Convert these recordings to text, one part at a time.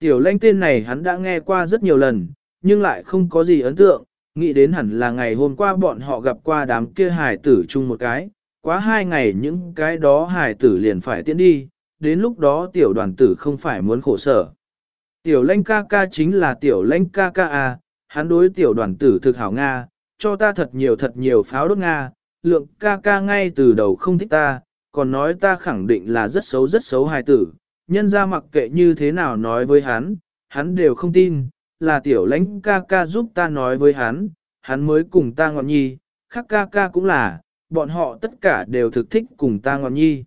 Tiểu lãnh tên này hắn đã nghe qua rất nhiều lần, nhưng lại không có gì ấn tượng, nghĩ đến hẳn là ngày hôm qua bọn họ gặp qua đám kia hải tử chung một cái, quá hai ngày những cái đó hải tử liền phải tiễn đi, đến lúc đó tiểu đoàn tử không phải muốn khổ sở. Tiểu lãnh ca ca chính là tiểu lãnh ca ca à, hắn đối tiểu đoàn tử thực hảo Nga, cho ta thật nhiều thật nhiều pháo đốt Nga, lượng ca ca ngay từ đầu không thích ta, còn nói ta khẳng định là rất xấu rất xấu hài tử, nhân ra mặc kệ như thế nào nói với hắn, hắn đều không tin, là tiểu lãnh ca ca giúp ta nói với hắn, hắn mới cùng ta ngọn nhi, khác ca ca cũng là, bọn họ tất cả đều thực thích cùng ta ngọn nhi.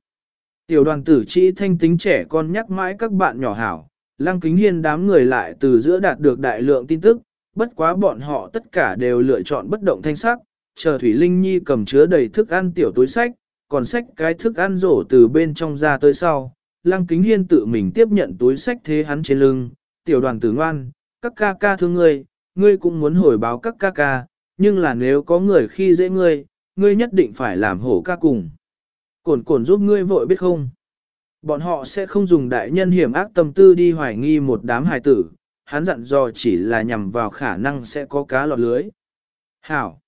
Tiểu đoàn tử chỉ thanh tính trẻ con nhắc mãi các bạn nhỏ hảo, lăng kính hiên đám người lại từ giữa đạt được đại lượng tin tức, bất quá bọn họ tất cả đều lựa chọn bất động thanh sắc, chờ Thủy Linh Nhi cầm chứa đầy thức ăn tiểu túi sách, còn sách cái thức ăn rổ từ bên trong ra tới sau. Lăng Kính Hiên tự mình tiếp nhận túi sách thế hắn trên lưng, tiểu đoàn tử ngoan, các ca ca thương ngươi, ngươi cũng muốn hồi báo các ca ca, nhưng là nếu có người khi dễ ngươi, ngươi nhất định phải làm hổ ca cùng. Cổn cổn giúp ngươi vội biết không? Bọn họ sẽ không dùng đại nhân hiểm ác tâm tư đi hoài nghi một đám hài tử, hắn dặn dò chỉ là nhằm vào khả năng sẽ có cá lọt lưới. Hảo!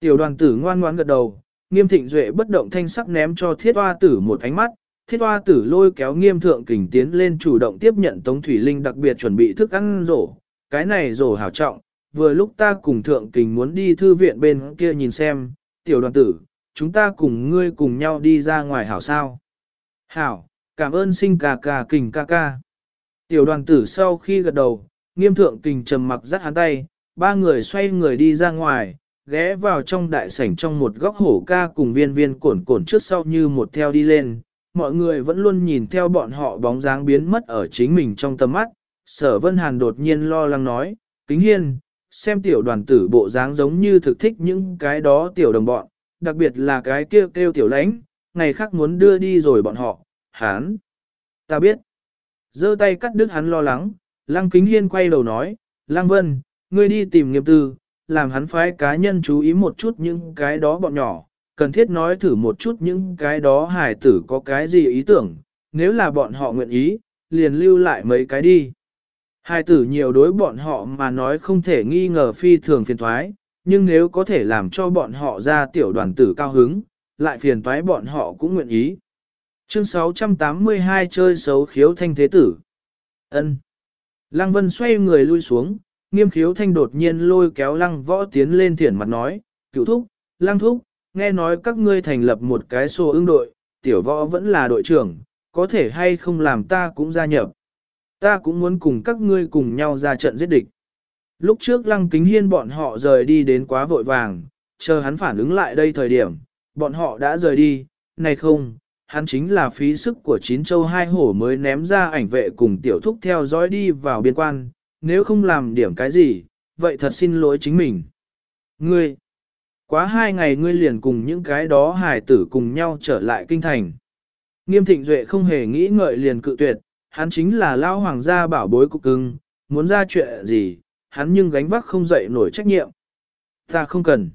Tiểu đoàn tử ngoan ngoãn gật đầu, nghiêm thịnh duệ bất động thanh sắc ném cho thiết hoa tử một ánh mắt, thiết hoa tử lôi kéo nghiêm thượng kình tiến lên chủ động tiếp nhận Tống Thủy Linh đặc biệt chuẩn bị thức ăn rổ, cái này rổ hảo trọng, vừa lúc ta cùng thượng kình muốn đi thư viện bên kia nhìn xem, tiểu đoàn tử, chúng ta cùng ngươi cùng nhau đi ra ngoài hảo sao. Hảo, cảm ơn sinh ca ca kình ca ca. Tiểu đoàn tử sau khi gật đầu, nghiêm thượng kình trầm mặc dắt hắn tay, ba người xoay người đi ra ngoài, ghé vào trong đại sảnh trong một góc hổ ca cùng viên viên cổn cổn trước sau như một theo đi lên. Mọi người vẫn luôn nhìn theo bọn họ bóng dáng biến mất ở chính mình trong tầm mắt. Sở Vân Hàn đột nhiên lo lắng nói, kính hiên, xem tiểu đoàn tử bộ dáng giống như thực thích những cái đó tiểu đồng bọn, đặc biệt là cái kêu kêu tiểu lãnh, ngày khác muốn đưa đi rồi bọn họ, hán. Ta biết. giơ tay cắt đứt hắn lo lắng, Lăng Kính Hiên quay đầu nói, Lăng Vân, ngươi đi tìm nghiệp tư, làm hắn phái cá nhân chú ý một chút những cái đó bọn nhỏ, cần thiết nói thử một chút những cái đó hài tử có cái gì ý tưởng, nếu là bọn họ nguyện ý, liền lưu lại mấy cái đi. Hài tử nhiều đối bọn họ mà nói không thể nghi ngờ phi thường phiền thoái, nhưng nếu có thể làm cho bọn họ ra tiểu đoàn tử cao hứng, lại phiền toái bọn họ cũng nguyện ý. Chương 682 chơi xấu khiếu thanh thế tử. ân Lăng Vân xoay người lui xuống, nghiêm khiếu thanh đột nhiên lôi kéo lăng võ tiến lên thiển mặt nói, cựu thúc, lăng thúc, nghe nói các ngươi thành lập một cái xô ứng đội, tiểu võ vẫn là đội trưởng, có thể hay không làm ta cũng gia nhập. Ta cũng muốn cùng các ngươi cùng nhau ra trận giết địch. Lúc trước lăng kính hiên bọn họ rời đi đến quá vội vàng, chờ hắn phản ứng lại đây thời điểm, bọn họ đã rời đi, này không, hắn chính là phí sức của chín châu hai hổ mới ném ra ảnh vệ cùng tiểu thúc theo dõi đi vào biên quan, nếu không làm điểm cái gì, vậy thật xin lỗi chính mình. Ngươi, quá hai ngày ngươi liền cùng những cái đó hài tử cùng nhau trở lại kinh thành. Nghiêm thịnh duệ không hề nghĩ ngợi liền cự tuyệt, hắn chính là lao hoàng gia bảo bối cục cưng, muốn ra chuyện gì, hắn nhưng gánh vác không dậy nổi trách nhiệm. Ta không cần.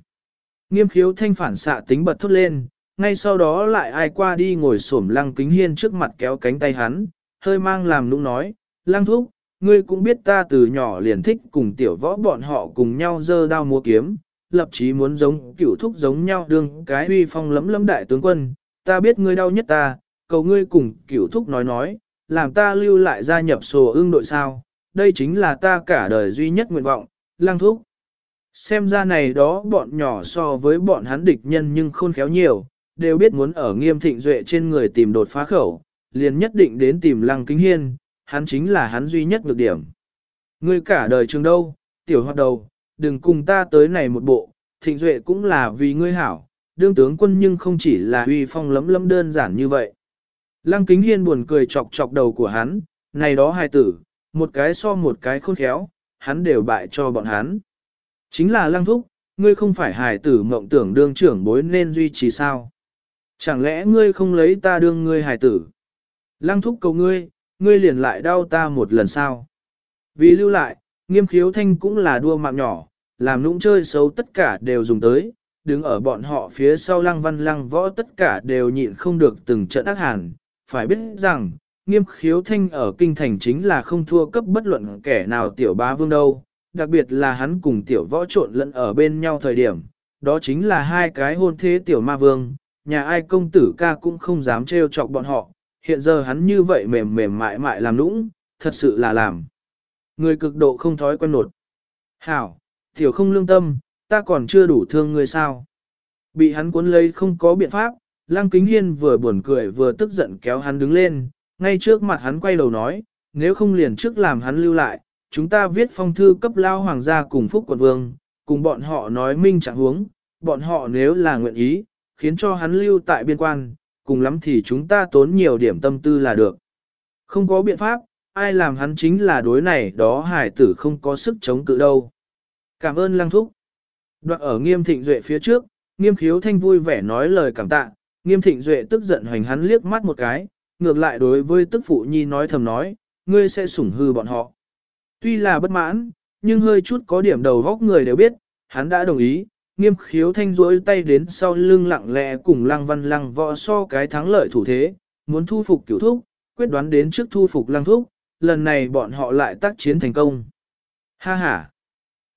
Nghiêm khiếu thanh phản xạ tính bật thốt lên, ngay sau đó lại ai qua đi ngồi xổm lăng kính hiên trước mặt kéo cánh tay hắn, hơi mang làm nũng nói, lăng thúc, ngươi cũng biết ta từ nhỏ liền thích cùng tiểu võ bọn họ cùng nhau dơ đao mua kiếm, lập chí muốn giống cửu thúc giống nhau đương cái uy phong lấm lấm đại tướng quân, ta biết ngươi đau nhất ta, cầu ngươi cùng cửu thúc nói nói, làm ta lưu lại gia nhập sổ ương đội sao, đây chính là ta cả đời duy nhất nguyện vọng, lăng thúc. Xem ra này đó bọn nhỏ so với bọn hắn địch nhân nhưng khôn khéo nhiều, đều biết muốn ở nghiêm thịnh duệ trên người tìm đột phá khẩu, liền nhất định đến tìm lăng kính hiên, hắn chính là hắn duy nhất ngược điểm. Ngươi cả đời trường đâu, tiểu hoạt đầu, đừng cùng ta tới này một bộ, thịnh duệ cũng là vì ngươi hảo, đương tướng quân nhưng không chỉ là uy phong lấm lấm đơn giản như vậy. Lăng kính hiên buồn cười chọc chọc đầu của hắn, này đó hai tử, một cái so một cái khôn khéo, hắn đều bại cho bọn hắn. Chính là lăng thúc, ngươi không phải hài tử mộng tưởng đương trưởng bối nên duy trì sao. Chẳng lẽ ngươi không lấy ta đương ngươi hài tử? Lăng thúc cầu ngươi, ngươi liền lại đau ta một lần sao? Vì lưu lại, nghiêm khiếu thanh cũng là đua mạng nhỏ, làm nũng chơi xấu tất cả đều dùng tới, đứng ở bọn họ phía sau lăng văn lăng võ tất cả đều nhịn không được từng trận ác hàn. Phải biết rằng, nghiêm khiếu thanh ở kinh thành chính là không thua cấp bất luận kẻ nào tiểu bá vương đâu, đặc biệt là hắn cùng tiểu võ trộn lẫn ở bên nhau thời điểm, đó chính là hai cái hôn thế tiểu ma vương, nhà ai công tử ca cũng không dám trêu chọc bọn họ, hiện giờ hắn như vậy mềm mềm mại mại làm nũng, thật sự là làm. Người cực độ không thói quen nột. Hảo, tiểu không lương tâm, ta còn chưa đủ thương người sao. Bị hắn cuốn lấy không có biện pháp, Lăng Kính Hiên vừa buồn cười vừa tức giận kéo hắn đứng lên, ngay trước mặt hắn quay đầu nói, nếu không liền trước làm hắn lưu lại, chúng ta viết phong thư cấp lao hoàng gia cùng Phúc Quận Vương, cùng bọn họ nói minh trạng huống, bọn họ nếu là nguyện ý, khiến cho hắn lưu tại biên quan, cùng lắm thì chúng ta tốn nhiều điểm tâm tư là được. Không có biện pháp, ai làm hắn chính là đối này đó hải tử không có sức chống cự đâu. Cảm ơn lăng thúc. Đoạn ở nghiêm thịnh duệ phía trước, nghiêm khiếu thanh vui vẻ nói lời cảm tạ, nghiêm thịnh duệ tức giận hoành hắn liếc mắt một cái, ngược lại đối với tức phụ nhi nói thầm nói, ngươi sẽ sủng hư bọn họ. Tuy là bất mãn, nhưng hơi chút có điểm đầu góc người đều biết, hắn đã đồng ý, nghiêm khiếu thanh duỗi tay đến sau lưng lặng lẽ cùng lăng văn lăng võ so cái thắng lợi thủ thế, muốn thu phục cửu thúc, quyết đoán đến trước thu phục lăng thúc, lần này bọn họ lại tác chiến thành công. Ha ha!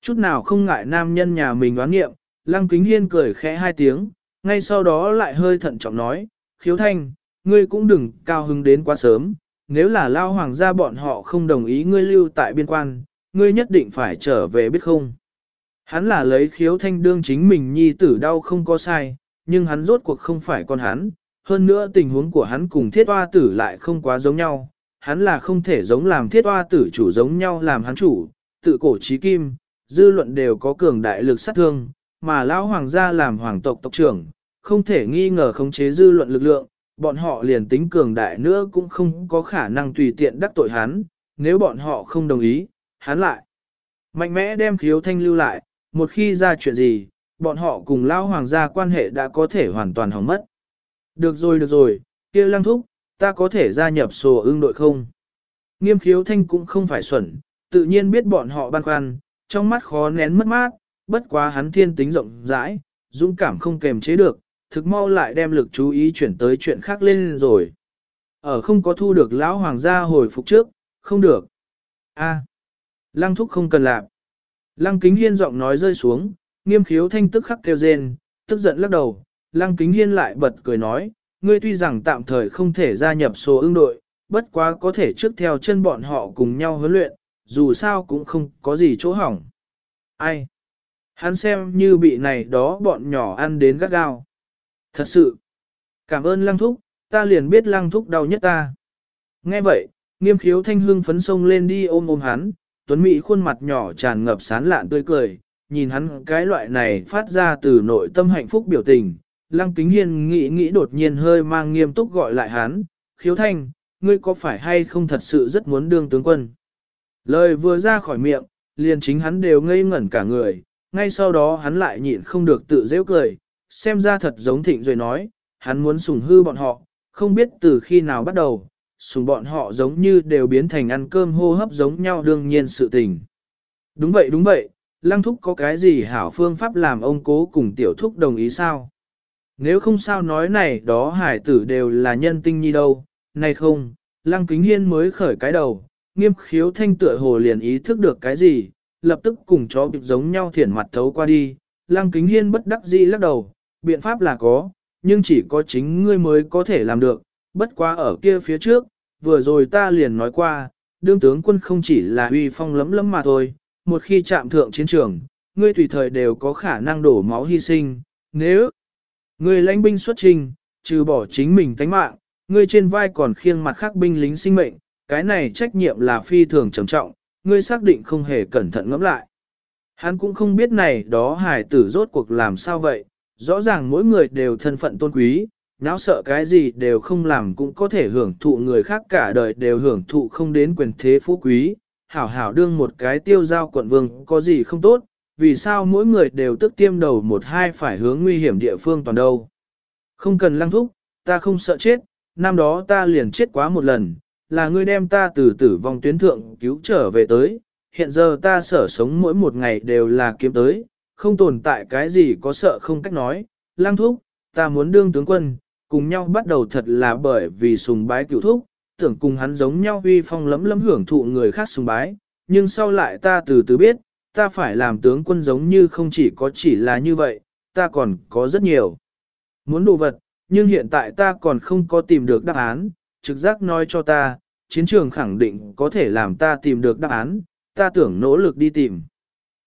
Chút nào không ngại nam nhân nhà mình đoán nghiệm, lăng kính hiên cười khẽ hai tiếng, ngay sau đó lại hơi thận trọng nói, khiếu thanh, ngươi cũng đừng cao hứng đến quá sớm, nếu là lao hoàng gia bọn họ không đồng ý ngươi lưu tại biên quan, ngươi nhất định phải trở về biết không. Hắn là lấy khiếu thanh đương chính mình nhi tử đau không có sai, nhưng hắn rốt cuộc không phải con hắn, hơn nữa tình huống của hắn cùng thiết hoa tử lại không quá giống nhau, hắn là không thể giống làm thiết hoa tử chủ giống nhau làm hắn chủ, tự cổ trí kim, dư luận đều có cường đại lực sát thương, mà lão hoàng gia làm hoàng tộc tộc trưởng, không thể nghi ngờ khống chế dư luận lực lượng, bọn họ liền tính cường đại nữa cũng không có khả năng tùy tiện đắc tội hắn, nếu bọn họ không đồng ý, hắn lại. Mạnh mẽ đem khiếu thanh lưu lại, một khi ra chuyện gì, bọn họ cùng lão hoàng gia quan hệ đã có thể hoàn toàn hỏng mất. Được rồi được rồi, kia lăng thúc, ta có thể gia nhập sổ ưng đội không? Nghiêm khiếu thanh cũng không phải xuẩn, tự nhiên biết bọn họ băn khoăn, trong mắt khó nén mất mát, bất quá hắn thiên tính rộng rãi, dũng cảm không kềm chế được, thực mau lại đem lực chú ý chuyển tới chuyện khác lên rồi. Ở không có thu được lão hoàng gia hồi phục trước, không được. A, lăng thúc không cần làm. Lăng kính hiên giọng nói rơi xuống, nghiêm khiếu thanh tức khắc kêu rên, tức giận lắc đầu, lăng kính hiên lại bật cười nói, ngươi tuy rằng tạm thời không thể gia nhập số ưng đội, bất quá có thể trước theo chân bọn họ cùng nhau huấn luyện, dù sao cũng không có gì chỗ hỏng. Ai? Hắn xem như bị này đó bọn nhỏ ăn đến gắt gao. Thật sự, cảm ơn lăng thúc, ta liền biết lăng thúc đau nhất ta. Nghe vậy, nghiêm khiếu thanh hương phấn sông lên đi ôm ôm hắn, tuấn mỹ khuôn mặt nhỏ tràn ngập sán lạn tươi cười, nhìn hắn cái loại này phát ra từ nội tâm hạnh phúc biểu tình. Lăng kính hiên nghĩ nghĩ đột nhiên hơi mang nghiêm túc gọi lại hắn, khiếu thanh, ngươi có phải hay không thật sự rất muốn đương tướng quân? Lời vừa ra khỏi miệng, liền chính hắn đều ngây ngẩn cả người, ngay sau đó hắn lại nhịn không được tự dễ cười, xem ra thật giống thịnh rồi nói, hắn muốn sùng hư bọn họ, không biết từ khi nào bắt đầu, sùng bọn họ giống như đều biến thành ăn cơm hô hấp giống nhau đương nhiên sự tình. Đúng vậy đúng vậy, lăng thúc có cái gì hảo phương pháp làm ông cố cùng tiểu thúc đồng ý sao? Nếu không sao nói này đó hải tử đều là nhân tinh nhi đâu, này không, lăng kính hiên mới khởi cái đầu, nghiêm khiếu thanh tựa hồ liền ý thức được cái gì, lập tức cùng chó bịp giống nhau thiển mặt thấu qua đi, lăng kính hiên bất đắc dĩ lắc đầu, biện pháp là có, nhưng chỉ có chính ngươi mới có thể làm được, bất quá ở kia phía trước, vừa rồi ta liền nói qua, đương tướng quân không chỉ là uy phong lấm lấm mà thôi, một khi chạm thượng chiến trường, ngươi tùy thời đều có khả năng đổ máu hy sinh, nếu ngươi lãnh binh xuất trình, trừ bỏ chính mình tánh mạng, ngươi trên vai còn khiêng mặt khác binh lính sinh mệnh, cái này trách nhiệm là phi thường trầm trọng, ngươi xác định không hề cẩn thận ngẫm lại. Hắn cũng không biết này đó hải tử rốt cuộc làm sao vậy, rõ ràng mỗi người đều thân phận tôn quý, náo sợ cái gì đều không làm cũng có thể hưởng thụ người khác cả đời đều hưởng thụ không đến quyền thế phú quý, hảo hảo đương một cái tiêu giao quận vương có gì không tốt, vì sao mỗi người đều tức tiêm đầu một hai phải hướng nguy hiểm địa phương toàn đâu. Không cần lăng thúc, ta không sợ chết, năm đó ta liền chết quá một lần, là ngươi đem ta từ tử vong tuyến thượng cứu trở về tới, hiện giờ ta sở sống mỗi một ngày đều là kiếm tới, không tồn tại cái gì có sợ không cách nói, lang thúc, ta muốn đương tướng quân, cùng nhau bắt đầu thật là bởi vì sùng bái cựu thúc, tưởng cùng hắn giống nhau uy phong lấm lấm hưởng thụ người khác sùng bái, nhưng sau lại ta từ từ biết, ta phải làm tướng quân giống như không chỉ có chỉ là như vậy, ta còn có rất nhiều. Muốn đồ vật, nhưng hiện tại ta còn không có tìm được đáp án, trực giác nói cho ta, chiến trường khẳng định có thể làm ta tìm được đáp án, ta tưởng nỗ lực đi tìm.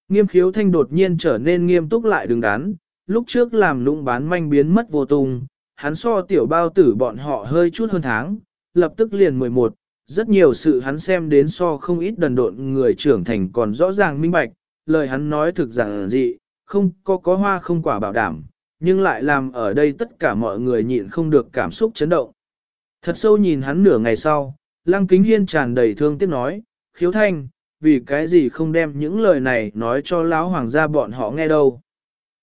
Nghiêm khiếu thanh đột nhiên trở nên nghiêm túc lại đứng đắn, lúc trước làm lũng bán manh biến mất vô tung, hắn so tiểu bao tử bọn họ hơi chút hơn tháng, lập tức liền 11, rất nhiều sự hắn xem đến so không ít đần độn người trưởng thành còn rõ ràng minh bạch, lời hắn nói thực rằng dị, không có có hoa không quả bảo đảm, nhưng lại làm ở đây tất cả mọi người nhịn không được cảm xúc chấn động. Thật sâu nhìn hắn nửa ngày sau, lăng kính hiên tràn đầy thương tiếc nói, khiếu thanh, vì cái gì không đem những lời này nói cho lão hoàng gia bọn họ nghe đâu.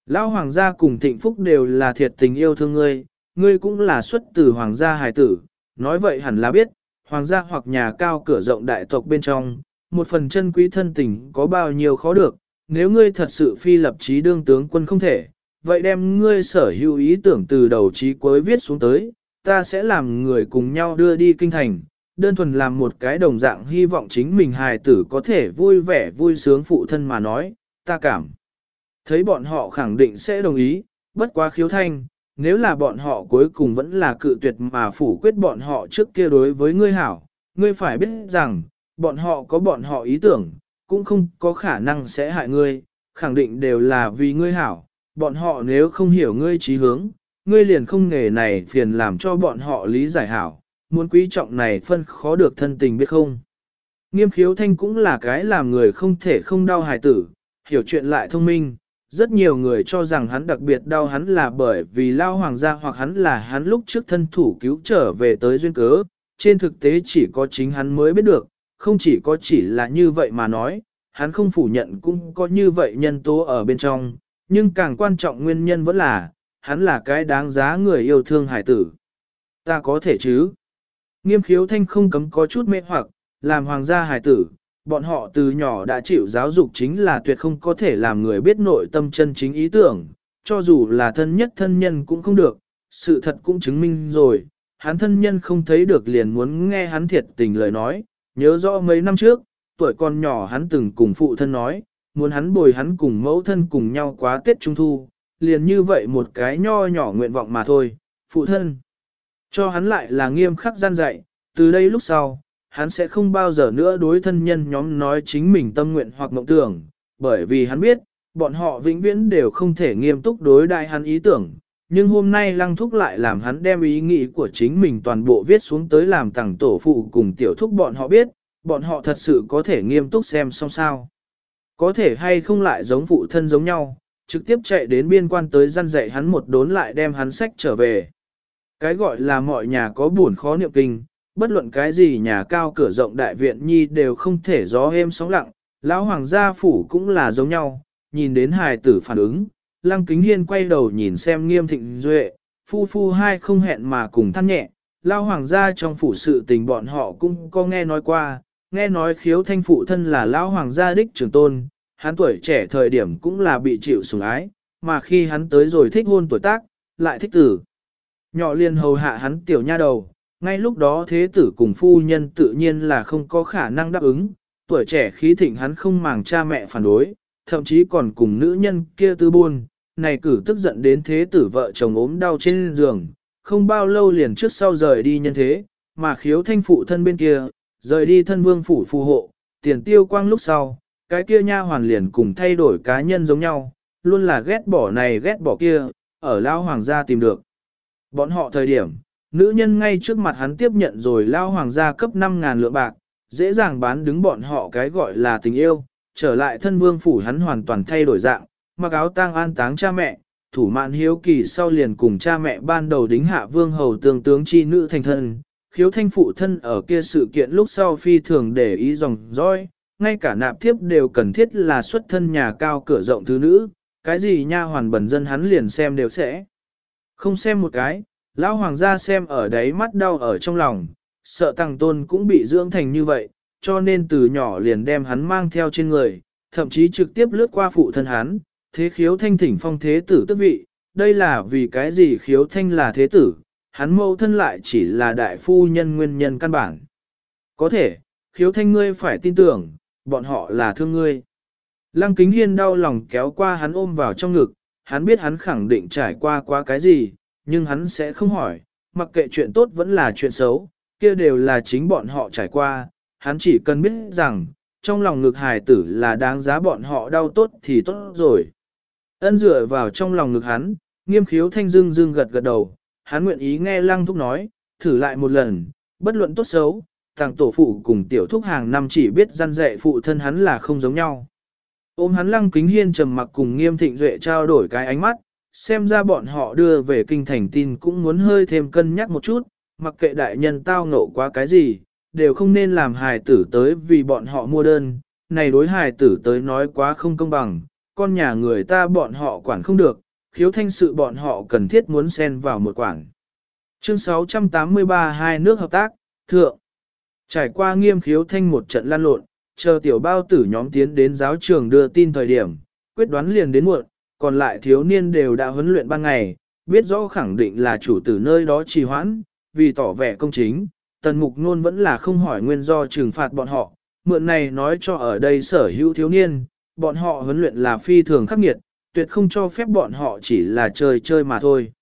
Lão hoàng gia cùng thịnh phúc đều là thiệt tình yêu thương ngươi, ngươi cũng là xuất từ hoàng gia hài tử, nói vậy hẳn là biết, hoàng gia hoặc nhà cao cửa rộng đại tộc bên trong, một phần chân quý thân tình có bao nhiêu khó được, nếu ngươi thật sự phi lập chí đương tướng quân không thể, vậy đem ngươi sở hữu ý tưởng từ đầu chí cuối viết xuống tới, ta sẽ làm người cùng nhau đưa đi kinh thành, đơn thuần làm một cái đồng dạng hy vọng chính mình hài tử có thể vui vẻ vui sướng phụ thân mà nói, ta cảm. Thấy bọn họ khẳng định sẽ đồng ý, bất quá khiếu thanh, nếu là bọn họ cuối cùng vẫn là cự tuyệt mà phủ quyết bọn họ trước kia đối với ngươi hảo, ngươi phải biết rằng, bọn họ có bọn họ ý tưởng, cũng không có khả năng sẽ hại ngươi, khẳng định đều là vì ngươi hảo, bọn họ nếu không hiểu ngươi trí hướng, ngươi liền không nghề này phiền làm cho bọn họ lý giải hảo, muốn quý trọng này phân khó được thân tình biết không. Nghiêm khiếu thanh cũng là cái làm người không thể không đau hài tử, hiểu chuyện lại thông minh, rất nhiều người cho rằng hắn đặc biệt đau hắn là bởi vì lao hoàng gia hoặc hắn là hắn lúc trước thân thủ cứu trở về tới duyên cớ, trên thực tế chỉ có chính hắn mới biết được, không chỉ có chỉ là như vậy mà nói, hắn không phủ nhận cũng có như vậy nhân tố ở bên trong, nhưng càng quan trọng nguyên nhân vẫn là, hắn là cái đáng giá người yêu thương hải tử. Ta có thể chứ? Nghiêm khiếu thanh không cấm có chút mê hoặc, làm hoàng gia hải tử, bọn họ từ nhỏ đã chịu giáo dục chính là tuyệt không có thể làm người biết nội tâm chân chính ý tưởng, cho dù là thân nhất thân nhân cũng không được, sự thật cũng chứng minh rồi, hắn thân nhân không thấy được liền muốn nghe hắn thiệt tình lời nói, nhớ rõ mấy năm trước, tuổi còn nhỏ hắn từng cùng phụ thân nói, muốn hắn bồi hắn cùng mẫu thân cùng nhau quá Tết Trung Thu, liền như vậy một cái nho nhỏ nguyện vọng mà thôi, phụ thân. Cho hắn lại là nghiêm khắc gian dạy, từ đây lúc sau, hắn sẽ không bao giờ nữa đối thân nhân nhóm nói chính mình tâm nguyện hoặc mộng tưởng, bởi vì hắn biết, bọn họ vĩnh viễn đều không thể nghiêm túc đối đại hắn ý tưởng. Nhưng hôm nay lăng thúc lại làm hắn đem ý nghĩ của chính mình toàn bộ viết xuống tới làm tặng tổ phụ cùng tiểu thúc bọn họ biết, bọn họ thật sự có thể nghiêm túc xem xong sao. Có thể hay không lại giống phụ thân giống nhau, trực tiếp chạy đến biên quan tới gian dạy hắn một đốn lại đem hắn sách trở về. Cái gọi là mọi nhà có buồn khó niệm kinh, bất luận cái gì nhà cao cửa rộng đại viện nhi đều không thể gió êm sóng lặng, lão hoàng gia phủ cũng là giống nhau, nhìn đến hài tử phản ứng, lăng kính hiên quay đầu nhìn xem nghiêm thịnh duệ, phu phu hai không hẹn mà cùng than nhẹ, lão hoàng gia trong phủ sự tình bọn họ cũng có nghe nói qua, nghe nói khiếu thanh phụ thân là lão hoàng gia đích trưởng tôn, hắn tuổi trẻ thời điểm cũng là bị chịu sủng ái, mà khi hắn tới rồi thích hôn tuổi tác, lại thích tử. Nhỏ liền hầu hạ hắn tiểu nha đầu, ngay lúc đó thế tử cùng phu nhân tự nhiên là không có khả năng đáp ứng, tuổi trẻ khí thịnh hắn không màng cha mẹ phản đối, thậm chí còn cùng nữ nhân kia tư buôn, này cử tức giận đến thế tử vợ chồng ốm đau trên giường, không bao lâu liền trước sau rời đi nhân thế, mà khiếu thanh phụ thân bên kia, rời đi thân vương phủ phù hộ, tiền tiêu quang lúc sau, cái kia nha hoàn liền cùng thay đổi cá nhân giống nhau, luôn là ghét bỏ này ghét bỏ kia, ở lao hoàng gia tìm được. Bọn họ thời điểm, nữ nhân ngay trước mặt hắn tiếp nhận rồi lao hoàng gia cấp 5.000 lượng bạc, dễ dàng bán đứng bọn họ cái gọi là tình yêu, trở lại thân vương phủ hắn hoàn toàn thay đổi dạng, mặc áo tang an táng cha mẹ, thủ mạn hiếu kỳ sau liền cùng cha mẹ ban đầu đính hạ vương hầu tương tướng chi nữ thành thân, khiếu thanh phụ thân ở kia sự kiện lúc sau phi thường để ý dòng dõi, ngay cả nạp thiếp đều cần thiết là xuất thân nhà cao cửa rộng thứ nữ, cái gì nha hoàn bẩn dân hắn liền xem đều sẽ. Không xem một cái, lão hoàng gia xem ở đấy mắt đau ở trong lòng, sợ tăng tôn cũng bị dưỡng thành như vậy, cho nên từ nhỏ liền đem hắn mang theo trên người, thậm chí trực tiếp lướt qua phụ thân hắn, thế khiếu thanh thỉnh phong thế tử tức vị, đây là vì cái gì khiếu thanh là thế tử, hắn mâu thân lại chỉ là đại phu nhân nguyên nhân căn bản. Có thể, khiếu thanh ngươi phải tin tưởng, bọn họ là thương ngươi. Lăng kính hiên đau lòng kéo qua hắn ôm vào trong ngực, hắn biết hắn khẳng định trải qua qua cái gì, nhưng hắn sẽ không hỏi, mặc kệ chuyện tốt vẫn là chuyện xấu, kia đều là chính bọn họ trải qua, hắn chỉ cần biết rằng, trong lòng ngực hài tử là đáng giá bọn họ đau tốt thì tốt rồi. Ân dựa vào trong lòng ngực hắn, nghiêm khiếu thanh dương dương gật gật đầu, hắn nguyện ý nghe lăng thúc nói, thử lại một lần, bất luận tốt xấu, thằng tổ phụ cùng tiểu thúc hàng năm chỉ biết gian dạy phụ thân hắn là không giống nhau. Ôm hắn lăng kính hiên trầm mặc cùng nghiêm thịnh duệ trao đổi cái ánh mắt, xem ra bọn họ đưa về kinh thành tin cũng muốn hơi thêm cân nhắc một chút, mặc kệ đại nhân tao ngộ quá cái gì, đều không nên làm hài tử tới vì bọn họ mua đơn, này đối hài tử tới nói quá không công bằng, con nhà người ta bọn họ quản không được, khiếu thanh sự bọn họ cần thiết muốn xen vào một quản. Chương 683 hai nước hợp tác, thượng. Trải qua nghiêm khiếu thanh một trận lan lộn, chờ tiểu bao tử nhóm tiến đến giáo trường đưa tin thời điểm, quyết đoán liền đến muộn, còn lại thiếu niên đều đã huấn luyện ban ngày, biết rõ khẳng định là chủ tử nơi đó trì hoãn, vì tỏ vẻ công chính, tần mục nôn vẫn là không hỏi nguyên do trừng phạt bọn họ, mượn này nói cho ở đây sở hữu thiếu niên, bọn họ huấn luyện là phi thường khắc nghiệt, tuyệt không cho phép bọn họ chỉ là chơi chơi mà thôi.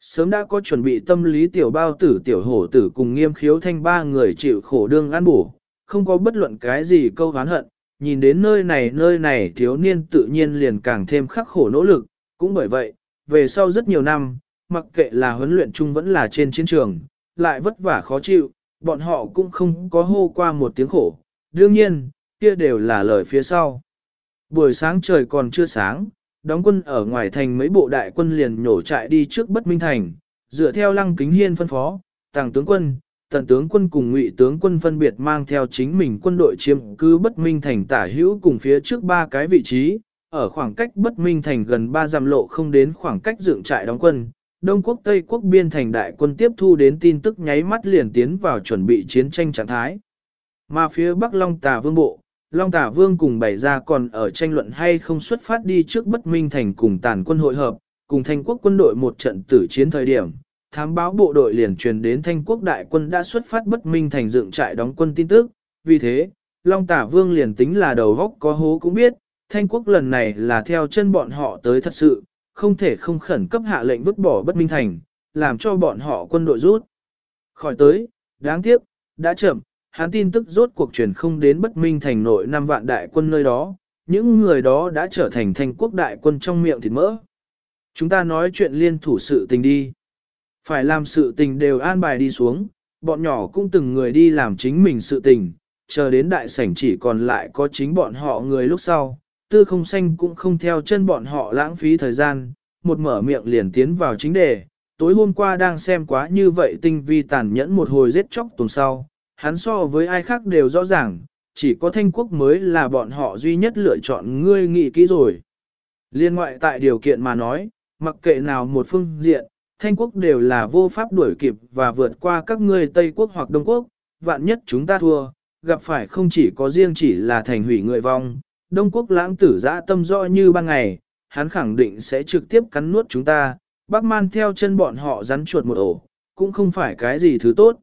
Sớm đã có chuẩn bị tâm lý tiểu bao tử tiểu hổ tử cùng nghiêm khiếu thanh ba người chịu khổ đương ăn bổ, không có bất luận cái gì câu hán hận, nhìn đến nơi này nơi này thiếu niên tự nhiên liền càng thêm khắc khổ nỗ lực, cũng bởi vậy, về sau rất nhiều năm, mặc kệ là huấn luyện chung vẫn là trên chiến trường, lại vất vả khó chịu, bọn họ cũng không có hô qua một tiếng khổ, đương nhiên, kia đều là lời phía sau. Buổi sáng trời còn chưa sáng, đóng quân ở ngoài thành mấy bộ đại quân liền nhổ trại đi trước bất minh thành, dựa theo lăng kính hiên phân phó, tàng tướng quân, tần tướng quân cùng ngụy tướng quân phân biệt mang theo chính mình quân đội chiếm cứ bất minh thành tả hữu cùng phía trước ba cái vị trí, ở khoảng cách bất minh thành gần ba dặm lộ không đến khoảng cách dựng trại đóng quân. Đông quốc Tây quốc biên thành đại quân tiếp thu đến tin tức nháy mắt liền tiến vào chuẩn bị chiến tranh trạng thái. Mà phía Bắc Long Tà Vương Bộ, Long tà Vương cùng bảy gia còn ở tranh luận hay không xuất phát đi trước bất minh thành cùng tàn quân hội hợp, cùng thanh quốc quân đội một trận tử chiến thời điểm. Thám báo bộ đội liền truyền đến thanh quốc đại quân đã xuất phát bất minh thành dựng trại đóng quân tin tức, vì thế, Long Tả Vương liền tính là đầu góc có hố cũng biết, thanh quốc lần này là theo chân bọn họ tới thật sự, không thể không khẩn cấp hạ lệnh vứt bỏ bất minh thành, làm cho bọn họ quân đội rút. Khỏi tới, đáng tiếc, đã chậm, hắn tin tức rốt cuộc truyền không đến bất minh thành nội năm vạn đại quân nơi đó, những người đó đã trở thành thành quốc đại quân trong miệng thịt mỡ. Chúng ta nói chuyện liên thủ sự tình đi. Phải làm sự tình đều an bài đi xuống, bọn nhỏ cũng từng người đi làm chính mình sự tình, chờ đến đại sảnh chỉ còn lại có chính bọn họ người lúc sau, tư không xanh cũng không theo chân bọn họ lãng phí thời gian, một mở miệng liền tiến vào chính đề. Tối hôm qua đang xem quá như vậy tinh vi tàn nhẫn một hồi giết chóc tuần sau, hắn so với ai khác đều rõ ràng, chỉ có thanh quốc mới là bọn họ duy nhất lựa chọn ngươi nghĩ kỹ rồi. Liên ngoại tại điều kiện mà nói, mặc kệ nào một phương diện, thanh quốc đều là vô pháp đuổi kịp và vượt qua các ngươi Tây quốc hoặc Đông quốc, vạn nhất chúng ta thua, gặp phải không chỉ có riêng chỉ là thành hủy người vong, Đông quốc lãng tử dã tâm rõ như ban ngày, hắn khẳng định sẽ trực tiếp cắn nuốt chúng ta, bác man theo chân bọn họ rắn chuột một ổ, cũng không phải cái gì thứ tốt.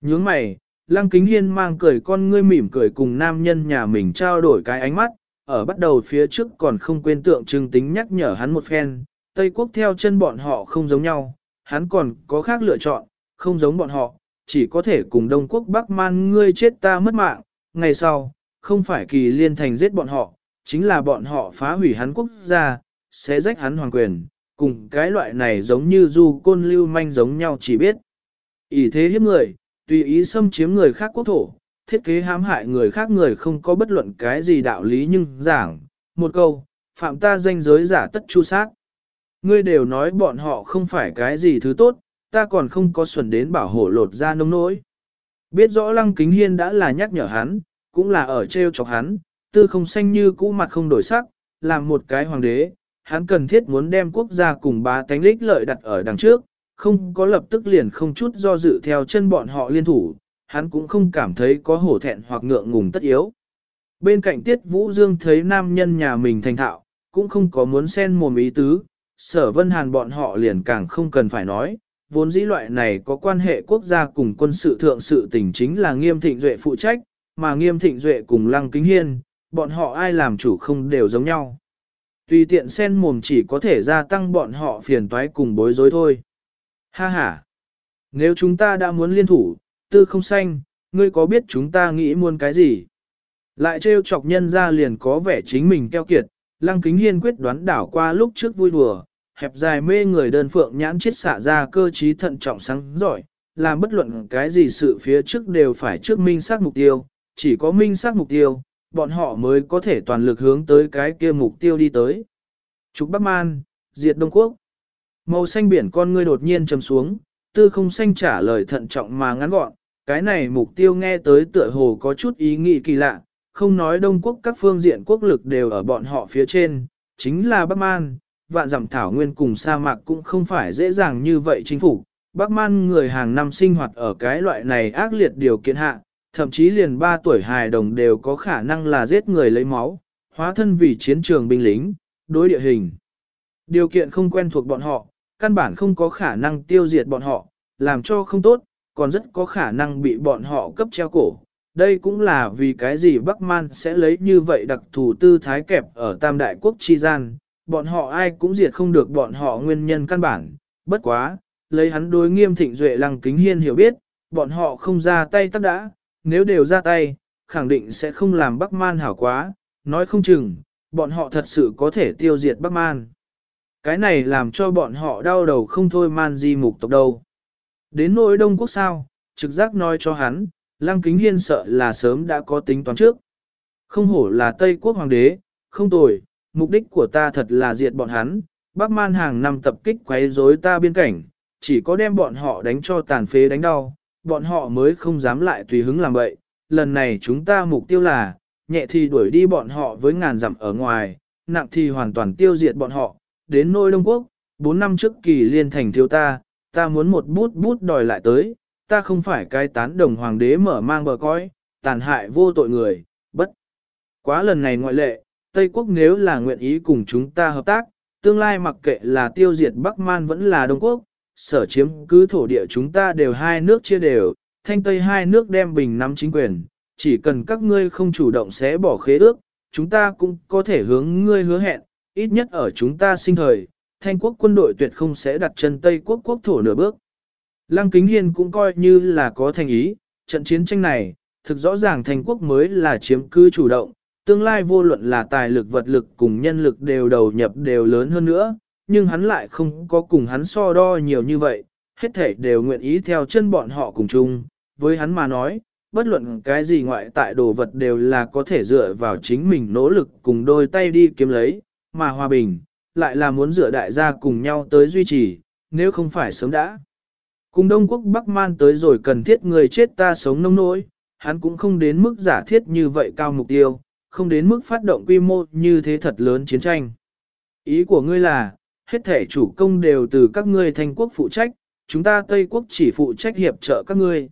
Nhướng mày, Lăng Kính Hiên mang cười con ngươi mỉm cười cùng nam nhân nhà mình trao đổi cái ánh mắt, ở bắt đầu phía trước còn không quên tượng trưng tính nhắc nhở hắn một phen, Tây Quốc theo chân bọn họ không giống nhau, hắn còn có khác lựa chọn, không giống bọn họ, chỉ có thể cùng Đông Quốc Bắc man ngươi chết ta mất mạng, ngày sau, không phải kỳ liên thành giết bọn họ, chính là bọn họ phá hủy hắn quốc gia, sẽ rách hắn hoàng quyền, cùng cái loại này giống như du côn lưu manh giống nhau chỉ biết. ỷ thế hiếp người, tùy ý xâm chiếm người khác quốc thổ, thiết kế hãm hại người khác người không có bất luận cái gì đạo lý nhưng giảng, một câu, phạm ta danh giới giả tất chu sát. Ngươi đều nói bọn họ không phải cái gì thứ tốt, ta còn không có xuẩn đến bảo hộ lột ra nông nỗi. Biết rõ lăng kính hiên đã là nhắc nhở hắn, cũng là ở treo chọc hắn, tư không xanh như cũ mặt không đổi sắc, làm một cái hoàng đế, hắn cần thiết muốn đem quốc gia cùng bá tánh lích lợi đặt ở đằng trước, không có lập tức liền không chút do dự theo chân bọn họ liên thủ, hắn cũng không cảm thấy có hổ thẹn hoặc ngượng ngùng tất yếu. Bên cạnh Tiết Vũ Dương thấy nam nhân nhà mình thành thạo, cũng không có muốn xen mồm ý tứ, sở vân hàn bọn họ liền càng không cần phải nói, vốn dĩ loại này có quan hệ quốc gia cùng quân sự thượng sự tình chính là nghiêm thịnh duệ phụ trách, mà nghiêm thịnh duệ cùng lăng kính hiên, bọn họ ai làm chủ không đều giống nhau. Tùy tiện sen mồm chỉ có thể gia tăng bọn họ phiền toái cùng bối rối thôi. Ha ha! Nếu chúng ta đã muốn liên thủ, tư không xanh, ngươi có biết chúng ta nghĩ muốn cái gì? Lại trêu chọc nhân ra liền có vẻ chính mình keo kiệt, lăng kính hiên quyết đoán đảo qua lúc trước vui đùa, hẹp dài mê người đơn phượng nhãn chết xả ra cơ trí thận trọng sáng giỏi, làm bất luận cái gì sự phía trước đều phải trước minh xác mục tiêu, chỉ có minh xác mục tiêu, bọn họ mới có thể toàn lực hướng tới cái kia mục tiêu đi tới. Trục Bắc Man, diệt Đông Quốc. Màu xanh biển con ngươi đột nhiên trầm xuống, tư không xanh trả lời thận trọng mà ngắn gọn, cái này mục tiêu nghe tới tựa hồ có chút ý nghĩ kỳ lạ, không nói Đông Quốc các phương diện quốc lực đều ở bọn họ phía trên, chính là Bắc Man, vạn dặm thảo nguyên cùng sa mạc cũng không phải dễ dàng như vậy chính phủ. Bắc Man người hàng năm sinh hoạt ở cái loại này ác liệt điều kiện hạ, thậm chí liền 3 tuổi hài đồng đều có khả năng là giết người lấy máu, hóa thân vì chiến trường binh lính, đối địa hình. Điều kiện không quen thuộc bọn họ, căn bản không có khả năng tiêu diệt bọn họ, làm cho không tốt, còn rất có khả năng bị bọn họ cấp treo cổ. Đây cũng là vì cái gì Bắc Man sẽ lấy như vậy đặc thù tư thái kẹp ở tam đại quốc chi gian, bọn họ ai cũng diệt không được bọn họ nguyên nhân căn bản, bất quá, lấy hắn đối nghiêm thịnh duệ lăng kính hiên hiểu biết, bọn họ không ra tay tắc đã, nếu đều ra tay, khẳng định sẽ không làm Bắc Man hảo quá, nói không chừng, bọn họ thật sự có thể tiêu diệt Bắc Man. Cái này làm cho bọn họ đau đầu không thôi man di mục tộc đâu. Đến nỗi Đông Quốc sao, trực giác nói cho hắn, Lăng Kính Hiên sợ là sớm đã có tính toán trước. Không hổ là Tây Quốc Hoàng đế, không tồi, mục đích của ta thật là diệt bọn hắn, Bắc Man hàng năm tập kích quấy rối ta biên cảnh, chỉ có đem bọn họ đánh cho tàn phế đánh đau, bọn họ mới không dám lại tùy hứng làm vậy. Lần này chúng ta mục tiêu là, nhẹ thì đuổi đi bọn họ với ngàn dặm ở ngoài, nặng thì hoàn toàn tiêu diệt bọn họ, đến nôi Đông Quốc, 4 năm trước kỳ liên thành thiếu ta, ta muốn một bút bút đòi lại tới, ta không phải cái tán đồng hoàng đế mở mang bờ cõi, tàn hại vô tội người, bất. Quá lần này ngoại lệ, Tây Quốc nếu là nguyện ý cùng chúng ta hợp tác, tương lai mặc kệ là tiêu diệt Bắc Man vẫn là Đông Quốc, sở chiếm cứ thổ địa chúng ta đều hai nước chia đều, thanh Tây hai nước đem bình nắm chính quyền, chỉ cần các ngươi không chủ động sẽ bỏ khế ước, chúng ta cũng có thể hướng ngươi hứa hẹn, ít nhất ở chúng ta sinh thời, thanh quốc quân đội tuyệt không sẽ đặt chân Tây quốc quốc thổ nửa bước. Lăng Kính Hiên cũng coi như là có thành ý, trận chiến tranh này, thực rõ ràng thanh quốc mới là chiếm cứ chủ động, tương lai vô luận là tài lực vật lực cùng nhân lực đều đầu nhập đều lớn hơn nữa, nhưng hắn lại không có cùng hắn so đo nhiều như vậy, hết thể đều nguyện ý theo chân bọn họ cùng chung, với hắn mà nói, bất luận cái gì ngoại tại đồ vật đều là có thể dựa vào chính mình nỗ lực cùng đôi tay đi kiếm lấy, mà hòa bình, lại là muốn dựa đại gia cùng nhau tới duy trì, nếu không phải sớm đã. Cùng Đông Quốc Bắc Man tới rồi cần thiết người chết ta sống nông nỗi, hắn cũng không đến mức giả thiết như vậy cao mục tiêu, không đến mức phát động quy mô như thế thật lớn chiến tranh. Ý của ngươi là, hết thể chủ công đều từ các ngươi thành quốc phụ trách, chúng ta Tây quốc chỉ phụ trách hiệp trợ các ngươi.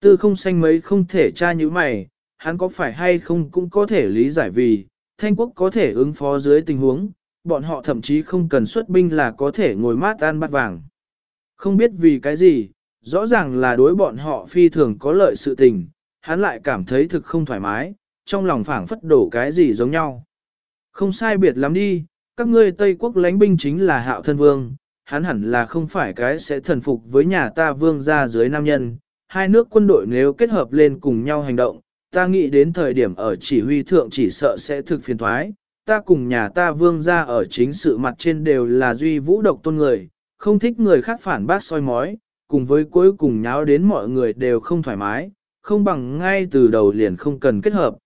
Tư không xanh mấy không thể tra như mày, hắn có phải hay không cũng có thể lý giải vì, thanh quốc có thể ứng phó dưới tình huống, bọn họ thậm chí không cần xuất binh là có thể ngồi mát ăn bát vàng. Không biết vì cái gì, rõ ràng là đối bọn họ phi thường có lợi sự tình, hắn lại cảm thấy thực không thoải mái, trong lòng phảng phất đổ cái gì giống nhau. Không sai biệt lắm đi, các ngươi Tây quốc lãnh binh chính là hạo thân vương, hắn hẳn là không phải cái sẽ thần phục với nhà ta vương ra dưới nam nhân, hai nước quân đội nếu kết hợp lên cùng nhau hành động, ta nghĩ đến thời điểm ở chỉ huy thượng chỉ sợ sẽ thực phiền thoái, ta cùng nhà ta vương ra ở chính sự mặt trên đều là duy vũ độc tôn người, không thích người khác phản bác soi mói, cùng với cuối cùng nháo đến mọi người đều không thoải mái, không bằng ngay từ đầu liền không cần kết hợp.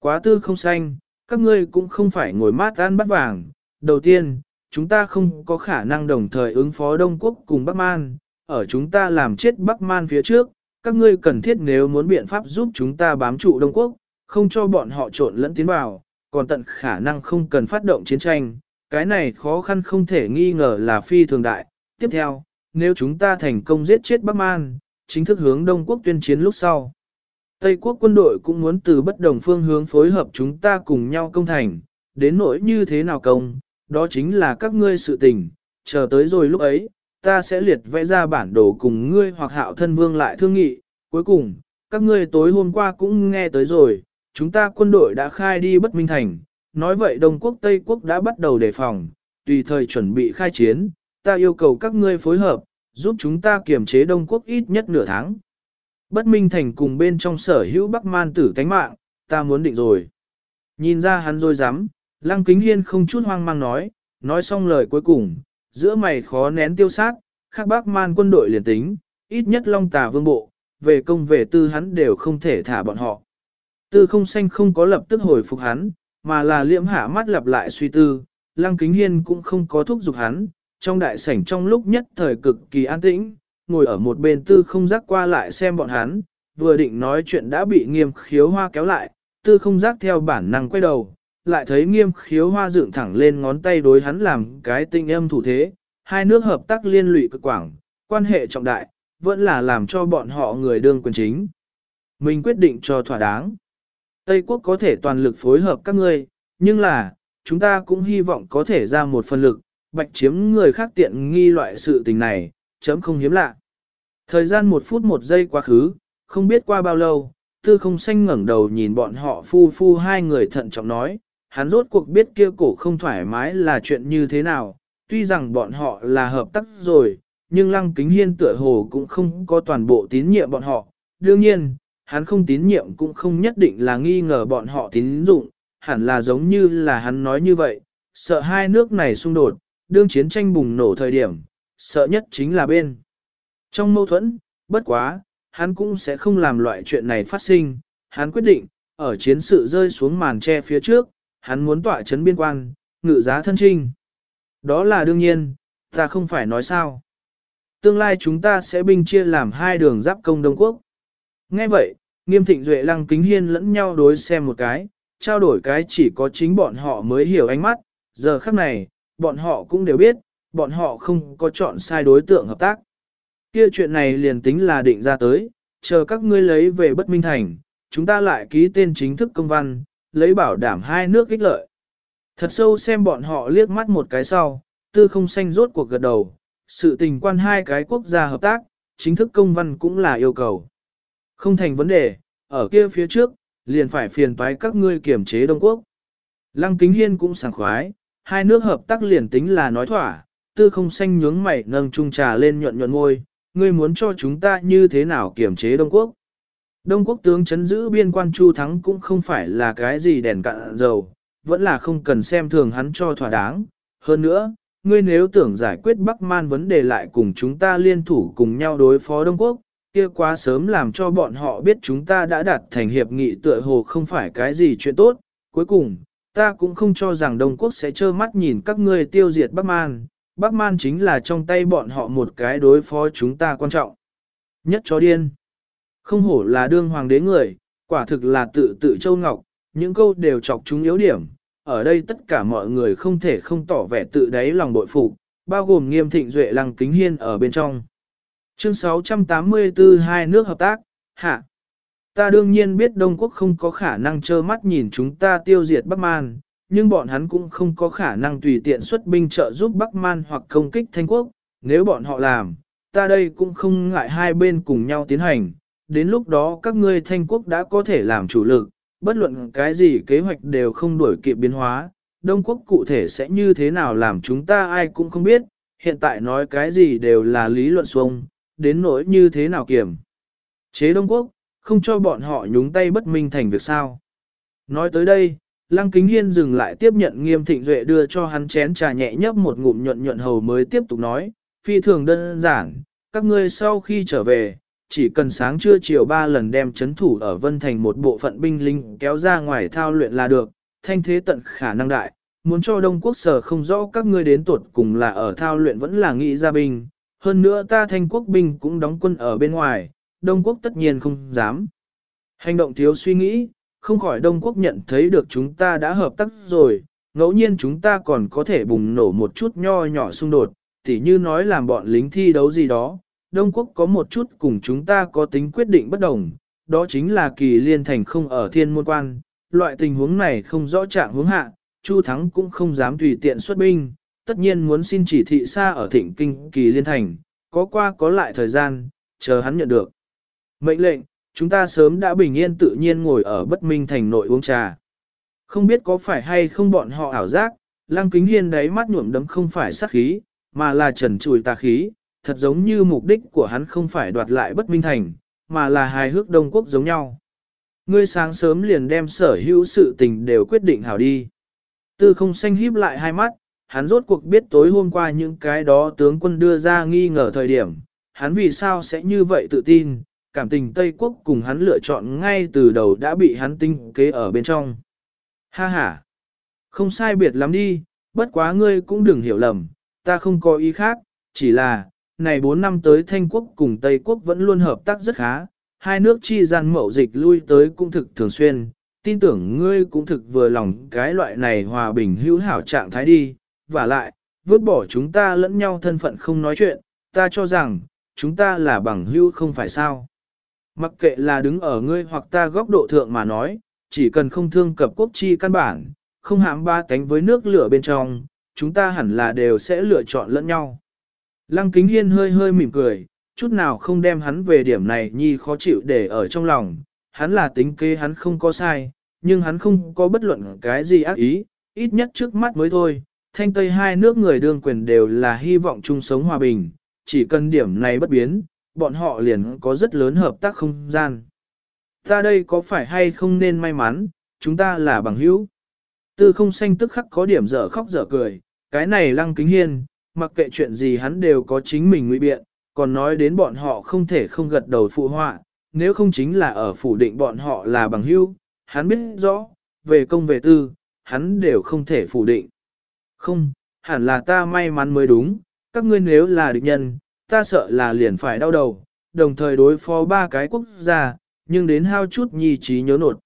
Quá tư không xanh, các ngươi cũng không phải ngồi mát ăn bắt vàng. Đầu tiên, chúng ta không có khả năng đồng thời ứng phó Đông Quốc cùng Bắc Man, ở chúng ta làm chết Bắc Man phía trước, các ngươi cần thiết nếu muốn biện pháp giúp chúng ta bám trụ Đông Quốc, không cho bọn họ trộn lẫn tiến vào, còn tận khả năng không cần phát động chiến tranh, cái này khó khăn không thể nghi ngờ là phi thường đại. Tiếp theo, nếu chúng ta thành công giết chết Bắc Man, chính thức hướng Đông Quốc tuyên chiến lúc sau. Tây quốc quân đội cũng muốn từ bất đồng phương hướng phối hợp chúng ta cùng nhau công thành, đến nỗi như thế nào công, đó chính là các ngươi sự tình, chờ tới rồi lúc ấy, ta sẽ liệt vẽ ra bản đồ cùng ngươi hoặc hạo thân vương lại thương nghị. Cuối cùng, các ngươi tối hôm qua cũng nghe tới rồi, chúng ta quân đội đã khai đi bất minh thành, nói vậy Đông Quốc Tây Quốc đã bắt đầu đề phòng, tùy thời chuẩn bị khai chiến, ta yêu cầu các ngươi phối hợp, giúp chúng ta kiềm chế Đông Quốc ít nhất nửa tháng. Bất minh thành cùng bên trong sở hữu Bắc Man tử cánh mạng, ta muốn định rồi. Nhìn ra hắn rồi dám, Lăng Kính Hiên không chút hoang mang nói, nói xong lời cuối cùng, giữa mày khó nén tiêu sát, khác Bắc Man quân đội liền tính, ít nhất Long Tà Vương Bộ, về công về tư hắn đều không thể thả bọn họ. Tư không xanh không có lập tức hồi phục hắn, mà là liễm hạ mắt lặp lại suy tư, Lăng Kính Hiên cũng không có thúc giục hắn, trong đại sảnh trong lúc nhất thời cực kỳ an tĩnh, ngồi ở một bên tư không giác qua lại xem bọn hắn, vừa định nói chuyện đã bị nghiêm khiếu hoa kéo lại, tư không giác theo bản năng quay đầu, lại thấy nghiêm khiếu hoa dựng thẳng lên ngón tay đối hắn làm cái tinh âm thủ thế, hai nước hợp tác liên lụy cực quảng, quan hệ trọng đại, vẫn là làm cho bọn họ người đương quyền chính. Mình quyết định cho thỏa đáng. Tây quốc có thể toàn lực phối hợp các ngươi, nhưng là, chúng ta cũng hy vọng có thể ra một phần lực, bạch chiếm người khác tiện nghi loại sự tình này, chấm không hiếm lạ. Thời gian một phút một giây quá khứ, không biết qua bao lâu, tư không xanh ngẩng đầu nhìn bọn họ phu phu hai người thận trọng nói, hắn rốt cuộc biết kia cổ không thoải mái là chuyện như thế nào, tuy rằng bọn họ là hợp tác rồi, nhưng lăng kính hiên tựa hồ cũng không có toàn bộ tín nhiệm bọn họ. Đương nhiên, hắn không tín nhiệm cũng không nhất định là nghi ngờ bọn họ tín dụng, hẳn là giống như là hắn nói như vậy, sợ hai nước này xung đột, đương chiến tranh bùng nổ thời điểm, sợ nhất chính là bên. Trong mâu thuẫn, bất quá, hắn cũng sẽ không làm loại chuyện này phát sinh, hắn quyết định, ở chiến sự rơi xuống màn tre phía trước, hắn muốn tỏa chấn biên quan, ngự giá thân trinh. Đó là đương nhiên, ta không phải nói sao. Tương lai chúng ta sẽ binh chia làm hai đường giáp công Đông Quốc. Nghe vậy, nghiêm thịnh duệ lăng kính hiên lẫn nhau đối xem một cái, trao đổi cái chỉ có chính bọn họ mới hiểu ánh mắt, giờ khắc này, bọn họ cũng đều biết, bọn họ không có chọn sai đối tượng hợp tác. Kia chuyện này liền tính là định ra tới, chờ các ngươi lấy về bất minh thành, chúng ta lại ký tên chính thức công văn, lấy bảo đảm hai nước ích lợi. Thật sâu xem bọn họ liếc mắt một cái sau, tư không xanh rốt cuộc gật đầu, sự tình quan hai cái quốc gia hợp tác, chính thức công văn cũng là yêu cầu. Không thành vấn đề, ở kia phía trước, liền phải phiền toái các ngươi kiểm chế Đông Quốc. Lăng Kính Hiên cũng sảng khoái, hai nước hợp tác liền tính là nói thỏa, tư không xanh nhướng mày nâng chung trà lên nhuận nhuận ngôi, ngươi muốn cho chúng ta như thế nào kiểm chế Đông Quốc. Đông Quốc tướng chấn giữ biên quan Chu Thắng cũng không phải là cái gì đèn cạn dầu, vẫn là không cần xem thường hắn cho thỏa đáng. Hơn nữa, ngươi nếu tưởng giải quyết Bắc Man vấn đề lại cùng chúng ta liên thủ cùng nhau đối phó Đông Quốc, kia quá sớm làm cho bọn họ biết chúng ta đã đạt thành hiệp nghị tựa hồ không phải cái gì chuyện tốt. Cuối cùng, ta cũng không cho rằng Đông Quốc sẽ trơ mắt nhìn các ngươi tiêu diệt Bắc Man. Bắc Man chính là trong tay bọn họ một cái đối phó chúng ta quan trọng. Nhất chó điên. Không hổ là đương hoàng đế người, quả thực là tự tự châu ngọc, những câu đều chọc chúng yếu điểm. Ở đây tất cả mọi người không thể không tỏ vẻ tự đáy lòng bội phục, bao gồm nghiêm thịnh duệ lăng kính hiên ở bên trong. Chương 684 hai nước hợp tác, hạ. Ta đương nhiên biết Đông Quốc không có khả năng trơ mắt nhìn chúng ta tiêu diệt Bắc Man, nhưng bọn hắn cũng không có khả năng tùy tiện xuất binh trợ giúp Bắc Man hoặc công kích Thanh Quốc. Nếu bọn họ làm, ta đây cũng không ngại hai bên cùng nhau tiến hành. Đến lúc đó các ngươi Thanh Quốc đã có thể làm chủ lực, bất luận cái gì kế hoạch đều không đổi kịp biến hóa. Đông Quốc cụ thể sẽ như thế nào làm chúng ta ai cũng không biết, hiện tại nói cái gì đều là lý luận xuông, đến nỗi như thế nào kiểm. Chế Đông Quốc, không cho bọn họ nhúng tay bất minh thành việc sao. Nói tới đây, Lăng Kính Hiên dừng lại tiếp nhận nghiêm thịnh duệ đưa cho hắn chén trà nhẹ nhấp một ngụm nhuận nhuận hầu mới tiếp tục nói, phi thường đơn giản, các ngươi sau khi trở về, chỉ cần sáng trưa chiều ba lần đem chấn thủ ở Vân Thành một bộ phận binh linh kéo ra ngoài thao luyện là được, thanh thế tận khả năng đại, muốn cho Đông Quốc sở không rõ các ngươi đến tuột cùng là ở thao luyện vẫn là nghĩ ra binh, hơn nữa ta thanh quốc binh cũng đóng quân ở bên ngoài, Đông Quốc tất nhiên không dám. Hành động thiếu suy nghĩ, không khỏi Đông Quốc nhận thấy được chúng ta đã hợp tác rồi, ngẫu nhiên chúng ta còn có thể bùng nổ một chút nho nhỏ xung đột, tỉ như nói làm bọn lính thi đấu gì đó. Đông Quốc có một chút cùng chúng ta có tính quyết định bất đồng, đó chính là kỳ liên thành không ở thiên môn quan. Loại tình huống này không rõ trạng hướng hạ, Chu Thắng cũng không dám tùy tiện xuất binh, tất nhiên muốn xin chỉ thị xa ở thịnh kinh kỳ liên thành, có qua có lại thời gian, chờ hắn nhận được. Mệnh lệnh, chúng ta sớm đã bình yên tự nhiên ngồi ở bất minh thành nội uống trà. Không biết có phải hay không bọn họ ảo giác, lăng kính hiên đáy mắt nhuộm đấm không phải sát khí, mà là trần trùi tà khí, thật giống như mục đích của hắn không phải đoạt lại bất minh thành, mà là hài hước đông quốc giống nhau. Ngươi sáng sớm liền đem sở hữu sự tình đều quyết định hảo đi. Tư không xanh híp lại hai mắt, hắn rốt cuộc biết tối hôm qua những cái đó tướng quân đưa ra nghi ngờ thời điểm, hắn vì sao sẽ như vậy tự tin, cảm tình Tây Quốc cùng hắn lựa chọn ngay từ đầu đã bị hắn tinh kế ở bên trong. Ha ha! Không sai biệt lắm đi, bất quá ngươi cũng đừng hiểu lầm, ta không có ý khác, chỉ là, này 4 năm tới Thanh Quốc cùng Tây Quốc vẫn luôn hợp tác rất khá, hai nước chi gian mậu dịch lui tới cũng thực thường xuyên, tin tưởng ngươi cũng thực vừa lòng cái loại này hòa bình hữu hảo trạng thái đi, và lại, vứt bỏ chúng ta lẫn nhau thân phận không nói chuyện, ta cho rằng, chúng ta là bằng hữu không phải sao. Mặc kệ là đứng ở ngươi hoặc ta góc độ thượng mà nói, chỉ cần không thương cập quốc chi căn bản, không hãm ba cánh với nước lửa bên trong, chúng ta hẳn là đều sẽ lựa chọn lẫn nhau. Lăng kính hiên hơi hơi mỉm cười, chút nào không đem hắn về điểm này nhi khó chịu để ở trong lòng, hắn là tính kế hắn không có sai, nhưng hắn không có bất luận cái gì ác ý, ít nhất trước mắt mới thôi, thanh tây hai nước người đương quyền đều là hy vọng chung sống hòa bình, chỉ cần điểm này bất biến, bọn họ liền có rất lớn hợp tác không gian. Ta đây có phải hay không nên may mắn, chúng ta là bằng hữu. Tư không xanh tức khắc có điểm dở khóc dở cười, cái này lăng kính hiên, mặc kệ chuyện gì hắn đều có chính mình nguy biện, còn nói đến bọn họ không thể không gật đầu phụ họa, nếu không chính là ở phủ định bọn họ là bằng hữu, hắn biết rõ, về công về tư, hắn đều không thể phủ định. Không, hẳn là ta may mắn mới đúng, các ngươi nếu là địch nhân, ta sợ là liền phải đau đầu, đồng thời đối phó ba cái quốc gia, nhưng đến hao chút nhi trí nhớ nột.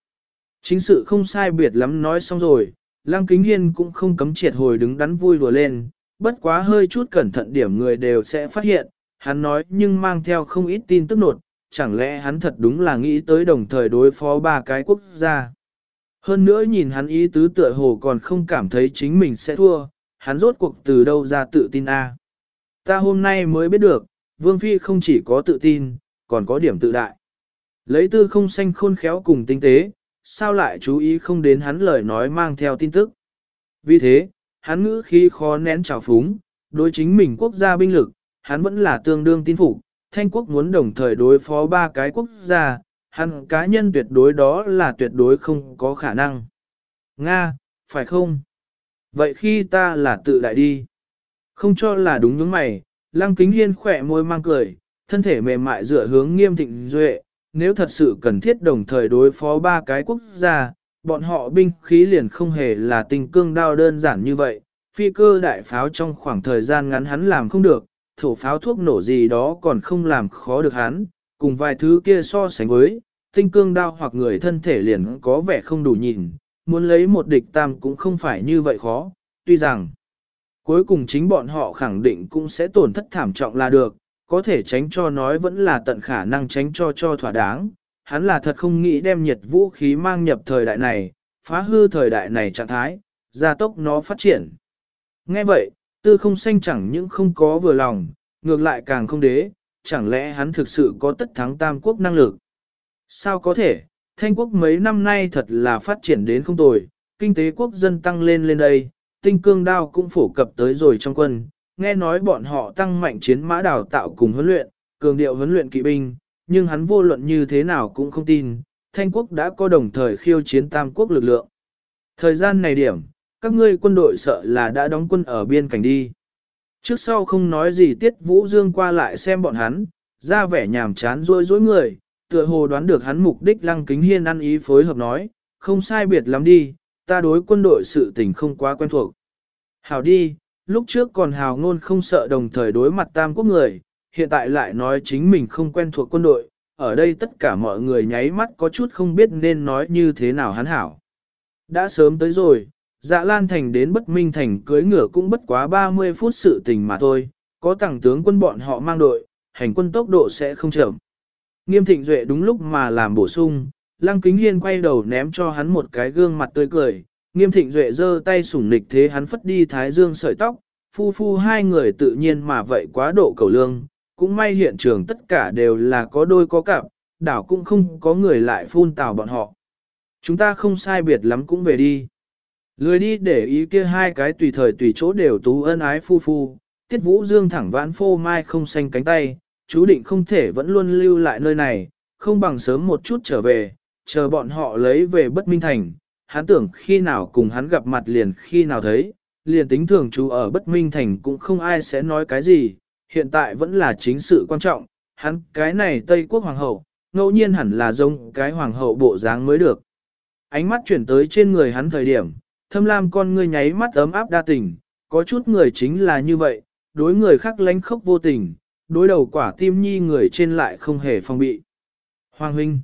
Chính sự không sai biệt lắm nói xong rồi, Lăng Kính Hiên cũng không cấm triệt hồi đứng đắn vui đùa lên, bất quá hơi chút cẩn thận điểm người đều sẽ phát hiện, hắn nói nhưng mang theo không ít tin tức nột, chẳng lẽ hắn thật đúng là nghĩ tới đồng thời đối phó ba cái quốc gia. Hơn nữa nhìn hắn ý tứ tựa hồ còn không cảm thấy chính mình sẽ thua, hắn rốt cuộc từ đâu ra tự tin a? Ta hôm nay mới biết được, Vương Phi không chỉ có tự tin, còn có điểm tự đại. Lấy tư không xanh khôn khéo cùng tinh tế, sao lại chú ý không đến hắn lời nói mang theo tin tức. Vì thế, hắn ngữ khi khó nén trào phúng, đối chính mình quốc gia binh lực, hắn vẫn là tương đương tin phục, thanh quốc muốn đồng thời đối phó ba cái quốc gia, hắn cá nhân tuyệt đối đó là tuyệt đối không có khả năng. Nga, phải không? Vậy khi ta là tự đại đi. Không cho là đúng những mày, lăng kính hiên khỏe môi mang cười, thân thể mềm mại dựa hướng nghiêm thịnh duệ, nếu thật sự cần thiết đồng thời đối phó ba cái quốc gia, bọn họ binh khí liền không hề là tình cương đao đơn giản như vậy, phi cơ đại pháo trong khoảng thời gian ngắn hắn làm không được, thổ pháo thuốc nổ gì đó còn không làm khó được hắn, cùng vài thứ kia so sánh với, tinh cương đao hoặc người thân thể liền có vẻ không đủ nhìn, muốn lấy một địch tam cũng không phải như vậy khó, tuy rằng cuối cùng chính bọn họ khẳng định cũng sẽ tổn thất thảm trọng là được, có thể tránh cho nói vẫn là tận khả năng tránh cho cho thỏa đáng, hắn là thật không nghĩ đem nhiệt vũ khí mang nhập thời đại này, phá hư thời đại này trạng thái, gia tốc nó phát triển. Nghe vậy, tư không xanh chẳng những không có vừa lòng, ngược lại càng không đế, chẳng lẽ hắn thực sự có tất thắng tam quốc năng lực. Sao có thể, thanh quốc mấy năm nay thật là phát triển đến không tồi, kinh tế quốc dân tăng lên lên đây, tinh cương đao cũng phổ cập tới rồi trong quân, nghe nói bọn họ tăng mạnh chiến mã đào tạo cùng huấn luyện, cường điệu huấn luyện kỵ binh, nhưng hắn vô luận như thế nào cũng không tin, thanh quốc đã có đồng thời khiêu chiến tam quốc lực lượng. Thời gian này điểm, các ngươi quân đội sợ là đã đóng quân ở biên cảnh đi. Trước sau không nói gì Tiết Vũ Dương qua lại xem bọn hắn, ra vẻ nhàm chán rối rối người, tựa hồ đoán được hắn mục đích lăng kính hiên ăn ý phối hợp nói, không sai biệt lắm đi, ta đối quân đội sự tình không quá quen thuộc. Hảo đi, lúc trước còn hào ngôn không sợ đồng thời đối mặt tam quốc người, hiện tại lại nói chính mình không quen thuộc quân đội, ở đây tất cả mọi người nháy mắt có chút không biết nên nói như thế nào hắn hảo. Đã sớm tới rồi, dạ lan thành đến bất minh thành cưới ngựa cũng bất quá 30 phút sự tình mà thôi, có tàng tướng quân bọn họ mang đội, hành quân tốc độ sẽ không chậm. Nghiêm thịnh duệ đúng lúc mà làm bổ sung, lăng kính hiên quay đầu ném cho hắn một cái gương mặt tươi cười, nghiêm thịnh duệ giơ tay sủng nịch thế hắn phất đi thái dương sợi tóc, phu phu hai người tự nhiên mà vậy quá độ cầu lương, cũng may hiện trường tất cả đều là có đôi có cặp, đảo cũng không có người lại phun tào bọn họ. Chúng ta không sai biệt lắm cũng về đi. Lười đi để ý kia hai cái tùy thời tùy chỗ đều tú ân ái phu phu, tiết vũ dương thẳng vãn phô mai không xanh cánh tay, chú định không thể vẫn luôn lưu lại nơi này, không bằng sớm một chút trở về, chờ bọn họ lấy về bất minh thành. Hắn tưởng khi nào cùng hắn gặp mặt liền khi nào thấy, liền tính thường chú ở bất minh thành cũng không ai sẽ nói cái gì, hiện tại vẫn là chính sự quan trọng, hắn cái này Tây quốc hoàng hậu, ngẫu nhiên hẳn là giống cái hoàng hậu bộ dáng mới được. Ánh mắt chuyển tới trên người hắn thời điểm, thâm lam con ngươi nháy mắt ấm áp đa tình, có chút người chính là như vậy, đối người khác lánh khóc vô tình, đối đầu quả tim nhi người trên lại không hề phong bị. Hoàng huynh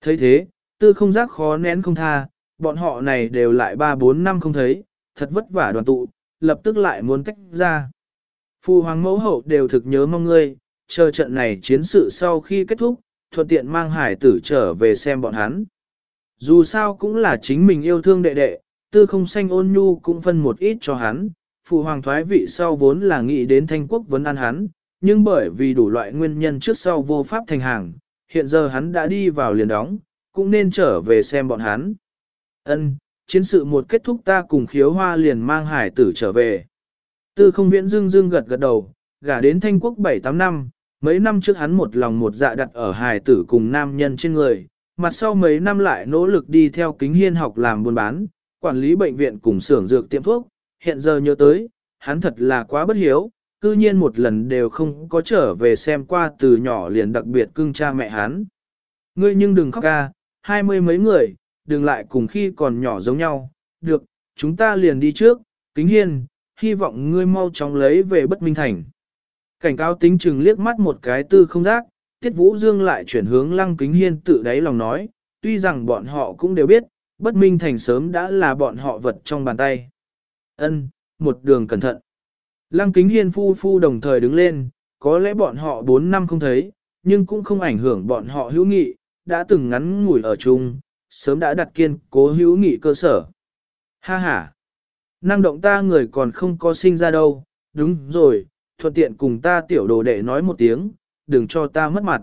thấy thế, tư không giác khó nén không tha, bọn họ này đều lại 3-4 năm không thấy, thật vất vả đoàn tụ, lập tức lại muốn tách ra. Phu hoàng mẫu hậu đều thực nhớ mong ngươi, chờ trận này chiến sự sau khi kết thúc, thuận tiện mang hải tử trở về xem bọn hắn. Dù sao cũng là chính mình yêu thương đệ đệ, tư không xanh ôn nhu cũng phân một ít cho hắn, phụ hoàng thoái vị sau vốn là nghĩ đến thanh quốc vấn an hắn, nhưng bởi vì đủ loại nguyên nhân trước sau vô pháp thành hàng, hiện giờ hắn đã đi vào liền đóng, cũng nên trở về xem bọn hắn. Ân, chiến sự một kết thúc ta cùng khiếu hoa liền mang hải tử trở về. Tư không viễn dưng dưng gật gật đầu, gả đến thanh quốc 7-8 năm, mấy năm trước hắn một lòng một dạ đặt ở hải tử cùng nam nhân trên người, mặt sau mấy năm lại nỗ lực đi theo kính hiên học làm buôn bán, quản lý bệnh viện cùng xưởng dược tiệm thuốc, hiện giờ nhớ tới, hắn thật là quá bất hiếu, cư nhiên một lần đều không có trở về xem qua từ nhỏ liền đặc biệt cưng cha mẹ hắn. Ngươi nhưng đừng khóc ca, hai mươi mấy người, đừng lại cùng khi còn nhỏ giống nhau, được, chúng ta liền đi trước, kính hiên, hy vọng ngươi mau chóng lấy về bất minh thành. Cảnh cáo tính chừng liếc mắt một cái tư không giác, tiết vũ dương lại chuyển hướng lăng kính hiên tự đáy lòng nói, tuy rằng bọn họ cũng đều biết, bất minh thành sớm đã là bọn họ vật trong bàn tay. Ân, một đường cẩn thận. Lăng kính hiên phu phu đồng thời đứng lên, có lẽ bọn họ 4 năm không thấy, nhưng cũng không ảnh hưởng bọn họ hữu nghị, đã từng ngắn ngủi ở chung, sớm đã đặt kiên cố hữu nghị cơ sở. Ha ha! Năng động ta người còn không có sinh ra đâu, đúng rồi, thuận tiện cùng ta tiểu đồ đệ nói một tiếng, đừng cho ta mất mặt.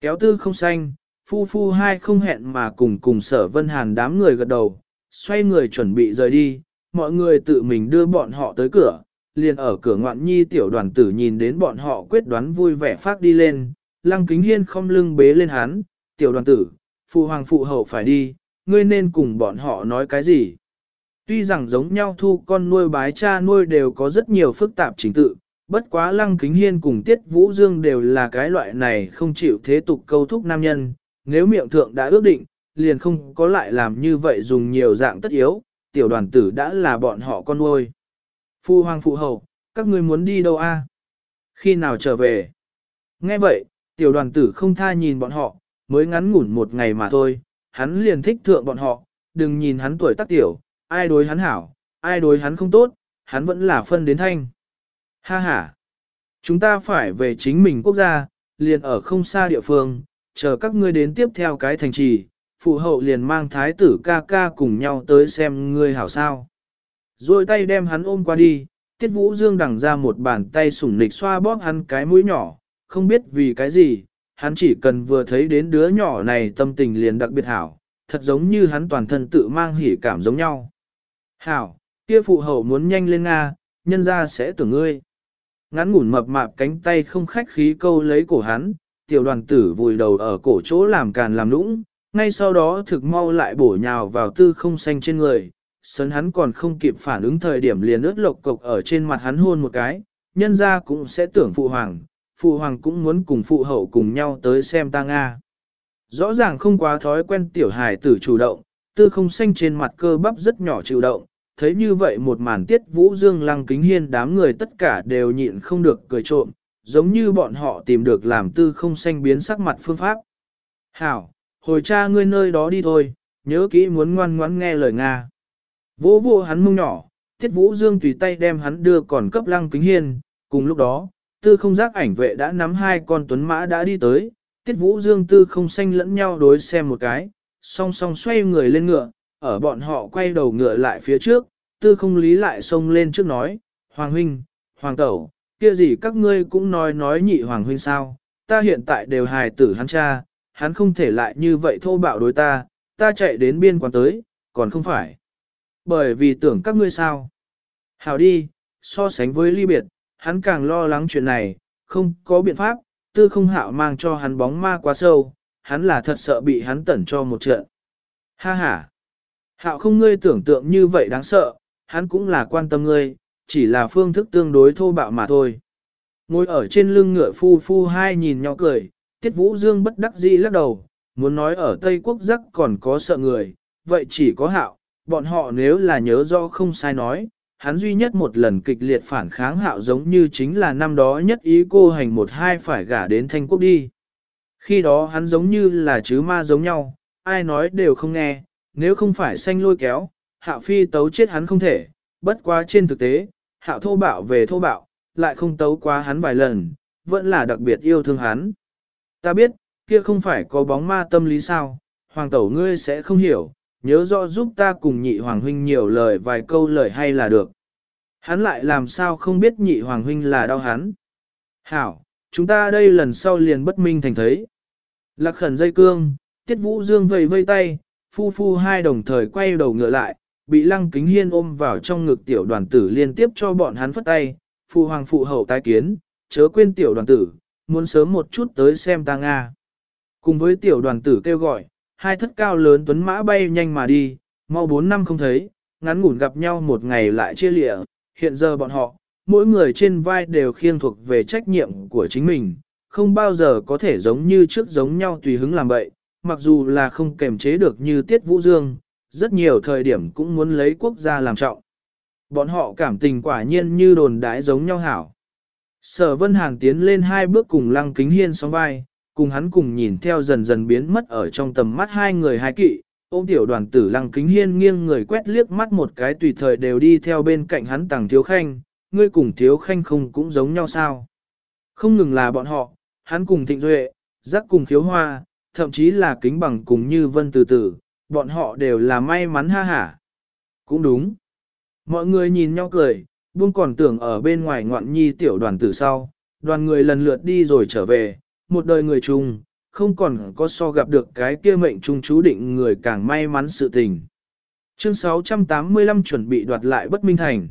Kéo tư không xanh, phu phu hai không hẹn mà cùng cùng sở vân hàn đám người gật đầu, xoay người chuẩn bị rời đi, mọi người tự mình đưa bọn họ tới cửa, liền ở cửa ngoạn nhi tiểu đoàn tử nhìn đến bọn họ quyết đoán vui vẻ phát đi lên, lăng kính hiên không lưng bế lên hắn, tiểu đoàn tử, phụ hoàng phụ hậu phải đi, ngươi nên cùng bọn họ nói cái gì. Tuy rằng giống nhau thu con nuôi bái cha nuôi đều có rất nhiều phức tạp chính tự, bất quá lăng kính hiên cùng tiết vũ dương đều là cái loại này không chịu thế tục câu thúc nam nhân, nếu miệng thượng đã ước định, liền không có lại làm như vậy dùng nhiều dạng tất yếu, tiểu đoàn tử đã là bọn họ con nuôi. Phu hoàng phụ hậu, các ngươi muốn đi đâu a? Khi nào trở về? Nghe vậy, tiểu đoàn tử không tha nhìn bọn họ, mới ngắn ngủn một ngày mà thôi, hắn liền thích thượng bọn họ, đừng nhìn hắn tuổi tác tiểu, ai đối hắn hảo, ai đối hắn không tốt, hắn vẫn là phân đến thanh. Ha ha! Chúng ta phải về chính mình quốc gia, liền ở không xa địa phương, chờ các ngươi đến tiếp theo cái thành trì, phụ hậu liền mang thái tử ca ca cùng nhau tới xem ngươi hảo sao. Rồi tay đem hắn ôm qua đi, tiết vũ dương đằng ra một bàn tay sủng nịch xoa bóp hắn cái mũi nhỏ, không biết vì cái gì, hắn chỉ cần vừa thấy đến đứa nhỏ này tâm tình liền đặc biệt hảo, thật giống như hắn toàn thân tự mang hỉ cảm giống nhau. Hảo, kia phụ hậu muốn nhanh lên Nga, nhân ra sẽ tưởng ngươi. Ngắn ngủn mập mạp cánh tay không khách khí câu lấy cổ hắn, tiểu đoàn tử vùi đầu ở cổ chỗ làm càn làm nũng, ngay sau đó thực mau lại bổ nhào vào tư không xanh trên người, sấn hắn còn không kịp phản ứng thời điểm liền ướt lộc cộc ở trên mặt hắn hôn một cái, nhân ra cũng sẽ tưởng phụ hoàng, phụ hoàng cũng muốn cùng phụ hậu cùng nhau tới xem ta Nga. Rõ ràng không quá thói quen tiểu hài tử chủ động, tư không xanh trên mặt cơ bắp rất nhỏ chịu động, thấy như vậy một màn tiết vũ dương lăng kính hiên đám người tất cả đều nhịn không được cười trộm, giống như bọn họ tìm được làm tư không xanh biến sắc mặt phương pháp. Hảo, hồi cha ngươi nơi đó đi thôi, nhớ kỹ muốn ngoan ngoãn nghe lời Nga. Vỗ vô hắn mông nhỏ, tiết vũ dương tùy tay đem hắn đưa còn cấp lăng kính hiên, cùng lúc đó, tư không giác ảnh vệ đã nắm hai con tuấn mã đã đi tới, tiết vũ dương tư không xanh lẫn nhau đối xem một cái, song song xoay người lên ngựa, ở bọn họ quay đầu ngựa lại phía trước, tư không lý lại xông lên trước nói, Hoàng huynh, hoàng tẩu, kia gì các ngươi cũng nói nói nhị hoàng huynh sao, ta hiện tại đều hài tử hắn cha, hắn không thể lại như vậy thô bạo đối ta, ta chạy đến biên quan tới, còn không phải. Bởi vì tưởng các ngươi sao. Hảo đi, so sánh với ly biệt, hắn càng lo lắng chuyện này, không có biện pháp, tư không hạo mang cho hắn bóng ma quá sâu, hắn là thật sợ bị hắn tẩn cho một trận. Ha ha! Hạo không ngươi tưởng tượng như vậy đáng sợ, hắn cũng là quan tâm ngươi, chỉ là phương thức tương đối thô bạo mà thôi. Ngồi ở trên lưng ngựa phu phu hai nhìn nhỏ cười, tiết vũ dương bất đắc dĩ lắc đầu, muốn nói ở Tây Quốc giác còn có sợ người, vậy chỉ có hạo, bọn họ nếu là nhớ rõ không sai nói, hắn duy nhất một lần kịch liệt phản kháng hạo giống như chính là năm đó nhất ý cô hành một hai phải gả đến thanh quốc đi. Khi đó hắn giống như là chứ ma giống nhau, ai nói đều không nghe, nếu không phải xanh lôi kéo, hạo phi tấu chết hắn không thể, bất quá trên thực tế, hạo thô bạo về thô bạo, lại không tấu quá hắn vài lần, vẫn là đặc biệt yêu thương hắn. Ta biết, kia không phải có bóng ma tâm lý sao, hoàng tẩu ngươi sẽ không hiểu, nhớ rõ giúp ta cùng nhị hoàng huynh nhiều lời vài câu lời hay là được. Hắn lại làm sao không biết nhị hoàng huynh là đau hắn. Hảo, chúng ta đây lần sau liền bất minh thành thấy. Lạc khẩn dây cương, tiết vũ dương vầy vây tay, phu phu hai đồng thời quay đầu ngựa lại, bị lăng kính hiên ôm vào trong ngực tiểu đoàn tử liên tiếp cho bọn hắn phất tay, phu hoàng phụ hậu tái kiến, chớ quên tiểu đoàn tử, muốn sớm một chút tới xem ta Nga. Cùng với tiểu đoàn tử kêu gọi, hai thất cao lớn tuấn mã bay nhanh mà đi, mau bốn năm không thấy, ngắn ngủn gặp nhau một ngày lại chia lịa, hiện giờ bọn họ, mỗi người trên vai đều khiêng thuộc về trách nhiệm của chính mình, không bao giờ có thể giống như trước giống nhau tùy hứng làm bậy, mặc dù là không kềm chế được như Tiết Vũ Dương, rất nhiều thời điểm cũng muốn lấy quốc gia làm trọng. Bọn họ cảm tình quả nhiên như đồn đãi giống nhau hảo. Sở Vân Hàn tiến lên hai bước cùng Lăng Kính Hiên sóng vai, cùng hắn cùng nhìn theo dần dần biến mất ở trong tầm mắt hai người hai kỵ. Ôm tiểu đoàn tử Lăng Kính Hiên nghiêng người quét liếc mắt một cái tùy thời đều đi theo bên cạnh hắn tàng thiếu khanh, ngươi cùng thiếu khanh không cũng giống nhau sao. Không ngừng là bọn họ, hắn cùng thịnh duệ, giác cùng khiếu hoa, thậm chí là kính bằng cùng như vân từ từ, bọn họ đều là may mắn ha hả. Cũng đúng. Mọi người nhìn nhau cười, buông còn tưởng ở bên ngoài ngoạn nhi tiểu đoàn tử sau, đoàn người lần lượt đi rồi trở về, một đời người chung, không còn có so gặp được cái kia mệnh trung chú định người càng may mắn sự tình. Chương 685 chuẩn bị đoạt lại Bất Minh Thành.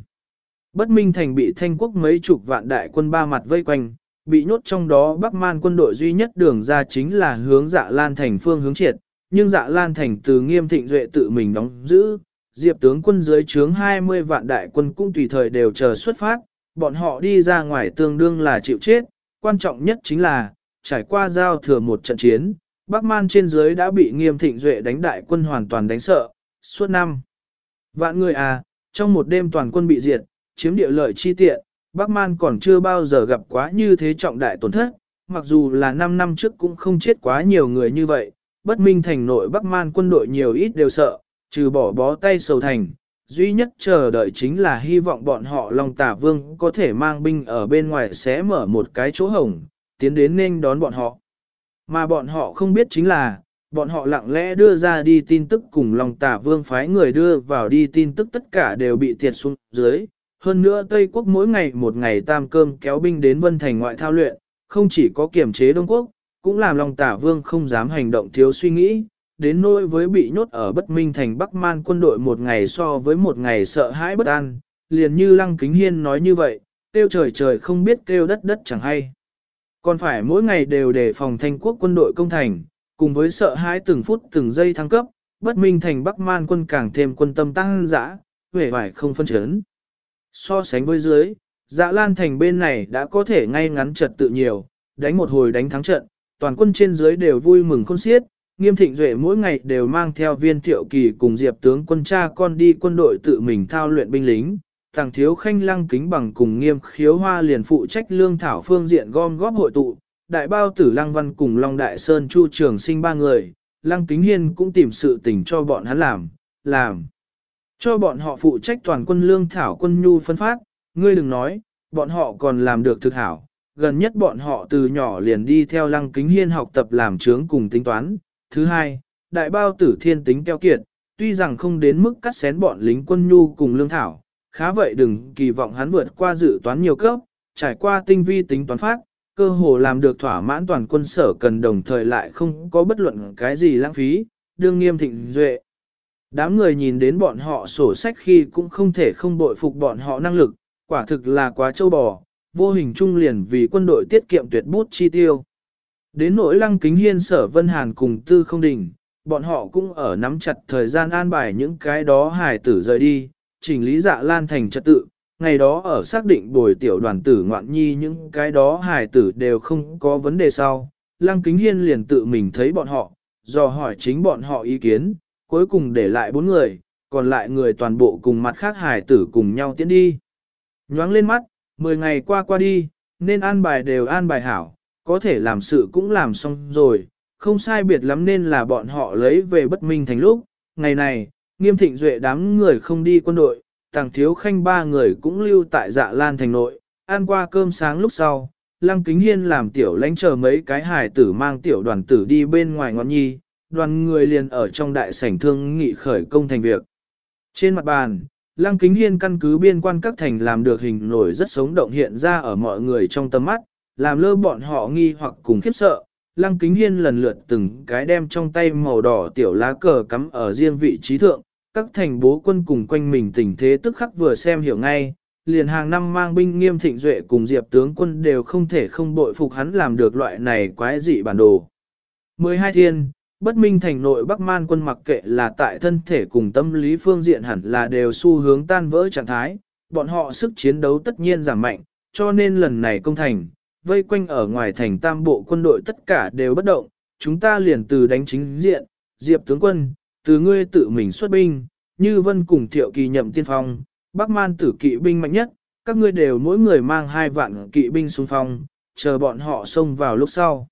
Bất Minh Thành bị thanh quốc mấy chục vạn đại quân ba mặt vây quanh, bị nhốt trong đó Bắc Man quân đội duy nhất đường ra chính là hướng dạ lan thành phương hướng triệt, nhưng dạ lan thành từ nghiêm thịnh duệ tự mình đóng giữ, diệp tướng quân dưới trướng 20 vạn đại quân cũng tùy thời đều chờ xuất phát, bọn họ đi ra ngoài tương đương là chịu chết, quan trọng nhất chính là, trải qua giao thừa một trận chiến, Bắc Man trên dưới đã bị nghiêm thịnh duệ đánh đại quân hoàn toàn đánh sợ, suốt năm. Vạn người à, trong một đêm toàn quân bị diệt, chiếm địa lợi chi tiện, Bắc Man còn chưa bao giờ gặp quá như thế trọng đại tổn thất, mặc dù là 5 năm trước cũng không chết quá nhiều người như vậy, bất minh thành nội Bắc Man quân đội nhiều ít đều sợ, trừ bỏ bó tay sầu thành, duy nhất chờ đợi chính là hy vọng bọn họ Long Tả Vương có thể mang binh ở bên ngoài xé mở một cái chỗ hổng, tiến đến nên đón bọn họ. Mà bọn họ không biết chính là, bọn họ lặng lẽ đưa ra đi tin tức cùng lòng Tả Vương phái người đưa vào đi tin tức tất cả đều bị thiệt xuống dưới. Hơn nữa Tây Quốc mỗi ngày một ngày tam cơm kéo binh đến Vân Thành ngoại thao luyện, không chỉ có kiểm chế Đông Quốc, cũng làm lòng Tả Vương không dám hành động thiếu suy nghĩ, đến nỗi với bị nhốt ở bất minh thành Bắc Man quân đội một ngày so với một ngày sợ hãi bất an, liền như Lăng Kính Hiên nói như vậy, kêu trời trời không biết kêu đất đất chẳng hay. Còn phải mỗi ngày đều đề phòng thanh quốc quân đội công thành, cùng với sợ hãi từng phút từng giây thăng cấp, bất minh thành Bắc Man quân càng thêm quân tâm tăng dã, vẻ vải không phân chấn. So sánh với dưới, dạ lan thành bên này đã có thể ngay ngắn trật tự nhiều, đánh một hồi đánh thắng trận, toàn quân trên dưới đều vui mừng khôn xiết, Nghiêm thịnh duệ mỗi ngày đều mang theo viên thiệu kỳ cùng diệp tướng quân cha con đi quân đội tự mình thao luyện binh lính tàng thiếu khanh lăng kính bằng cùng nghiêm khiếu hoa liền phụ trách lương thảo phương diện gom góp hội tụ. Đại bao tử lăng văn cùng Long Đại Sơn Chu Trường sinh ba người, lăng kính hiên cũng tìm sự tình cho bọn hắn làm, làm. Cho bọn họ phụ trách toàn quân lương thảo quân nhu phân phát, ngươi đừng nói, bọn họ còn làm được thực hảo. Gần nhất bọn họ từ nhỏ liền đi theo lăng kính hiên học tập làm trướng cùng tính toán, Thứ hai, đại bao tử thiên tính keo kiệt, tuy rằng không đến mức cắt xén bọn lính quân nhu cùng lương thảo, khá vậy đừng kỳ vọng hắn vượt qua dự toán nhiều cấp, trải qua tinh vi tính toán phát, cơ hồ làm được thỏa mãn toàn quân sở cần đồng thời lại không có bất luận cái gì lãng phí, đương nghiêm thịnh duệ. Đám người nhìn đến bọn họ sổ sách khi cũng không thể không bội phục bọn họ năng lực, quả thực là quá châu bò, vô hình trung liền vì quân đội tiết kiệm tuyệt bút chi tiêu. Đến nỗi lăng kính hiên sở Vân Hàn cùng tư không đình, bọn họ cũng ở nắm chặt thời gian an bài những cái đó hài tử rời đi, chỉnh lý dạ lan thành trật tự. Ngày đó ở xác định bồi tiểu đoàn tử ngoạn nhi những cái đó hài tử đều không có vấn đề sau. Lăng kính hiên liền tự mình thấy bọn họ, do hỏi chính bọn họ ý kiến, cuối cùng để lại bốn người, còn lại người toàn bộ cùng mặt khác hài tử cùng nhau tiến đi. Nhoáng lên mắt, mười ngày qua qua đi, nên an bài đều an bài hảo, có thể làm sự cũng làm xong rồi, không sai biệt lắm nên là bọn họ lấy về bất minh thành lúc. Ngày này, nghiêm thịnh duệ đám người không đi quân đội, tàng thiếu khanh ba người cũng lưu tại dạ lan thành nội, ăn qua cơm sáng lúc sau. Lăng Kính Hiên làm tiểu lãnh chờ mấy cái hài tử mang tiểu đoàn tử đi bên ngoài ngọn nhi, đoàn người liền ở trong đại sảnh thương nghị khởi công thành việc. Trên mặt bàn, Lăng Kính Hiên căn cứ biên quan các thành làm được hình nổi rất sống động hiện ra ở mọi người trong tầm mắt, làm lơ bọn họ nghi hoặc cùng khiếp sợ. Lăng Kính Hiên lần lượt từng cái đem trong tay màu đỏ tiểu lá cờ cắm ở riêng vị trí thượng, các thành bố quân cùng quanh mình tình thế tức khắc vừa xem hiểu ngay, liền hàng năm mang binh nghiêm thịnh duệ cùng diệp tướng quân đều không thể không bội phục hắn làm được loại này quái dị bản đồ. 12 thiên, bất minh thành nội Bắc Man quân mặc kệ là tại thân thể cùng tâm lý phương diện hẳn là đều xu hướng tan vỡ trạng thái, bọn họ sức chiến đấu tất nhiên giảm mạnh, cho nên lần này công thành, vây quanh ở ngoài thành tam bộ quân đội tất cả đều bất động, chúng ta liền từ đánh chính diện, diệp tướng quân, từ ngươi tự mình xuất binh, như vân cùng thiệu kỳ nhậm tiên phong, Bắc Man tử kỵ binh mạnh nhất, các ngươi đều mỗi người mang hai vạn kỵ binh xung phong, chờ bọn họ xông vào lúc sau.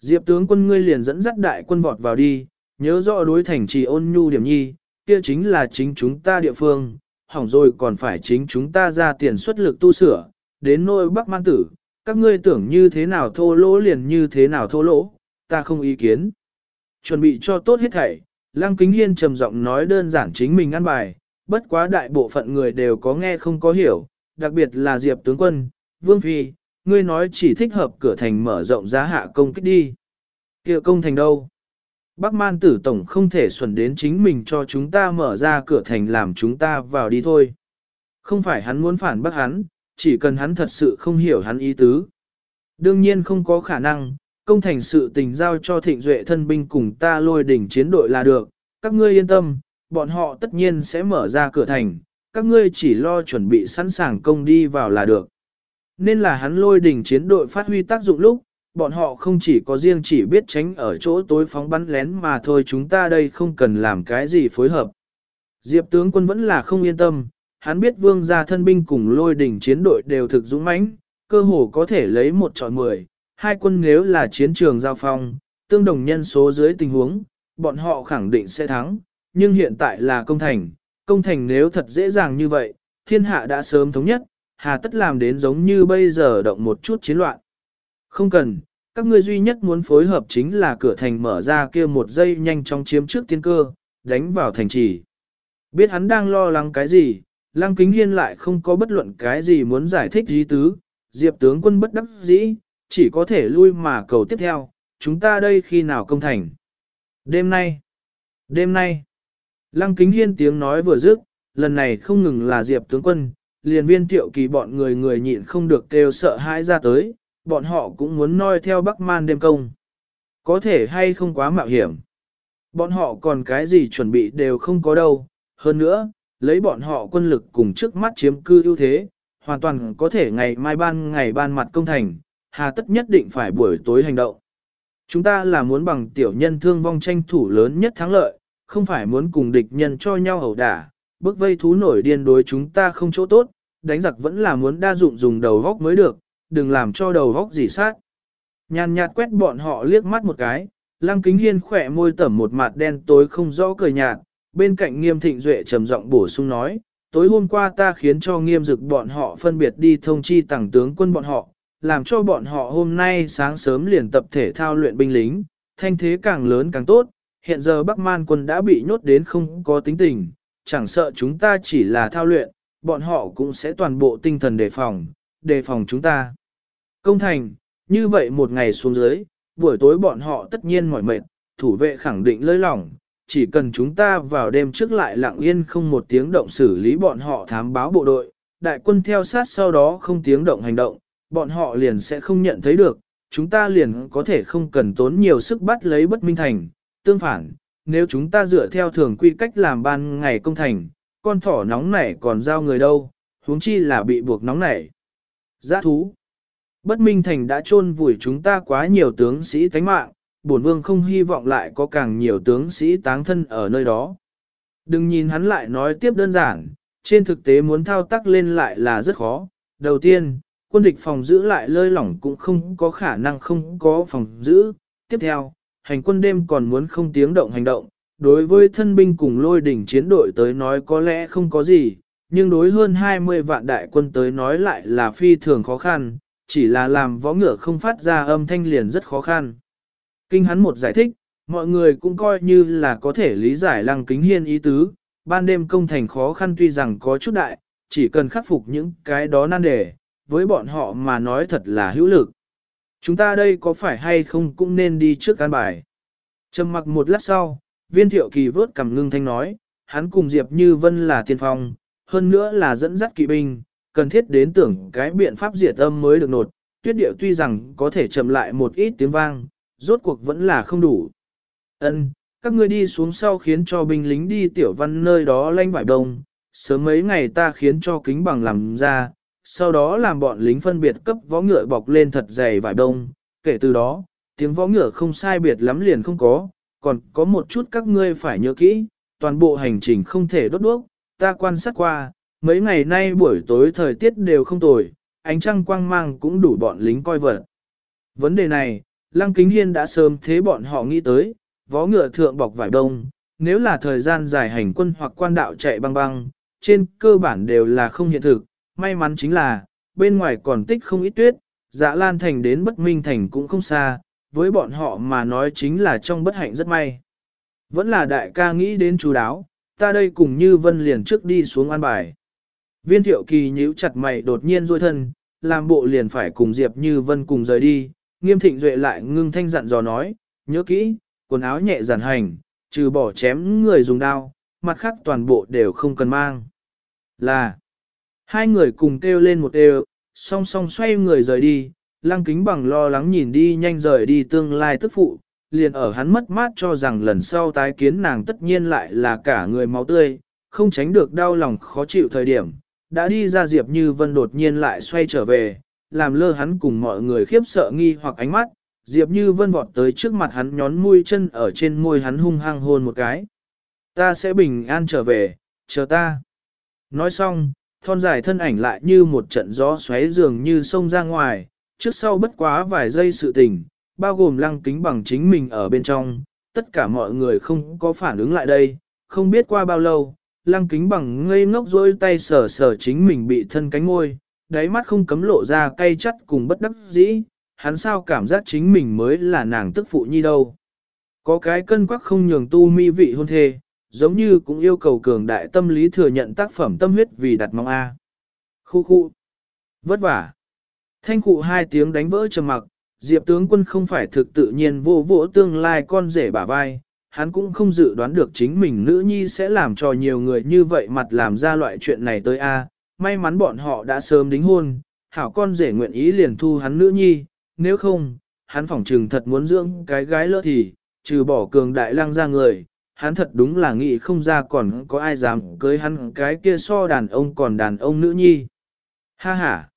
Diệp tướng quân ngươi liền dẫn dắt đại quân vọt vào đi, nhớ rõ đối thành trì ôn nhu điểm nhi, kia chính là chính chúng ta địa phương, hỏng rồi còn phải chính chúng ta ra tiền xuất lực tu sửa, đến nôi bắc man tử, các ngươi tưởng như thế nào thô lỗ liền như thế nào thô lỗ, ta không ý kiến. Chuẩn bị cho tốt hết thảy, Lăng Kính Hiên trầm giọng nói đơn giản chính mình ăn bài, bất quá đại bộ phận người đều có nghe không có hiểu, đặc biệt là Diệp tướng quân, Vương Phi, ngươi nói chỉ thích hợp cửa thành mở rộng giá hạ công kích đi. kia công thành đâu? Bắc man tử tổng không thể xuẩn đến chính mình cho chúng ta mở ra cửa thành làm chúng ta vào đi thôi. Không phải hắn muốn phản bác hắn, chỉ cần hắn thật sự không hiểu hắn ý tứ. Đương nhiên không có khả năng, công thành sự tình giao cho thịnh duệ thân binh cùng ta lôi đỉnh chiến đội là được, các ngươi yên tâm, bọn họ tất nhiên sẽ mở ra cửa thành, các ngươi chỉ lo chuẩn bị sẵn sàng công đi vào là được. Nên là hắn lôi đỉnh chiến đội phát huy tác dụng lúc, bọn họ không chỉ có riêng chỉ biết tránh ở chỗ tối phóng bắn lén mà thôi chúng ta đây không cần làm cái gì phối hợp. Diệp tướng quân vẫn là không yên tâm, hắn biết vương gia thân binh cùng lôi đỉnh chiến đội đều thực dũng mãnh, cơ hồ có thể lấy một trọi mười, hai quân nếu là chiến trường giao phong, tương đồng nhân số dưới tình huống, bọn họ khẳng định sẽ thắng, nhưng hiện tại là công thành, công thành nếu thật dễ dàng như vậy, thiên hạ đã sớm thống nhất, hà tất làm đến giống như bây giờ động một chút chiến loạn. Không cần, các ngươi duy nhất muốn phối hợp chính là cửa thành mở ra kia một giây nhanh chóng chiếm trước tiên cơ, đánh vào thành trì. Biết hắn đang lo lắng cái gì, Lăng Kính Hiên lại không có bất luận cái gì muốn giải thích gì tứ, Diệp tướng quân bất đắc dĩ, chỉ có thể lui mà cầu tiếp theo, chúng ta đây khi nào công thành. Đêm nay, đêm nay, Lăng Kính Hiên tiếng nói vừa dứt, lần này không ngừng là Diệp tướng quân, liền viên tiệu kỳ bọn người người nhịn không được kêu sợ hãi ra tới, bọn họ cũng muốn noi theo Bắc Man đêm công. Có thể hay không quá mạo hiểm. Bọn họ còn cái gì chuẩn bị đều không có đâu, hơn nữa, lấy bọn họ quân lực cùng trước mắt chiếm cư ưu thế, hoàn toàn có thể ngày mai ban ngày ban mặt công thành, hà tất nhất định phải buổi tối hành động. Chúng ta là muốn bằng tiểu nhân thương vong tranh thủ lớn nhất thắng lợi, không phải muốn cùng địch nhân cho nhau ẩu đả, bước vây thú nổi điên đối chúng ta không chỗ tốt, đánh giặc vẫn là muốn đa dụng dùng đầu góc mới được, đừng làm cho đầu góc gì sát. Nhàn nhạt quét bọn họ liếc mắt một cái, lăng kính hiên khỏe môi tẩm một mặt đen tối không rõ cười nhạt, bên cạnh nghiêm thịnh duệ trầm giọng bổ sung nói, tối hôm qua ta khiến cho nghiêm dực bọn họ phân biệt đi thông chi tàng tướng quân bọn họ, làm cho bọn họ hôm nay sáng sớm liền tập thể thao luyện binh lính, thanh thế càng lớn càng tốt, hiện giờ Bắc Man quân đã bị nhốt đến không có tính tình, chẳng sợ chúng ta chỉ là thao luyện, bọn họ cũng sẽ toàn bộ tinh thần đề phòng, đề phòng chúng ta. Công thành, như vậy một ngày xuống dưới, buổi tối bọn họ tất nhiên mỏi mệt, thủ vệ khẳng định lơi lỏng, chỉ cần chúng ta vào đêm trước lại lặng yên không một tiếng động xử lý bọn họ thám báo bộ đội, đại quân theo sát sau đó không tiếng động hành động, bọn họ liền sẽ không nhận thấy được, chúng ta liền có thể không cần tốn nhiều sức bắt lấy bất minh thành. Tương phản, nếu chúng ta dựa theo thường quy cách làm ban ngày công thành, con thỏ nóng nảy còn giao người đâu, huống chi là bị buộc nóng nảy. Giá thú. Bất minh thành đã chôn vùi chúng ta quá nhiều tướng sĩ thánh mạng, bổn vương không hy vọng lại có càng nhiều tướng sĩ táng thân ở nơi đó. Đừng nhìn hắn lại nói tiếp đơn giản, trên thực tế muốn thao tác lên lại là rất khó. Đầu tiên, quân địch phòng giữ lại lơi lỏng cũng không có khả năng không có phòng giữ. Tiếp theo, hành quân đêm còn muốn không tiếng động hành động. Đối với thân binh cùng lôi đỉnh chiến đội tới nói có lẽ không có gì, nhưng đối hơn 20 vạn đại quân tới nói lại là phi thường khó khăn, chỉ là làm võ ngựa không phát ra âm thanh liền rất khó khăn. Kinh hắn một giải thích, mọi người cũng coi như là có thể lý giải lăng kính hiên ý tứ, ban đêm công thành khó khăn tuy rằng có chút đại, chỉ cần khắc phục những cái đó nan đề, với bọn họ mà nói thật là hữu lực. Chúng ta đây có phải hay không cũng nên đi trước căn bài. Trầm mặc một lát sau, viên thiệu kỳ vớt cầm ngưng thanh nói, hắn cùng Diệp Như Vân là tiên phong, hơn nữa là dẫn dắt kỵ binh, cần thiết đến tưởng cái biện pháp diệt âm mới được nột, tuyết điệu tuy rằng có thể chậm lại một ít tiếng vang, rốt cuộc vẫn là không đủ. Ân, các ngươi đi xuống sau khiến cho binh lính đi tiểu văn nơi đó lanh vải đông, sớm mấy ngày ta khiến cho kính bằng làm ra, sau đó làm bọn lính phân biệt cấp võ ngựa bọc lên thật dày vải đông, kể từ đó, tiếng võ ngựa không sai biệt lắm liền không có, còn có một chút các ngươi phải nhớ kỹ, toàn bộ hành trình không thể đốt đuốc, ta quan sát qua, mấy ngày nay buổi tối thời tiết đều không tồi, ánh trăng quang mang cũng đủ bọn lính coi vật. Vấn đề này, Lăng Kính Hiên đã sớm thế bọn họ nghĩ tới, vó ngựa thượng bọc vải đông, nếu là thời gian dài hành quân hoặc quan đạo chạy băng băng, trên cơ bản đều là không hiện thực, may mắn chính là, bên ngoài còn tích không ít tuyết, dạ lan thành đến bất minh thành cũng không xa, với bọn họ mà nói chính là trong bất hạnh rất may. Vẫn là đại ca nghĩ đến chú đáo, ta đây cùng như vân liền trước đi xuống an bài. Viên thiệu kỳ nhíu chặt mày đột nhiên rôi thân, làm bộ liền phải cùng Diệp Như Vân cùng rời đi, nghiêm thịnh duệ lại ngưng thanh dặn dò nói, nhớ kỹ, quần áo nhẹ giản hành, trừ bỏ chém người dùng đao, mặt khác toàn bộ đều không cần mang. Là, hai người cùng kêu lên một đều, song song xoay người rời đi, lăng kính bằng lo lắng nhìn đi nhanh rời đi tương lai tức phụ, liền ở hắn mất mát cho rằng lần sau tái kiến nàng tất nhiên lại là cả người máu tươi, không tránh được đau lòng khó chịu thời điểm, đã đi ra Diệp Như Vân đột nhiên lại xoay trở về, làm lơ hắn cùng mọi người khiếp sợ nghi hoặc ánh mắt, Diệp Như Vân vọt tới trước mặt hắn nhón mũi chân ở trên môi hắn hung hăng hôn một cái. Ta sẽ bình an trở về, chờ ta. Nói xong, thon dài thân ảnh lại như một trận gió xoáy dường như sông ra ngoài, trước sau bất quá vài giây sự tình, bao gồm lăng kính bằng chính mình ở bên trong, tất cả mọi người không có phản ứng lại đây, không biết qua bao lâu, lăng kính bằng ngây ngốc dối tay sờ sờ chính mình bị thân cánh ngôi, đáy mắt không cấm lộ ra cay chắt cùng bất đắc dĩ, hắn sao cảm giác chính mình mới là nàng tức phụ nhi đâu. Có cái cân quắc không nhường tu mi vị hôn thê, giống như cũng yêu cầu cường đại tâm lý thừa nhận tác phẩm tâm huyết vì đặt mong A. Khu khu. Vất vả. Thanh cụ hai tiếng đánh vỡ trầm mặc, Diệp tướng quân không phải thực tự nhiên vô vỗ tương lai con rể bả vai, hắn cũng không dự đoán được chính mình nữ nhi sẽ làm cho nhiều người như vậy mặt làm ra loại chuyện này tới a. May mắn bọn họ đã sớm đính hôn, hảo con rể nguyện ý liền thu hắn nữ nhi, nếu không, hắn phỏng trừng thật muốn dưỡng cái gái lỡ thì, trừ bỏ cường đại lang ra người, hắn thật đúng là nghĩ không ra còn có ai dám cưới hắn cái kia so đàn ông còn đàn ông nữ nhi. Ha ha!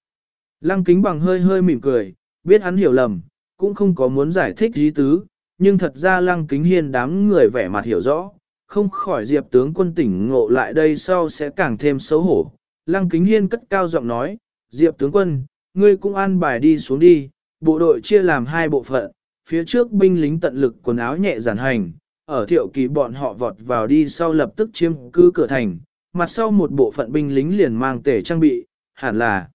Lăng kính bằng hơi hơi mỉm cười, biết hắn hiểu lầm, cũng không có muốn giải thích ý tứ, nhưng thật ra lăng kính hiên đám người vẻ mặt hiểu rõ, không khỏi diệp tướng quân tỉnh ngộ lại đây sau sẽ càng thêm xấu hổ. Lăng kính hiên cất cao giọng nói, diệp tướng quân, ngươi cũng an bài đi xuống đi, bộ đội chia làm hai bộ phận, phía trước binh lính tận lực quần áo nhẹ giản hành, ở thiệu kỳ bọn họ vọt vào đi sau lập tức chiếm cứ cửa thành, mặt sau một bộ phận binh lính liền mang tể trang bị, hẳn là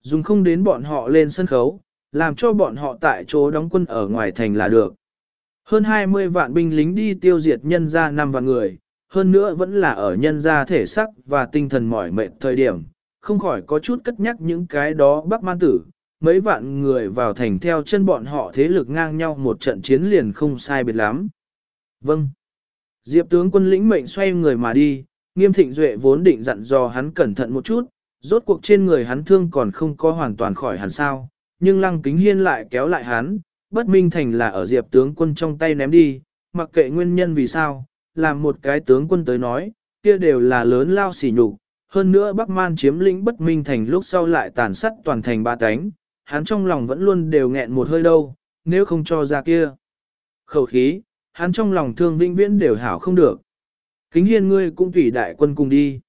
dùng không đến bọn họ lên sân khấu, làm cho bọn họ tại chỗ đóng quân ở ngoài thành là được. Hơn 20 vạn binh lính đi tiêu diệt nhân ra năm vạn người, hơn nữa vẫn là ở nhân gia thể sắc và tinh thần mỏi mệt thời điểm, không khỏi có chút cất nhắc những cái đó bắc man tử, mấy vạn người vào thành theo chân bọn họ thế lực ngang nhau một trận chiến liền không sai biệt lắm. Vâng. Diệp tướng quân lĩnh mệnh xoay người mà đi, nghiêm thịnh duệ vốn định dặn dò hắn cẩn thận một chút, rốt cuộc trên người hắn thương còn không có hoàn toàn khỏi hẳn sao, nhưng lăng kính hiên lại kéo lại hắn, bất minh thành là ở diệp tướng quân trong tay ném đi, mặc kệ nguyên nhân vì sao, làm một cái tướng quân tới nói, kia đều là lớn lao xỉ nhục. Hơn nữa Bắc Man chiếm lĩnh bất minh thành lúc sau lại tàn sát toàn thành ba cánh, hắn trong lòng vẫn luôn đều nghẹn một hơi đâu, nếu không cho ra kia. Khẩu khí, hắn trong lòng thương vĩnh viễn đều hảo không được. Kính hiên ngươi cũng tùy đại quân cùng đi.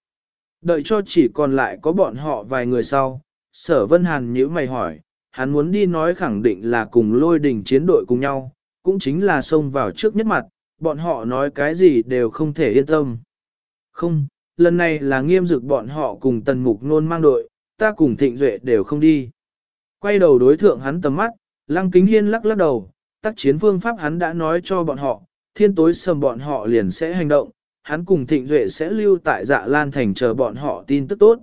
Đợi cho chỉ còn lại có bọn họ vài người sau, sở vân hàn nhữ mày hỏi, hắn muốn đi nói khẳng định là cùng lôi đình chiến đội cùng nhau, cũng chính là xông vào trước nhất mặt, bọn họ nói cái gì đều không thể yên tâm. Không, lần này là nghiêm dực bọn họ cùng tần mục nôn mang đội, ta cùng thịnh duệ đều không đi. Quay đầu đối thượng hắn tầm mắt, lăng kính hiên lắc lắc đầu, tác chiến phương pháp hắn đã nói cho bọn họ, thiên tối sầm bọn họ liền sẽ hành động, hắn cùng thịnh duệ sẽ lưu tại dạ lan thành chờ bọn họ tin tức tốt.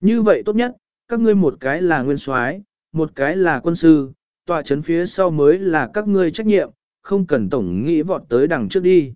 Như vậy tốt nhất, các ngươi một cái là nguyên soái, một cái là quân sư, tòa chấn phía sau mới là các ngươi trách nhiệm, không cần tổng nghĩ vọt tới đằng trước đi.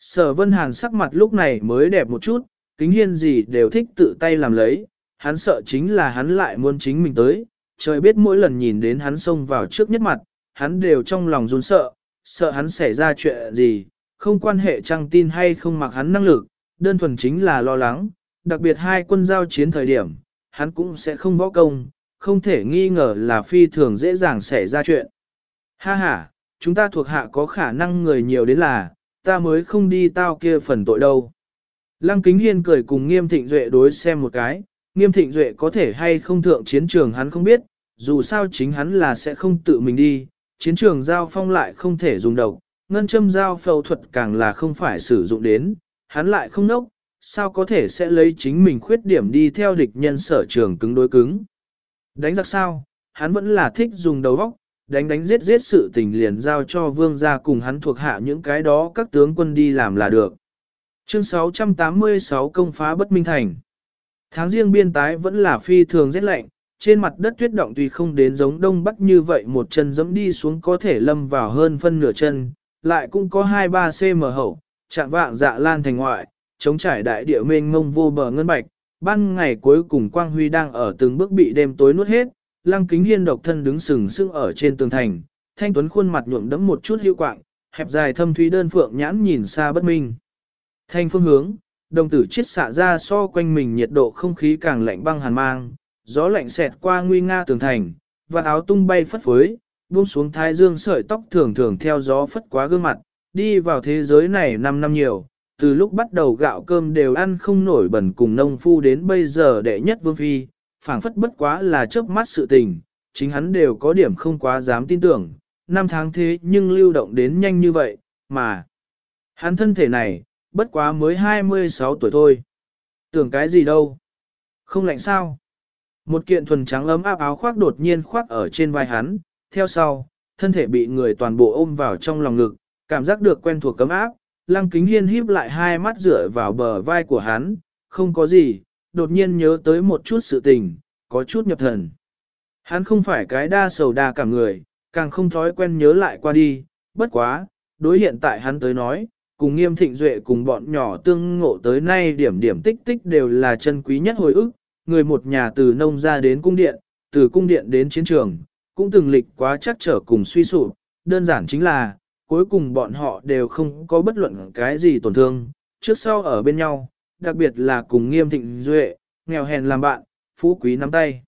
Sở Vân Hàn sắc mặt lúc này mới đẹp một chút, kính hiên gì đều thích tự tay làm lấy, hắn sợ chính là hắn lại muốn chính mình tới, trời biết mỗi lần nhìn đến hắn xông vào trước nhất mặt, hắn đều trong lòng run sợ, sợ hắn xảy ra chuyện gì, không quan hệ trăng tin hay không mặc hắn năng lực, đơn thuần chính là lo lắng, đặc biệt hai quân giao chiến thời điểm, hắn cũng sẽ không võ công, không thể nghi ngờ là phi thường dễ dàng xảy ra chuyện. Ha ha, chúng ta thuộc hạ có khả năng người nhiều đến là, ta mới không đi tao kia phần tội đâu. Lăng Kính Hiên cười cùng Nghiêm Thịnh Duệ đối xem một cái, Nghiêm Thịnh Duệ có thể hay không thượng chiến trường hắn không biết, dù sao chính hắn là sẽ không tự mình đi, chiến trường giao phong lại không thể dùng độc, ngân châm giao phẫu thuật càng là không phải sử dụng đến, hắn lại không nốc, sao có thể sẽ lấy chính mình khuyết điểm đi theo địch nhân sở trường cứng đối cứng. Đánh giặc sao, hắn vẫn là thích dùng đầu óc, đánh đánh giết giết sự tình liền giao cho vương gia cùng hắn thuộc hạ những cái đó các tướng quân đi làm là được. Chương 686 công phá bất minh thành. Tháng riêng biên tái vẫn là phi thường rét lạnh, trên mặt đất tuyết động tuy không đến giống đông bắc như vậy một chân dẫm đi xuống có thể lâm vào hơn phân nửa chân, lại cũng có 2-3 cm hậu, chạm vạng dạ lan thành ngoại, chống trải đại địa mênh mông vô bờ ngân bạch, ban ngày cuối cùng Quang Huy đang ở từng bước bị đêm tối nuốt hết, lăng kính hiên độc thân đứng sừng sững ở trên tường thành, thanh tuấn khuôn mặt nhuộm đẫm một chút hữu quạng, hẹp dài thâm thúy đơn phượng nhãn nhìn xa bất minh. Thanh phương hướng, đồng tử chiết xạ ra so quanh mình nhiệt độ không khí càng lạnh băng hàn mang, gió lạnh xẹt qua nguy nga tường thành, và áo tung bay phất phới, buông xuống thái dương sợi tóc thường thường theo gió phất quá gương mặt, đi vào thế giới này 5 năm nhiều, từ lúc bắt đầu gạo cơm đều ăn không nổi bẩn cùng nông phu đến bây giờ đệ nhất vương phi, phảng phất bất quá là chớp mắt sự tình, chính hắn đều có điểm không quá dám tin tưởng, năm tháng thế nhưng lưu động đến nhanh như vậy, mà hắn thân thể này, bất quá mới 26 tuổi thôi. Tưởng cái gì đâu? Không lạnh sao? Một kiện thuần trắng ấm áp áo khoác đột nhiên khoác ở trên vai hắn, theo sau, thân thể bị người toàn bộ ôm vào trong lòng ngực, cảm giác được quen thuộc cấm áp, lăng kính hiên híp lại hai mắt dựa vào bờ vai của hắn, không có gì, đột nhiên nhớ tới một chút sự tình, có chút nhập thần. Hắn không phải cái đa sầu đa cả người, càng không thói quen nhớ lại qua đi, bất quá, đối hiện tại hắn tới nói, cùng nghiêm thịnh duệ cùng bọn nhỏ tương ngộ tới nay điểm điểm tích tích đều là chân quý nhất hồi ức, người một nhà từ nông ra đến cung điện, từ cung điện đến chiến trường, cũng từng lịch quá chắc trở cùng suy sụp, đơn giản chính là, cuối cùng bọn họ đều không có bất luận cái gì tổn thương, trước sau ở bên nhau, đặc biệt là cùng nghiêm thịnh duệ, nghèo hèn làm bạn, phú quý nắm tay.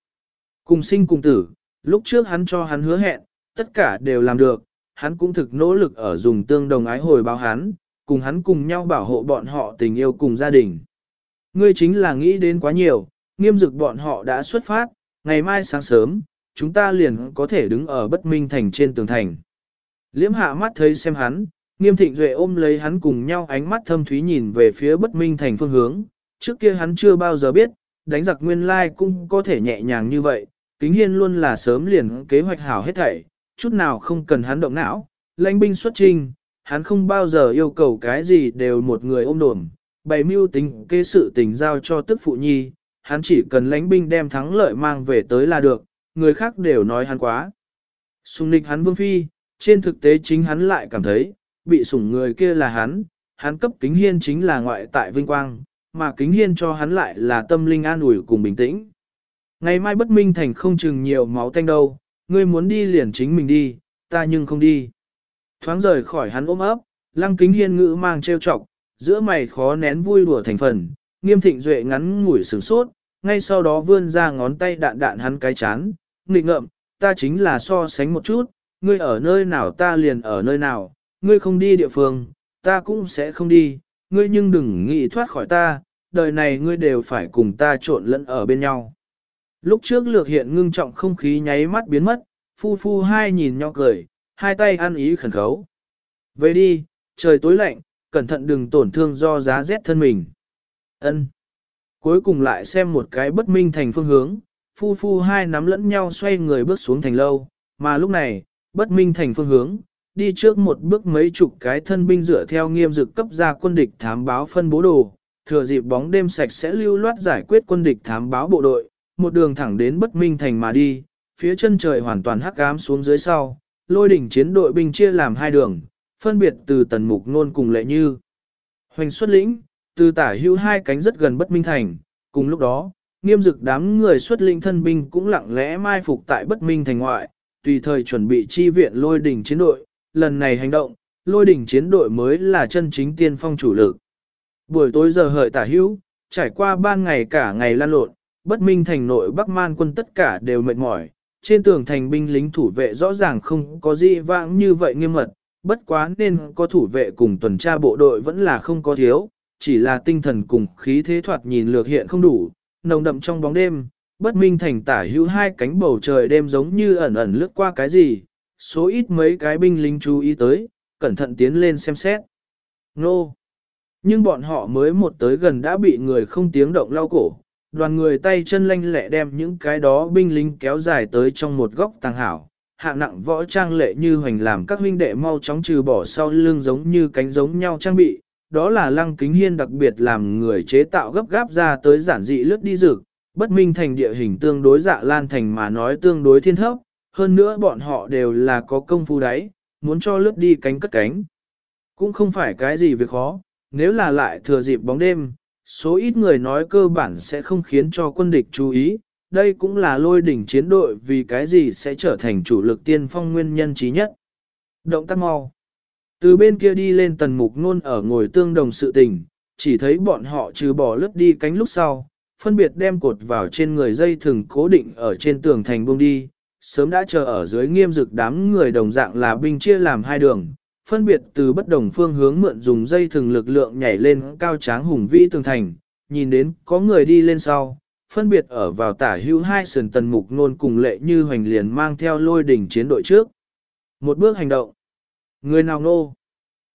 Cùng sinh cùng tử, lúc trước hắn cho hắn hứa hẹn, tất cả đều làm được, hắn cũng thực nỗ lực ở dùng tương đồng ái hồi báo hắn, cùng hắn cùng nhau bảo hộ bọn họ tình yêu cùng gia đình. Ngươi chính là nghĩ đến quá nhiều, nghiêm dực bọn họ đã xuất phát, ngày mai sáng sớm, chúng ta liền có thể đứng ở bất minh thành trên tường thành. Liễm hạ mắt thấy xem hắn, nghiêm thịnh duệ ôm lấy hắn cùng nhau ánh mắt thâm thúy nhìn về phía bất minh thành phương hướng, trước kia hắn chưa bao giờ biết, đánh giặc nguyên lai cũng có thể nhẹ nhàng như vậy, kính hiên luôn là sớm liền kế hoạch hảo hết thảy, chút nào không cần hắn động não, lãnh binh xuất trinh, hắn không bao giờ yêu cầu cái gì đều một người ôm đồm, bày mưu tính kế sự tình giao cho tức phụ nhi, hắn chỉ cần lãnh binh đem thắng lợi mang về tới là được, người khác đều nói hắn quá. Xung nịch hắn vương phi, trên thực tế chính hắn lại cảm thấy, bị sủng người kia là hắn, hắn cấp kính hiên chính là ngoại tại vinh quang, mà kính hiên cho hắn lại là tâm linh an ủi cùng bình tĩnh. Ngày mai bất minh thành không chừng nhiều máu tanh đâu, ngươi muốn đi liền chính mình đi, ta nhưng không đi. Thoáng rời khỏi hắn ôm ấp, lăng kính hiên ngữ mang trêu chọc, giữa mày khó nén vui đùa thành phần, nghiêm thịnh duệ ngắn ngủi sửng sốt, ngay sau đó vươn ra ngón tay đạn đạn hắn cái chán, nghịch ngợm, ta chính là so sánh một chút, ngươi ở nơi nào ta liền ở nơi nào, ngươi không đi địa phương, ta cũng sẽ không đi, ngươi nhưng đừng nghĩ thoát khỏi ta, đời này ngươi đều phải cùng ta trộn lẫn ở bên nhau. Lúc trước lược hiện ngưng trọng không khí nháy mắt biến mất, phu phu hai nhìn nhau cười, hai tay ăn ý khẩn khấu. Về đi, trời tối lạnh, cẩn thận đừng tổn thương do giá rét thân mình. Ân. Cuối cùng lại xem một cái bất minh thành phương hướng, phu phu hai nắm lẫn nhau xoay người bước xuống thành lâu, mà lúc này, bất minh thành phương hướng, đi trước một bước mấy chục cái thân binh dựa theo nghiêm dực cấp ra quân địch thám báo phân bố đồ, thừa dịp bóng đêm sạch sẽ lưu loát giải quyết quân địch thám báo bộ đội, một đường thẳng đến bất minh thành mà đi, phía chân trời hoàn toàn hắc ám xuống dưới sau, lôi đỉnh chiến đội binh chia làm hai đường, phân biệt từ tần mục nôn cùng lệ như. Hoành xuất lĩnh, từ tả hưu hai cánh rất gần bất minh thành, cùng lúc đó, nghiêm dực đám người xuất lĩnh thân binh cũng lặng lẽ mai phục tại bất minh thành ngoại, tùy thời chuẩn bị chi viện lôi đỉnh chiến đội, lần này hành động, lôi đỉnh chiến đội mới là chân chính tiên phong chủ lực. Buổi tối giờ hợi tả hữu, trải qua ban ngày cả ngày lan lộn, bất minh thành nội Bắc Man quân tất cả đều mệt mỏi, trên tường thành binh lính thủ vệ rõ ràng không có gì vãng như vậy nghiêm mật, bất quá nên có thủ vệ cùng tuần tra bộ đội vẫn là không có thiếu, chỉ là tinh thần cùng khí thế thoạt nhìn lược hiện không đủ, nồng đậm trong bóng đêm, bất minh thành tả hữu hai cánh bầu trời đêm giống như ẩn ẩn lướt qua cái gì, số ít mấy cái binh lính chú ý tới, cẩn thận tiến lên xem xét. Nô! Nhưng bọn họ mới một tới gần đã bị người không tiếng động lau cổ, đoàn người tay chân lanh lẹ đem những cái đó binh lính kéo dài tới trong một góc tàng hảo, hạng nặng võ trang lệ như hoành làm các huynh đệ mau chóng trừ bỏ sau lưng giống như cánh giống nhau trang bị, đó là lăng kính hiên đặc biệt làm người chế tạo gấp gáp ra tới giản dị lướt đi rực, bất minh thành địa hình tương đối dạ lan thành mà nói tương đối thiên thấp, hơn nữa bọn họ đều là có công phu đấy, muốn cho lướt đi cánh cất cánh. Cũng không phải cái gì việc khó, nếu là lại thừa dịp bóng đêm, số ít người nói cơ bản sẽ không khiến cho quân địch chú ý, đây cũng là lôi đỉnh chiến đội vì cái gì sẽ trở thành chủ lực tiên phong nguyên nhân trí nhất. Động tác mau. Từ bên kia đi lên tần mục nôn ở ngồi tương đồng sự tình, chỉ thấy bọn họ trừ bỏ lướt đi cánh lúc sau, phân biệt đem cột vào trên người dây thừng cố định ở trên tường thành buông đi, sớm đã chờ ở dưới nghiêm dực đám người đồng dạng là binh chia làm hai đường, phân biệt từ bất đồng phương hướng mượn dùng dây thừng lực lượng nhảy lên cao tráng hùng vĩ tường thành, nhìn đến có người đi lên sau, phân biệt ở vào tả hữu hai sườn tần mục nôn cùng lệ như hoành liền mang theo lôi đỉnh chiến đội trước. Một bước hành động. Người nào nô?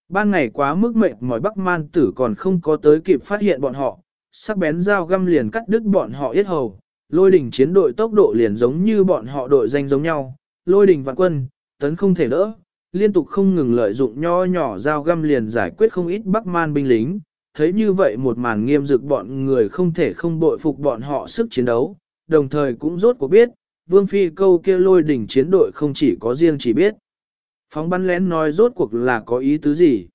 Ban ngày quá mức mệt mỏi Bắc Man tử còn không có tới kịp phát hiện bọn họ, sắc bén dao găm liền cắt đứt bọn họ yết hầu, lôi đỉnh chiến đội tốc độ liền giống như bọn họ đội danh giống nhau, lôi đỉnh vạn quân, tấn không thể đỡ, liên tục không ngừng lợi dụng nho nhỏ dao găm liền giải quyết không ít Bắc Man binh lính, thấy như vậy một màn nghiêm dực bọn người không thể không bội phục bọn họ sức chiến đấu, đồng thời cũng rốt cuộc biết, Vương Phi câu kia lôi đỉnh chiến đội không chỉ có riêng chỉ biết. Phóng bắn lén nói rốt cuộc là có ý tứ gì.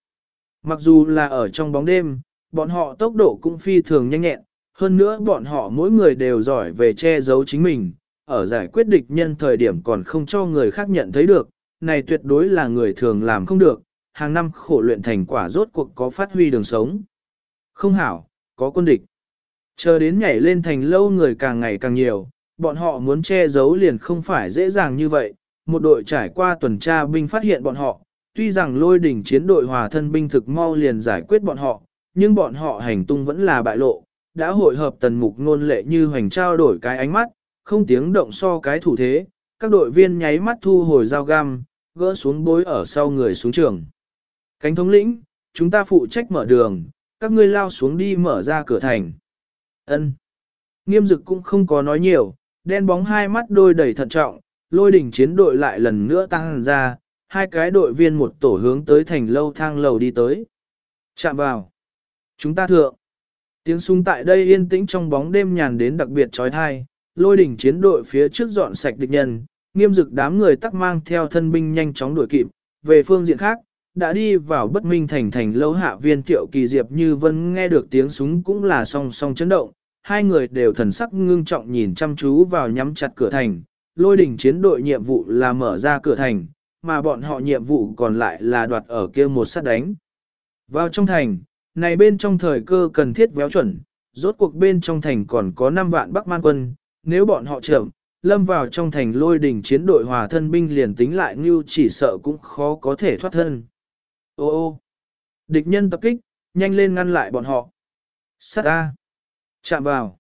Mặc dù là ở trong bóng đêm, bọn họ tốc độ cũng phi thường nhanh nhẹn, hơn nữa bọn họ mỗi người đều giỏi về che giấu chính mình, ở giải quyết địch nhân thời điểm còn không cho người khác nhận thấy được, này tuyệt đối là người thường làm không được, hàng năm khổ luyện thành quả rốt cuộc có phát huy đường sống. Không hảo, có quân địch. Chờ đến nhảy lên thành lâu người càng ngày càng nhiều, bọn họ muốn che giấu liền không phải dễ dàng như vậy. Một đội trải qua tuần tra binh phát hiện bọn họ, tuy rằng lôi đỉnh chiến đội hòa thân binh thực mau liền giải quyết bọn họ, nhưng bọn họ hành tung vẫn là bại lộ, đã hội hợp tần mục nôn lệ như hoành trao đổi cái ánh mắt, không tiếng động so cái thủ thế, các đội viên nháy mắt thu hồi dao găm, gỡ xuống bối ở sau người xuống trường. Cánh thống lĩnh, chúng ta phụ trách mở đường, các ngươi lao xuống đi mở ra cửa thành. Ân. Nghiêm dực cũng không có nói nhiều, đen bóng hai mắt đôi đầy thận trọng, lôi đỉnh chiến đội lại lần nữa tăng ra, hai cái đội viên một tổ hướng tới thành lâu thang lầu đi tới. Chạm vào. Chúng ta thượng. Tiếng súng tại đây yên tĩnh trong bóng đêm nhàn đến đặc biệt trói thai, lôi đỉnh chiến đội phía trước dọn sạch địch nhân, nghiêm dực đám người tắc mang theo thân binh nhanh chóng đuổi kịp. Về phương diện khác, đã đi vào bất minh thành thành lâu hạ viên tiệu kỳ diệp như vân nghe được tiếng súng cũng là song song chấn động. Hai người đều thần sắc ngưng trọng nhìn chăm chú vào nhắm chặt cửa thành, lôi đỉnh chiến đội nhiệm vụ là mở ra cửa thành, mà bọn họ nhiệm vụ còn lại là đoạt ở kia một sát đánh. Vào trong thành, này bên trong thời cơ cần thiết véo chuẩn, rốt cuộc bên trong thành còn có 5 vạn Bắc Man quân, nếu bọn họ chậm, lâm vào trong thành lôi đỉnh chiến đội hòa thân binh liền tính lại như chỉ sợ cũng khó có thể thoát thân. Ô ô, địch nhân tập kích, nhanh lên ngăn lại bọn họ. Sát A, chạm vào.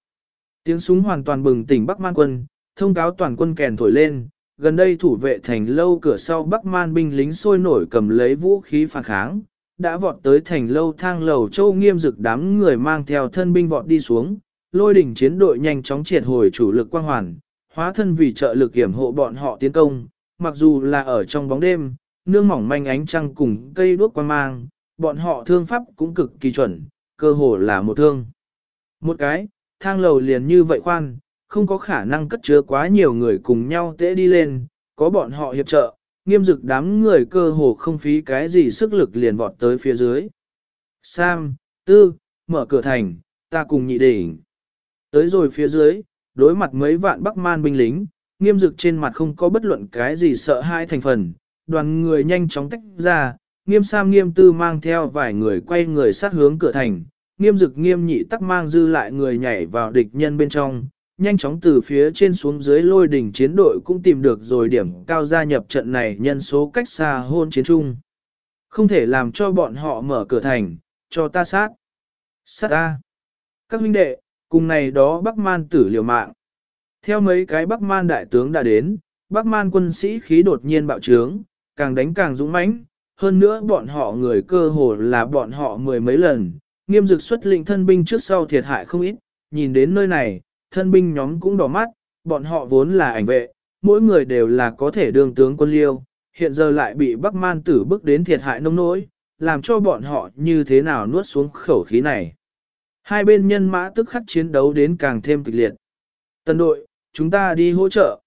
Tiếng súng hoàn toàn bừng tỉnh Bắc Man quân, thông cáo toàn quân kèn thổi lên, gần đây thủ vệ thành lâu cửa sau Bắc Man binh lính sôi nổi cầm lấy vũ khí phản kháng, đã vọt tới thành lâu thang lầu châu nghiêm dực đám người mang theo thân binh vọt đi xuống, lôi đỉnh chiến đội nhanh chóng triệt hồi chủ lực quang hoàn, hóa thân vì trợ lực kiểm hộ bọn họ tiến công, mặc dù là ở trong bóng đêm, nương mỏng manh ánh trăng cùng cây đuốc quang mang, bọn họ thương pháp cũng cực kỳ chuẩn, cơ hồ là một thương. Một cái, thang lầu liền như vậy khoan, không có khả năng cất chứa quá nhiều người cùng nhau tễ đi lên, có bọn họ hiệp trợ, nghiêm dực đám người cơ hồ không phí cái gì sức lực liền vọt tới phía dưới. Sam, Tư, mở cửa thành, ta cùng nhị đỉnh. Tới rồi phía dưới, đối mặt mấy vạn bắc man binh lính, nghiêm dực trên mặt không có bất luận cái gì sợ hai thành phần, đoàn người nhanh chóng tách ra, nghiêm sam nghiêm tư mang theo vài người quay người sát hướng cửa thành, nghiêm dực nghiêm nhị tắc mang dư lại người nhảy vào địch nhân bên trong, nhanh chóng từ phía trên xuống dưới lôi đỉnh chiến đội cũng tìm được rồi điểm cao gia nhập trận này nhân số cách xa hôn chiến chung. Không thể làm cho bọn họ mở cửa thành, cho ta sát. Sát ta. Các huynh đệ, cùng này đó Bắc Man tử liều mạng. Theo mấy cái Bắc Man đại tướng đã đến, Bắc Man quân sĩ khí đột nhiên bạo trướng, càng đánh càng dũng mãnh. Hơn nữa bọn họ người cơ hồ là bọn họ mười mấy lần, nghiêm dực xuất lĩnh thân binh trước sau thiệt hại không ít, nhìn đến nơi này, thân binh nhóm cũng đỏ mắt, bọn họ vốn là ảnh vệ, mỗi người đều là có thể đương tướng quân liêu, hiện giờ lại bị Bắc Man tử bức đến thiệt hại nông nỗi, làm cho bọn họ như thế nào nuốt xuống khẩu khí này. Hai bên nhân mã tức khắc chiến đấu đến càng thêm kịch liệt. Tân đội, chúng ta đi hỗ trợ.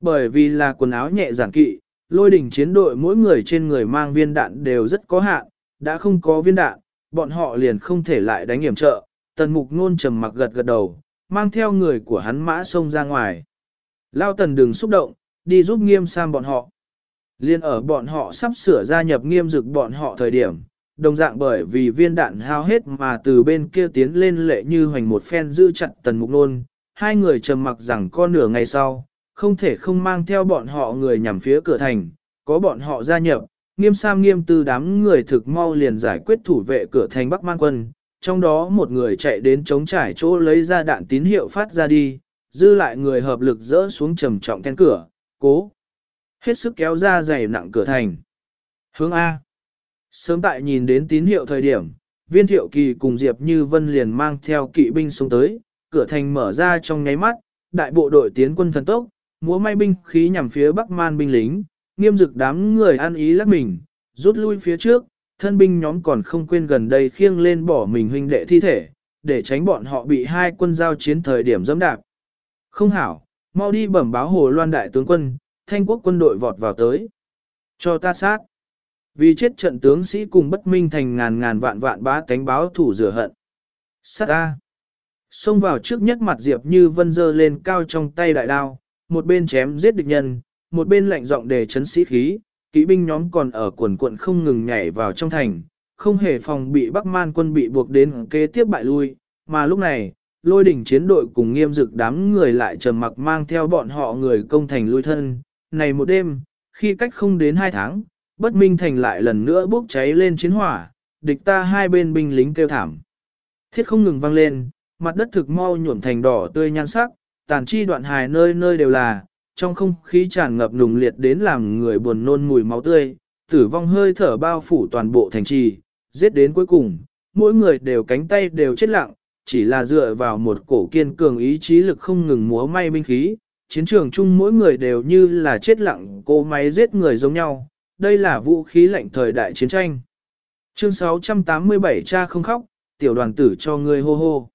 Bởi vì là quần áo nhẹ giản kỵ, lôi đỉnh chiến đội mỗi người trên người mang viên đạn đều rất có hạn, đã không có viên đạn, bọn họ liền không thể lại đánh hiểm trợ. Tần mục ngôn trầm mặc gật gật đầu, mang theo người của hắn mã xông ra ngoài. Lao tần đừng xúc động, đi giúp nghiêm sam bọn họ. Liên ở bọn họ sắp sửa gia nhập nghiêm dực bọn họ thời điểm, đồng dạng bởi vì viên đạn hao hết mà từ bên kia tiến lên lệ như hoành một phen giữ chặt tần mục nôn, hai người trầm mặc rằng con nửa ngày sau, không thể không mang theo bọn họ người nhằm phía cửa thành, có bọn họ gia nhập, nghiêm sam nghiêm tư đám người thực mau liền giải quyết thủ vệ cửa thành Bắc Man quân, trong đó một người chạy đến chống trải chỗ lấy ra đạn tín hiệu phát ra đi, dư lại người hợp lực dỡ xuống trầm trọng then cửa, cố. Hết sức kéo ra dày nặng cửa thành. Hướng A. Sớm tại nhìn đến tín hiệu thời điểm, viên thiệu kỳ cùng Diệp Như Vân liền mang theo kỵ binh xuống tới, cửa thành mở ra trong nháy mắt, đại bộ đội tiến quân thần tốc, múa may binh khí nhằm phía Bắc Man binh lính, nghiêm dực đám người ăn ý lắc mình, rút lui phía trước, thân binh nhóm còn không quên gần đây khiêng lên bỏ mình huynh đệ thi thể, để tránh bọn họ bị hai quân giao chiến thời điểm dẫm đạp. Không hảo, mau đi bẩm báo hồ loan đại tướng quân, thanh quốc quân đội vọt vào tới. Cho ta sát. Vì chết trận tướng sĩ cùng bất minh thành ngàn ngàn vạn vạn bá tánh báo thủ rửa hận. Sát ta. Xông vào trước nhất mặt Diệp Như Vân dơ lên cao trong tay đại đao, một bên chém giết địch nhân, một bên lạnh giọng để chấn sĩ khí, kỵ binh nhóm còn ở quần quận không ngừng nhảy vào trong thành, không hề phòng bị Bắc Man quân bị buộc đến kế tiếp bại lui, mà lúc này, lôi đỉnh chiến đội cùng nghiêm dực đám người lại trầm mặc mang theo bọn họ người công thành lui thân. Này một đêm, khi cách không đến hai tháng, bất minh thành lại lần nữa bốc cháy lên chiến hỏa, địch ta hai bên binh lính kêu thảm. Thiết không ngừng vang lên, mặt đất thực mau nhuộm thành đỏ tươi nhan sắc, tàn chi đoạn hài nơi nơi đều là, trong không khí tràn ngập nùng liệt đến làm người buồn nôn mùi máu tươi, tử vong hơi thở bao phủ toàn bộ thành trì, giết đến cuối cùng, mỗi người đều cánh tay đều chết lặng, chỉ là dựa vào một cổ kiên cường ý chí lực không ngừng múa may binh khí, chiến trường chung mỗi người đều như là chết lặng cô máy giết người giống nhau, đây là vũ khí lạnh thời đại chiến tranh. Chương 687 cha không khóc, tiểu đoàn tử cho ngươi hô hô.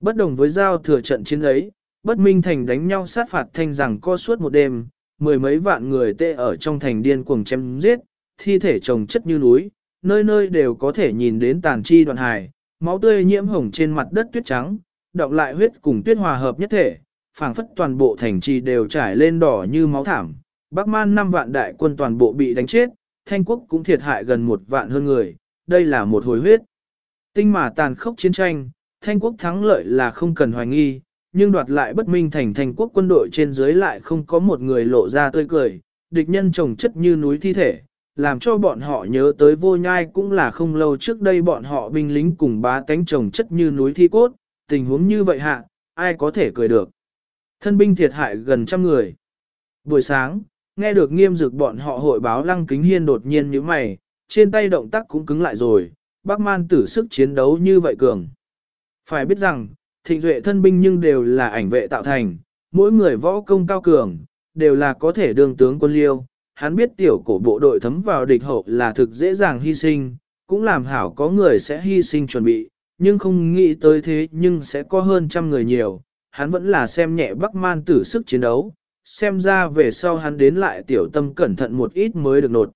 Bất đồng với giao thừa trận chiến ấy, bất minh thành đánh nhau sát phạt thanh rằng co suốt một đêm, mười mấy vạn người tê ở trong thành điên cuồng chém giết, thi thể chồng chất như núi, nơi nơi đều có thể nhìn đến tàn chi đoạn hài, máu tươi nhiễm hồng trên mặt đất tuyết trắng, đọng lại huyết cùng tuyết hòa hợp nhất thể, phảng phất toàn bộ thành trì đều trải lên đỏ như máu thảm. Bắc Man năm vạn đại quân toàn bộ bị đánh chết, Thanh quốc cũng thiệt hại gần một vạn hơn người, đây là một hồi huyết. Tinh mà tàn khốc chiến tranh, Thanh quốc thắng lợi là không cần hoài nghi, nhưng đoạt lại bất minh thành thành quốc quân đội trên dưới lại không có một người lộ ra tươi cười, địch nhân trồng chất như núi thi thể, làm cho bọn họ nhớ tới vô nhai cũng là không lâu trước đây bọn họ binh lính cùng bá tánh trồng chất như núi thi cốt, tình huống như vậy hạ, ai có thể cười được. Thân binh thiệt hại gần trăm người. Buổi sáng, nghe được nghiêm dực bọn họ hội báo lăng kính hiên đột nhiên như mày, trên tay động tác cũng cứng lại rồi, bác man tử sức chiến đấu như vậy cường. Phải biết rằng, thịnh duệ thân binh nhưng đều là ảnh vệ tạo thành, mỗi người võ công cao cường, đều là có thể đương tướng quân liêu. Hắn biết tiểu cổ bộ đội thấm vào địch hậu là thực dễ dàng hy sinh, cũng làm hảo có người sẽ hy sinh chuẩn bị, nhưng không nghĩ tới thế nhưng sẽ có hơn trăm người nhiều, hắn vẫn là xem nhẹ Bắc Man tử sức chiến đấu, xem ra về sau hắn đến lại tiểu tâm cẩn thận một ít mới được nột.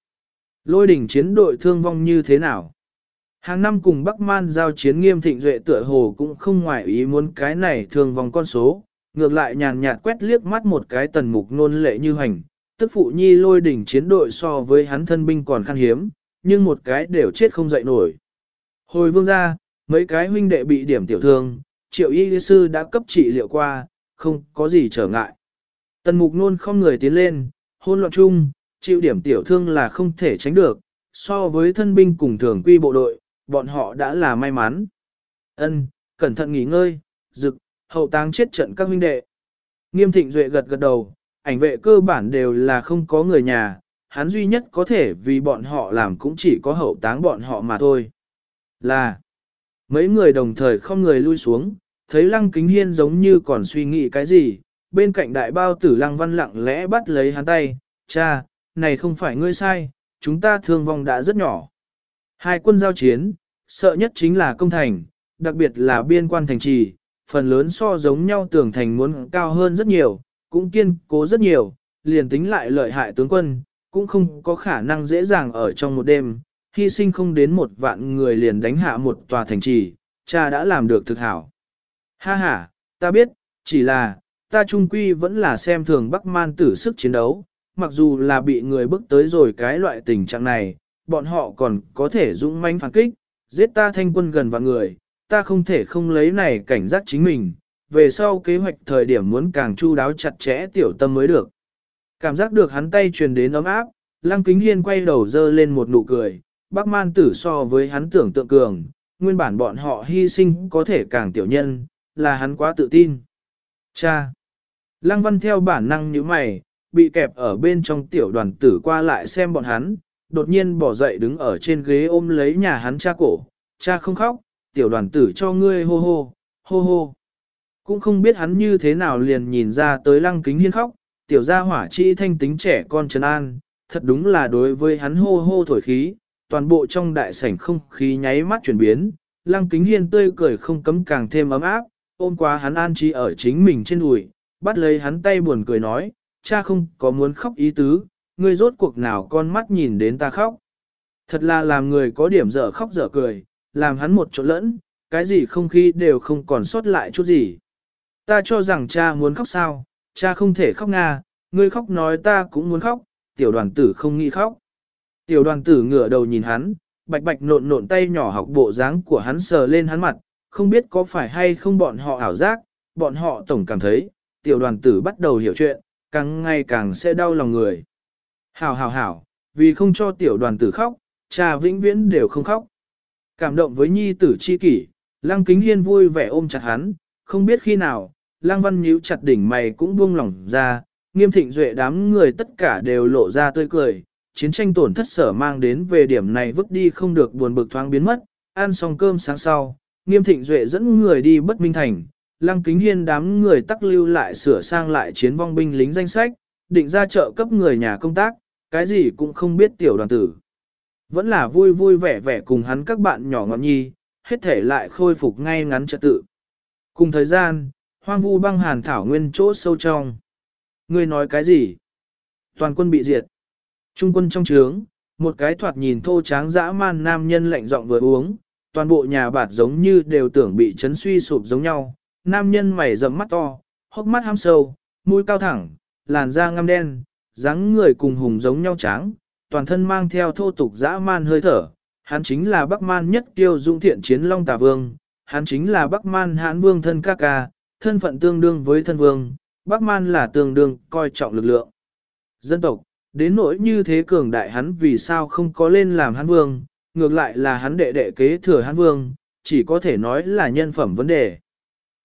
Lôi đỉnh chiến đội thương vong như thế nào? Hàng năm cùng Bắc Man giao chiến nghiêm thịnh duệ tựa hồ cũng không ngoại ý muốn cái này thường vòng con số, ngược lại nhàn nhạt quét liếc mắt một cái tần mục nôn lệ như hành, tức phụ nhi lôi đỉnh chiến đội so với hắn thân binh còn khan hiếm, nhưng một cái đều chết không dậy nổi. Hồi vương ra, mấy cái huynh đệ bị điểm tiểu thương, triệu y sư đã cấp trị liệu qua, không có gì trở ngại. Tần mục nôn không người tiến lên, hôn loạn chung, chịu điểm tiểu thương là không thể tránh được, so với thân binh cùng thường quy bộ đội, bọn họ đã là may mắn. Ân, cẩn thận nghỉ ngơi, dực, hậu táng chết trận các huynh đệ. Nghiêm thịnh duệ gật gật đầu, ảnh vệ cơ bản đều là không có người nhà, hắn duy nhất có thể vì bọn họ làm cũng chỉ có hậu táng bọn họ mà thôi. Là, Mấy người đồng thời không người lui xuống, thấy lăng kính hiên giống như còn suy nghĩ cái gì, bên cạnh đại bao tử lăng văn lặng lẽ bắt lấy hắn tay, cha, này không phải ngươi sai, chúng ta thương vong đã rất nhỏ. Hai quân giao chiến, sợ nhất chính là công thành, đặc biệt là biên quan thành trì, phần lớn so giống nhau tưởng thành muốn cao hơn rất nhiều, cũng kiên cố rất nhiều, liền tính lại lợi hại tướng quân, cũng không có khả năng dễ dàng ở trong một đêm, hy sinh không đến một vạn người liền đánh hạ một tòa thành trì, cha đã làm được thực hảo. Ha ha, ta biết, chỉ là, ta trung quy vẫn là xem thường Bắc Man tử sức chiến đấu, mặc dù là bị người bước tới rồi cái loại tình trạng này, bọn họ còn có thể dũng mãnh phản kích, giết ta thanh quân gần vạn người, ta không thể không lấy này cảnh giác chính mình, về sau kế hoạch thời điểm muốn càng chu đáo chặt chẽ tiểu tâm mới được. Cảm giác được hắn tay truyền đến ấm áp, Lăng Kính Hiên quay đầu dơ lên một nụ cười, Bắc man tử so với hắn tưởng tượng cường, nguyên bản bọn họ hy sinh có thể càng tiểu nhân, là hắn quá tự tin. Cha! Lăng văn theo bản năng như mày, bị kẹp ở bên trong tiểu đoàn tử qua lại xem bọn hắn, đột nhiên bỏ dậy đứng ở trên ghế ôm lấy nhà hắn cha cổ, cha không khóc, tiểu đoàn tử cho ngươi hô hô, hô hô. Cũng không biết hắn như thế nào liền nhìn ra tới lăng kính hiên khóc, tiểu gia hỏa chi thanh tính trẻ con trần an, thật đúng là đối với hắn hô hô thổi khí, toàn bộ trong đại sảnh không khí nháy mắt chuyển biến, lăng kính hiên tươi cười không cấm càng thêm ấm áp, ôm quá hắn an trí ở chính mình trên đùi, bắt lấy hắn tay buồn cười nói, cha không có muốn khóc ý tứ, ngươi rốt cuộc nào con mắt nhìn đến ta khóc. Thật là làm người có điểm dở khóc dở cười, làm hắn một chỗ lẫn, cái gì không khí đều không còn sót lại chút gì. Ta cho rằng cha muốn khóc sao, cha không thể khóc nga, ngươi khóc nói ta cũng muốn khóc, tiểu đoàn tử không nghĩ khóc. Tiểu đoàn tử ngửa đầu nhìn hắn, bạch bạch nộn nộn tay nhỏ học bộ dáng của hắn sờ lên hắn mặt, không biết có phải hay không bọn họ ảo giác, bọn họ tổng cảm thấy, tiểu đoàn tử bắt đầu hiểu chuyện, càng ngày càng sẽ đau lòng người. Hảo hảo hảo, vì không cho tiểu đoàn tử khóc, cha vĩnh viễn đều không khóc. Cảm động với nhi tử chi kỷ, lăng kính hiên vui vẻ ôm chặt hắn, không biết khi nào, lăng văn nhíu chặt đỉnh mày cũng buông lỏng ra, nghiêm thịnh duệ đám người tất cả đều lộ ra tươi cười, chiến tranh tổn thất sở mang đến về điểm này vứt đi không được buồn bực thoáng biến mất, ăn xong cơm sáng sau, nghiêm thịnh duệ dẫn người đi bất minh thành, lăng kính hiên đám người tắc lưu lại sửa sang lại chiến vong binh lính danh sách, định ra trợ cấp người nhà công tác, cái gì cũng không biết tiểu đoàn tử. Vẫn là vui vui vẻ vẻ cùng hắn các bạn nhỏ ngọn nhi, hết thể lại khôi phục ngay ngắn trật tự. Cùng thời gian, hoang vu băng hàn thảo nguyên chỗ sâu trong. người nói cái gì? Toàn quân bị diệt. Trung quân trong trướng, một cái thoạt nhìn thô tráng dã man nam nhân lạnh giọng vừa uống, toàn bộ nhà bạt giống như đều tưởng bị chấn suy sụp giống nhau. Nam nhân mày rậm mắt to, hốc mắt ham sâu, mũi cao thẳng, làn da ngăm đen, dáng người cùng hùng giống nhau trắng, toàn thân mang theo thô tục dã man hơi thở. Hắn chính là Bắc Man nhất kiêu dũng thiện chiến Long Tà Vương, hắn chính là Bắc Man Hán vương thân ca ca, thân phận tương đương với thân vương, Bắc Man là tương đương coi trọng lực lượng. Dân tộc, đến nỗi như thế cường đại hắn vì sao không có lên làm Hán vương, ngược lại là hắn đệ đệ kế thừa Hán vương, chỉ có thể nói là nhân phẩm vấn đề.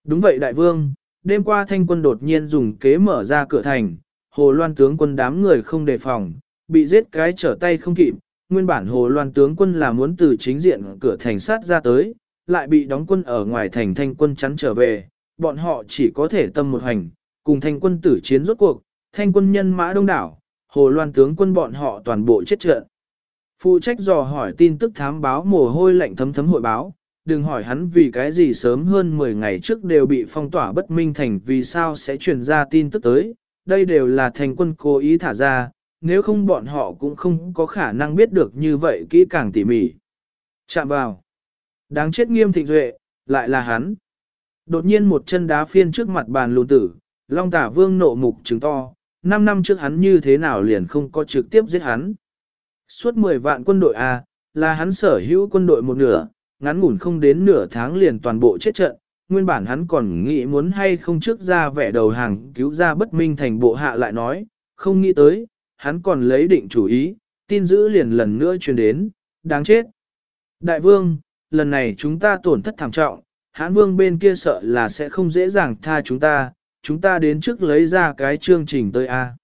Đúng vậy đại vương, đêm qua thanh quân đột nhiên dùng kế mở ra cửa thành, hồ loan tướng quân đám người không đề phòng, bị giết cái trở tay không kịp, nguyên bản hồ loan tướng quân là muốn từ chính diện cửa thành sát ra tới, lại bị đóng quân ở ngoài thành thanh quân chắn trở về, bọn họ chỉ có thể tâm một hành, cùng thanh quân tử chiến rốt cuộc, thanh quân nhân mã đông đảo, hồ loan tướng quân bọn họ toàn bộ chết trận. Phụ trách dò hỏi tin tức thám báo mồ hôi lạnh thấm thấm hội báo, đừng hỏi hắn vì cái gì sớm hơn 10 ngày trước đều bị phong tỏa bất minh thành vì sao sẽ truyền ra tin tức tới, đây đều là thành quân cố ý thả ra, nếu không bọn họ cũng không có khả năng biết được như vậy kỹ càng tỉ mỉ. Chạm vào. Đáng chết nghiêm thịnh duệ, lại là hắn. Đột nhiên một chân đá phiên trước mặt bàn lùn tử, Long tả vương nộ mục trứng to, 5 năm trước hắn như thế nào liền không có trực tiếp giết hắn. Suốt 10 vạn quân đội A, là hắn sở hữu quân đội một nửa, ngắn ngủn không đến nửa tháng liền toàn bộ chết trận, nguyên bản hắn còn nghĩ muốn hay không trước ra vẻ đầu hàng cứu ra bất minh thành bộ hạ lại nói, không nghĩ tới, hắn còn lấy định chủ ý, tin giữ liền lần nữa truyền đến, đáng chết. Đại vương, lần này chúng ta tổn thất thảm trọng, hãn vương bên kia sợ là sẽ không dễ dàng tha chúng ta, chúng ta đến trước lấy ra cái chương trình tới A.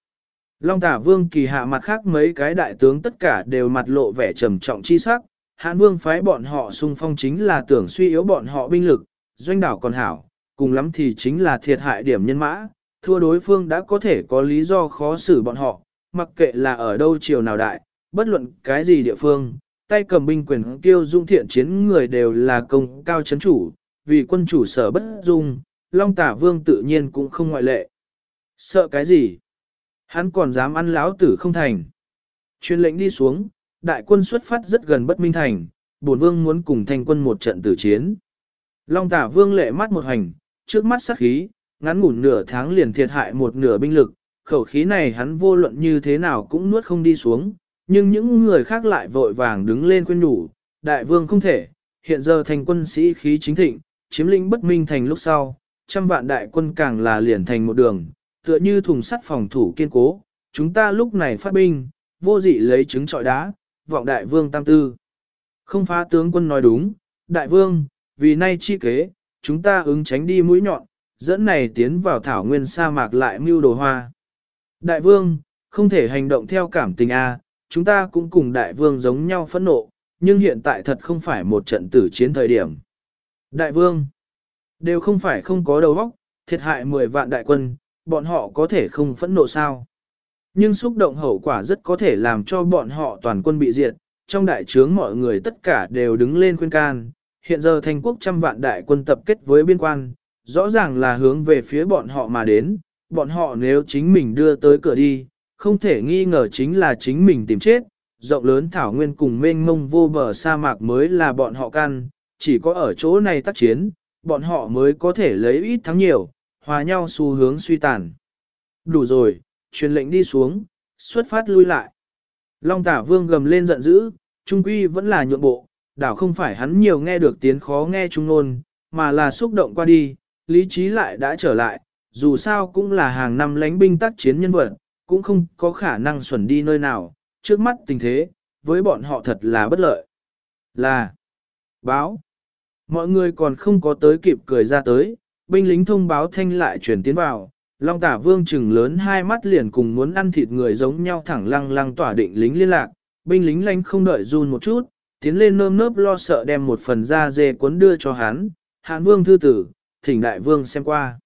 Long tả vương kỳ hạ mặt khác mấy cái đại tướng tất cả đều mặt lộ vẻ trầm trọng chi sắc, hãn vương phái bọn họ xung phong chính là tưởng suy yếu bọn họ binh lực, doanh đảo còn hảo, cùng lắm thì chính là thiệt hại điểm nhân mã, thua đối phương đã có thể có lý do khó xử bọn họ, mặc kệ là ở đâu chiều nào đại, bất luận cái gì địa phương, tay cầm binh quyền tiêu dung thiện chiến người đều là công cao chấn chủ, vì quân chủ sở bất dung, Long Tả Vương tự nhiên cũng không ngoại lệ. Sợ cái gì? Hắn còn dám ăn láo tử không thành. Chuyên lệnh đi xuống, đại quân xuất phát rất gần bất minh thành, bổn vương muốn cùng thanh quân một trận tử chiến. Long Tả Vương lệ mắt một hành, trước mắt sắc khí, ngắn ngủn nửa tháng liền thiệt hại một nửa binh lực, khẩu khí này hắn vô luận như thế nào cũng nuốt không đi xuống, nhưng những người khác lại vội vàng đứng lên quên nhủ, đại vương không thể, hiện giờ thành quân sĩ khí chính thịnh, chiếm lĩnh bất minh thành lúc sau, trăm vạn đại quân càng là liền thành một đường, tựa như thùng sắt phòng thủ kiên cố, chúng ta lúc này phát binh, vô dị lấy trứng trọi đá, vọng đại vương tam tư. Không phá tướng quân nói đúng, đại vương, vì nay chi kế, chúng ta ứng tránh đi mũi nhọn, dẫn này tiến vào thảo nguyên sa mạc lại mưu đồ hoa. Đại vương, không thể hành động theo cảm tình a, chúng ta cũng cùng đại vương giống nhau phẫn nộ, nhưng hiện tại thật không phải một trận tử chiến thời điểm. Đại vương, đều không phải không có đầu óc, thiệt hại 10 vạn đại quân, bọn họ có thể không phẫn nộ sao. Nhưng xúc động hậu quả rất có thể làm cho bọn họ toàn quân bị diệt, trong đại trướng mọi người tất cả đều đứng lên khuyên can. Hiện giờ thành quốc trăm vạn đại quân tập kết với biên quan, rõ ràng là hướng về phía bọn họ mà đến, bọn họ nếu chính mình đưa tới cửa đi, không thể nghi ngờ chính là chính mình tìm chết, rộng lớn thảo nguyên cùng mênh mông vô bờ sa mạc mới là bọn họ căn, chỉ có ở chỗ này tác chiến, bọn họ mới có thể lấy ít thắng nhiều, hòa nhau xu hướng suy tàn. Đủ rồi, truyền lệnh đi xuống, xuất phát lui lại. Long tả vương gầm lên giận dữ, trung quy vẫn là nhượng bộ, đảo không phải hắn nhiều nghe được tiếng khó nghe trung nôn, mà là xúc động qua đi, lý trí lại đã trở lại, dù sao cũng là hàng năm lánh binh tác chiến nhân vật, cũng không có khả năng xuẩn đi nơi nào, trước mắt tình thế, với bọn họ thật là bất lợi. Là báo. Mọi người còn không có tới kịp cười ra tới, binh lính thông báo thanh lại chuyển tiến vào, Long tả vương trừng lớn hai mắt liền cùng muốn ăn thịt người giống nhau thẳng lăng lăng tỏa định lính liên lạc, binh lính lanh không đợi run một chút, tiến lên nơm nớp lo sợ đem một phần da dê cuốn đưa cho hắn, hán vương thư tử, thỉnh đại vương xem qua.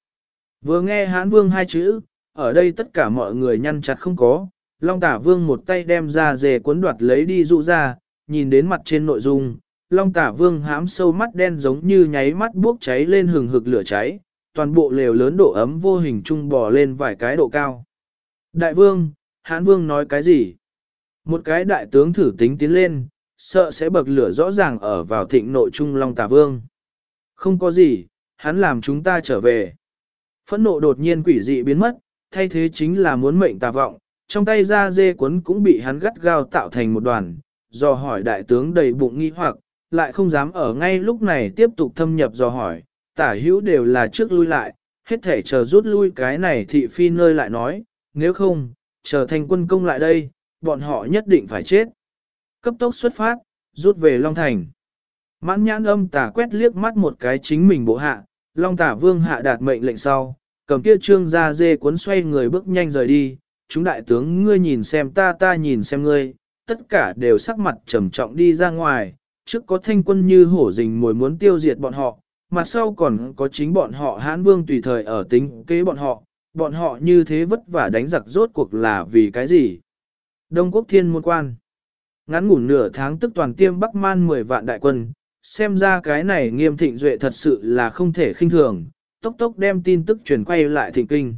Vừa nghe hán vương hai chữ, ở đây tất cả mọi người nhăn chặt không có, Long tả vương một tay đem da dê cuốn đoạt lấy đi dụ ra, nhìn đến mặt trên nội dung, Long tả vương hám sâu mắt đen giống như nháy mắt bốc cháy lên hừng hực lửa cháy, toàn bộ lều lớn độ ấm vô hình trung bò lên vài cái độ cao. Đại vương, hán vương nói cái gì? Một cái đại tướng thử tính tiến lên, sợ sẽ bậc lửa rõ ràng ở vào thịnh nội trung Long Tà vương. Không có gì, hắn làm chúng ta trở về. Phẫn nộ đột nhiên quỷ dị biến mất, thay thế chính là muốn mệnh tà vọng, trong tay ra dê cuốn cũng bị hắn gắt gao tạo thành một đoàn, do hỏi đại tướng đầy bụng nghi hoặc, lại không dám ở ngay lúc này tiếp tục thâm nhập do hỏi, tả hữu đều là trước lui lại, hết thể chờ rút lui cái này thị phi nơi lại nói, nếu không, chờ thành quân công lại đây, bọn họ nhất định phải chết. Cấp tốc xuất phát, rút về Long Thành. Mãn nhãn âm tà quét liếc mắt một cái chính mình bộ hạ, Long tả vương hạ đạt mệnh lệnh sau, cầm kia trương ra dê cuốn xoay người bước nhanh rời đi, chúng đại tướng ngươi nhìn xem ta ta nhìn xem ngươi, tất cả đều sắc mặt trầm trọng đi ra ngoài, trước có thanh quân như hổ rình mồi muốn tiêu diệt bọn họ, mặt sau còn có chính bọn họ hãn vương tùy thời ở tính kế bọn họ, bọn họ như thế vất vả đánh giặc rốt cuộc là vì cái gì? Đông quốc thiên môn quan. Ngắn ngủ nửa tháng tức toàn tiêm Bắc Man 10 vạn đại quân, xem ra cái này nghiêm thịnh duệ thật sự là không thể khinh thường, tốc tốc đem tin tức truyền quay lại thịnh kinh.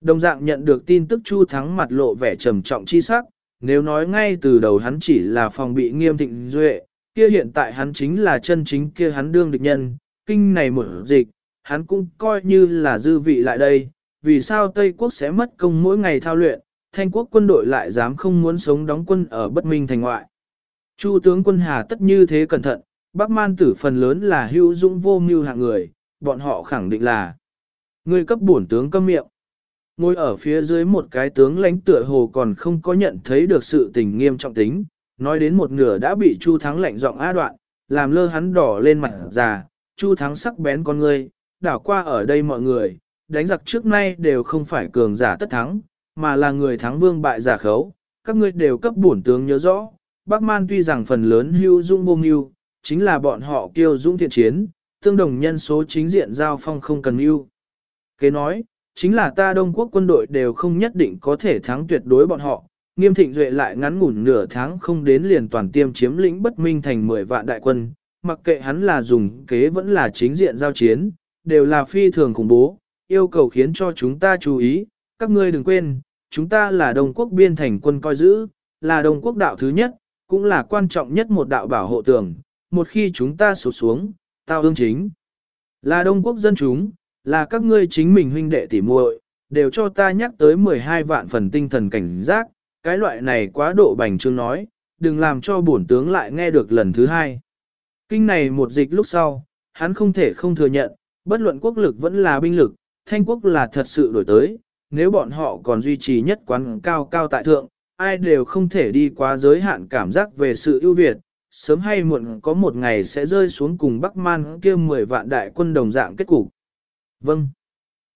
Đồng dạng nhận được tin tức Chu Thắng mặt lộ vẻ trầm trọng chi sắc, nếu nói ngay từ đầu hắn chỉ là phòng bị nghiêm thịnh duệ, kia hiện tại hắn chính là chân chính kia hắn đương địch nhân, kinh này một dịch, hắn cũng coi như là dư vị lại đây, vì sao Tây Quốc sẽ mất công mỗi ngày thao luyện, thanh quốc quân đội lại dám không muốn sống đóng quân ở bất minh thành ngoại. Chu tướng quân Hà tất như thế cẩn thận, Bắc Man tử phần lớn là hữu dũng vô mưu hạng người, bọn họ khẳng định là người cấp bổn tướng câm miệng. Ngồi ở phía dưới một cái tướng lãnh tựa hồ còn không có nhận thấy được sự tình nghiêm trọng tính, nói đến một nửa đã bị Chu Thắng lạnh giọng á đoạn, làm lơ hắn đỏ lên mặt già, Chu Thắng sắc bén con ngươi, đảo qua ở đây mọi người, đánh giặc trước nay đều không phải cường giả tất thắng, mà là người thắng vương bại giả khấu, các ngươi đều cấp bổn tướng nhớ rõ, Bắc Man tuy rằng phần lớn hưu dung vô mưu, chính là bọn họ kiêu dũng thiện chiến, tương đồng nhân số chính diện giao phong không cần mưu. Kế nói, chính là ta Đông Quốc quân đội đều không nhất định có thể thắng tuyệt đối bọn họ, nghiêm thịnh duệ lại ngắn ngủn nửa tháng không đến liền toàn tiêm chiếm lĩnh bất minh thành 10 vạn đại quân, mặc kệ hắn là dùng kế vẫn là chính diện giao chiến, đều là phi thường khủng bố, yêu cầu khiến cho chúng ta chú ý, các ngươi đừng quên, chúng ta là Đông Quốc biên thành quân coi giữ, là Đông Quốc đạo thứ nhất, cũng là quan trọng nhất một đạo bảo hộ tường, một khi chúng ta sụt xuống, tao ương chính. Là Đông Quốc dân chúng, là các ngươi chính mình huynh đệ tỉ muội, đều cho ta nhắc tới 12 vạn phần tinh thần cảnh giác, cái loại này quá độ bành trương nói, đừng làm cho bổn tướng lại nghe được lần thứ hai. Kinh này một dịch lúc sau, hắn không thể không thừa nhận, bất luận quốc lực vẫn là binh lực, thanh quốc là thật sự đổi tới, nếu bọn họ còn duy trì nhất quán cao cao tại thượng, ai đều không thể đi quá giới hạn cảm giác về sự ưu việt, sớm hay muộn có một ngày sẽ rơi xuống cùng Bắc Man kia 10 vạn đại quân đồng dạng kết cục. Vâng.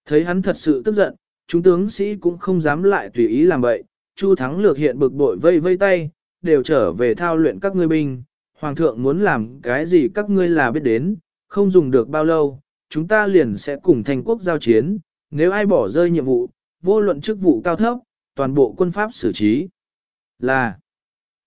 Thấy hắn thật sự tức giận, chúng tướng sĩ cũng không dám lại tùy ý làm vậy. Chu Thắng lược hiện bực bội vây vây tay, đều trở về thao luyện các ngươi binh. Hoàng thượng muốn làm cái gì các ngươi là biết đến, không dùng được bao lâu, chúng ta liền sẽ cùng thành quốc giao chiến. Nếu ai bỏ rơi nhiệm vụ, vô luận chức vụ cao thấp, toàn bộ quân pháp xử trí. Là,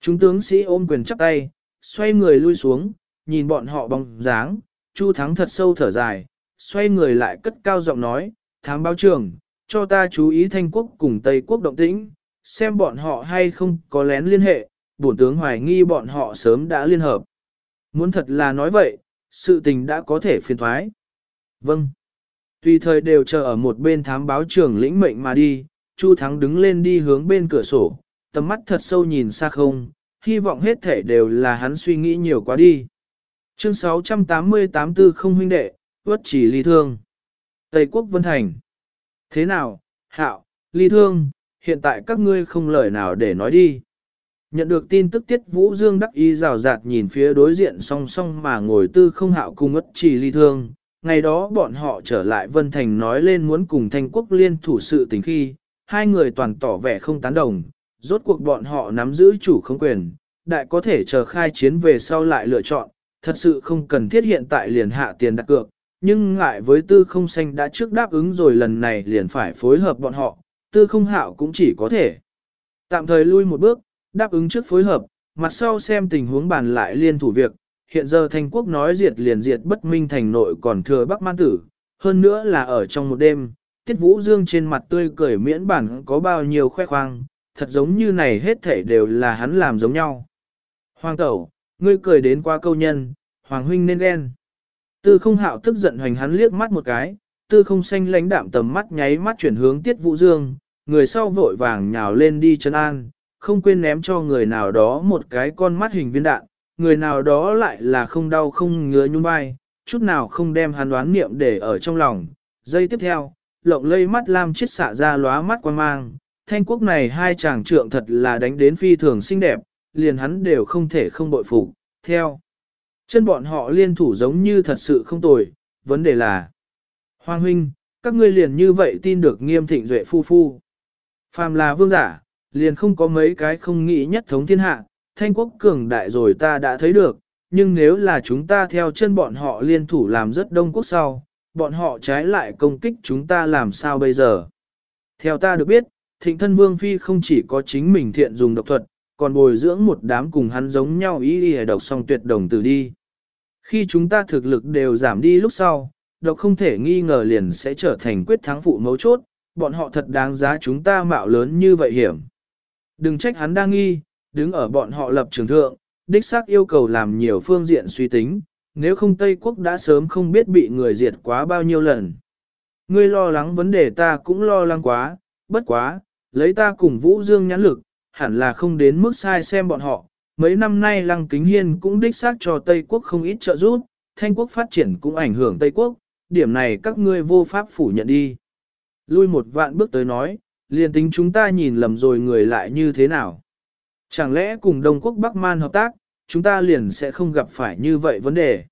chúng tướng sĩ ôm quyền chắp tay, xoay người lui xuống, nhìn bọn họ bóng dáng, Chu Thắng thật sâu thở dài, xoay người lại cất cao giọng nói, thám báo trưởng, cho ta chú ý thanh quốc cùng Tây quốc động tĩnh, xem bọn họ hay không có lén liên hệ, bổn tướng hoài nghi bọn họ sớm đã liên hợp. Muốn thật là nói vậy, sự tình đã có thể phiền thoái. Vâng. Tùy thời đều chờ ở một bên thám báo trưởng lĩnh mệnh mà đi, Chu Thắng đứng lên đi hướng bên cửa sổ, tầm mắt thật sâu nhìn xa không, hy vọng hết thể đều là hắn suy nghĩ nhiều quá đi. Chương 688 tư không huynh đệ, uất chỉ ly thương. Tây quốc Vân Thành. Thế nào, hạo, ly thương, hiện tại các ngươi không lời nào để nói đi. Nhận được tin tức tiết Vũ Dương đắc ý rào rạt nhìn phía đối diện song song mà ngồi tư không hạo cùng ất chỉ ly thương. Ngày đó bọn họ trở lại Vân Thành nói lên muốn cùng Thanh quốc liên thủ sự tình khi, hai người toàn tỏ vẻ không tán đồng, rốt cuộc bọn họ nắm giữ chủ không quyền, đại có thể chờ khai chiến về sau lại lựa chọn, thật sự không cần thiết hiện tại liền hạ tiền đặt cược, nhưng ngại với tư không xanh đã trước đáp ứng rồi lần này liền phải phối hợp bọn họ, tư không hạo cũng chỉ có thể. Tạm thời lui một bước, đáp ứng trước phối hợp, mặt sau xem tình huống bàn lại liên thủ việc. Hiện giờ thành quốc nói diệt liền diệt bất minh thành nội còn thừa Bắc Man Tử, hơn nữa là ở trong một đêm, Tiết Vũ Dương trên mặt tươi cười miễn bản có bao nhiêu khoe khoang, thật giống như này hết thể đều là hắn làm giống nhau. Hoàng tẩu, ngươi cười đến quá câu nhân, Hoàng huynh nên ghen. Tư không hạo tức giận hoành hắn liếc mắt một cái, tư không xanh lãnh đạm tầm mắt nháy mắt chuyển hướng Tiết Vũ Dương, người sau vội vàng nhào lên đi chân an, không quên ném cho người nào đó một cái con mắt hình viên đạn, người nào đó lại là không đau không ngứa nhún vai, chút nào không đem hắn đoán niệm để ở trong lòng. Giây tiếp theo, lộng lây mắt lam chiết xạ ra lóa mắt quan mang, thanh quốc này hai chàng trượng thật là đánh đến phi thường xinh đẹp, liền hắn đều không thể không bội phục. Theo, chân bọn họ liên thủ giống như thật sự không tồi, vấn đề là Hoàng huynh, các ngươi liền như vậy tin được nghiêm thịnh duệ phu phu. Phàm là vương giả, liền không có mấy cái không nghĩ nhất thống thiên hạ, thanh quốc cường đại rồi ta đã thấy được, nhưng nếu là chúng ta theo chân bọn họ liên thủ làm rất đông quốc sau, bọn họ trái lại công kích chúng ta làm sao bây giờ. Theo ta được biết, thịnh thân vương phi không chỉ có chính mình thiện dùng độc thuật, còn bồi dưỡng một đám cùng hắn giống nhau ý ý độc song tuyệt đồng từ đi. Khi chúng ta thực lực đều giảm đi lúc sau, độc không thể nghi ngờ liền sẽ trở thành quyết thắng phụ mấu chốt, bọn họ thật đáng giá chúng ta mạo lớn như vậy hiểm. Đừng trách hắn đang nghi, đứng ở bọn họ lập trường thượng, đích xác yêu cầu làm nhiều phương diện suy tính, nếu không Tây Quốc đã sớm không biết bị người diệt quá bao nhiêu lần. Ngươi lo lắng vấn đề ta cũng lo lắng quá, bất quá, lấy ta cùng Vũ Dương nhãn lực, hẳn là không đến mức sai xem bọn họ. Mấy năm nay Lăng Kính Hiên cũng đích xác cho Tây Quốc không ít trợ giúp, Thanh Quốc phát triển cũng ảnh hưởng Tây Quốc, điểm này các ngươi vô pháp phủ nhận đi. Lui một vạn bước tới nói, liền tính chúng ta nhìn lầm rồi người lại như thế nào. Chẳng lẽ cùng Đông Quốc Bắc Man hợp tác, chúng ta liền sẽ không gặp phải như vậy vấn đề.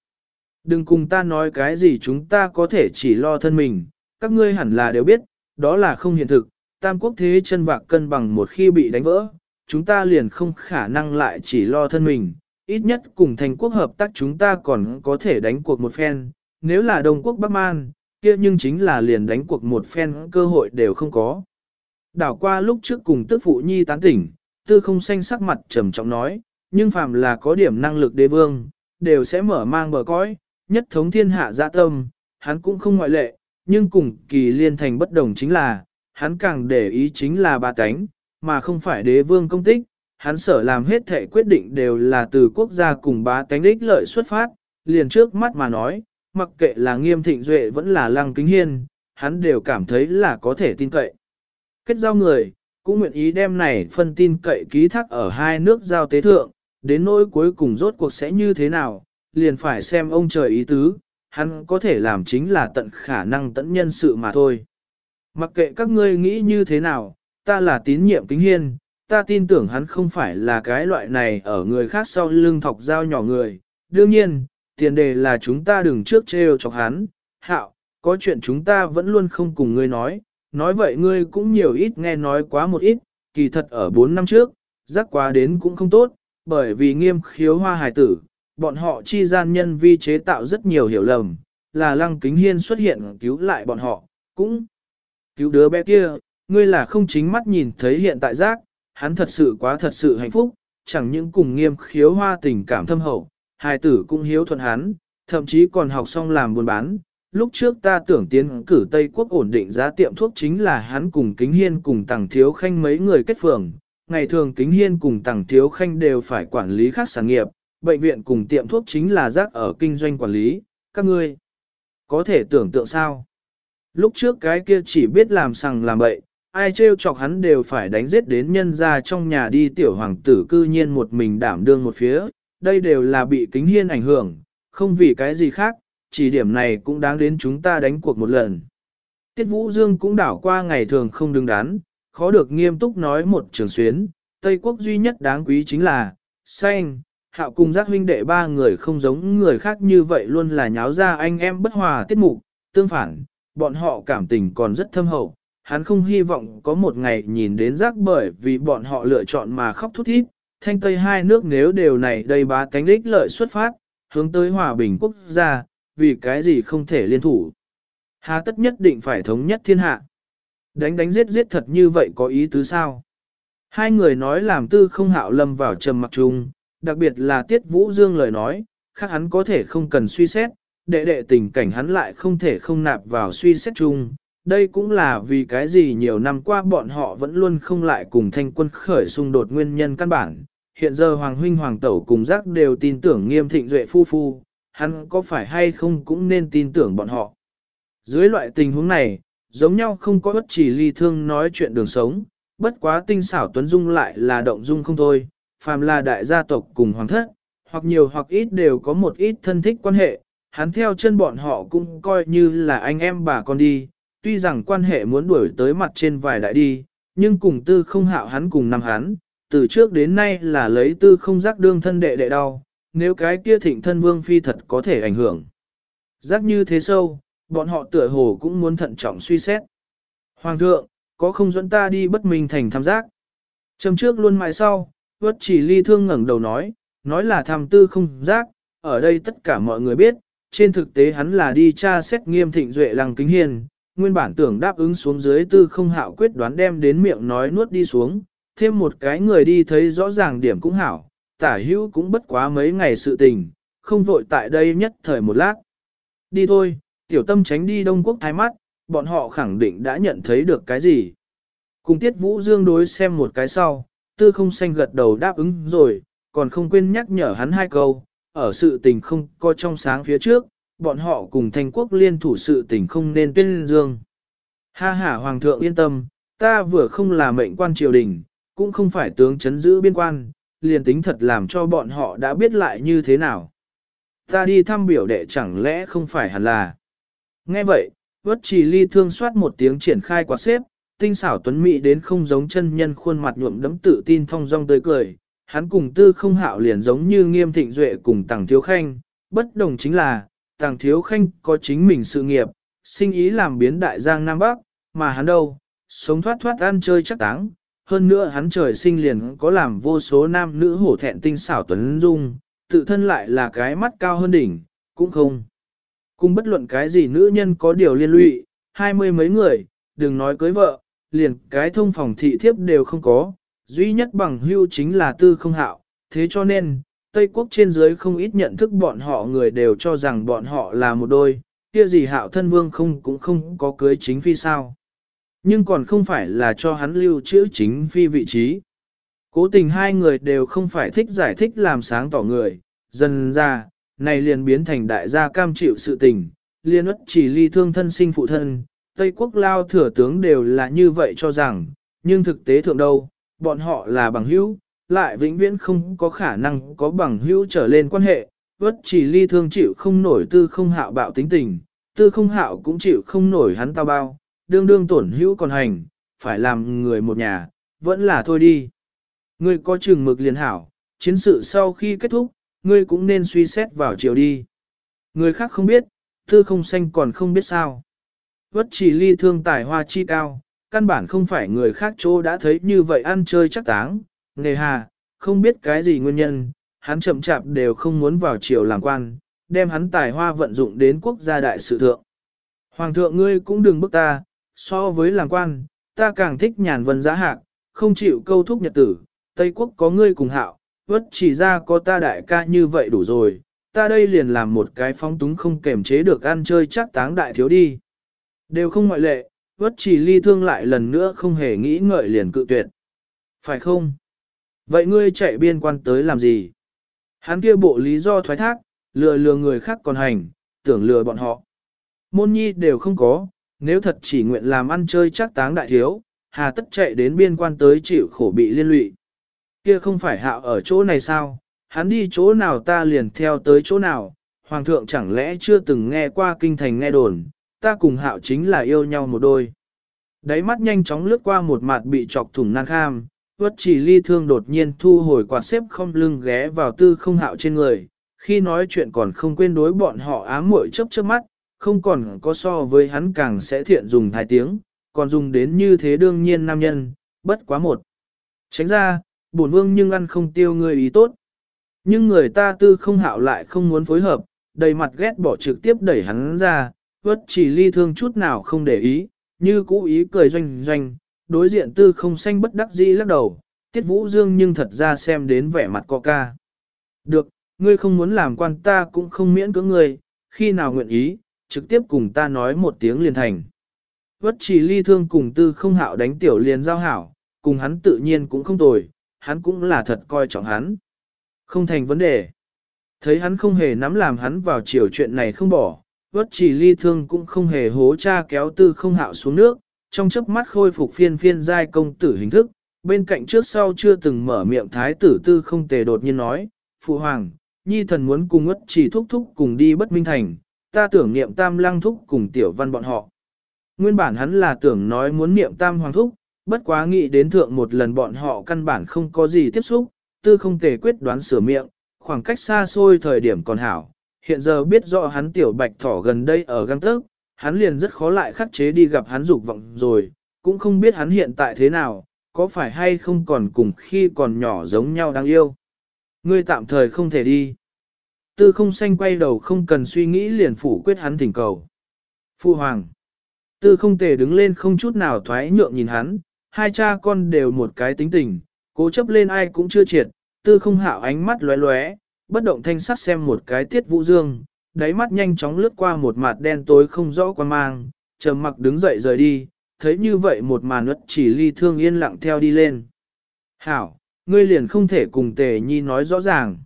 Đừng cùng ta nói cái gì chúng ta có thể chỉ lo thân mình, các ngươi hẳn là đều biết, đó là không hiện thực, tam quốc thế chân vạc cân bằng một khi bị đánh vỡ, chúng ta liền không khả năng lại chỉ lo thân mình, ít nhất cùng thành quốc hợp tác chúng ta còn có thể đánh cuộc một phen, nếu là Đông quốc Bắc Man, kia nhưng chính là liền đánh cuộc một phen cơ hội đều không có. Đảo qua lúc trước cùng tức phụ nhi tán tỉnh, tư không xanh sắc mặt trầm trọng nói, nhưng phàm là có điểm năng lực đế vương, đều sẽ mở mang bờ cõi, nhất thống thiên hạ dạ tâm, hắn cũng không ngoại lệ, nhưng cùng kỳ liên thành bất đồng chính là, hắn càng để ý chính là ba tánh mà không phải đế vương công tích, hắn sở làm hết thể quyết định đều là từ quốc gia cùng bá tánh đích lợi xuất phát, liền trước mắt mà nói, mặc kệ là nghiêm thịnh duệ vẫn là lăng kính hiên, hắn đều cảm thấy là có thể tin cậy. Kết giao người, cũng nguyện ý đem này phân tin cậy ký thác ở hai nước giao tế thượng, đến nỗi cuối cùng rốt cuộc sẽ như thế nào, liền phải xem ông trời ý tứ, hắn có thể làm chính là tận khả năng tận nhân sự mà thôi. Mặc kệ các ngươi nghĩ như thế nào, ta là tín nhiệm kính hiên, ta tin tưởng hắn không phải là cái loại này ở người khác sau lưng thọc dao nhỏ người. Đương nhiên, tiền đề là chúng ta đừng trước trêu chọc hắn, hạo, có chuyện chúng ta vẫn luôn không cùng ngươi nói, nói vậy ngươi cũng nhiều ít nghe nói quá một ít, kỳ thật ở 4 năm trước, giác quá đến cũng không tốt, bởi vì nghiêm khiếu hoa hài tử, bọn họ chi gian nhân vi chế tạo rất nhiều hiểu lầm, là lăng kính hiên xuất hiện cứu lại bọn họ, cũng cứu đứa bé kia, ngươi là không chính mắt nhìn thấy hiện tại giác, hắn thật sự quá thật sự hạnh phúc, chẳng những cùng nghiêm khiếu hoa tình cảm thâm hậu, hài tử cũng hiếu thuận hắn, thậm chí còn học xong làm buôn bán. Lúc trước ta tưởng tiến cử Tây Quốc ổn định giá tiệm thuốc chính là hắn cùng Kính Hiên cùng Tằng Thiếu Khanh mấy người kết phường. Ngày thường Kính Hiên cùng Tằng Thiếu Khanh đều phải quản lý khác sản nghiệp, bệnh viện cùng tiệm thuốc chính là rác ở kinh doanh quản lý, các ngươi có thể tưởng tượng sao? Lúc trước cái kia chỉ biết làm sằng làm bậy, ai trêu chọc hắn đều phải đánh giết đến nhân ra trong nhà đi tiểu hoàng tử cư nhiên một mình đảm đương một phía, đây đều là bị kính hiên ảnh hưởng, không vì cái gì khác, chỉ điểm này cũng đáng đến chúng ta đánh cuộc một lần. Tiết Vũ Dương cũng đảo qua ngày thường không đứng đắn, khó được nghiêm túc nói một trường xuyến, Tây Quốc duy nhất đáng quý chính là, xanh, hạo cùng giác huynh đệ ba người không giống người khác như vậy luôn là nháo ra anh em bất hòa tiết mục, tương phản, bọn họ cảm tình còn rất thâm hậu, hắn không hy vọng có một ngày nhìn đến giác bởi vì bọn họ lựa chọn mà khóc thút thít, thanh tây hai nước nếu đều này đây bá tánh đích lợi xuất phát, hướng tới hòa bình quốc gia, vì cái gì không thể liên thủ. Hà tất nhất định phải thống nhất thiên hạ. Đánh đánh giết giết thật như vậy có ý tứ sao? Hai người nói làm tư không hạo lâm vào trầm mặc chung, đặc biệt là tiết vũ dương lời nói, khác hắn có thể không cần suy xét, đệ đệ tình cảnh hắn lại không thể không nạp vào suy xét chung. Đây cũng là vì cái gì nhiều năm qua bọn họ vẫn luôn không lại cùng thanh quân khởi xung đột nguyên nhân căn bản. Hiện giờ Hoàng Huynh Hoàng Tẩu cùng giác đều tin tưởng nghiêm thịnh duệ phu phu, hắn có phải hay không cũng nên tin tưởng bọn họ. Dưới loại tình huống này, giống nhau không có bất chỉ ly thương nói chuyện đường sống, bất quá tinh xảo tuấn dung lại là động dung không thôi, phàm là đại gia tộc cùng hoàng thất, hoặc nhiều hoặc ít đều có một ít thân thích quan hệ, hắn theo chân bọn họ cũng coi như là anh em bà con đi, tuy rằng quan hệ muốn đuổi tới mặt trên vài đại đi, nhưng cùng tư không hạo hắn cùng năm hắn, từ trước đến nay là lấy tư không giác đương thân đệ đệ đau, nếu cái kia thịnh thân vương phi thật có thể ảnh hưởng. Giác như thế sâu, bọn họ tựa hồ cũng muốn thận trọng suy xét. Hoàng thượng, có không dẫn ta đi bất minh thành tham giác? Châm trước luôn mãi sau, vất chỉ ly thương ngẩng đầu nói, nói là tham tư không giác, ở đây tất cả mọi người biết, trên thực tế hắn là đi tra xét nghiêm thịnh duệ lăng kính hiền, nguyên bản tưởng đáp ứng xuống dưới tư không hạo quyết đoán đem đến miệng nói nuốt đi xuống, thêm một cái người đi thấy rõ ràng điểm cũng hảo, tả hữu cũng bất quá mấy ngày sự tình, không vội tại đây nhất thời một lát. Đi thôi, tiểu tâm tránh đi Đông Quốc thái mắt, bọn họ khẳng định đã nhận thấy được cái gì. Cùng tiết vũ dương đối xem một cái sau, tư không xanh gật đầu đáp ứng rồi, còn không quên nhắc nhở hắn hai câu, ở sự tình không có trong sáng phía trước, bọn họ cùng thanh quốc liên thủ sự tình không nên tuyên dương. Ha ha hoàng thượng yên tâm, ta vừa không là mệnh quan triều đình, cũng không phải tướng chấn giữ biên quan, liền tính thật làm cho bọn họ đã biết lại như thế nào. Ta đi thăm biểu đệ chẳng lẽ không phải hẳn là. Nghe vậy, vất trì ly thương soát một tiếng triển khai quạt xếp, tinh xảo tuấn mỹ đến không giống chân nhân khuôn mặt nhuộm đấm tự tin thong dong tươi cười. Hắn cùng tư không hạo liền giống như nghiêm thịnh duệ cùng tàng thiếu khanh, bất đồng chính là, tàng thiếu khanh có chính mình sự nghiệp, sinh ý làm biến đại giang Nam Bắc, mà hắn đâu, sống thoát thoát ăn chơi chắc táng. Hơn nữa hắn trời sinh liền có làm vô số nam nữ hổ thẹn tinh xảo tuấn dung, tự thân lại là cái mắt cao hơn đỉnh, cũng không. Cùng bất luận cái gì nữ nhân có điều liên lụy, hai mươi mấy người, đừng nói cưới vợ, liền cái thông phòng thị thiếp đều không có, duy nhất bằng hưu chính là tư không hạo, thế cho nên, Tây Quốc trên dưới không ít nhận thức bọn họ người đều cho rằng bọn họ là một đôi, kia gì hạo thân vương không cũng không có cưới chính phi sao. Nhưng còn không phải là cho hắn lưu trữ chính phi vị trí. Cố tình hai người đều không phải thích giải thích làm sáng tỏ người, dần ra, này liền biến thành đại gia cam chịu sự tình, liên ất chỉ ly thương thân sinh phụ thân, Tây quốc lao thừa tướng đều là như vậy cho rằng, nhưng thực tế thượng đâu, bọn họ là bằng hữu, lại vĩnh viễn không có khả năng có bằng hữu trở lên quan hệ, ất chỉ ly thương chịu không nổi tư không hạo bạo tính tình, tư không hạo cũng chịu không nổi hắn tao bao, đương đương tổn hữu còn hành, phải làm người một nhà, vẫn là thôi đi. Ngươi có chừng mực liền hảo, chiến sự sau khi kết thúc, ngươi cũng nên suy xét vào chiều đi. Người khác không biết, tư không xanh còn không biết sao. Vất chỉ ly thương tài hoa chi cao, căn bản không phải người khác chỗ đã thấy như vậy ăn chơi chắc táng, nghề hà, không biết cái gì nguyên nhân, hắn chậm chạp đều không muốn vào triều làm quan, đem hắn tài hoa vận dụng đến quốc gia đại sự thượng. Hoàng thượng ngươi cũng đừng bức ta, so với làm quan, ta càng thích nhàn vân giá hạc, không chịu câu thúc nhật tử, Tây quốc có ngươi cùng hạo, vất chỉ ra có ta đại ca như vậy đủ rồi, ta đây liền làm một cái phóng túng không kềm chế được ăn chơi chắc táng đại thiếu đi. Đều không ngoại lệ, vất chỉ ly thương lại lần nữa không hề nghĩ ngợi liền cự tuyệt. Phải không? Vậy ngươi chạy biên quan tới làm gì? Hắn kia bộ lý do thoái thác, lừa lừa người khác còn hành, tưởng lừa bọn họ. Môn nhi đều không có, nếu thật chỉ nguyện làm ăn chơi chắc táng đại thiếu, hà tất chạy đến biên quan tới chịu khổ bị liên lụy. Kia không phải hạo ở chỗ này sao, hắn đi chỗ nào ta liền theo tới chỗ nào, hoàng thượng chẳng lẽ chưa từng nghe qua kinh thành nghe đồn, ta cùng hạo chính là yêu nhau một đôi. Đáy mắt nhanh chóng lướt qua một mặt bị chọc thủng nan kham, vất chỉ ly thương đột nhiên thu hồi quạt xếp không lưng ghé vào tư không hạo trên người, khi nói chuyện còn không quên đối bọn họ ám muội chớp chớp mắt, không còn có so với hắn càng sẽ thiện dùng thái tiếng, còn dùng đến như thế đương nhiên nam nhân, bất quá một. Tránh ra, bổn vương nhưng ăn không tiêu người ý tốt. Nhưng người ta tư không hạo lại không muốn phối hợp, đầy mặt ghét bỏ trực tiếp đẩy hắn ra, vất chỉ ly thương chút nào không để ý, như cũ ý cười doanh doanh, đối diện tư không xanh bất đắc dĩ lắc đầu, Tiết Vũ Dương nhưng thật ra xem đến vẻ mặt coca. Được, ngươi không muốn làm quan ta cũng không miễn cưỡng ngươi, khi nào nguyện ý, trực tiếp cùng ta nói một tiếng liền thành. Vất chỉ ly thương cùng tư không hạo đánh tiểu liền giao hảo, cùng hắn tự nhiên cũng không tồi, hắn cũng là thật coi trọng hắn. Không thành vấn đề. Thấy hắn không hề nắm làm hắn vào chiều chuyện này không bỏ, vất chỉ ly thương cũng không hề hố cha kéo tư không hạo xuống nước, trong chớp mắt khôi phục phiên phiên giai công tử hình thức, bên cạnh trước sau chưa từng mở miệng thái tử tư không tề đột nhiên nói, Phụ Hoàng, Nhi thần muốn cùng ất chỉ thúc thúc cùng đi bất minh thành, ta tưởng niệm tam lăng thúc cùng tiểu văn bọn họ. Nguyên bản hắn là tưởng nói muốn niệm tam hoàng thúc, bất quá nghĩ đến thượng một lần bọn họ căn bản không có gì tiếp xúc, tư không thể quyết đoán sửa miệng, khoảng cách xa xôi thời điểm còn hảo. Hiện giờ biết rõ hắn tiểu bạch thỏ gần đây ở găng tớc, hắn liền rất khó lại khắc chế đi gặp hắn dục vọng rồi, cũng không biết hắn hiện tại thế nào, có phải hay không còn cùng khi còn nhỏ giống nhau đáng yêu. Ngươi tạm thời không thể đi. Tư không xanh quay đầu không cần suy nghĩ liền phủ quyết hắn thỉnh cầu. Phu hoàng. Tư không Tề đứng lên không chút nào thoái nhượng nhìn hắn, hai cha con đều một cái tính tình, cố chấp lên ai cũng chưa triệt, tư không hạo ánh mắt lóe lóe, bất động thanh sắc xem một cái tiết vũ dương, đáy mắt nhanh chóng lướt qua một mặt đen tối không rõ quan mang, trầm mặc đứng dậy rời đi, thấy như vậy một màn ất chỉ ly thương yên lặng theo đi lên. Hảo, ngươi liền không thể cùng tề nhi nói rõ ràng.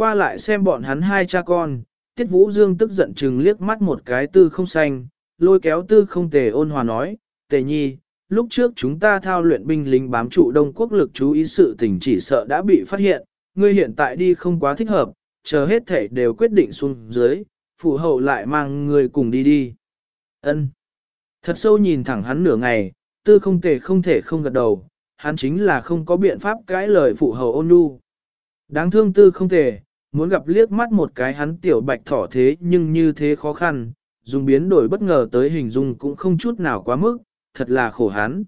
Qua lại xem bọn hắn hai cha con, tiết vũ dương tức giận chừng liếc mắt một cái tư không xanh, lôi kéo tư không tề ôn hòa nói, tề nhi, lúc trước chúng ta thao luyện binh lính bám trụ đông quốc lực chú ý sự tình chỉ sợ đã bị phát hiện, ngươi hiện tại đi không quá thích hợp, chờ hết thể đều quyết định xuống dưới, phụ hậu lại mang người cùng đi đi. Ân. Thật sâu nhìn thẳng hắn nửa ngày, tư không thể không thể không gật đầu, hắn chính là không có biện pháp cãi lời phụ hậu ôn nhu. Đáng thương tư không thể, muốn gặp liếc mắt một cái hắn tiểu bạch thỏ thế nhưng như thế khó khăn, dùng biến đổi bất ngờ tới hình dung cũng không chút nào quá mức, thật là khổ hắn.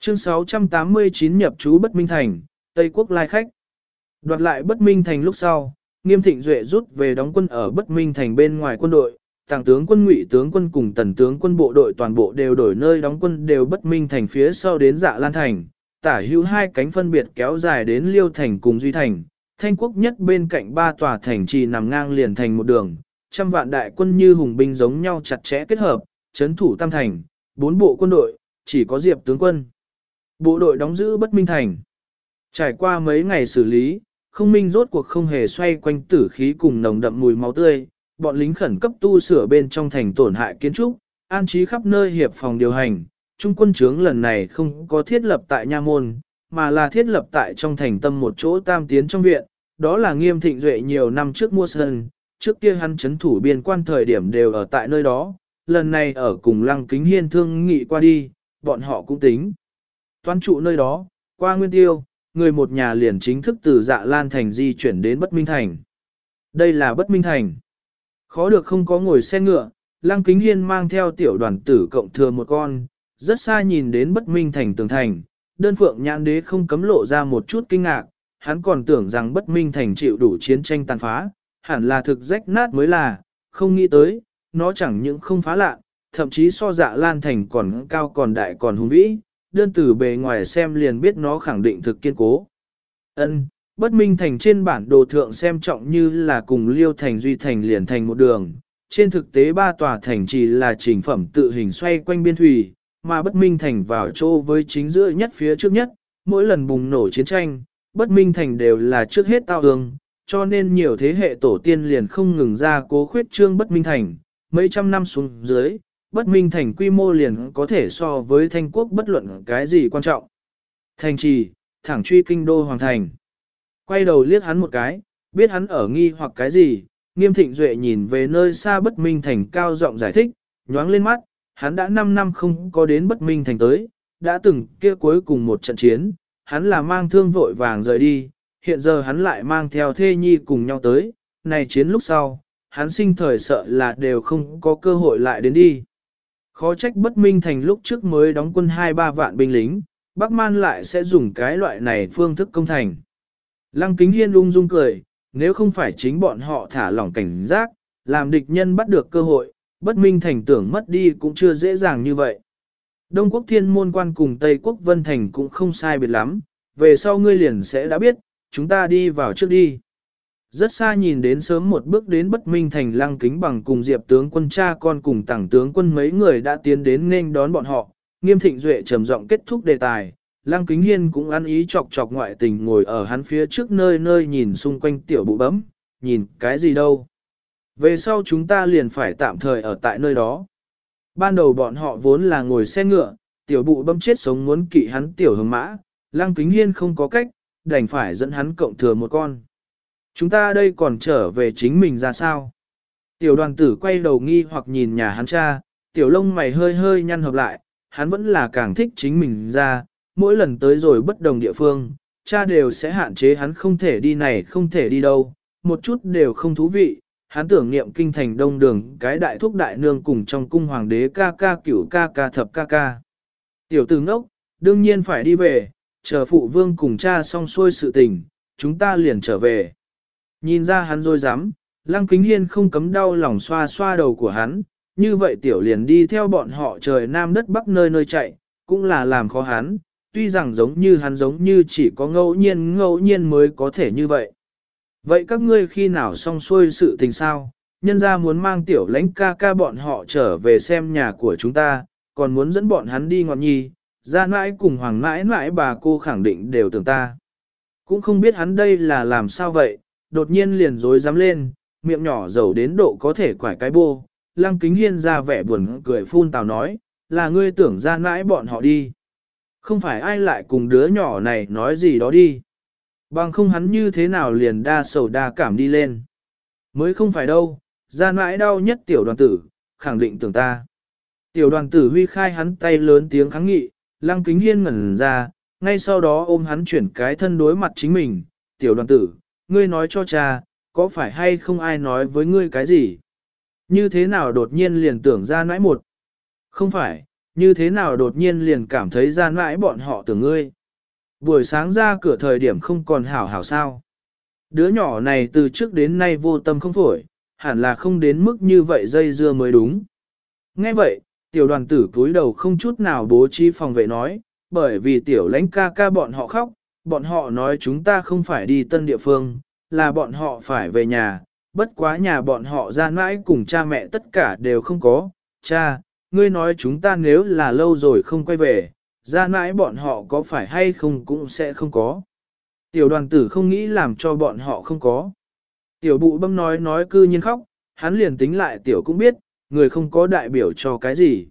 Chương 689 nhập chú Bất Minh Thành, Tây Quốc lai khách. Đoạt lại Bất Minh Thành lúc sau, Nghiêm Thịnh Duệ rút về đóng quân ở Bất Minh Thành bên ngoài quân đội, tàng tướng quân ngụy tướng quân cùng tần tướng quân bộ đội toàn bộ đều đổi nơi đóng quân đều Bất Minh Thành phía sau đến Dạ Lan Thành, tả hữu hai cánh phân biệt kéo dài đến Liêu Thành cùng Duy Thành. Thanh quốc nhất bên cạnh ba tòa thành trì nằm ngang liền thành một đường, trăm vạn đại quân như hùng binh giống nhau chặt chẽ kết hợp, chấn thủ tam thành, bốn bộ quân đội, chỉ có Diệp tướng quân. Bộ đội đóng giữ bất minh thành. Trải qua mấy ngày xử lý, không minh rốt cuộc không hề xoay quanh tử khí cùng nồng đậm mùi máu tươi, bọn lính khẩn cấp tu sửa bên trong thành tổn hại kiến trúc, an trí khắp nơi hiệp phòng điều hành. Trung quân trướng lần này không có thiết lập tại nha môn, mà là thiết lập tại trong thành tâm một chỗ tam tiến trong viện, đó là nghiêm thịnh duệ nhiều năm trước mua sân, trước kia hắn chấn thủ biên quan thời điểm đều ở tại nơi đó, lần này ở cùng lăng kính hiên thương nghị qua đi, bọn họ cũng tính. Toán trụ nơi đó, qua nguyên tiêu, người một nhà liền chính thức từ dạ lan thành di chuyển đến bất minh thành. Đây là bất minh thành. Khó được không có ngồi xe ngựa, lăng kính hiên mang theo tiểu đoàn tử cộng thừa một con, rất xa nhìn đến bất minh thành tường thành, đơn phượng nhãn đế không cấm lộ ra một chút kinh ngạc, hắn còn tưởng rằng bất minh thành chịu đủ chiến tranh tàn phá, hẳn là thực rách nát mới là, không nghĩ tới, nó chẳng những không phá lạ, thậm chí so dạ lan thành còn cao còn đại còn hùng vĩ, đơn từ bề ngoài xem liền biết nó khẳng định thực kiên cố. Ân, bất minh thành trên bản đồ thượng xem trọng như là cùng liêu thành duy thành liền thành một đường, trên thực tế ba tòa thành chỉ là trình phẩm tự hình xoay quanh biên thủy, mà bất minh thành vào chỗ với chính giữa nhất phía trước nhất, mỗi lần bùng nổ chiến tranh, bất minh thành đều là trước hết tao hương, cho nên nhiều thế hệ tổ tiên liền không ngừng ra cố khuyết trương bất minh thành, mấy trăm năm xuống dưới, bất minh thành quy mô liền có thể so với thanh quốc bất luận cái gì quan trọng. Thành trì, thẳng truy kinh đô hoàng thành. Quay đầu liếc hắn một cái, biết hắn ở nghi hoặc cái gì, nghiêm thịnh duệ nhìn về nơi xa bất minh thành cao giọng giải thích, nhoáng lên mắt, hắn đã 5 năm không có đến bất minh thành tới, đã từng kia cuối cùng một trận chiến, hắn là mang thương vội vàng rời đi, hiện giờ hắn lại mang theo thê nhi cùng nhau tới, này chiến lúc sau, hắn sinh thời sợ là đều không có cơ hội lại đến đi. Khó trách bất minh thành lúc trước mới đóng quân 2-3 vạn binh lính, Bắc Man lại sẽ dùng cái loại này phương thức công thành. Lăng kính hiên ung dung cười, nếu không phải chính bọn họ thả lỏng cảnh giác, làm địch nhân bắt được cơ hội, bất minh thành tưởng mất đi cũng chưa dễ dàng như vậy. Đông quốc thiên môn quan cùng Tây quốc vân thành cũng không sai biệt lắm, về sau ngươi liền sẽ đã biết, chúng ta đi vào trước đi. Rất xa nhìn đến sớm một bước đến bất minh thành lăng kính bằng cùng diệp tướng quân cha con cùng tảng tướng quân mấy người đã tiến đến nên đón bọn họ, nghiêm thịnh duệ trầm giọng kết thúc đề tài. Lăng kính hiên cũng ăn ý chọc chọc ngoại tình ngồi ở hắn phía trước nơi nơi nhìn xung quanh tiểu bụ bấm, nhìn cái gì đâu. Về sau chúng ta liền phải tạm thời ở tại nơi đó. Ban đầu bọn họ vốn là ngồi xe ngựa, tiểu bụ bấm chết sống muốn kỵ hắn tiểu hồng mã, lăng kính hiên không có cách, đành phải dẫn hắn cộng thừa một con. Chúng ta đây còn trở về chính mình ra sao? Tiểu đoàn tử quay đầu nghi hoặc nhìn nhà hắn cha, tiểu lông mày hơi hơi nhăn hợp lại, hắn vẫn là càng thích chính mình ra, mỗi lần tới rồi bất đồng địa phương, cha đều sẽ hạn chế hắn không thể đi này không thể đi đâu, một chút đều không thú vị, hắn tưởng niệm kinh thành đông đường cái đại thúc đại nương cùng trong cung hoàng đế ca ca cửu ca ca thập ca ca. Tiểu tử ngốc, đương nhiên phải đi về, chờ phụ vương cùng cha xong xuôi sự tình, chúng ta liền trở về. Nhìn ra hắn rồi dám, lăng kính hiên không cấm đau lòng xoa xoa đầu của hắn, như vậy tiểu liền đi theo bọn họ trời nam đất bắc nơi nơi chạy, cũng là làm khó hắn, tuy rằng giống như hắn giống như chỉ có ngẫu nhiên ngẫu nhiên mới có thể như vậy. Vậy các ngươi khi nào xong xuôi sự tình sao, nhân ra muốn mang tiểu lãnh ca ca bọn họ trở về xem nhà của chúng ta, còn muốn dẫn bọn hắn đi ngọn nhi, ra mãi cùng hoàng mãi mãi bà cô khẳng định đều tưởng ta. Cũng không biết hắn đây là làm sao vậy, đột nhiên liền dối dám lên, miệng nhỏ dầu đến độ có thể quải cái bô, lăng kính hiên ra vẻ buồn cười phun tào nói, là ngươi tưởng ra mãi bọn họ đi. Không phải ai lại cùng đứa nhỏ này nói gì đó đi. Bằng không hắn như thế nào liền đa sầu đa cảm đi lên. Mới không phải đâu, ra mãi đau nhất tiểu đoàn tử, khẳng định tưởng ta. Tiểu đoàn tử huy khai hắn tay lớn tiếng kháng nghị, lăng kính hiên ngẩn ra, ngay sau đó ôm hắn chuyển cái thân đối mặt chính mình. Tiểu đoàn tử, ngươi nói cho cha, có phải hay không ai nói với ngươi cái gì? Như thế nào đột nhiên liền tưởng ra nãi một? Không phải, như thế nào đột nhiên liền cảm thấy ra nãi bọn họ tưởng ngươi? Buổi sáng ra cửa thời điểm không còn hảo hảo sao? Đứa nhỏ này từ trước đến nay vô tâm không phổi, hẳn là không đến mức như vậy dây dưa mới đúng. Nghe vậy, tiểu đoàn tử cúi đầu không chút nào bố trí phòng vệ nói, bởi vì tiểu lãnh ca ca bọn họ khóc, bọn họ nói chúng ta không phải đi tân địa phương, là bọn họ phải về nhà, bất quá nhà bọn họ ra mãi cùng cha mẹ tất cả đều không có, cha, ngươi nói chúng ta nếu là lâu rồi không quay về, ra mãi bọn họ có phải hay không cũng sẽ không có. Tiểu đoàn tử không nghĩ làm cho bọn họ không có. Tiểu bụ bâm nói nói cư nhiên khóc, hắn liền tính lại tiểu cũng biết, người không có đại biểu cho cái gì.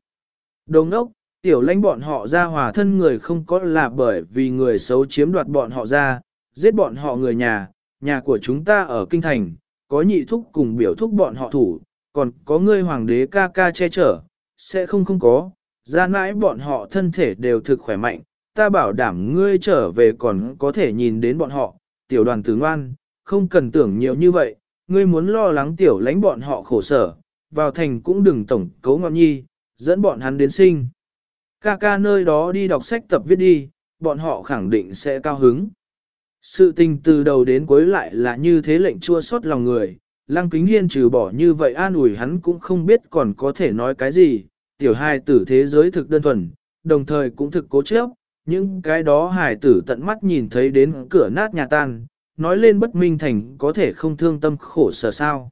Đồng ốc, tiểu lãnh bọn họ ra hòa thân người không có là bởi vì người xấu chiếm đoạt bọn họ ra, giết bọn họ người nhà, nhà của chúng ta ở kinh thành, có nhị thúc cùng biểu thúc bọn họ thủ, còn có ngươi hoàng đế ca ca che chở, sẽ không không có, ra nãi bọn họ thân thể đều thực khỏe mạnh, ta bảo đảm ngươi trở về còn có thể nhìn đến bọn họ, tiểu đoàn tử ngoan, không cần tưởng nhiều như vậy, ngươi muốn lo lắng tiểu lãnh bọn họ khổ sở, vào thành cũng đừng tổng cấu ngọn nhi, dẫn bọn hắn đến sinh. Ca ca nơi đó đi đọc sách tập viết đi, bọn họ khẳng định sẽ cao hứng. Sự tình từ đầu đến cuối lại là như thế lệnh chua xót lòng người, Lăng Kính Hiên trừ bỏ như vậy an ủi hắn cũng không biết còn có thể nói cái gì, tiểu hài tử thế giới thực đơn thuần, đồng thời cũng thực cố chấp, những cái đó hài tử tận mắt nhìn thấy đến cửa nát nhà tan, nói lên bất minh thành có thể không thương tâm khổ sở sao.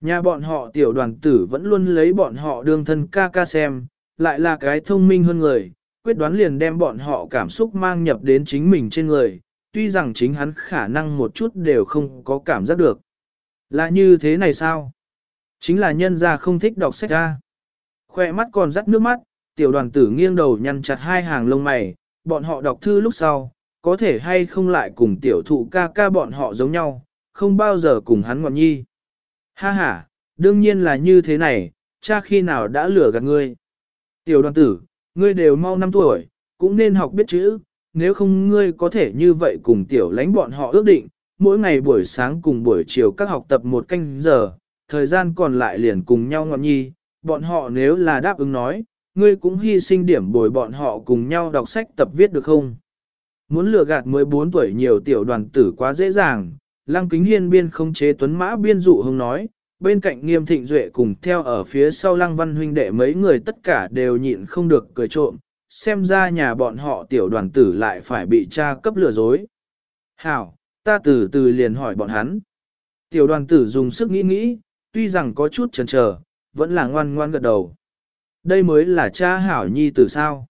Nhà bọn họ tiểu đoàn tử vẫn luôn lấy bọn họ đương thân ca ca xem, lại là cái thông minh hơn người, quyết đoán liền đem bọn họ cảm xúc mang nhập đến chính mình trên người, tuy rằng chính hắn khả năng một chút đều không có cảm giác được. Là như thế này sao? Chính là nhân gia không thích đọc sách ra. Khoe mắt còn rắt nước mắt, tiểu đoàn tử nghiêng đầu nhăn chặt hai hàng lông mày, bọn họ đọc thư lúc sau, có thể hay không lại cùng tiểu thụ ca ca bọn họ giống nhau, không bao giờ cùng hắn ngọn nhi. Ha ha, đương nhiên là như thế này, cha khi nào đã lừa gạt ngươi. Tiểu đoàn tử, ngươi đều mau 5 tuổi, cũng nên học biết chữ, nếu không ngươi có thể như vậy cùng tiểu lánh bọn họ ước định, mỗi ngày buổi sáng cùng buổi chiều các học tập một canh giờ, thời gian còn lại liền cùng nhau ngọn nhi, bọn họ nếu là đáp ứng nói, ngươi cũng hy sinh điểm bồi bọn họ cùng nhau đọc sách tập viết được không? Muốn lừa gạt 14 tuổi nhiều tiểu đoàn tử quá dễ dàng, lăng kính hiên biên không chế tuấn mã biên dụ hông nói, bên cạnh nghiêm thịnh duệ cùng theo ở phía sau lăng văn huynh đệ mấy người tất cả đều nhịn không được cười trộm, xem ra nhà bọn họ tiểu đoàn tử lại phải bị cha cấp lừa dối. Hảo, ta từ từ liền hỏi bọn hắn. Tiểu đoàn tử dùng sức nghĩ nghĩ, tuy rằng có chút chần chờ, vẫn là ngoan ngoan gật đầu. Đây mới là cha hảo nhi tử sao.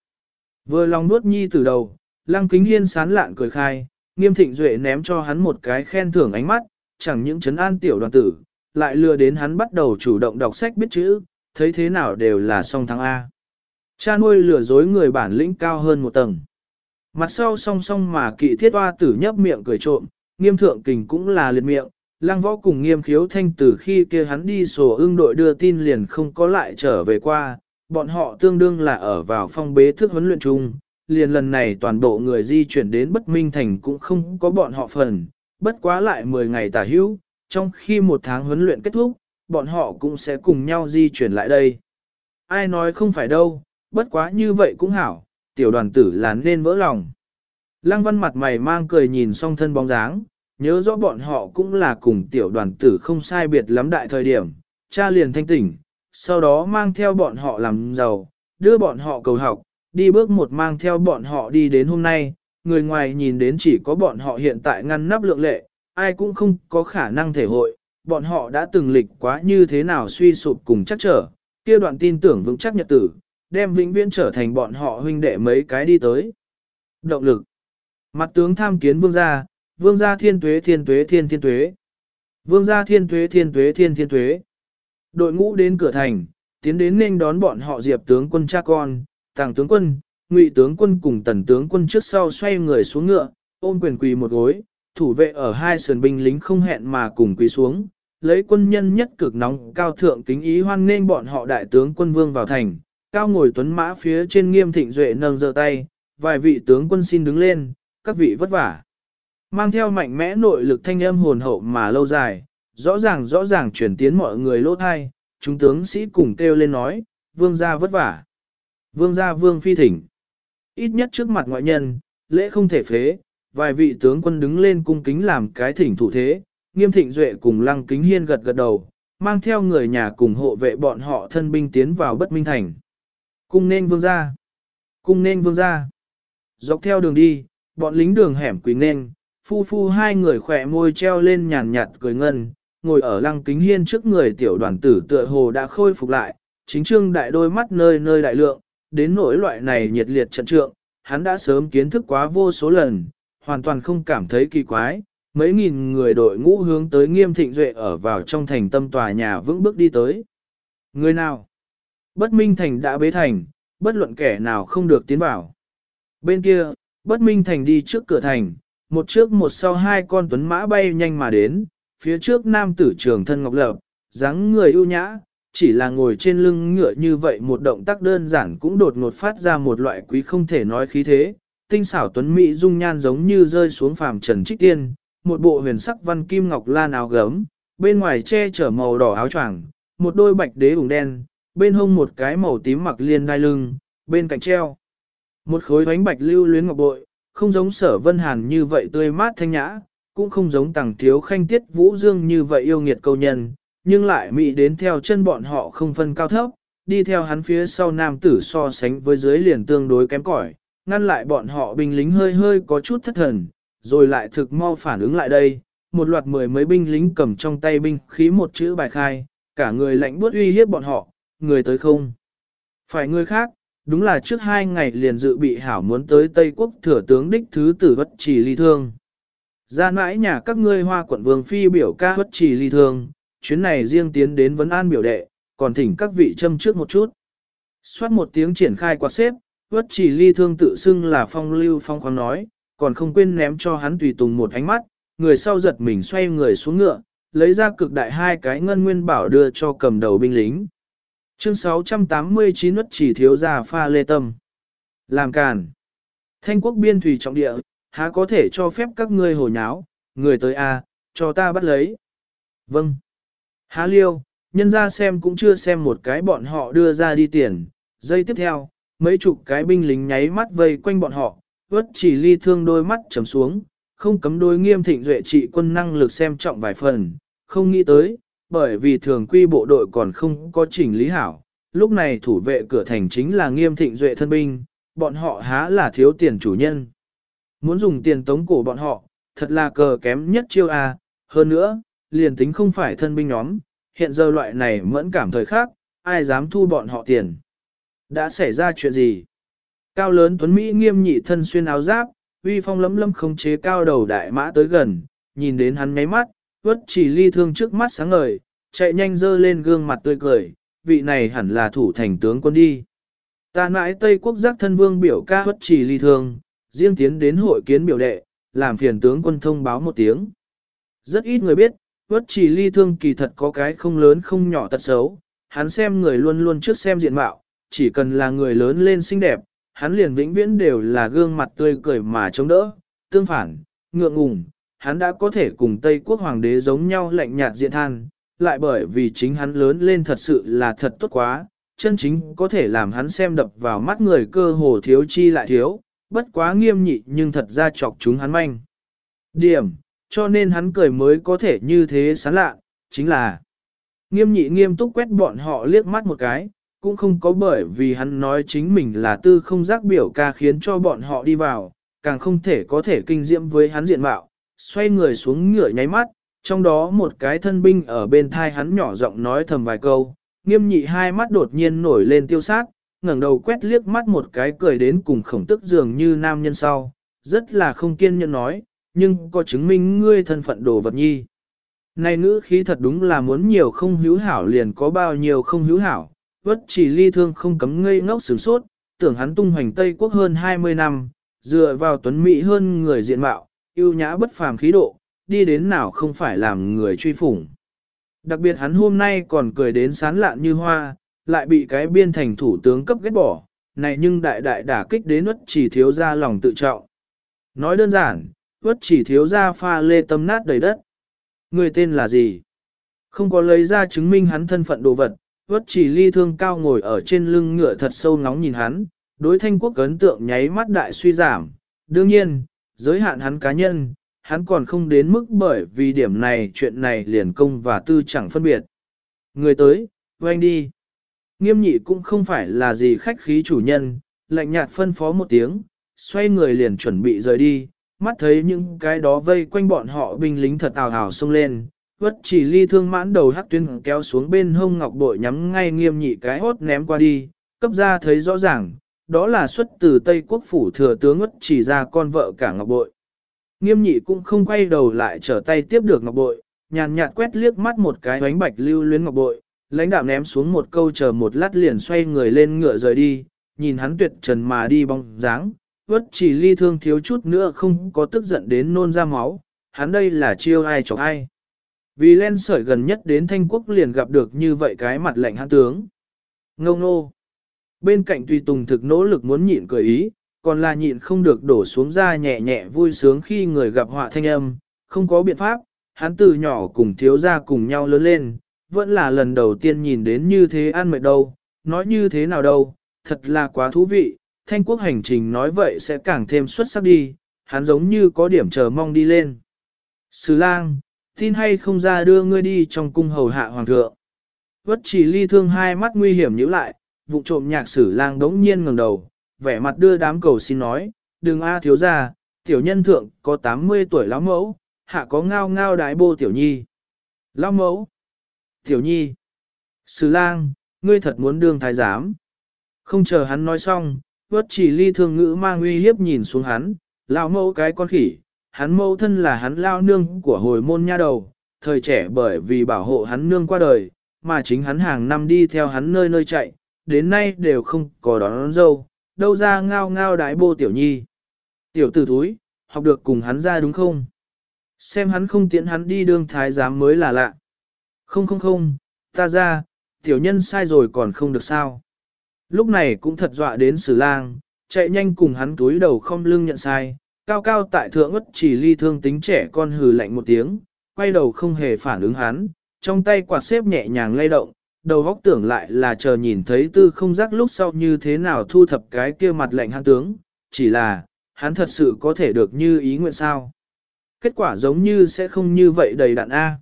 Vừa lòng nuốt nhi tử đầu, lăng kính hiên sán lạn cười khai, nghiêm thịnh duệ ném cho hắn một cái khen thưởng ánh mắt, chẳng những chấn an tiểu đoàn tử, lại lừa đến hắn bắt đầu chủ động đọc sách biết chữ, thấy thế nào đều là song thắng A. Cha nuôi lừa dối người bản lĩnh cao hơn một tầng. Mặt sau song song mà kỵ thiết hoa tử nhấp miệng cười trộm, nghiêm thượng kình cũng là liệt miệng, lăng võ cùng nghiêm khiếu thanh từ khi kia hắn đi sổ ưng đội đưa tin liền không có lại trở về qua, bọn họ tương đương là ở vào phong bế thức huấn luyện chung, liền lần này toàn bộ người di chuyển đến bất minh thành cũng không có bọn họ phần, bất quá lại 10 ngày tả hữu, trong khi một tháng huấn luyện kết thúc, bọn họ cũng sẽ cùng nhau di chuyển lại đây. Ai nói không phải đâu, bất quá như vậy cũng hảo, tiểu đoàn tử là nên vỡ lòng. Lăng văn mặt mày mang cười nhìn song thân bóng dáng, nhớ rõ bọn họ cũng là cùng tiểu đoàn tử không sai biệt lắm đại thời điểm, cha liền thanh tỉnh, sau đó mang theo bọn họ làm giàu, đưa bọn họ cầu học, đi bước một mang theo bọn họ đi đến hôm nay, người ngoài nhìn đến chỉ có bọn họ hiện tại ngăn nắp lượng lệ, ai cũng không có khả năng thể hội, bọn họ đã từng lịch quá như thế nào suy sụp cùng chắc trở, kia đoạn tin tưởng vững chắc nhật tử, đem vĩnh viễn trở thành bọn họ huynh đệ mấy cái đi tới. Động lực Mặt tướng tham kiến vương gia, vương gia thiên tuế thiên tuế thiên thiên tuế. Vương gia thiên tuế thiên tuế thiên thiên tuế. Đội ngũ đến cửa thành, tiến đến nên đón bọn họ diệp tướng quân cha con, tàng tướng quân, ngụy tướng quân cùng tần tướng quân trước sau xoay người xuống ngựa, ôm quyền quỳ một gối, thủ vệ ở hai sườn binh lính không hẹn mà cùng quỳ xuống, lấy quân nhân nhất cực nóng cao thượng kính ý hoan nên bọn họ đại tướng quân vương vào thành, cao ngồi tuấn mã phía trên nghiêm thịnh duệ nâng giơ tay, vài vị tướng quân xin đứng lên, các vị vất vả. Mang theo mạnh mẽ nội lực thanh âm hồn hậu mà lâu dài, rõ ràng rõ ràng chuyển tiến mọi người lỗ thai, chúng tướng sĩ cùng kêu lên nói, vương gia vất vả. Vương gia vương phi thỉnh. Ít nhất trước mặt ngoại nhân, lễ không thể phế, vài vị tướng quân đứng lên cung kính làm cái thỉnh thủ thế, nghiêm thịnh duệ cùng lăng kính hiên gật gật đầu, mang theo người nhà cùng hộ vệ bọn họ thân binh tiến vào bất minh thành. Cung nên vương gia. Cung nên vương gia. Dọc theo đường đi, bọn lính đường hẻm quỳ nên, phu phu hai người khỏe môi treo lên nhàn nhạt cười ngân, ngồi ở lăng kính hiên trước người tiểu đoàn tử tựa hồ đã khôi phục lại, chính trương đại đôi mắt nơi nơi đại lượng, đến nỗi loại này nhiệt liệt trận trượng, hắn đã sớm kiến thức quá vô số lần, hoàn toàn không cảm thấy kỳ quái. Mấy nghìn người đội ngũ hướng tới nghiêm thịnh duệ ở vào trong thành tâm tòa nhà vững bước đi tới. Người nào? Bất minh thành đã bế thành, bất luận kẻ nào không được tiến vào. Bên kia, bất minh thành đi trước cửa thành, một trước một sau hai con tuấn mã bay nhanh mà đến, phía trước nam tử trường thân ngọc lập, dáng người ưu nhã, chỉ là ngồi trên lưng ngựa như vậy một động tác đơn giản cũng đột ngột phát ra một loại quý không thể nói khí thế, tinh xảo tuấn mỹ dung nhan giống như rơi xuống phàm trần trích tiên, một bộ huyền sắc văn kim ngọc lan áo gấm, bên ngoài che chở màu đỏ áo choàng, một đôi bạch đế ủng đen, bên hông một cái màu tím mặc liên đai lưng, bên cạnh treo. Một khối bánh bạch lưu luyến ngọc bội, không giống sở vân hàn như vậy tươi mát thanh nhã, cũng không giống tàng thiếu khanh tiết vũ dương như vậy yêu nghiệt câu nhân, nhưng lại mị đến theo chân bọn họ không phân cao thấp, đi theo hắn phía sau nam tử so sánh với dưới liền tương đối kém cỏi, ngăn lại bọn họ binh lính hơi hơi có chút thất thần, rồi lại thực mau phản ứng lại đây, một loạt mười mấy binh lính cầm trong tay binh khí một chữ bài khai, cả người lạnh buốt uy hiếp bọn họ, người tới không. Phải người khác, đúng là trước hai ngày liền dự bị hảo muốn tới Tây Quốc thừa tướng đích thứ tử vất chỉ ly thương. Ra mãi nhà các ngươi hoa quận vương phi biểu ca vất chỉ ly thương, chuyến này riêng tiến đến vấn an biểu đệ, còn thỉnh các vị châm trước một chút. Xoát một tiếng triển khai quạt xếp, vất chỉ ly thương tự xưng là phong lưu phong khoáng nói, còn không quên ném cho hắn tùy tùng một ánh mắt, người sau giật mình xoay người xuống ngựa, lấy ra cực đại hai cái ngân nguyên bảo đưa cho cầm đầu binh lính. Chương 689 nuất chỉ thiếu gia pha lê tâm. Làm càn. Thanh quốc biên thủy trọng địa, há có thể cho phép các ngươi hồ nháo, người tới a, cho ta bắt lấy. Vâng. Há liêu, nhân ra xem cũng chưa xem một cái bọn họ đưa ra đi tiền. Giây tiếp theo, mấy chục cái binh lính nháy mắt vây quanh bọn họ, vất chỉ ly thương đôi mắt trầm xuống, không cấm đôi nghiêm thịnh duệ trị quân năng lực xem trọng vài phần, không nghĩ tới, bởi vì thường quy bộ đội còn không có chỉnh lý hảo, lúc này thủ vệ cửa thành chính là nghiêm thịnh duệ thân binh, bọn họ há là thiếu tiền chủ nhân. Muốn dùng tiền tống cổ bọn họ, thật là cờ kém nhất chiêu A, hơn nữa, liền tính không phải thân binh nhóm, hiện giờ loại này mẫn cảm thời khác, ai dám thu bọn họ tiền. Đã xảy ra chuyện gì? Cao lớn tuấn Mỹ nghiêm nhị thân xuyên áo giáp, uy phong lấm lấm không chế cao đầu đại mã tới gần, nhìn đến hắn ngáy mắt, vất chỉ ly thương trước mắt sáng ngời, chạy nhanh dơ lên gương mặt tươi cười, vị này hẳn là thủ thành tướng quân đi. Ta mãi Tây quốc giác thân vương biểu ca vất chỉ ly thương, riêng tiến đến hội kiến biểu đệ, làm phiền tướng quân thông báo một tiếng. Rất ít người biết, vất chỉ ly thương kỳ thật có cái không lớn không nhỏ tật xấu, hắn xem người luôn luôn trước xem diện mạo, chỉ cần là người lớn lên xinh đẹp, hắn liền vĩnh viễn đều là gương mặt tươi cười mà chống đỡ, tương phản, ngượng ngùng, hắn đã có thể cùng Tây quốc hoàng đế giống nhau lạnh nhạt diện than, lại bởi vì chính hắn lớn lên thật sự là thật tốt quá, chân chính có thể làm hắn xem đập vào mắt người cơ hồ thiếu chi lại thiếu, bất quá nghiêm nhị nhưng thật ra chọc chúng hắn manh. Điểm, cho nên hắn cười mới có thể như thế sán lạ, chính là nghiêm nhị nghiêm túc quét bọn họ liếc mắt một cái, cũng không có bởi vì hắn nói chính mình là tư không giác biểu ca khiến cho bọn họ đi vào, càng không thể có thể kinh diễm với hắn diện mạo, xoay người xuống ngựa nháy mắt, trong đó một cái thân binh ở bên thai hắn nhỏ giọng nói thầm vài câu, nghiêm nhị hai mắt đột nhiên nổi lên tiêu sát, ngẩng đầu quét liếc mắt một cái cười đến cùng khổng tức dường như nam nhân sau, rất là không kiên nhẫn nói, nhưng có chứng minh ngươi thân phận đồ vật nhi. Này nữ khí thật đúng là muốn nhiều không hữu hảo liền có bao nhiêu không hữu hảo, vất chỉ ly thương không cấm ngây ngốc sửng sốt, tưởng hắn tung hoành Tây Quốc hơn 20 năm, dựa vào tuấn mỹ hơn người diện mạo, yêu nhã bất phàm khí độ, đi đến nào không phải làm người truy phủng. Đặc biệt hắn hôm nay còn cười đến sán lạn như hoa, lại bị cái biên thành thủ tướng cấp ghét bỏ, này nhưng đại đại đả kích đến ướt chỉ thiếu ra lòng tự trọng. Nói đơn giản, ướt chỉ thiếu ra pha lê tâm nát đầy đất. Người tên là gì? Không có lấy ra chứng minh hắn thân phận đồ vật, ướt chỉ ly thương cao ngồi ở trên lưng ngựa thật sâu nóng nhìn hắn, đối thanh quốc ấn tượng nháy mắt đại suy giảm. Đương nhiên, giới hạn hắn cá nhân, hắn còn không đến mức bởi vì điểm này chuyện này liền công và tư chẳng phân biệt. Người tới, anh đi. Nghiêm nhị cũng không phải là gì khách khí chủ nhân, lạnh nhạt phân phó một tiếng, xoay người liền chuẩn bị rời đi, mắt thấy những cái đó vây quanh bọn họ binh lính thật ào ào xông lên, vất chỉ ly thương mãn đầu hắc tuyên kéo xuống bên hông ngọc bội nhắm ngay nghiêm nhị cái hốt ném qua đi, cấp ra thấy rõ ràng, đó là xuất từ Tây Quốc phủ thừa tướng ất chỉ ra con vợ cả ngọc bội. Nghiêm nhị cũng không quay đầu lại trở tay tiếp được ngọc bội, nhàn nhạt quét liếc mắt một cái ánh bạch lưu luyến ngọc bội, lãnh đạo ném xuống một câu chờ một lát liền xoay người lên ngựa rời đi, nhìn hắn tuyệt trần mà đi bóng dáng, vất chỉ ly thương thiếu chút nữa không có tức giận đến nôn ra máu, hắn đây là chiêu ai chọc ai. Vì len sợi gần nhất đến Thanh Quốc liền gặp được như vậy cái mặt lạnh hắn tướng. Ngông nô. Bên cạnh tùy tùng thực nỗ lực muốn nhịn cười ý, còn là nhịn không được đổ xuống ra nhẹ nhẹ vui sướng khi người gặp họa thanh âm, không có biện pháp, hắn từ nhỏ cùng thiếu gia cùng nhau lớn lên, vẫn là lần đầu tiên nhìn đến như thế ăn mệt đâu, nói như thế nào đâu, thật là quá thú vị, thanh quốc hành trình nói vậy sẽ càng thêm xuất sắc đi, hắn giống như có điểm chờ mong đi lên. Sứ lang, tin hay không ra đưa ngươi đi trong cung hầu hạ hoàng thượng. Vất chỉ ly thương hai mắt nguy hiểm nhíu lại, vụ trộm nhạc sử lang đống nhiên ngẩng đầu, vẻ mặt đưa đám cầu xin nói, đừng a thiếu ra, tiểu nhân thượng có 80 tuổi lão mẫu, hạ có ngao ngao đái bô tiểu nhi. Lão mẫu, tiểu nhi, sử lang, ngươi thật muốn đương thái giám. Không chờ hắn nói xong, vất chỉ ly thương ngữ mang uy hiếp nhìn xuống hắn, lão mẫu cái con khỉ, hắn mẫu thân là hắn lao nương của hồi môn nha đầu, thời trẻ bởi vì bảo hộ hắn nương qua đời, mà chính hắn hàng năm đi theo hắn nơi nơi chạy, đến nay đều không có đón, đón dâu, đâu ra ngao ngao đái bô tiểu nhi. Tiểu tử thúi, học được cùng hắn ra đúng không? Xem hắn không tiễn hắn đi đương thái giám mới là lạ. Không không không, ta ra, tiểu nhân sai rồi còn không được sao. Lúc này cũng thật dọa đến sử lang, chạy nhanh cùng hắn túi đầu không lưng nhận sai, cao cao tại thượng ất chỉ ly thương tính trẻ con hừ lạnh một tiếng, quay đầu không hề phản ứng hắn, trong tay quạt xếp nhẹ nhàng lay động, đầu góc tưởng lại là chờ nhìn thấy tư không giác lúc sau như thế nào thu thập cái kia mặt lạnh hắn tướng, chỉ là, hắn thật sự có thể được như ý nguyện sao. Kết quả giống như sẽ không như vậy đầy đạn A.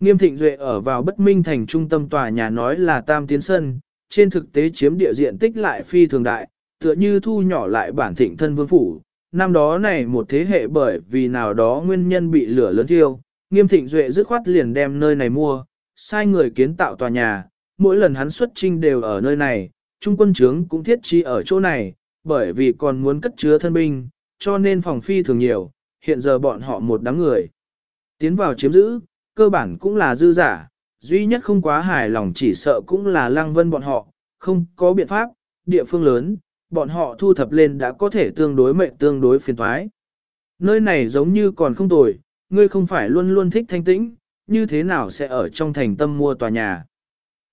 Nghiêm thịnh duệ ở vào bất minh thành trung tâm tòa nhà nói là tam tiến sân, trên thực tế chiếm địa diện tích lại phi thường đại, tựa như thu nhỏ lại bản thịnh thân vương phủ. Năm đó này một thế hệ bởi vì nào đó nguyên nhân bị lửa lớn thiêu, nghiêm thịnh duệ dứt khoát liền đem nơi này mua, sai người kiến tạo tòa nhà, mỗi lần hắn xuất trinh đều ở nơi này, trung quân trướng cũng thiết trí ở chỗ này, bởi vì còn muốn cất chứa thân binh, cho nên phòng phi thường nhiều, hiện giờ bọn họ một đám người. Tiến vào chiếm giữ, cơ bản cũng là dư giả, duy nhất không quá hài lòng chỉ sợ cũng là Lang vân bọn họ, không có biện pháp, địa phương lớn, bọn họ thu thập lên đã có thể tương đối mệnh tương đối phiền thoái. Nơi này giống như còn không tồi, ngươi không phải luôn luôn thích thanh tĩnh, như thế nào sẽ ở trong thành tâm mua tòa nhà.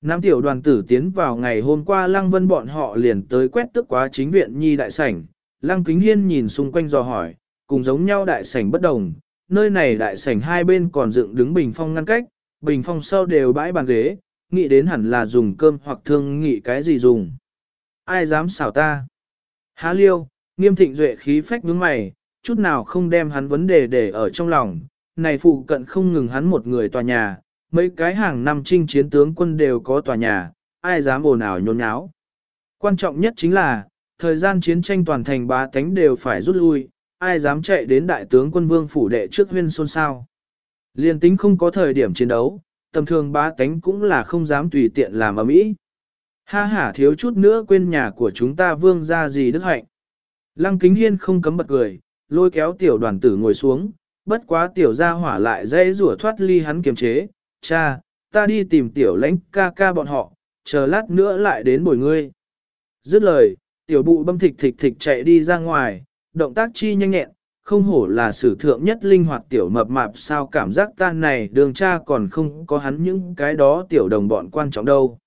Nam tiểu đoàn tử tiến vào ngày hôm qua Lăng Vân bọn họ liền tới quét tức quá chính viện nhi đại sảnh. Lăng Kính Hiên nhìn xung quanh dò hỏi, cùng giống nhau đại sảnh bất đồng, nơi này đại sảnh hai bên còn dựng đứng bình phong ngăn cách, bình phong sau đều bãi bàn ghế, nghĩ đến hẳn là dùng cơm hoặc thương nghị cái gì dùng. Ai dám xảo ta? Há liêu, nghiêm thịnh duệ khí phách nhướng mày, chút nào không đem hắn vấn đề để ở trong lòng, này phụ cận không ngừng hắn một người tòa nhà, mấy cái hàng năm trinh chiến tướng quân đều có tòa nhà, ai dám ồn ào nhốn nháo. Quan trọng nhất chính là, thời gian chiến tranh toàn thành bá tánh đều phải rút lui, ai dám chạy đến đại tướng quân vương phủ đệ trước huyên xôn sao. Liên tính không có thời điểm chiến đấu, tầm thường bá tánh cũng là không dám tùy tiện làm ở mỹ. Ha ha thiếu chút nữa quên nhà của chúng ta vương ra gì đức hạnh. Lăng kính hiên không cấm bật cười, lôi kéo tiểu đoàn tử ngồi xuống, bất quá tiểu gia hỏa lại dây rủa thoát ly hắn kiềm chế, cha, ta đi tìm tiểu lãnh ca ca bọn họ, chờ lát nữa lại đến bồi ngươi. Dứt lời, tiểu bụ bâm thịch thịch thịch chạy đi ra ngoài, động tác chi nhanh nhẹn, không hổ là sử thượng nhất linh hoạt tiểu mập mạp sao cảm giác tan này đường cha còn không có hắn những cái đó tiểu đồng bọn quan trọng đâu.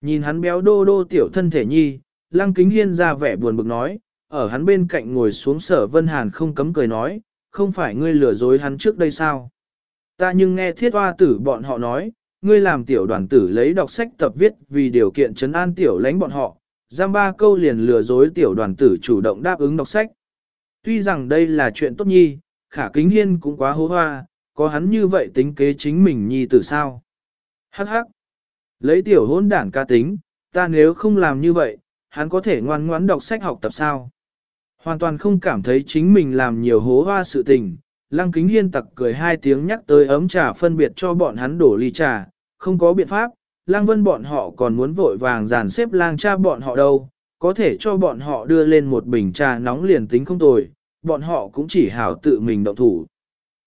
Nhìn hắn béo đô đô tiểu thân thể nhi, lăng kính hiên ra vẻ buồn bực nói, ở hắn bên cạnh ngồi xuống sở vân hàn không cấm cười nói, không phải ngươi lừa dối hắn trước đây sao? Ta nhưng nghe thiết hoa tử bọn họ nói, ngươi làm tiểu đoàn tử lấy đọc sách tập viết vì điều kiện trấn an tiểu lãnh bọn họ, giam ba câu liền lừa dối tiểu đoàn tử chủ động đáp ứng đọc sách. Tuy rằng đây là chuyện tốt nhi, khả kính hiên cũng quá hố hoa, có hắn như vậy tính kế chính mình nhi tử sao. Hắc hắc. Lấy tiểu hôn đảng ca tính, ta nếu không làm như vậy, hắn có thể ngoan ngoãn đọc sách học tập sao. Hoàn toàn không cảm thấy chính mình làm nhiều hố hoa sự tình. Lăng kính hiên tặc cười hai tiếng nhắc tới ấm trà phân biệt cho bọn hắn đổ ly trà, không có biện pháp, lang vân bọn họ còn muốn vội vàng dàn xếp lang cha bọn họ đâu, có thể cho bọn họ đưa lên một bình trà nóng liền tính không tồi, bọn họ cũng chỉ hảo tự mình động thủ.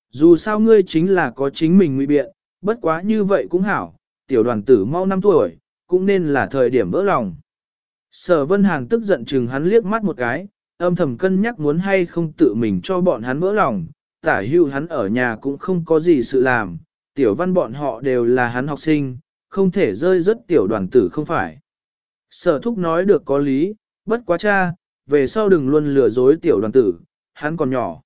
Dù sao ngươi chính là có chính mình nguy biện, bất quá như vậy cũng hảo, tiểu đoàn tử mau 5 tuổi, cũng nên là thời điểm vỡ lòng. Sở Vân Hàn tức giận chừng hắn liếc mắt một cái, âm thầm cân nhắc muốn hay không tự mình cho bọn hắn vỡ lòng, tả hưu hắn ở nhà cũng không có gì sự làm, tiểu văn bọn họ đều là hắn học sinh, không thể rơi rất tiểu đoàn tử không phải. Sở thúc nói được có lý, bất quá cha, về sau đừng luôn lừa dối tiểu đoàn tử, hắn còn nhỏ.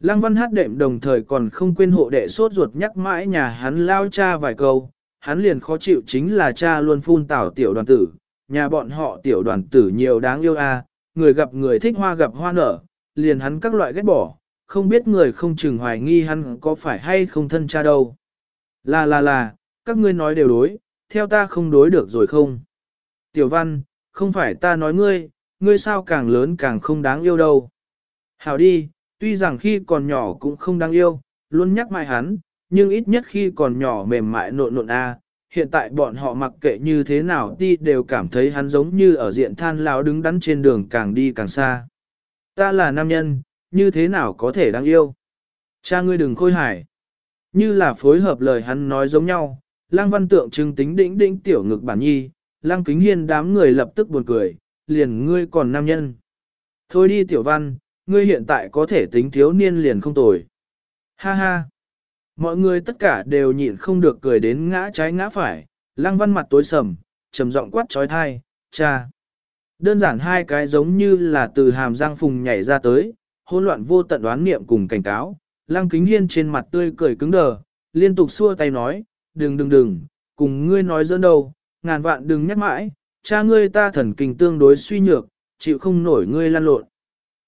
Lăng văn hát đệm đồng thời còn không quên hộ đệ sốt ruột nhắc mãi nhà hắn lao cha vài câu, hắn liền khó chịu chính là cha luôn phun tảo tiểu đoàn tử, nhà bọn họ tiểu đoàn tử nhiều đáng yêu a, người gặp người thích hoa gặp hoa nở, liền hắn các loại ghét bỏ, không biết người không chừng hoài nghi hắn có phải hay không thân cha đâu. Là là là, các ngươi nói đều đối, theo ta không đối được rồi không? Tiểu văn, không phải ta nói ngươi, ngươi sao càng lớn càng không đáng yêu đâu. Hảo đi, tuy rằng khi còn nhỏ cũng không đáng yêu, luôn nhắc mãi hắn, nhưng ít nhất khi còn nhỏ mềm mại nộn nộn a. Hiện tại bọn họ mặc kệ như thế nào đi đều cảm thấy hắn giống như ở diện than lão đứng đắn trên đường càng đi càng xa. Ta là nam nhân, như thế nào có thể đáng yêu? Cha ngươi đừng khôi hài. Như là phối hợp lời hắn nói giống nhau, lang văn tượng trưng tính đĩnh đĩnh tiểu ngực bản nhi, lang kính hiên đám người lập tức buồn cười, liền ngươi còn nam nhân. Thôi đi tiểu văn, ngươi hiện tại có thể tính thiếu niên liền không tồi. Ha ha. Mọi người tất cả đều nhịn không được cười đến ngã trái ngã phải, lăng văn mặt tối sầm, trầm giọng quát trói thai, cha. Đơn giản hai cái giống như là từ hàm Giang phùng nhảy ra tới, hỗn loạn vô tận đoán niệm cùng cảnh cáo, lăng kính hiên trên mặt tươi cười cứng đờ, liên tục xua tay nói, đừng đừng đừng, cùng ngươi nói dẫn đâu, ngàn vạn đừng nhắc mãi, cha ngươi ta thần kinh tương đối suy nhược, chịu không nổi ngươi lan lộn.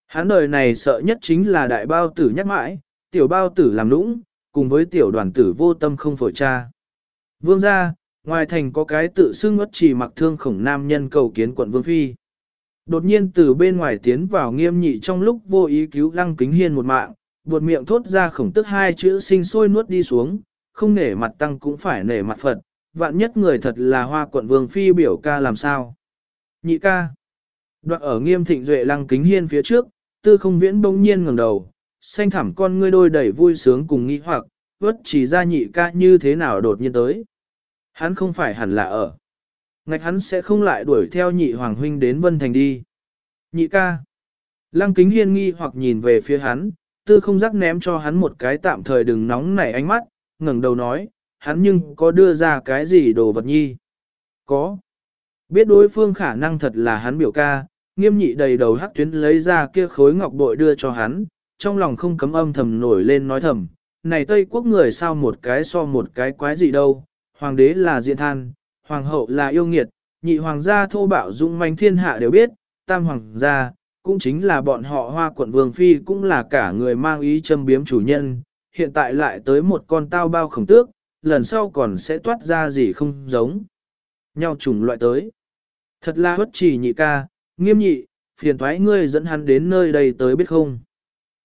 Hắn đời này sợ nhất chính là đại bao tử nhắc mãi, tiểu bao tử làm lũng, cùng với tiểu đoàn tử vô tâm không phổi cha. Vương gia, ngoài thành có cái tự xưng ngất chỉ mặc thương khổng nam nhân cầu kiến quận Vương Phi. Đột nhiên từ bên ngoài tiến vào nghiêm nhị trong lúc vô ý cứu lăng kính hiên một mạng, buột miệng thốt ra khổng tức hai chữ sinh sôi nuốt đi xuống, không nể mặt tăng cũng phải nể mặt Phật, vạn nhất người thật là hoa quận vương phi biểu ca làm sao. Nhị ca. Đoạn ở nghiêm thịnh duệ lăng kính hiên phía trước, tư không viễn bỗng nhiên ngẩng đầu, xanh thẳm con ngươi đôi đầy vui sướng cùng nghĩ hoặc, vất chỉ ra nhị ca như thế nào đột nhiên tới. Hắn không phải hẳn là ở. Ngạch hắn sẽ không lại đuổi theo nhị hoàng huynh đến Vân Thành đi. Nhị ca. Lăng kính hiên nghi hoặc nhìn về phía hắn, tư không giác ném cho hắn một cái tạm thời đừng nóng nảy ánh mắt, ngẩng đầu nói, hắn nhưng có đưa ra cái gì đồ vật nhi? Có. Biết đối phương khả năng thật là hắn biểu ca, nghiêm nhị đầy đầu hắc tuyến lấy ra kia khối ngọc bội đưa cho hắn, trong lòng không cấm âm thầm nổi lên nói thầm, này Tây quốc người sao một cái so một cái quái gì đâu, hoàng đế là diện than, hoàng hậu là yêu nghiệt, nhị hoàng gia thô bạo dũng manh thiên hạ đều biết, tam hoàng gia, cũng chính là bọn họ hoa quận vương phi cũng là cả người mang ý châm biếm chủ nhân, hiện tại lại tới một con tao bao khổng tước, lần sau còn sẽ toát ra gì không giống. Nhau chủng loại tới. Thật là bất chỉ nhị ca, nghiêm nhị, phiền thoái ngươi dẫn hắn đến nơi đây tới biết không.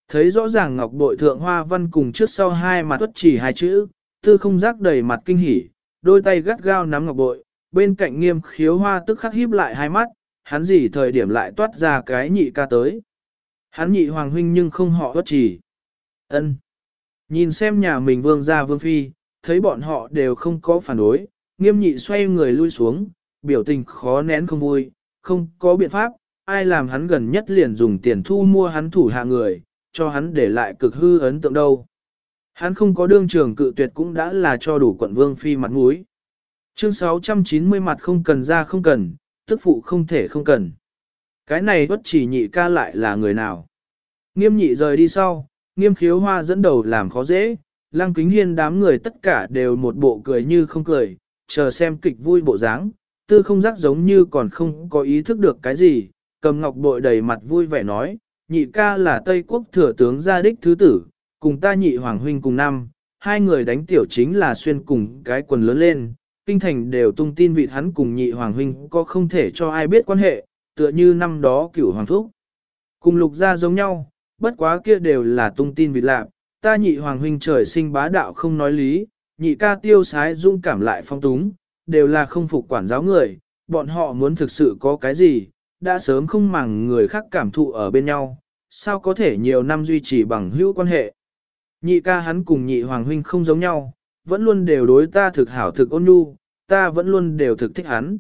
Thấy rõ ràng ngọc bội thượng hoa văn cùng trước sau hai mặt tuất chỉ hai chữ, tư không giác đầy mặt kinh hỉ, đôi tay gắt gao nắm ngọc bội, bên cạnh nghiêm khiếu hoa tức khắc híp lại hai mắt, hắn gì thời điểm lại toát ra cái nhị ca tới. Hắn nhị hoàng huynh nhưng không họ tuất chỉ. ân Nhìn xem nhà mình vương gia vương phi, thấy bọn họ đều không có phản đối, nghiêm nhị xoay người lui xuống, biểu tình khó nén không vui, không có biện pháp, ai làm hắn gần nhất liền dùng tiền thu mua hắn thủ hạ người, cho hắn để lại cực hư ấn tượng đâu. Hắn không có đương trường cự tuyệt cũng đã là cho đủ quận vương phi mặt mũi. Chương 690 mặt không cần ra không cần, tức phụ không thể không cần. Cái này bất chỉ nhị ca lại là người nào. Nghiêm nhị rời đi sau, nghiêm khiếu hoa dẫn đầu làm khó dễ, lăng kính hiên đám người tất cả đều một bộ cười như không cười, chờ xem kịch vui bộ dáng, tư không giác giống như còn không có ý thức được cái gì, cầm ngọc bội đầy mặt vui vẻ nói, nhị ca là Tây Quốc thừa tướng gia đích thứ tử, cùng ta nhị hoàng huynh cùng năm, hai người đánh tiểu chính là xuyên cùng cái quần lớn lên, kinh thành đều tung tin vị hắn cùng nhị hoàng huynh có không thể cho ai biết quan hệ, tựa như năm đó cửu hoàng thúc. Cùng lục gia giống nhau, bất quá kia đều là tung tin vị lạc, ta nhị hoàng huynh trời sinh bá đạo không nói lý, nhị ca tiêu sái dung cảm lại phong túng, đều là không phục quản giáo người, bọn họ muốn thực sự có cái gì, đã sớm không màng người khác cảm thụ ở bên nhau, sao có thể nhiều năm duy trì bằng hữu quan hệ. Nhị ca hắn cùng nhị hoàng huynh không giống nhau, vẫn luôn đều đối ta thực hảo thực ôn nhu, ta vẫn luôn đều thực thích hắn.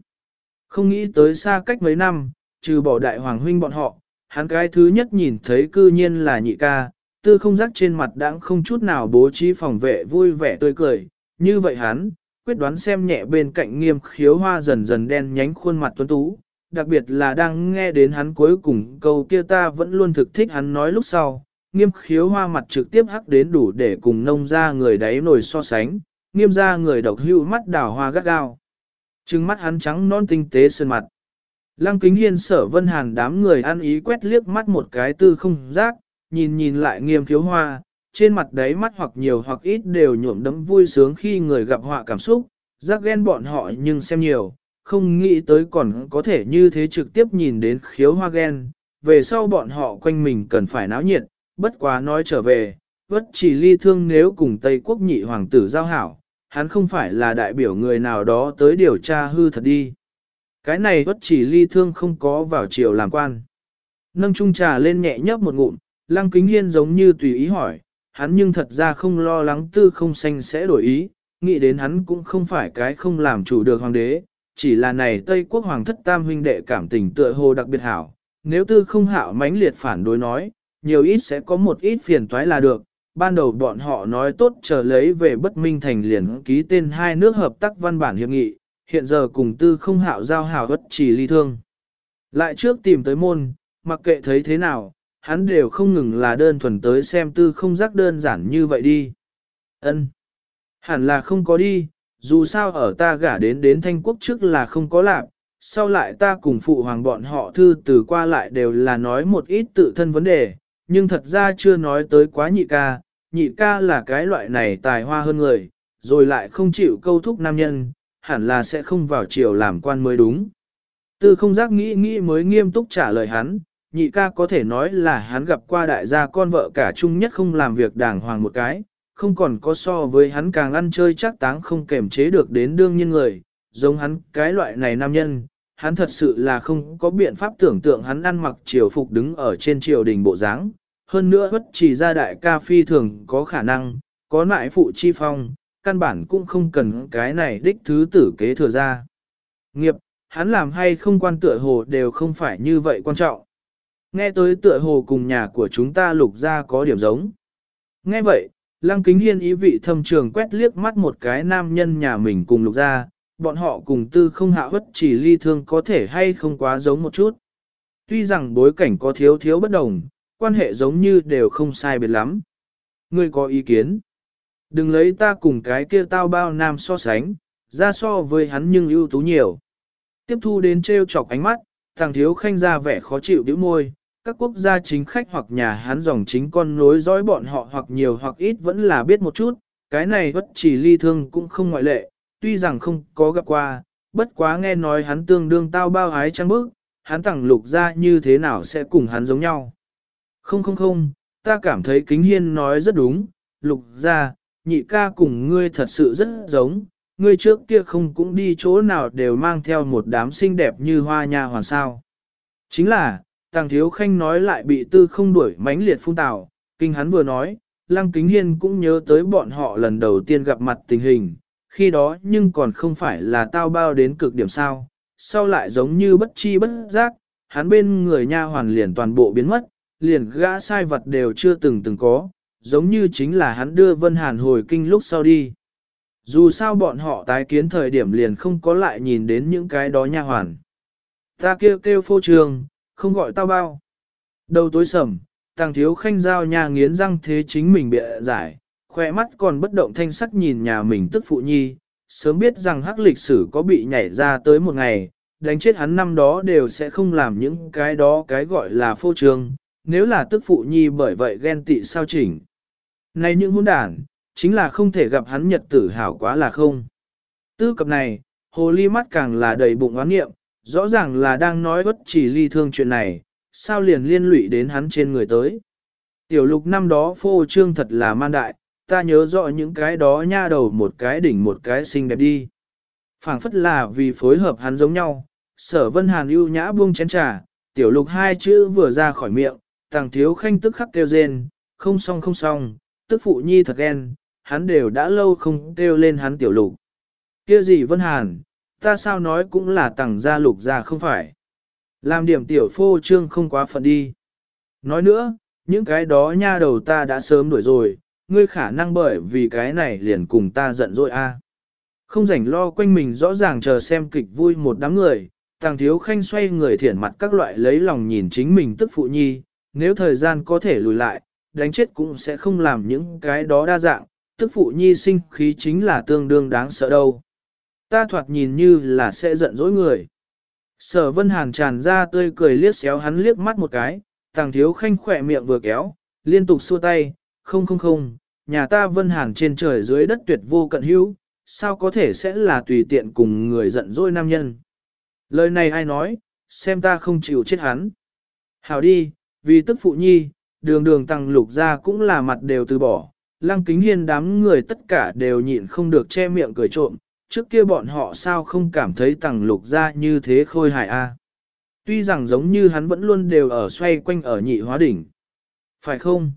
Không nghĩ tới xa cách mấy năm, trừ bỏ đại hoàng huynh bọn họ, hắn cái thứ nhất nhìn thấy cư nhiên là nhị ca, tư không giác trên mặt đãng không chút nào bố trí phòng vệ vui vẻ tươi cười, như vậy hắn, quyết đoán xem nhẹ bên cạnh nghiêm khiếu hoa dần dần đen nhánh khuôn mặt tuấn tú, đặc biệt là đang nghe đến hắn cuối cùng câu kia ta vẫn luôn thực thích hắn nói lúc sau, nghiêm khiếu hoa mặt trực tiếp hắc đến đủ để cùng nông ra người đáy nổi so sánh, nghiêm ra người độc hữu mắt đào hoa gắt gao. Trừng mắt hắn trắng non tinh tế sơn mặt. Lăng kính hiên sở vân hàn đám người ăn ý quét liếc mắt một cái tư không giác, nhìn nhìn lại nghiêm khiếu hoa, trên mặt đáy mắt hoặc nhiều hoặc ít đều nhuộm đấm vui sướng khi người gặp họa cảm xúc, giác ghen bọn họ nhưng xem nhiều, không nghĩ tới còn có thể như thế trực tiếp nhìn đến khiếu hoa ghen, về sau bọn họ quanh mình cần phải náo nhiệt, bất quá nói trở về, bất chỉ ly thương nếu cùng Tây quốc nhị hoàng tử giao hảo, hắn không phải là đại biểu người nào đó tới điều tra hư thật đi. Cái này bất chỉ ly thương không có vào chiều làm quan. Nâng chung trà lên nhẹ nhấp một ngụm, lăng kính hiên giống như tùy ý hỏi, hắn nhưng thật ra không lo lắng tư không xanh sẽ đổi ý, nghĩ đến hắn cũng không phải cái không làm chủ được hoàng đế, chỉ là này Tây quốc hoàng thất tam huynh đệ cảm tình tựa hồ đặc biệt hảo, nếu tư không hảo mãnh liệt phản đối nói, nhiều ít sẽ có một ít phiền toái là được. Ban đầu bọn họ nói tốt chờ lấy về bất minh thành liền ký tên hai nước hợp tác văn bản hiệp nghị, hiện giờ cùng tư không hạo giao hảo bất chỉ ly thương. Lại trước tìm tới môn, mặc kệ thấy thế nào, hắn đều không ngừng là đơn thuần tới xem tư không giác đơn giản như vậy đi. ân Hẳn là không có đi, dù sao ở ta gả đến đến thanh quốc trước là không có lạc, sau lại ta cùng phụ hoàng bọn họ thư từ qua lại đều là nói một ít tự thân vấn đề, nhưng thật ra chưa nói tới quá nhị ca, nhị ca là cái loại này tài hoa hơn người, rồi lại không chịu câu thúc nam nhân, hẳn là sẽ không vào triều làm quan mới đúng. Tư không giác nghĩ nghĩ mới nghiêm túc trả lời hắn, nhị ca có thể nói là hắn gặp qua đại gia con vợ cả chung nhất không làm việc đàng hoàng một cái, không còn có so với hắn càng ăn chơi chắc táng không kềm chế được đến đương nhiên người, giống hắn cái loại này nam nhân, hắn thật sự là không có biện pháp tưởng tượng hắn ăn mặc triều phục đứng ở trên triều đình bộ dáng. Hơn nữa bất chỉ ra đại ca phi thường có khả năng, có nại phụ chi phong, căn bản cũng không cần cái này đích thứ tử kế thừa ra. Nghiệp, hắn làm hay không quan tựa hồ đều không phải như vậy quan trọng. Nghe tới tựa hồ cùng nhà của chúng ta lục ra có điểm giống. Nghe vậy, Lăng Kính Hiên ý vị thâm trường quét liếc mắt một cái nam nhân nhà mình cùng lục ra, bọn họ cùng tư không hạ bất chỉ ly thương có thể hay không quá giống một chút. Tuy rằng bối cảnh có thiếu thiếu bất đồng, quan hệ giống như đều không sai biệt lắm. Ngươi có ý kiến? Đừng lấy ta cùng cái kia tao bao nam so sánh, ra so với hắn nhưng ưu tú nhiều. Tiếp thu đến treo chọc ánh mắt, thằng thiếu khanh ra vẻ khó chịu đĩu môi, các quốc gia chính khách hoặc nhà hắn dòng chính con nối dõi bọn họ hoặc nhiều hoặc ít vẫn là biết một chút, cái này bất chỉ ly thương cũng không ngoại lệ, tuy rằng không có gặp qua, bất quá nghe nói hắn tương đương tao bao ái trăng bức, hắn thẳng lục ra như thế nào sẽ cùng hắn giống nhau. Không không không, ta cảm thấy kính hiên nói rất đúng, lục ra, nhị ca cùng ngươi thật sự rất giống, ngươi trước kia không cũng đi chỗ nào đều mang theo một đám xinh đẹp như hoa nha hoàn sao. Chính là, Tàng Thiếu Khanh nói lại bị tư không đuổi mánh liệt phun tào, kinh hắn vừa nói, Lăng Kính Hiên cũng nhớ tới bọn họ lần đầu tiên gặp mặt tình hình, khi đó nhưng còn không phải là tao bao đến cực điểm sao, sau lại giống như bất chi bất giác, hắn bên người nha hoàn liền toàn bộ biến mất, liền gã sai vật đều chưa từng từng có, giống như chính là hắn đưa Vân Hàn hồi kinh lúc sau đi. Dù sao bọn họ tái kiến thời điểm liền không có lại nhìn đến những cái đó nha hoàn. Ta kêu kêu phô trường, không gọi tao bao. Đầu tối sầm, tàng thiếu khanh giao nhà nghiến răng thế chính mình bịa giải, khoe mắt còn bất động thanh sắc nhìn nhà mình tức phụ nhi, sớm biết rằng hắc lịch sử có bị nhảy ra tới một ngày, đánh chết hắn năm đó đều sẽ không làm những cái đó cái gọi là phô trương, nếu là tức phụ nhi bởi vậy ghen tị sao chỉnh. Này những hôn đản, chính là không thể gặp hắn nhật tử hảo quá là không. Tư cập này, hồ ly mắt càng là đầy bụng oán nghiệm, rõ ràng là đang nói bất chỉ ly thương chuyện này, sao liền liên lụy đến hắn trên người tới. Tiểu lục năm đó phô trương thật là man đại, ta nhớ rõ những cái đó nha đầu một cái đỉnh một cái xinh đẹp đi. phảng phất là vì phối hợp hắn giống nhau, sở vân hàn ưu nhã buông chén trà, tiểu lục hai chữ vừa ra khỏi miệng, tàng thiếu khanh tức khắc kêu rên, không xong không xong, tức phụ nhi thật ghen, hắn đều đã lâu không kêu lên hắn tiểu lục. kia gì vân hàn, ta sao nói cũng là tàng gia lục gia không phải. Làm điểm tiểu phô trương không quá phận đi. Nói nữa, những cái đó nha đầu ta đã sớm đuổi rồi, ngươi khả năng bởi vì cái này liền cùng ta giận dỗi a. Không rảnh lo quanh mình rõ ràng chờ xem kịch vui một đám người, tàng thiếu khanh xoay người thiển mặt các loại lấy lòng nhìn chính mình tức phụ nhi, nếu thời gian có thể lùi lại, đánh chết cũng sẽ không làm những cái đó đa dạng, tức phụ nhi sinh khí chính là tương đương đáng sợ đâu. Ta thoạt nhìn như là sẽ giận dỗi người. Sở vân hàn tràn ra tươi cười liếc xéo hắn liếc mắt một cái, tàng thiếu khanh khỏe miệng vừa kéo, liên tục xua tay, không không không, nhà ta vân hàn trên trời dưới đất tuyệt vô cận hữu, sao có thể sẽ là tùy tiện cùng người giận dỗi nam nhân. Lời này ai nói, xem ta không chịu chết hắn. Hảo đi, vì tức phụ nhi, đường đường tăng lục ra cũng là mặt đều từ bỏ, lăng kính hiên đám người tất cả đều nhịn không được che miệng cười trộm, trước kia bọn họ sao không cảm thấy tàng lục ra như thế khôi hài a Tuy rằng giống như hắn vẫn luôn đều ở xoay quanh ở nhị hóa đỉnh. Phải không?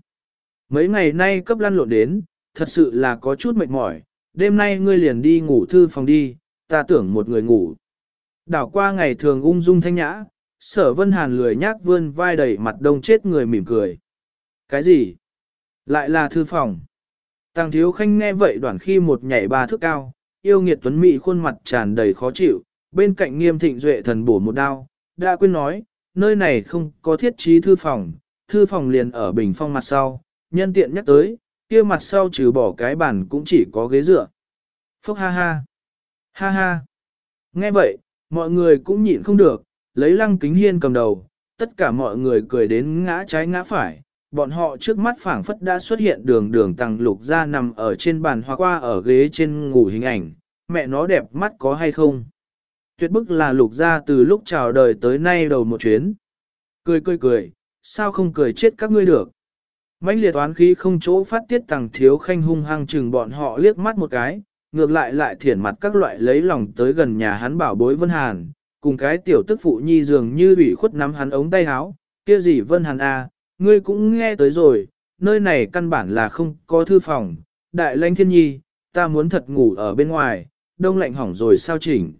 Mấy ngày nay cấp lăn lộn đến, thật sự là có chút mệt mỏi, đêm nay ngươi liền đi ngủ thư phòng đi, ta tưởng một người ngủ. Đảo qua ngày thường ung dung thanh nhã, sở vân hàn lười nhác vươn vai đầy mặt đông chết người mỉm cười. Cái gì? Lại là thư phòng. Tăng thiếu khanh nghe vậy đoạn khi một nhảy ba thước cao, yêu nghiệt tuấn mỹ khuôn mặt tràn đầy khó chịu, bên cạnh nghiêm thịnh duệ thần bổ một đao, đã quên nói, nơi này không có thiết trí thư phòng, thư phòng liền ở bình phong mặt sau, nhân tiện nhắc tới, kia mặt sau trừ bỏ cái bàn cũng chỉ có ghế dựa. Phúc ha ha. Ha ha. Nghe vậy, mọi người cũng nhịn không được, lấy lăng kính hiên cầm đầu, tất cả mọi người cười đến ngã trái ngã phải, bọn họ trước mắt phảng phất đã xuất hiện đường đường tăng lục ra nằm ở trên bàn hoa qua ở ghế trên ngủ hình ảnh, mẹ nó đẹp mắt có hay không. tuyệt bức là lục ra từ lúc chào đời tới nay đầu một chuyến. Cười cười cười, sao không cười chết các ngươi được. mãnh liệt oán khí không chỗ phát tiết tàng thiếu khanh hung hăng chừng bọn họ liếc mắt một cái, ngược lại lại thiển mặt các loại lấy lòng tới gần nhà hắn bảo bối Vân Hàn, cùng cái tiểu tức phụ nhi dường như bị khuất nắm hắn ống tay áo, kia gì Vân Hàn a, à, ngươi cũng nghe tới rồi, nơi này căn bản là không có thư phòng, đại lãnh thiên nhi, ta muốn thật ngủ ở bên ngoài, đông lạnh hỏng rồi sao chỉnh.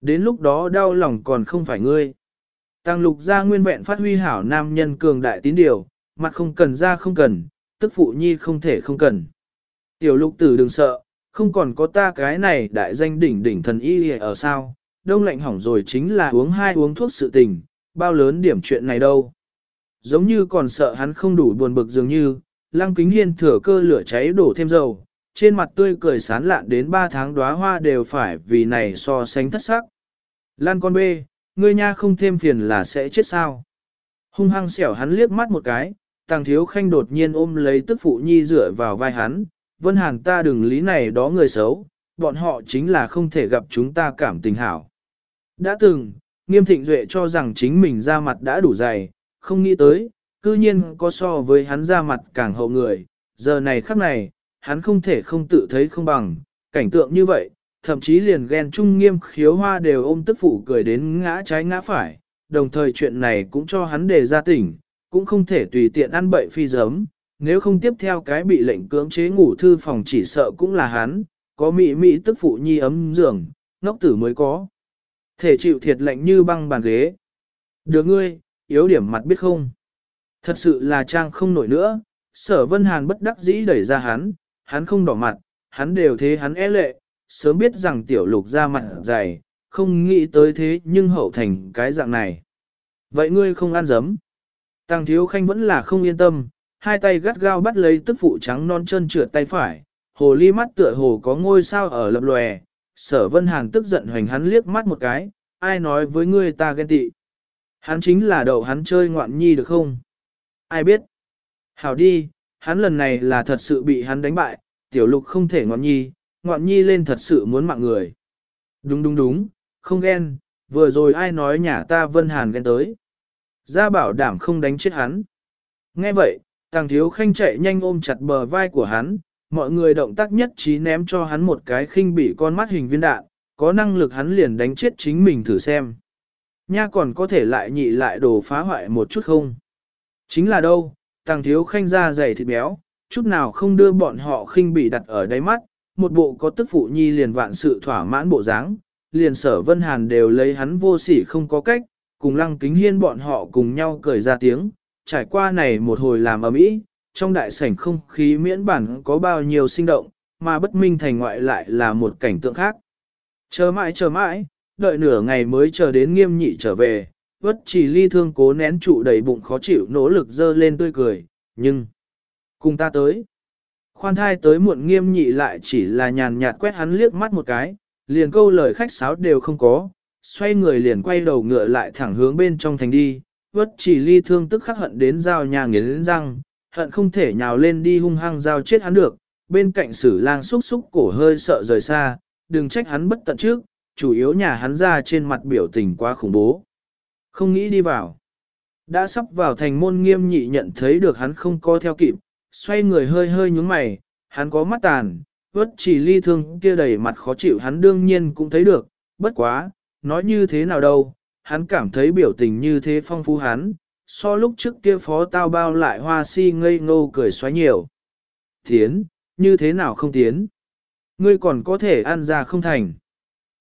Đến lúc đó đau lòng còn không phải ngươi. Tăng lục ra nguyên vẹn phát huy hảo nam nhân cường đại tín điều, mặt không cần ra không cần, tức phụ nhi không thể không cần. Tiểu lục tử đừng sợ, không còn có ta cái này đại danh đỉnh đỉnh thần y ở sao, đông lạnh hỏng rồi chính là uống hai uống thuốc sự tình, bao lớn điểm chuyện này đâu. Giống như còn sợ hắn không đủ buồn bực dường như, lăng kính hiên thừa cơ lửa cháy đổ thêm dầu, trên mặt tươi cười sán lạn đến ba tháng đóa hoa đều phải vì này so sánh thất sắc. Lan con bê, ngươi nha không thêm phiền là sẽ chết sao. Hung hăng xẻo hắn liếc mắt một cái, tàng thiếu khanh đột nhiên ôm lấy tức phụ nhi dựa vào vai hắn, vân hàn ta đừng lý này đó người xấu, bọn họ chính là không thể gặp chúng ta cảm tình hảo. Đã từng, nghiêm thịnh duệ cho rằng chính mình ra mặt đã đủ dày, không nghĩ tới, cư nhiên có so với hắn ra mặt càng hậu người, giờ này khắc này, hắn không thể không tự thấy không bằng, cảnh tượng như vậy, thậm chí liền ghen trung nghiêm khiếu hoa đều ôm tức phụ cười đến ngã trái ngã phải, đồng thời chuyện này cũng cho hắn đề ra tỉnh, cũng không thể tùy tiện ăn bậy phi giấm, nếu không tiếp theo cái bị lệnh cưỡng chế ngủ thư phòng chỉ sợ cũng là hắn, có mị mị tức phụ nhi ấm giường, ngốc tử mới có. Thể chịu thiệt lệnh như băng bàn ghế. Được ngươi, yếu điểm mặt biết không? Thật sự là trang không nổi nữa, sở vân hàn bất đắc dĩ đẩy ra hắn, hắn không đỏ mặt, hắn đều thế hắn e lệ, sớm biết rằng tiểu lục ra mặt dày, không nghĩ tới thế nhưng hậu thành cái dạng này. Vậy ngươi không ăn dấm. Tăng thiếu khanh vẫn là không yên tâm, hai tay gắt gao bắt lấy tức phụ trắng non chân trượt tay phải, hồ ly mắt tựa hồ có ngôi sao ở lập lòe, sở vân hàn tức giận hoành hắn liếc mắt một cái, ai nói với ngươi ta ghen tị. Hắn chính là đậu hắn chơi ngoạn nhi được không? Ai biết? Hảo đi, hắn lần này là thật sự bị hắn đánh bại, tiểu lục không thể ngoạn nhi, ngoạn nhi lên thật sự muốn mạng người. Đúng đúng đúng, không ghen, vừa rồi ai nói nhà ta Vân Hàn ghen tới. Gia bảo đảm không đánh chết hắn. Nghe vậy, tàng thiếu khanh chạy nhanh ôm chặt bờ vai của hắn, mọi người động tác nhất trí ném cho hắn một cái khinh bị con mắt hình viên đạn, có năng lực hắn liền đánh chết chính mình thử xem. Nha còn có thể lại nhị lại đồ phá hoại một chút không? Chính là đâu, tàng thiếu khanh ra dày thịt béo, chút nào không đưa bọn họ khinh bị đặt ở đáy mắt, một bộ có tức phụ nhi liền vạn sự thỏa mãn bộ dáng, liền sở vân hàn đều lấy hắn vô sỉ không có cách, cùng lăng kính hiên bọn họ cùng nhau cười ra tiếng, trải qua này một hồi làm ở mỹ, trong đại sảnh không khí miễn bản có bao nhiêu sinh động, mà bất minh thành ngoại lại là một cảnh tượng khác. Chờ mãi chờ mãi, đợi nửa ngày mới chờ đến nghiêm nhị trở về, vất chỉ ly thương cố nén trụ đầy bụng khó chịu nỗ lực dơ lên tươi cười, nhưng, cùng ta tới. Khoan thai tới muộn nghiêm nhị lại chỉ là nhàn nhạt quét hắn liếc mắt một cái, liền câu lời khách sáo đều không có, xoay người liền quay đầu ngựa lại thẳng hướng bên trong thành đi, vất chỉ ly thương tức khắc hận đến giao nhà nghiến răng, hận không thể nhào lên đi hung hăng giao chết hắn được, bên cạnh sử lang xúc xúc cổ hơi sợ rời xa, đừng trách hắn bất tận trước, chủ yếu nhà hắn ra trên mặt biểu tình quá khủng bố. Không nghĩ đi vào. Đã sắp vào thành môn nghiêm nhị nhận thấy được hắn không co theo kịp, xoay người hơi hơi nhúng mày, hắn có mắt tàn, vớt chỉ ly thương kia đầy mặt khó chịu hắn đương nhiên cũng thấy được, bất quá, nói như thế nào đâu, hắn cảm thấy biểu tình như thế phong phú hắn, so lúc trước kia phó tao bao lại hoa si ngây ngô cười xoáy nhiều. Tiến, như thế nào không tiến? Ngươi còn có thể ăn ra không thành.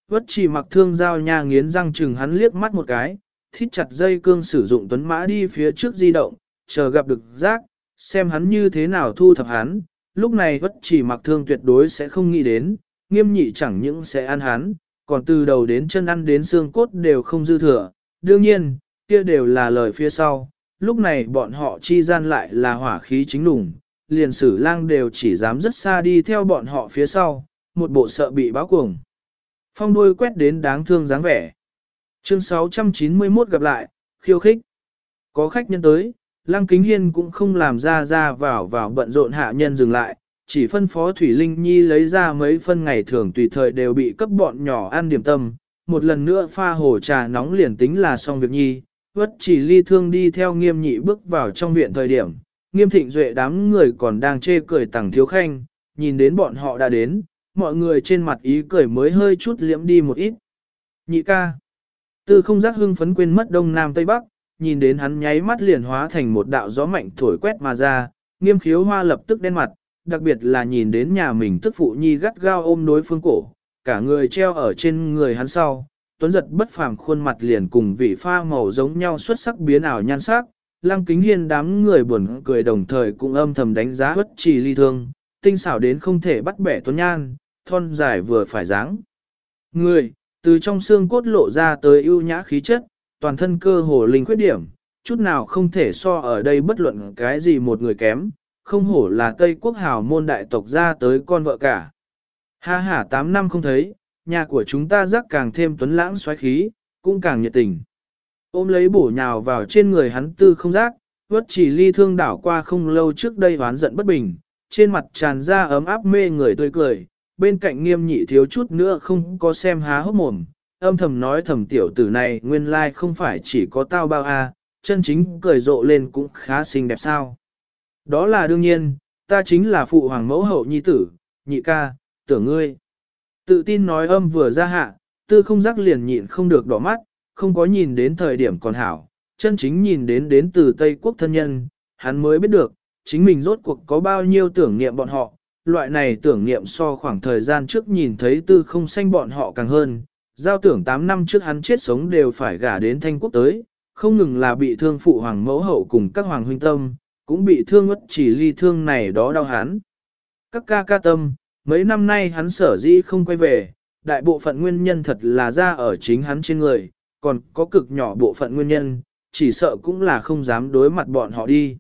Vất chỉ mặc thương giao nha nghiến răng chừng hắn liếc mắt một cái, thít chặt dây cương sử dụng tuấn mã đi phía trước di động, chờ gặp được giác, xem hắn như thế nào thu thập hắn. Lúc này vất chỉ mặc thương tuyệt đối sẽ không nghĩ đến, nghiêm nhị chẳng những sẽ ăn hắn, còn từ đầu đến chân ăn đến xương cốt đều không dư thừa. Đương nhiên, kia đều là lời phía sau, lúc này bọn họ chi gian lại là hỏa khí chính lùng, liền sử lang đều chỉ dám rất xa đi theo bọn họ phía sau, một bộ sợ bị báo cuồng. Phong đuôi quét đến đáng thương dáng vẻ. Chương 691 gặp lại, khiêu khích. Có khách nhân tới, Lăng Kính Hiên cũng không làm ra ra vào vào bận rộn hạ nhân dừng lại, chỉ phân phó Thủy Linh Nhi lấy ra mấy phân ngày thường tùy thời đều bị cấp bọn nhỏ ăn điểm tâm, một lần nữa pha hồ trà nóng liền tính là xong việc nhi, vất chỉ ly thương đi theo nghiêm nhị bước vào trong viện thời điểm, nghiêm thịnh duệ đám người còn đang chê cười tẳng thiếu khanh, nhìn đến bọn họ đã đến, mọi người trên mặt ý cười mới hơi chút liễm đi một ít. Nhị ca. Tư không giác hưng phấn quên mất đông nam tây bắc, nhìn đến hắn nháy mắt liền hóa thành một đạo gió mạnh thổi quét mà ra, nghiêm khiếu hoa lập tức đen mặt, đặc biệt là nhìn đến nhà mình tức phụ nhi gắt gao ôm đối phương cổ, cả người treo ở trên người hắn sau, tuấn giật bất phàm khuôn mặt liền cùng vị pha màu giống nhau xuất sắc biến ảo nhan sắc, lăng kính hiên đám người buồn cười đồng thời cũng âm thầm đánh giá bất trì ly thương, tinh xảo đến không thể bắt bẻ tuấn nhan, thon dài vừa phải dáng. Người, từ trong xương cốt lộ ra tới ưu nhã khí chất, toàn thân cơ hồ linh khuyết điểm, chút nào không thể so ở đây bất luận cái gì một người kém, không hổ là Tây quốc hào môn đại tộc ra tới con vợ cả. Ha ha 8 năm không thấy, nhà của chúng ta rắc càng thêm tuấn lãng xoáy khí, cũng càng nhiệt tình. Ôm lấy bổ nhào vào trên người hắn tư không giác, vất chỉ ly thương đảo qua không lâu trước đây hoán giận bất bình, trên mặt tràn ra ấm áp mê người tươi cười, bên cạnh nghiêm nhị thiếu chút nữa không có xem há hốc mồm, âm thầm nói thầm tiểu tử này nguyên lai không phải chỉ có tao bao a, chân chính cười rộ lên cũng khá xinh đẹp sao. Đó là đương nhiên, ta chính là phụ hoàng mẫu hậu nhi tử, nhị ca, tưởng ngươi. Tự tin nói âm vừa ra hạ, tư không giác liền nhịn không được đỏ mắt, không có nhìn đến thời điểm còn hảo, chân chính nhìn đến đến từ Tây Quốc thân nhân, hắn mới biết được, chính mình rốt cuộc có bao nhiêu tưởng niệm bọn họ, loại này tưởng niệm so khoảng thời gian trước nhìn thấy tư không xanh bọn họ càng hơn, giao tưởng 8 năm trước hắn chết sống đều phải gả đến thanh quốc tới, không ngừng là bị thương phụ hoàng mẫu hậu cùng các hoàng huynh tâm, cũng bị thương mất chỉ ly thương này đó đau hắn. Các ca ca tâm, mấy năm nay hắn sở dĩ không quay về, đại bộ phận nguyên nhân thật là ra ở chính hắn trên người, còn có cực nhỏ bộ phận nguyên nhân, chỉ sợ cũng là không dám đối mặt bọn họ đi.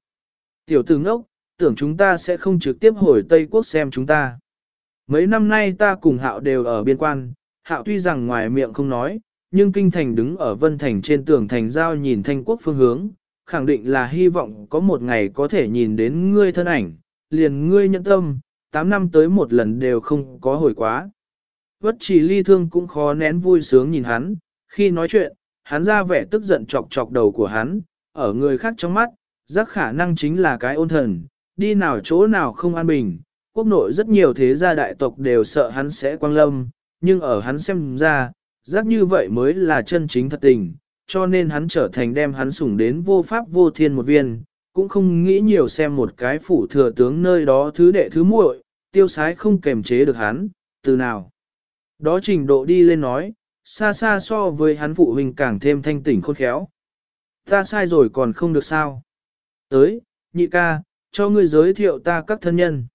Tiểu tử ngốc, tưởng chúng ta sẽ không trực tiếp hồi Tây Quốc xem chúng ta. Mấy năm nay ta cùng hạo đều ở biên quan, hạo tuy rằng ngoài miệng không nói, nhưng kinh thành đứng ở vân thành trên tường thành giao nhìn thanh quốc phương hướng, khẳng định là hy vọng có một ngày có thể nhìn đến ngươi thân ảnh, liền ngươi nhận tâm, 8 năm tới một lần đều không có hồi quá. Vất chỉ ly thương cũng khó nén vui sướng nhìn hắn, khi nói chuyện, hắn ra vẻ tức giận chọc chọc đầu của hắn, ở người khác trong mắt, giác khả năng chính là cái ôn thần, đi nào chỗ nào không an bình, quốc nội rất nhiều thế gia đại tộc đều sợ hắn sẽ quang lâm, nhưng ở hắn xem ra, giác như vậy mới là chân chính thật tình, cho nên hắn trở thành đem hắn sủng đến vô pháp vô thiên một viên, cũng không nghĩ nhiều xem một cái phủ thừa tướng nơi đó thứ đệ thứ muội, tiêu sái không kềm chế được hắn, từ nào. Đó trình độ đi lên nói, xa xa so với hắn phụ huynh càng thêm thanh tỉnh khôn khéo. Ta sai rồi còn không được sao. Tới, nhị ca, cho ngươi giới thiệu ta các thân nhân.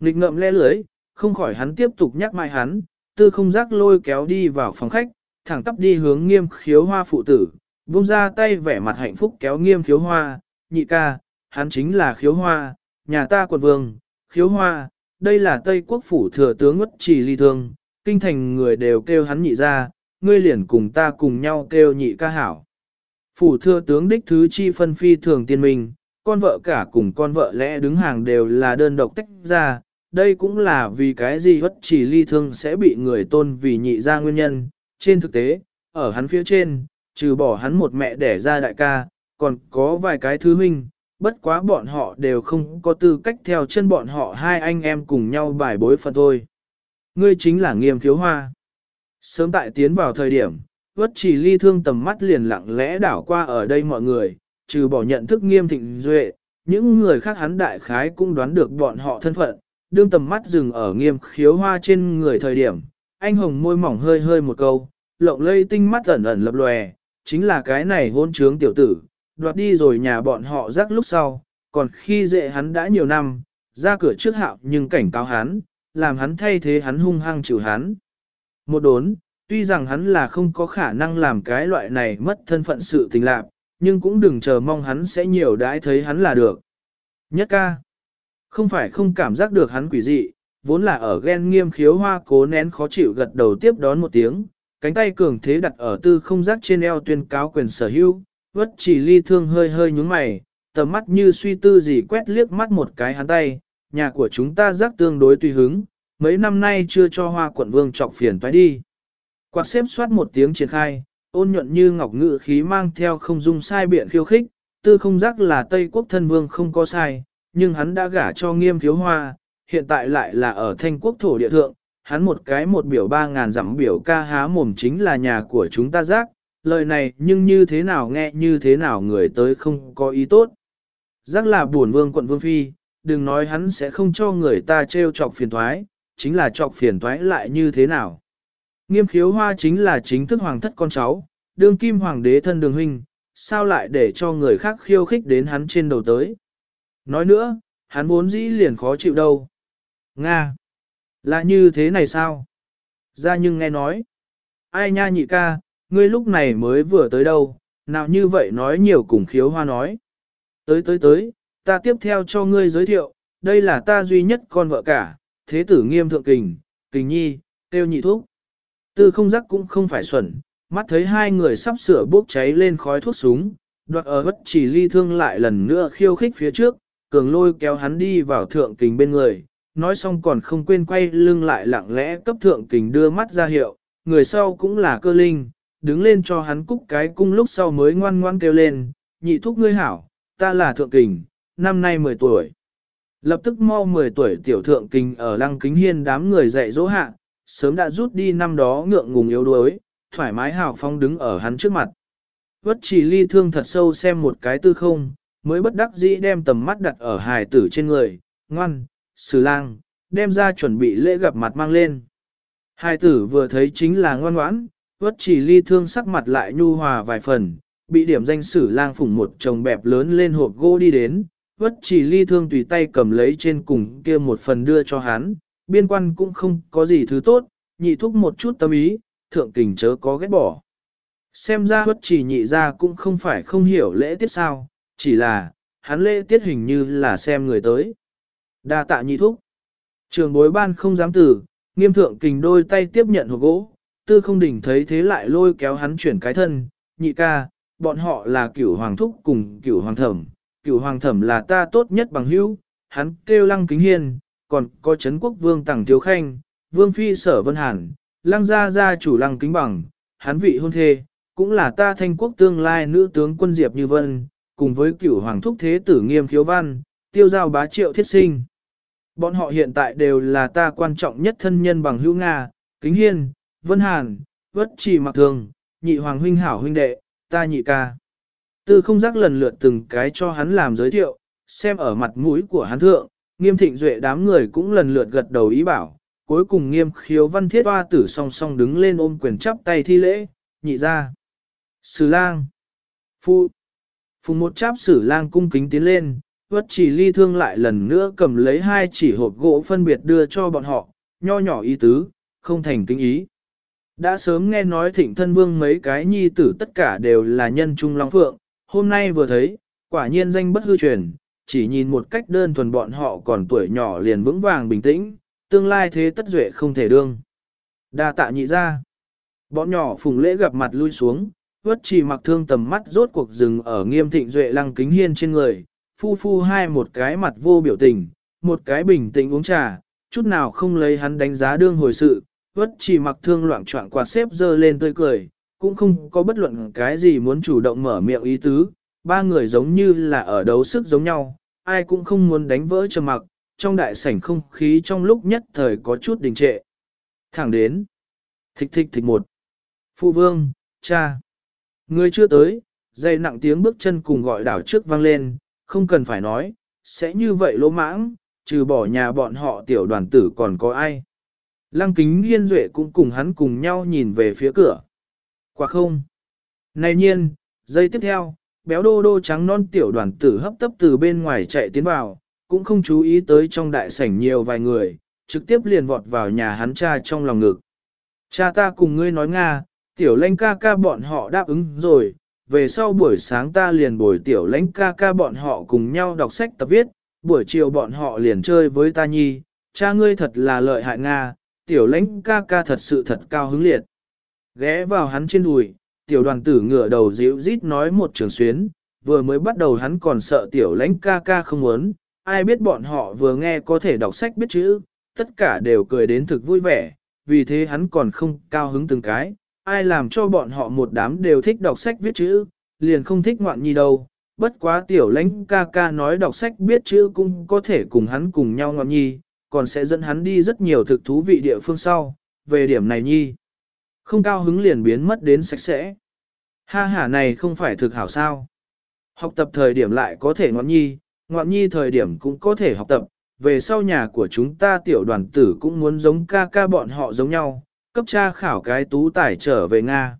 Nghịch ngậm le lưới, không khỏi hắn tiếp tục nhắc mãi hắn, tư không giác lôi kéo đi vào phòng khách, thẳng tắp đi hướng nghiêm khiếu hoa phụ tử, buông ra tay vẻ mặt hạnh phúc kéo nghiêm khiếu hoa, nhị ca, hắn chính là khiếu hoa, nhà ta quận vương, khiếu hoa, đây là Tây quốc phủ thừa tướng ngất chỉ ly thương, kinh thành người đều kêu hắn nhị ra, ngươi liền cùng ta cùng nhau kêu nhị ca hảo. Phủ thừa tướng đích thứ chi phân phi thường tiên minh, con vợ cả cùng con vợ lẽ đứng hàng đều là đơn độc tách ra, đây cũng là vì cái gì bất chỉ ly thương sẽ bị người tôn vì nhị ra nguyên nhân. Trên thực tế, ở hắn phía trên, trừ bỏ hắn một mẹ đẻ ra đại ca, còn có vài cái thứ huynh, bất quá bọn họ đều không có tư cách theo chân bọn họ hai anh em cùng nhau bài bối phần thôi. Ngươi chính là nghiêm thiếu hoa. Sớm tại tiến vào thời điểm, vất chỉ ly thương tầm mắt liền lặng lẽ đảo qua ở đây mọi người, trừ bỏ nhận thức nghiêm thịnh duệ, những người khác hắn đại khái cũng đoán được bọn họ thân phận, đương tầm mắt dừng ở nghiêm khiếu hoa trên người thời điểm, anh hồng môi mỏng hơi hơi một câu, lộng lây tinh mắt ẩn ẩn lập lòe, chính là cái này hôn trướng tiểu tử, đoạt đi rồi nhà bọn họ rắc lúc sau, còn khi dễ hắn đã nhiều năm, ra cửa trước hạo nhưng cảnh cáo hắn, làm hắn thay thế hắn hung hăng chịu hắn. Một đốn, tuy rằng hắn là không có khả năng làm cái loại này mất thân phận sự tình lạc, nhưng cũng đừng chờ mong hắn sẽ nhiều đãi thấy hắn là được. Nhất ca, không phải không cảm giác được hắn quỷ dị, vốn là ở ghen nghiêm khiếu hoa cố nén khó chịu gật đầu tiếp đón một tiếng, cánh tay cường thế đặt ở tư không giác trên eo tuyên cáo quyền sở hữu, vất chỉ ly thương hơi hơi nhúng mày, tầm mắt như suy tư gì quét liếc mắt một cái hắn tay, nhà của chúng ta giác tương đối tùy hứng, mấy năm nay chưa cho hoa quận vương trọc phiền phải đi. Quạt xếp soát một tiếng triển khai, ôn nhuận như ngọc ngự khí mang theo không dung sai biện khiêu khích, tư không giác là Tây quốc thân vương không có sai, nhưng hắn đã gả cho nghiêm thiếu hoa, hiện tại lại là ở thanh quốc thổ địa thượng, hắn một cái một biểu ba ngàn dặm biểu ca há mồm chính là nhà của chúng ta giác, lời này nhưng như thế nào nghe như thế nào người tới không có ý tốt. Giác là buồn vương quận vương phi, đừng nói hắn sẽ không cho người ta trêu chọc phiền thoái, chính là chọc phiền thoái lại như thế nào. Nghiêm khiếu hoa chính là chính thức hoàng thất con cháu, đương kim hoàng đế thân đường huynh, sao lại để cho người khác khiêu khích đến hắn trên đầu tới. Nói nữa, hắn vốn dĩ liền khó chịu đâu. Nga! Là như thế này sao? Ra nhưng nghe nói. Ai nha nhị ca, ngươi lúc này mới vừa tới đâu, nào như vậy nói nhiều cùng khiếu hoa nói. Tới tới tới, ta tiếp theo cho ngươi giới thiệu, đây là ta duy nhất con vợ cả, thế tử nghiêm thượng kình, kình nhi, tiêu nhị Thúc. Tư không giác cũng không phải xuẩn, mắt thấy hai người sắp sửa bốc cháy lên khói thuốc súng, đoạt ở bất chỉ ly thương lại lần nữa khiêu khích phía trước, cường lôi kéo hắn đi vào thượng kình bên người, nói xong còn không quên quay lưng lại lặng lẽ cấp thượng kình đưa mắt ra hiệu, người sau cũng là cơ linh, đứng lên cho hắn cúc cái cung lúc sau mới ngoan ngoan kêu lên, nhị thúc ngươi hảo, ta là thượng kình, năm nay 10 tuổi. Lập tức mau 10 tuổi tiểu thượng kình ở lăng kính hiên đám người dạy dỗ hạ, sớm đã rút đi năm đó ngượng ngùng yếu đuối, thoải mái hào phong đứng ở hắn trước mặt. Vất chỉ ly thương thật sâu xem một cái tư không, mới bất đắc dĩ đem tầm mắt đặt ở hài tử trên người, ngoan, sử lang, đem ra chuẩn bị lễ gặp mặt mang lên. Hài tử vừa thấy chính là ngoan ngoãn, vất chỉ ly thương sắc mặt lại nhu hòa vài phần, bị điểm danh sử lang phủng một chồng bẹp lớn lên hộp gỗ đi đến, vất chỉ ly thương tùy tay cầm lấy trên cùng kia một phần đưa cho hắn, biên quan cũng không có gì thứ tốt, nhị thúc một chút tâm ý, thượng kình chớ có ghét bỏ. Xem ra bất chỉ nhị ra cũng không phải không hiểu lễ tiết sao, chỉ là, hắn lễ tiết hình như là xem người tới. đa tạ nhị thúc. Trường bối ban không dám tử, nghiêm thượng kình đôi tay tiếp nhận hộp gỗ, tư không đỉnh thấy thế lại lôi kéo hắn chuyển cái thân, nhị ca, bọn họ là cửu hoàng thúc cùng cửu hoàng thẩm, cửu hoàng thẩm là ta tốt nhất bằng hữu, hắn kêu lăng kính hiên, còn có chấn quốc vương tàng thiếu khanh, vương phi sở vân hàn, lăng gia gia chủ lăng kính bằng, hắn vị hôn thê, cũng là ta thanh quốc tương lai nữ tướng quân Diệp Như Vân, cùng với cửu hoàng thúc thế tử nghiêm khiếu văn, tiêu giao bá triệu thiết sinh. Bọn họ hiện tại đều là ta quan trọng nhất thân nhân bằng hữu Nga, kính hiên, vân hàn, vất trì mặc thường, nhị hoàng huynh hảo huynh đệ, ta nhị ca. Tư không giác lần lượt từng cái cho hắn làm giới thiệu, xem ở mặt mũi của hắn thượng, nghiêm thịnh duệ đám người cũng lần lượt gật đầu ý bảo, cuối cùng nghiêm khiếu văn thiết hoa tử song song đứng lên ôm quyền chắp tay thi lễ, nhị ra. Sử lang. Phu. Phùng một cháp sử lang cung kính tiến lên, vất chỉ ly thương lại lần nữa cầm lấy hai chỉ hộp gỗ phân biệt đưa cho bọn họ, nho nhỏ ý tứ, không thành kính ý. Đã sớm nghe nói thịnh thân vương mấy cái nhi tử tất cả đều là nhân trung long phượng, hôm nay vừa thấy, quả nhiên danh bất hư truyền, chỉ nhìn một cách đơn thuần bọn họ còn tuổi nhỏ liền vững vàng bình tĩnh, tương lai thế tất duệ không thể đương. Đa tạ nhị ra. Bọn nhỏ phùng lễ gặp mặt lui xuống, vất chỉ mặc thương tầm mắt rốt cuộc rừng ở nghiêm thịnh duệ lăng kính hiên trên người, phu phu hai một cái mặt vô biểu tình, một cái bình tĩnh uống trà, chút nào không lấy hắn đánh giá đương hồi sự, vất chỉ mặc thương loạn trọng quạt xếp dơ lên tươi cười, cũng không có bất luận cái gì muốn chủ động mở miệng ý tứ, ba người giống như là ở đấu sức giống nhau, ai cũng không muốn đánh vỡ trầm mặc, trong đại sảnh không khí trong lúc nhất thời có chút đình trệ. Thẳng đến, thịch thịch thịch một, phụ vương, cha, người chưa tới, dây nặng tiếng bước chân cùng gọi đảo trước vang lên, không cần phải nói, sẽ như vậy lỗ mãng, trừ bỏ nhà bọn họ tiểu đoàn tử còn có ai. Lăng kính hiên duệ cũng cùng hắn cùng nhau nhìn về phía cửa. Quả không. Này nhiên, giây tiếp theo, béo đô đô trắng non tiểu đoàn tử hấp tấp từ bên ngoài chạy tiến vào, cũng không chú ý tới trong đại sảnh nhiều vài người, trực tiếp liền vọt vào nhà hắn cha trong lòng ngực. Cha ta cùng ngươi nói Nga, tiểu lãnh ca ca bọn họ đáp ứng rồi, về sau buổi sáng ta liền bồi tiểu lãnh ca ca bọn họ cùng nhau đọc sách tập viết, buổi chiều bọn họ liền chơi với ta nhi, cha ngươi thật là lợi hại Nga, tiểu lãnh ca ca thật sự thật cao hứng liệt. Ghé vào hắn trên đùi, tiểu đoàn tử ngửa đầu dịu rít nói một trường xuyến, vừa mới bắt đầu hắn còn sợ tiểu lãnh ca ca không muốn, ai biết bọn họ vừa nghe có thể đọc sách biết chữ, tất cả đều cười đến thực vui vẻ, vì thế hắn còn không cao hứng từng cái, ai làm cho bọn họ một đám đều thích đọc sách viết chữ, liền không thích ngoạn nhi đâu. Bất quá tiểu lãnh ca ca nói đọc sách biết chữ cũng có thể cùng hắn cùng nhau ngoạn nhi, còn sẽ dẫn hắn đi rất nhiều thực thú vị địa phương sau, về điểm này nhi. Không cao hứng liền biến mất đến sạch sẽ. Ha hả này không phải thực hảo sao. Học tập thời điểm lại có thể ngoạn nhi, ngoạn nhi thời điểm cũng có thể học tập, về sau nhà của chúng ta tiểu đoàn tử cũng muốn giống ca ca bọn họ giống nhau, cấp cha khảo cái tú tải trở về Nga.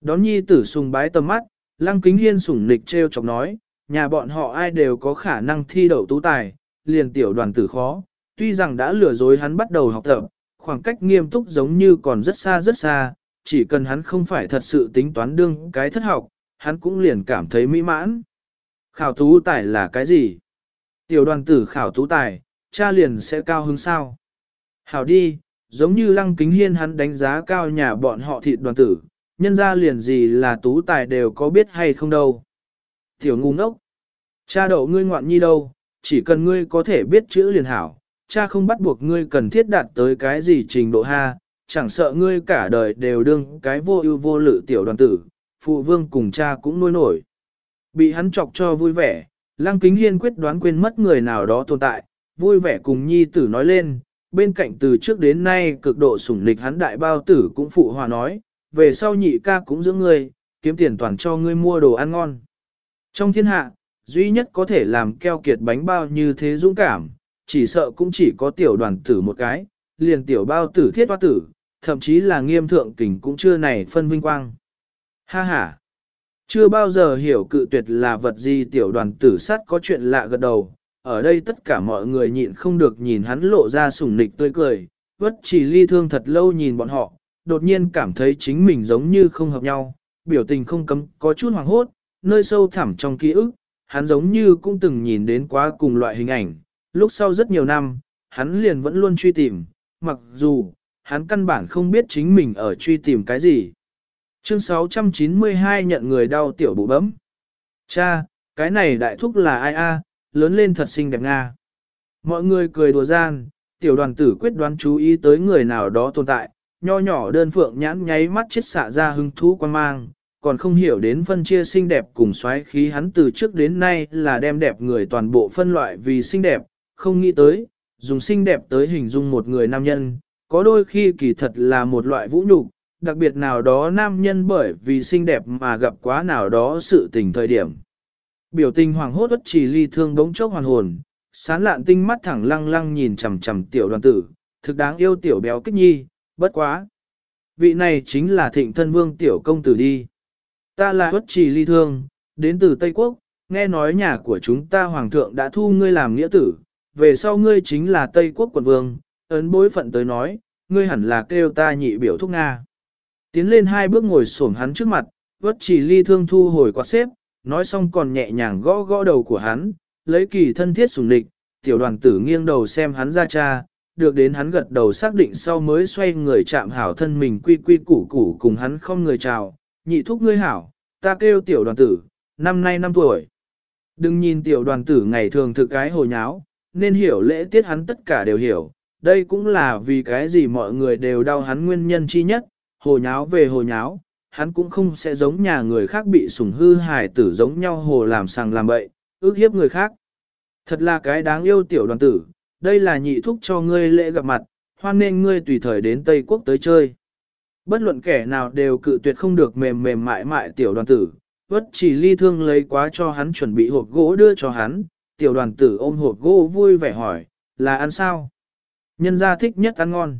Đón nhi tử sùng bái tầm mắt, lăng kính hiên sủng nịch treo chọc nói, nhà bọn họ ai đều có khả năng thi đậu tú tài, liền tiểu đoàn tử khó, tuy rằng đã lừa dối hắn bắt đầu học tập, khoảng cách nghiêm túc giống như còn rất xa rất xa, chỉ cần hắn không phải thật sự tính toán đương cái thất học, hắn cũng liền cảm thấy mỹ mãn. Khảo tú tài là cái gì? Tiểu đoàn tử khảo tú tài, cha liền sẽ cao hứng sao? Hảo đi, giống như lăng kính hiên hắn đánh giá cao nhà bọn họ thịt đoàn tử, nhân ra liền gì là tú tài đều có biết hay không đâu. Tiểu ngu ngốc, cha đậu ngươi ngoạn nhi đâu, chỉ cần ngươi có thể biết chữ liền hảo, cha không bắt buộc ngươi cần thiết đạt tới cái gì trình độ ha, chẳng sợ ngươi cả đời đều đương cái vô ưu vô lự tiểu đoàn tử, phụ vương cùng cha cũng nuôi nổi. Bị hắn chọc cho vui vẻ, Lăng Kính Hiên quyết đoán quên mất người nào đó tồn tại, vui vẻ cùng nhi tử nói lên, bên cạnh từ trước đến nay cực độ sủng nịch hắn đại bao tử cũng phụ hòa nói, về sau nhị ca cũng dưỡng ngươi, kiếm tiền toàn cho ngươi mua đồ ăn ngon. Trong thiên hạ, duy nhất có thể làm keo kiệt bánh bao như thế dũng cảm, chỉ sợ cũng chỉ có tiểu đoàn tử một cái, liền tiểu bao tử thiết hoa tử, thậm chí là nghiêm thượng kình cũng chưa này phân vinh quang. Ha ha! Chưa bao giờ hiểu cự tuyệt là vật gì tiểu đoàn tử sát có chuyện lạ gật đầu, ở đây tất cả mọi người nhịn không được nhìn hắn lộ ra sủng nịch tươi cười, vất chỉ ly thương thật lâu nhìn bọn họ, đột nhiên cảm thấy chính mình giống như không hợp nhau, biểu tình không cấm có chút hoàng hốt, nơi sâu thẳm trong ký ức, hắn giống như cũng từng nhìn đến quá cùng loại hình ảnh, lúc sau rất nhiều năm, hắn liền vẫn luôn truy tìm, mặc dù, hắn căn bản không biết chính mình ở truy tìm cái gì. Chương 692 nhận người đau tiểu bụ bấm. Cha, cái này đại thúc là ai a? lớn lên thật xinh đẹp nga. Mọi người cười đùa gian, tiểu đoàn tử quyết đoán chú ý tới người nào đó tồn tại, nho nhỏ đơn phượng nhãn nháy mắt chết xạ ra hứng thú quan mang, còn không hiểu đến phân chia xinh đẹp cùng xoáy khí hắn từ trước đến nay là đem đẹp người toàn bộ phân loại vì xinh đẹp, không nghĩ tới, dùng xinh đẹp tới hình dung một người nam nhân, có đôi khi kỳ thật là một loại vũ nhục, đặc biệt nào đó nam nhân bởi vì xinh đẹp mà gặp quá nào đó sự tình thời điểm. Biểu tình hoàng hốt bất trì ly thương bỗng chốc hoàn hồn, sán lạn tinh mắt thẳng lăng lăng nhìn chằm chằm tiểu đoàn tử, thực đáng yêu tiểu béo kích nhi, bất quá. Vị này chính là thịnh thân vương tiểu công tử đi. Ta là bất trì ly thương, đến từ Tây Quốc, nghe nói nhà của chúng ta hoàng thượng đã thu ngươi làm nghĩa tử, về sau ngươi chính là Tây Quốc quận vương, ấn bối phận tới nói, ngươi hẳn là kêu ta nhị biểu thúc Nga. Tiến lên hai bước ngồi xổm hắn trước mặt, vất chỉ ly thương thu hồi quạt xếp, nói xong còn nhẹ nhàng gõ gõ đầu của hắn, lấy kỳ thân thiết sùng địch, tiểu đoàn tử nghiêng đầu xem hắn ra cha, được đến hắn gật đầu xác định sau mới xoay người chạm hảo thân mình quy quy củ củ cùng hắn không người chào, nhị thúc ngươi hảo, ta kêu tiểu đoàn tử, năm nay năm tuổi. Đừng nhìn tiểu đoàn tử ngày thường thực cái hồ nháo, nên hiểu lễ tiết hắn tất cả đều hiểu, đây cũng là vì cái gì mọi người đều đau hắn nguyên nhân chi nhất, hồ nháo về hồ nháo, hắn cũng không sẽ giống nhà người khác bị sủng hư hài tử giống nhau hồ làm sàng làm bậy, ước hiếp người khác. Thật là cái đáng yêu tiểu đoàn tử, đây là nhị thúc cho ngươi lễ gặp mặt, hoan nên ngươi tùy thời đến Tây Quốc tới chơi. Bất luận kẻ nào đều cự tuyệt không được mềm mềm mại mại tiểu đoàn tử, vất chỉ ly thương lấy quá cho hắn chuẩn bị hộp gỗ đưa cho hắn, tiểu đoàn tử ôm hộp gỗ vui vẻ hỏi, là ăn sao? Nhân gia thích nhất ăn ngon.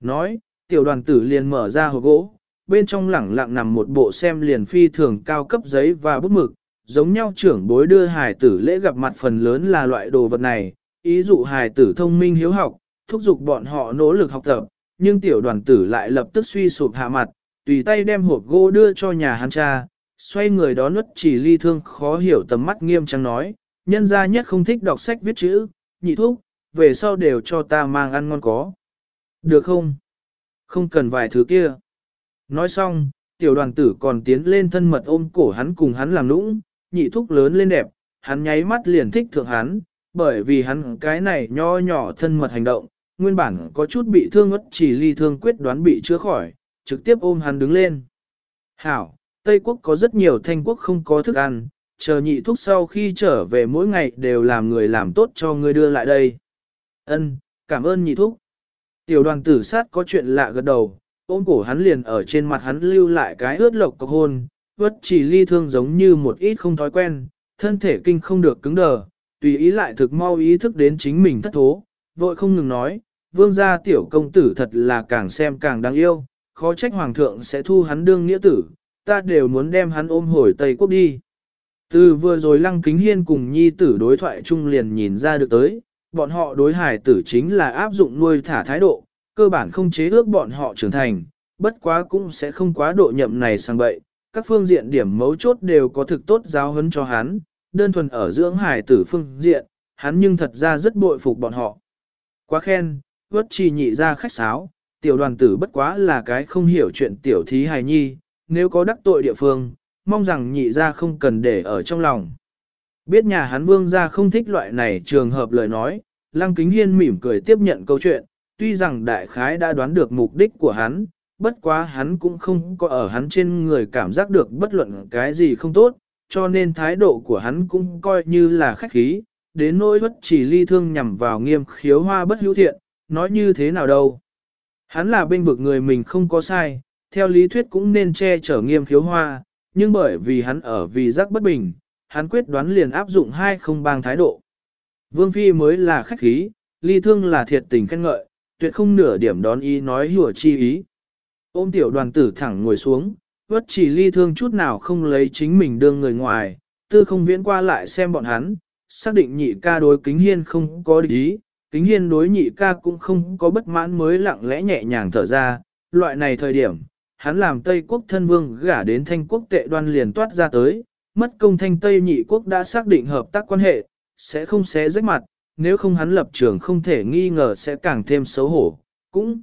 Nói, tiểu đoàn tử liền mở ra hộp gỗ, bên trong lẳng lặng nằm một bộ xem liền phi thường cao cấp giấy và bút mực, giống nhau trưởng bối đưa hài tử lễ gặp mặt phần lớn là loại đồ vật này, ý dụ hài tử thông minh hiếu học, thúc giục bọn họ nỗ lực học tập, nhưng tiểu đoàn tử lại lập tức suy sụp hạ mặt, tùy tay đem hộp gỗ đưa cho nhà hắn cha, xoay người đó nuốt chỉ ly thương khó hiểu tầm mắt nghiêm trang nói, nhân gia nhất không thích đọc sách viết chữ, nhị thuốc, về sau đều cho ta mang ăn ngon có. Được không? Không cần vài thứ kia. Nói xong, tiểu đoàn tử còn tiến lên thân mật ôm cổ hắn cùng hắn làm nũng, nhị thúc lớn lên đẹp, hắn nháy mắt liền thích thượng hắn, bởi vì hắn cái này nho nhỏ thân mật hành động, nguyên bản có chút bị thương ất chỉ ly thương quyết đoán bị chữa khỏi, trực tiếp ôm hắn đứng lên. Hảo, Tây Quốc có rất nhiều thanh quốc không có thức ăn, chờ nhị thúc sau khi trở về mỗi ngày đều làm người làm tốt cho ngươi đưa lại đây. Ân, cảm ơn nhị thúc. Tiểu đoàn tử sát có chuyện lạ gật đầu, ôm cổ hắn liền ở trên mặt hắn lưu lại cái ướt lộc cọc hôn, vất chỉ ly thương giống như một ít không thói quen, thân thể kinh không được cứng đờ, tùy ý lại thực mau ý thức đến chính mình thất thố, vội không ngừng nói, vương gia tiểu công tử thật là càng xem càng đáng yêu, khó trách hoàng thượng sẽ thu hắn đương nghĩa tử, ta đều muốn đem hắn ôm hồi Tây Quốc đi. Từ vừa rồi lăng kính hiên cùng nhi tử đối thoại chung liền nhìn ra được tới, bọn họ đối hải tử chính là áp dụng nuôi thả thái độ, cơ bản không chế ước bọn họ trưởng thành, bất quá cũng sẽ không quá độ nhậm này sang bậy, các phương diện điểm mấu chốt đều có thực tốt giáo huấn cho hắn, đơn thuần ở dưỡng hải tử phương diện, hắn nhưng thật ra rất bội phục bọn họ. Quá khen, vớt trì nhị ra khách sáo, tiểu đoàn tử bất quá là cái không hiểu chuyện tiểu thí hài nhi, nếu có đắc tội địa phương, mong rằng nhị ra không cần để ở trong lòng. Biết nhà hắn vương ra không thích loại này trường hợp lời nói, Lăng Kính Hiên mỉm cười tiếp nhận câu chuyện, tuy rằng đại khái đã đoán được mục đích của hắn, bất quá hắn cũng không có ở hắn trên người cảm giác được bất luận cái gì không tốt, cho nên thái độ của hắn cũng coi như là khách khí, đến nỗi bất chỉ ly thương nhằm vào nghiêm khiếu hoa bất hữu thiện, nói như thế nào đâu. Hắn là bên vực người mình không có sai, theo lý thuyết cũng nên che chở nghiêm khiếu hoa, nhưng bởi vì hắn ở vì giác bất bình, hắn quyết đoán liền áp dụng hai không bang thái độ. Vương Phi mới là khách khí, ly thương là thiệt tình khen ngợi, tuyệt không nửa điểm đón ý nói hùa chi ý. Ôm tiểu đoàn tử thẳng ngồi xuống, vất chỉ ly thương chút nào không lấy chính mình đương người ngoài, tư không viễn qua lại xem bọn hắn, xác định nhị ca đối kính hiên không có địch ý, kính hiên đối nhị ca cũng không có bất mãn mới lặng lẽ nhẹ nhàng thở ra, loại này thời điểm, hắn làm Tây quốc thân vương gả đến thanh quốc tệ đoan liền toát ra tới, mất công thanh Tây nhị quốc đã xác định hợp tác quan hệ, sẽ không xé rách mặt, nếu không hắn lập trường không thể nghi ngờ sẽ càng thêm xấu hổ, cũng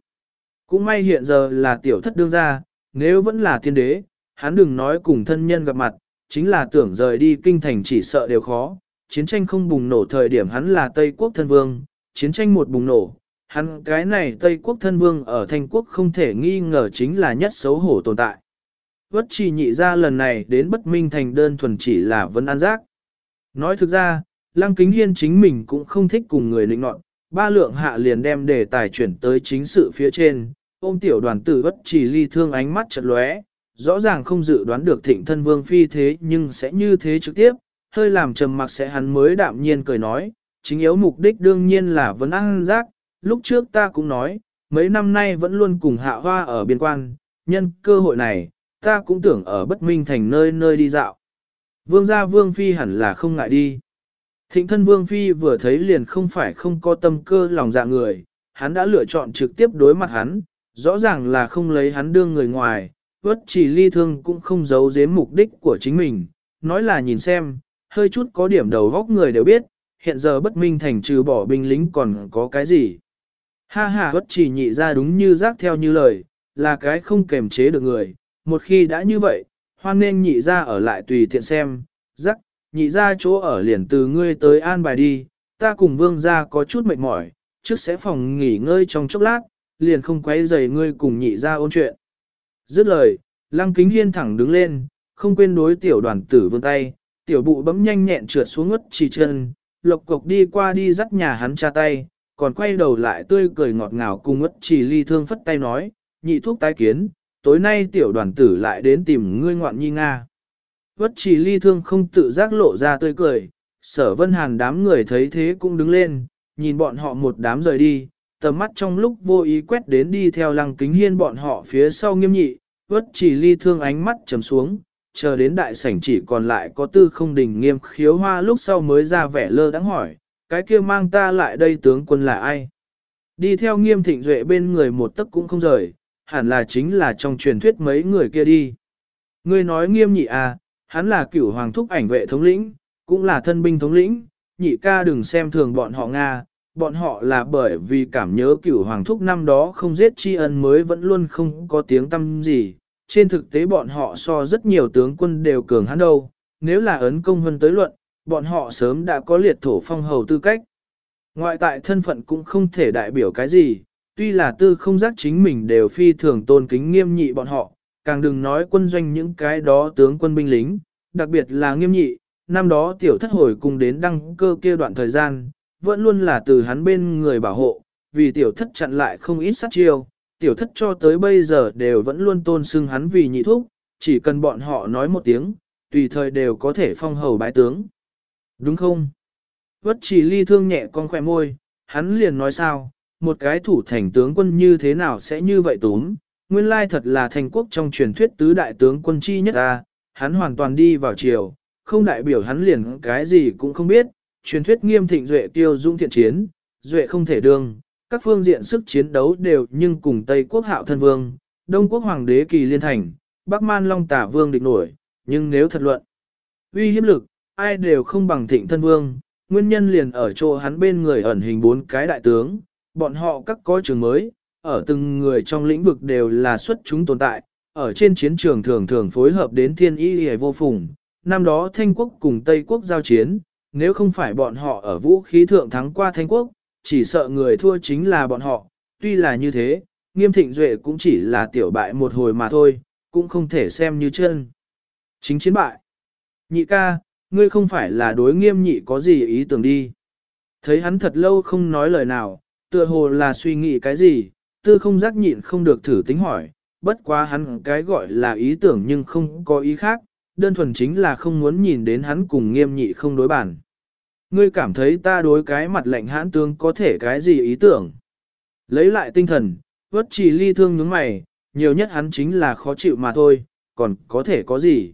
cũng may hiện giờ là tiểu thất đương gia, nếu vẫn là tiên đế, hắn đừng nói cùng thân nhân gặp mặt, chính là tưởng rời đi kinh thành chỉ sợ đều khó, chiến tranh không bùng nổ thời điểm hắn là Tây quốc thân vương, chiến tranh một bùng nổ, hắn cái này Tây quốc thân vương ở thanh quốc không thể nghi ngờ chính là nhất xấu hổ tồn tại. Vất trì nhị ra lần này đến bất minh thành đơn thuần chỉ là vấn an giác. Nói thực ra, Lăng Kính Hiên chính mình cũng không thích cùng người lĩnh nọt, ba lượng hạ liền đem đề tài chuyển tới chính sự phía trên, ôm tiểu đoàn tử vất trì ly thương ánh mắt chật lóe, rõ ràng không dự đoán được thịnh thân vương phi thế nhưng sẽ như thế trực tiếp, hơi làm trầm mặc sẽ hắn mới đạm nhiên cười nói, chính yếu mục đích đương nhiên là vấn an giác, lúc trước ta cũng nói, mấy năm nay vẫn luôn cùng hạ hoa ở biên quan, nhân cơ hội này, ta cũng tưởng ở bất minh thành nơi nơi đi dạo. Vương gia vương phi hẳn là không ngại đi. Thịnh thân vương phi vừa thấy liền không phải không có tâm cơ lòng dạ người, hắn đã lựa chọn trực tiếp đối mặt hắn, rõ ràng là không lấy hắn đương người ngoài, vất chỉ ly thương cũng không giấu giếm mục đích của chính mình, nói là nhìn xem, hơi chút có điểm đầu góc người đều biết, hiện giờ bất minh thành trừ bỏ binh lính còn có cái gì. Ha ha bất chỉ nhị ra đúng như giác theo như lời, là cái không kềm chế được người, một khi đã như vậy, hoan nên nhị ra ở lại tùy tiện xem, giác, nhị ra chỗ ở liền từ ngươi tới an bài đi, ta cùng vương ra có chút mệt mỏi, trước sẽ phòng nghỉ ngơi trong chốc lát, liền không quấy rầy ngươi cùng nhị ra ôn chuyện. Dứt lời, lăng kính hiên thẳng đứng lên, không quên đối tiểu đoàn tử vươn tay, tiểu bụ bấm nhanh nhẹn trượt xuống ngất chỉ chân, lộc cộc đi qua đi dắt nhà hắn cha tay, còn quay đầu lại tươi cười ngọt ngào cùng ngất chỉ ly thương phất tay nói, nhị thuốc tái kiến, tối nay tiểu đoàn tử lại đến tìm ngươi ngoạn nhi Nga. Vất chỉ ly thương không tự giác lộ ra tươi cười, sở vân hàn đám người thấy thế cũng đứng lên, nhìn bọn họ một đám rời đi, tầm mắt trong lúc vô ý quét đến đi theo lăng kính hiên bọn họ phía sau nghiêm nhị, vất chỉ ly thương ánh mắt trầm xuống, chờ đến đại sảnh chỉ còn lại có tư không đình nghiêm khiếu hoa lúc sau mới ra vẻ lơ đắng hỏi, cái kia mang ta lại đây tướng quân là ai? Đi theo nghiêm thịnh duệ bên người một tấc cũng không rời, hẳn là chính là trong truyền thuyết mấy người kia đi. Ngươi nói nghiêm nhị à, hắn là cửu hoàng thúc ảnh vệ thống lĩnh, cũng là thân binh thống lĩnh, nhị ca đừng xem thường bọn họ Nga, bọn họ là bởi vì cảm nhớ cửu hoàng thúc năm đó không giết tri ân mới vẫn luôn không có tiếng tâm gì, trên thực tế bọn họ so rất nhiều tướng quân đều cường hắn đâu, nếu là ấn công hơn tới luận, bọn họ sớm đã có liệt thổ phong hầu tư cách. Ngoại tại thân phận cũng không thể đại biểu cái gì, tuy là tư không giác chính mình đều phi thường tôn kính nghiêm nhị bọn họ, càng đừng nói quân doanh những cái đó tướng quân binh lính, đặc biệt là nghiêm nhị, năm đó tiểu thất hồi cùng đến đăng cơ kia đoạn thời gian, vẫn luôn là từ hắn bên người bảo hộ, vì tiểu thất chặn lại không ít sát chiêu, tiểu thất cho tới bây giờ đều vẫn luôn tôn xưng hắn vì nhị thúc, chỉ cần bọn họ nói một tiếng, tùy thời đều có thể phong hầu bái tướng. Đúng không? Vất chỉ ly thương nhẹ con khỏe môi, hắn liền nói sao, một cái thủ thành tướng quân như thế nào sẽ như vậy túm, nguyên lai thật là thành quốc trong truyền thuyết tứ đại tướng quân chi nhất ta, hắn hoàn toàn đi vào chiều, không đại biểu hắn liền cái gì cũng không biết, truyền thuyết nghiêm thịnh duệ tiêu dung thiện chiến, duệ không thể đương, các phương diện sức chiến đấu đều nhưng cùng Tây quốc hạo thân vương, Đông quốc hoàng đế kỳ liên thành, Bắc man long tả vương địch nổi, nhưng nếu thật luận, uy hiếp lực, ai đều không bằng thịnh thân vương, nguyên nhân liền ở chỗ hắn bên người ẩn hình bốn cái đại tướng, bọn họ các có trường mới, ở từng người trong lĩnh vực đều là xuất chúng tồn tại, ở trên chiến trường thường thường phối hợp đến thiên y hề vô phùng. Năm đó Thanh quốc cùng Tây quốc giao chiến, nếu không phải bọn họ ở vũ khí thượng thắng qua Thanh quốc, chỉ sợ người thua chính là bọn họ. Tuy là như thế, nghiêm thịnh duệ cũng chỉ là tiểu bại một hồi mà thôi, cũng không thể xem như chân. Chính chiến bại. Nhị ca, ngươi không phải là đối nghiêm nhị có gì ý tưởng đi. Thấy hắn thật lâu không nói lời nào, tựa hồ là suy nghĩ cái gì, tư không giác nhịn không được thử tính hỏi, bất quá hắn cái gọi là ý tưởng nhưng không có ý khác, đơn thuần chính là không muốn nhìn đến hắn cùng nghiêm nhị không đối bản. Ngươi cảm thấy ta đối cái mặt lạnh hãn tương có thể cái gì ý tưởng? Lấy lại tinh thần, vất chỉ ly thương nhướng mày, nhiều nhất hắn chính là khó chịu mà thôi, còn có thể có gì?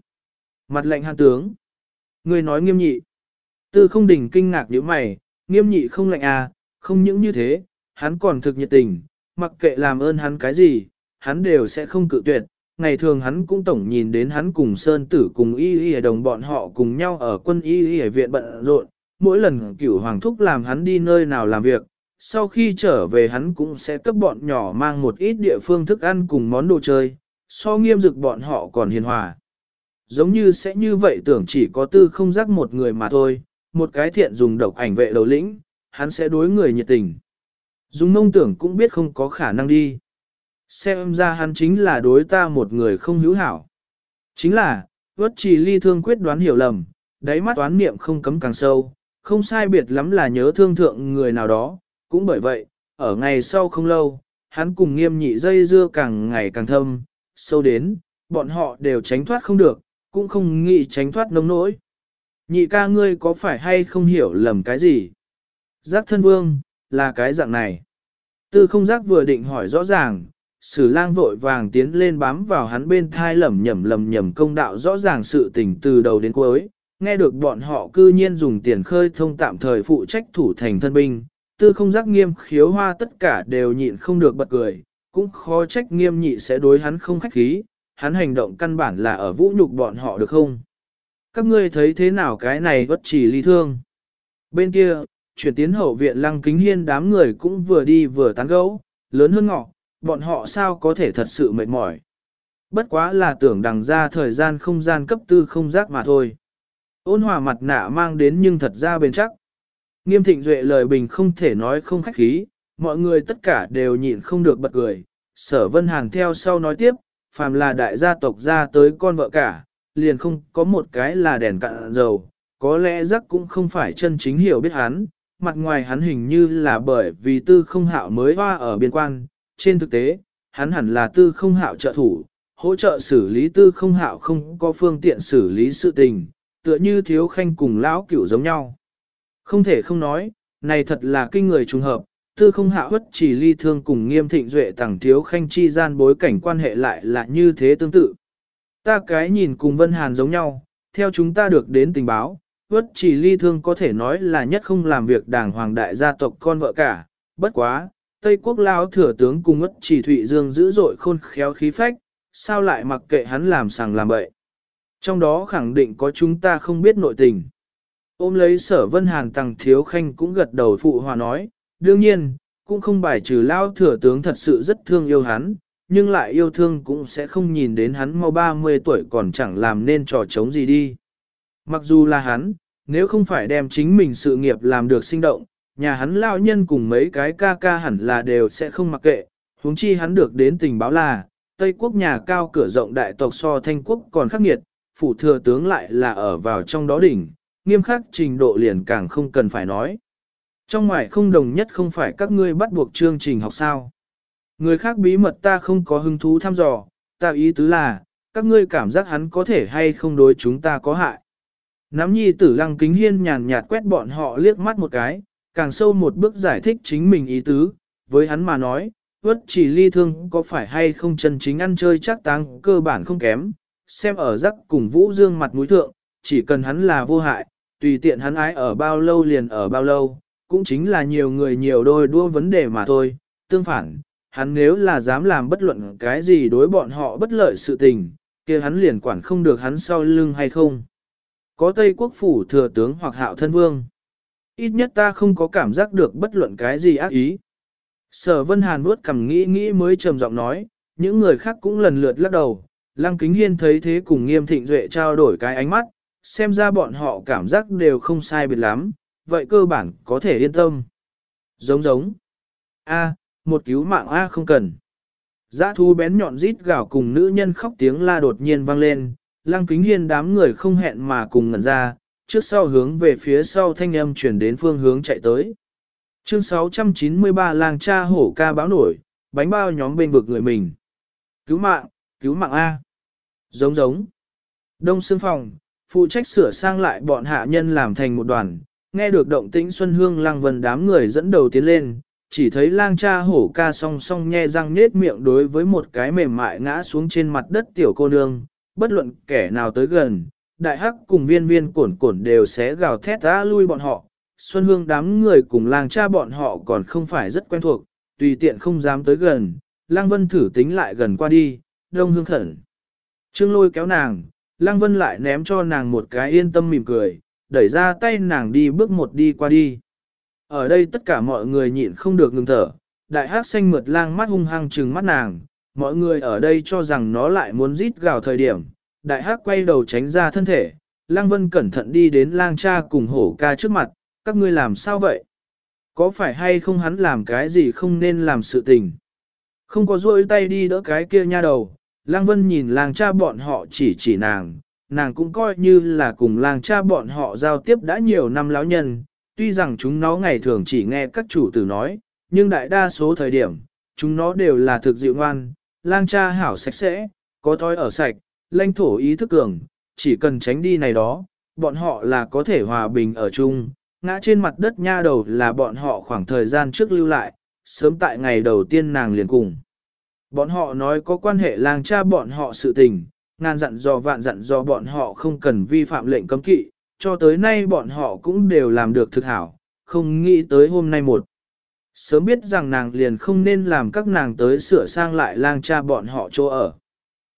Mặt lạnh hãn tướng. Ngươi nói nghiêm nhị. Tư không đỉnh kinh ngạc nhíu mày, nghiêm nhị không lạnh à, không những như thế, hắn còn thực nhiệt tình, mặc kệ làm ơn hắn cái gì, hắn đều sẽ không cự tuyệt. Ngày thường hắn cũng tổng nhìn đến hắn cùng Sơn Tử cùng Y Y đồng bọn họ cùng nhau ở quân Y Y viện bận rộn, mỗi lần cửu hoàng thúc làm hắn đi nơi nào làm việc, sau khi trở về hắn cũng sẽ cấp bọn nhỏ mang một ít địa phương thức ăn cùng món đồ chơi, so nghiêm dực bọn họ còn hiền hòa. Giống như sẽ như vậy tưởng chỉ có tư không giác một người mà thôi, một cái thiện dùng độc ảnh vệ đầu lĩnh, hắn sẽ đối người nhiệt tình. Dùng mông tưởng cũng biết không có khả năng đi. Xem ra hắn chính là đối ta một người không hữu hảo. Chính là, vất trì ly thương quyết đoán hiểu lầm, đáy mắt toán niệm không cấm càng sâu, không sai biệt lắm là nhớ thương thượng người nào đó, cũng bởi vậy, ở ngày sau không lâu, hắn cùng nghiêm nhị dây dưa càng ngày càng thâm, sâu đến, bọn họ đều tránh thoát không được, cũng không nghĩ tránh thoát nông nỗi. Nhị ca ngươi có phải hay không hiểu lầm cái gì? Giác thân vương, là cái dạng này. Tư không giác vừa định hỏi rõ ràng, sử lang vội vàng tiến lên bám vào hắn bên thai lẩm nhẩm lầm nhẩm công đạo rõ ràng sự tình từ đầu đến cuối, nghe được bọn họ cư nhiên dùng tiền khơi thông tạm thời phụ trách thủ thành thân binh, tư không giác nghiêm khiếu hoa tất cả đều nhịn không được bật cười, cũng khó trách nghiêm nhị sẽ đối hắn không khách khí, hắn hành động căn bản là ở vũ nhục bọn họ được không? Các ngươi thấy thế nào cái này bất chỉ ly thương? Bên kia, chuyển tiến hậu viện lăng kính hiên đám người cũng vừa đi vừa tán gẫu, lớn hơn ngọ, bọn họ sao có thể thật sự mệt mỏi. Bất quá là tưởng đằng ra thời gian không gian cấp tư không giác mà thôi. Ôn hòa mặt nạ mang đến nhưng thật ra bền chắc. Nghiêm thịnh duệ lời bình không thể nói không khách khí, mọi người tất cả đều nhịn không được bật cười. Sở Vân Hàn theo sau nói tiếp, phàm là đại gia tộc ra tới con vợ cả, liền không có một cái là đèn cạn dầu, có lẽ rắc cũng không phải chân chính hiểu biết hắn, mặt ngoài hắn hình như là bởi vì tư không hạo mới hoa ở biên quan, trên thực tế, hắn hẳn là tư không hạo trợ thủ, hỗ trợ xử lý tư không hạo không có phương tiện xử lý sự tình, tựa như thiếu khanh cùng lão cửu giống nhau. Không thể không nói, này thật là kinh người trùng hợp, tư không hạ bất chỉ ly thương cùng nghiêm thịnh duệ tàng thiếu khanh chi gian bối cảnh quan hệ lại là như thế tương tự. Ta cái nhìn cùng Vân Hàn giống nhau, theo chúng ta được đến tình báo, bất chỉ ly thương có thể nói là nhất không làm việc đảng hoàng đại gia tộc con vợ cả, bất quá, Tây quốc lao thừa tướng cùng ất chỉ Thụy Dương dữ dội khôn khéo khí phách, sao lại mặc kệ hắn làm sàng làm bậy. Trong đó khẳng định có chúng ta không biết nội tình. Ôm lấy sở vân hàn tăng thiếu khanh cũng gật đầu phụ hòa nói, đương nhiên, cũng không bài trừ lao thừa tướng thật sự rất thương yêu hắn, nhưng lại yêu thương cũng sẽ không nhìn đến hắn mau 30 tuổi còn chẳng làm nên trò chống gì đi. Mặc dù là hắn, nếu không phải đem chính mình sự nghiệp làm được sinh động, nhà hắn lao nhân cùng mấy cái ca ca hẳn là đều sẽ không mặc kệ, huống chi hắn được đến tình báo là, Tây quốc nhà cao cửa rộng đại tộc so thanh quốc còn khắc nghiệt, phủ thừa tướng lại là ở vào trong đó đỉnh, nghiêm khắc trình độ liền càng không cần phải nói. Trong ngoài không đồng nhất không phải các ngươi bắt buộc chương trình học sao. Người khác bí mật ta không có hứng thú thăm dò, ta ý tứ là, các ngươi cảm giác hắn có thể hay không đối chúng ta có hại. Nắm nhi tử lăng kính hiên nhàn nhạt quét bọn họ liếc mắt một cái, càng sâu một bước giải thích chính mình ý tứ, với hắn mà nói, vất chỉ ly thương có phải hay không chân chính ăn chơi chắc táng cơ bản không kém, xem ở rắc cùng vũ dương mặt mũi thượng, chỉ cần hắn là vô hại, tùy tiện hắn ái ở bao lâu liền ở bao lâu, cũng chính là nhiều người nhiều đôi đua vấn đề mà thôi, tương phản, hắn nếu là dám làm bất luận cái gì đối bọn họ bất lợi sự tình, kia hắn liền quản không được hắn sau lưng hay không. Có Tây Quốc phủ thừa tướng hoặc hạo thân vương. Ít nhất ta không có cảm giác được bất luận cái gì ác ý. Sở Vân Hàn vuốt cầm nghĩ nghĩ mới trầm giọng nói, những người khác cũng lần lượt lắc đầu. Lăng Kính Hiên thấy thế cùng nghiêm thịnh duệ trao đổi cái ánh mắt, xem ra bọn họ cảm giác đều không sai biệt lắm, vậy cơ bản có thể yên tâm. Giống giống. A, một cứu mạng A không cần. Giã thu bén nhọn rít gào cùng nữ nhân khóc tiếng la đột nhiên vang lên, lăng kính hiên đám người không hẹn mà cùng ngẩn ra, trước sau hướng về phía sau thanh âm chuyển đến phương hướng chạy tới. Chương 693 làng cha hổ ca báo nổi, bánh bao nhóm bên vực người mình. Cứu mạng, cứu mạng A. Giống giống. Đông xương phòng, phụ trách sửa sang lại bọn hạ nhân làm thành một đoàn, nghe được động tĩnh Xuân Hương lăng vân đám người dẫn đầu tiến lên, chỉ thấy lang cha hổ ca song song nhe răng nết miệng đối với một cái mềm mại ngã xuống trên mặt đất tiểu cô nương, bất luận kẻ nào tới gần, đại hắc cùng viên viên cổn cổn đều sẽ gào thét ra lui bọn họ. Xuân Hương đám người cùng lang cha bọn họ còn không phải rất quen thuộc, tùy tiện không dám tới gần, lang vân thử tính lại gần qua đi, đông hương khẩn. Trương lôi kéo nàng, lang vân lại ném cho nàng một cái yên tâm mỉm cười, đẩy ra tay nàng đi bước một đi qua đi. Ở đây tất cả mọi người nhịn không được ngừng thở, đại hát xanh mượt lang mắt hung hăng trừng mắt nàng, mọi người ở đây cho rằng nó lại muốn rít gào thời điểm. Đại hát quay đầu tránh ra thân thể, lang vân cẩn thận đi đến lang cha cùng hổ ca trước mặt, các ngươi làm sao vậy? Có phải hay không hắn làm cái gì không nên làm sự tình? Không có duỗi tay đi đỡ cái kia nha đầu, lang vân nhìn lang cha bọn họ chỉ chỉ nàng, nàng cũng coi như là cùng làng cha bọn họ giao tiếp đã nhiều năm lão nhân, tuy rằng chúng nó ngày thường chỉ nghe các chủ tử nói, nhưng đại đa số thời điểm, chúng nó đều là thực dịu ngoan, lang cha hảo sạch sẽ, có thói ở sạch, lãnh thổ ý thức cường, chỉ cần tránh đi này đó, bọn họ là có thể hòa bình ở chung, ngã trên mặt đất nha đầu là bọn họ khoảng thời gian trước lưu lại, sớm tại ngày đầu tiên nàng liền cùng. Bọn họ nói có quan hệ lang cha bọn họ sự tình, ngàn dặn dò vạn dặn dò bọn họ không cần vi phạm lệnh cấm kỵ, cho tới nay bọn họ cũng đều làm được thực hảo, không nghĩ tới hôm nay một. Sớm biết rằng nàng liền không nên làm các nàng tới sửa sang lại lang cha bọn họ chỗ ở.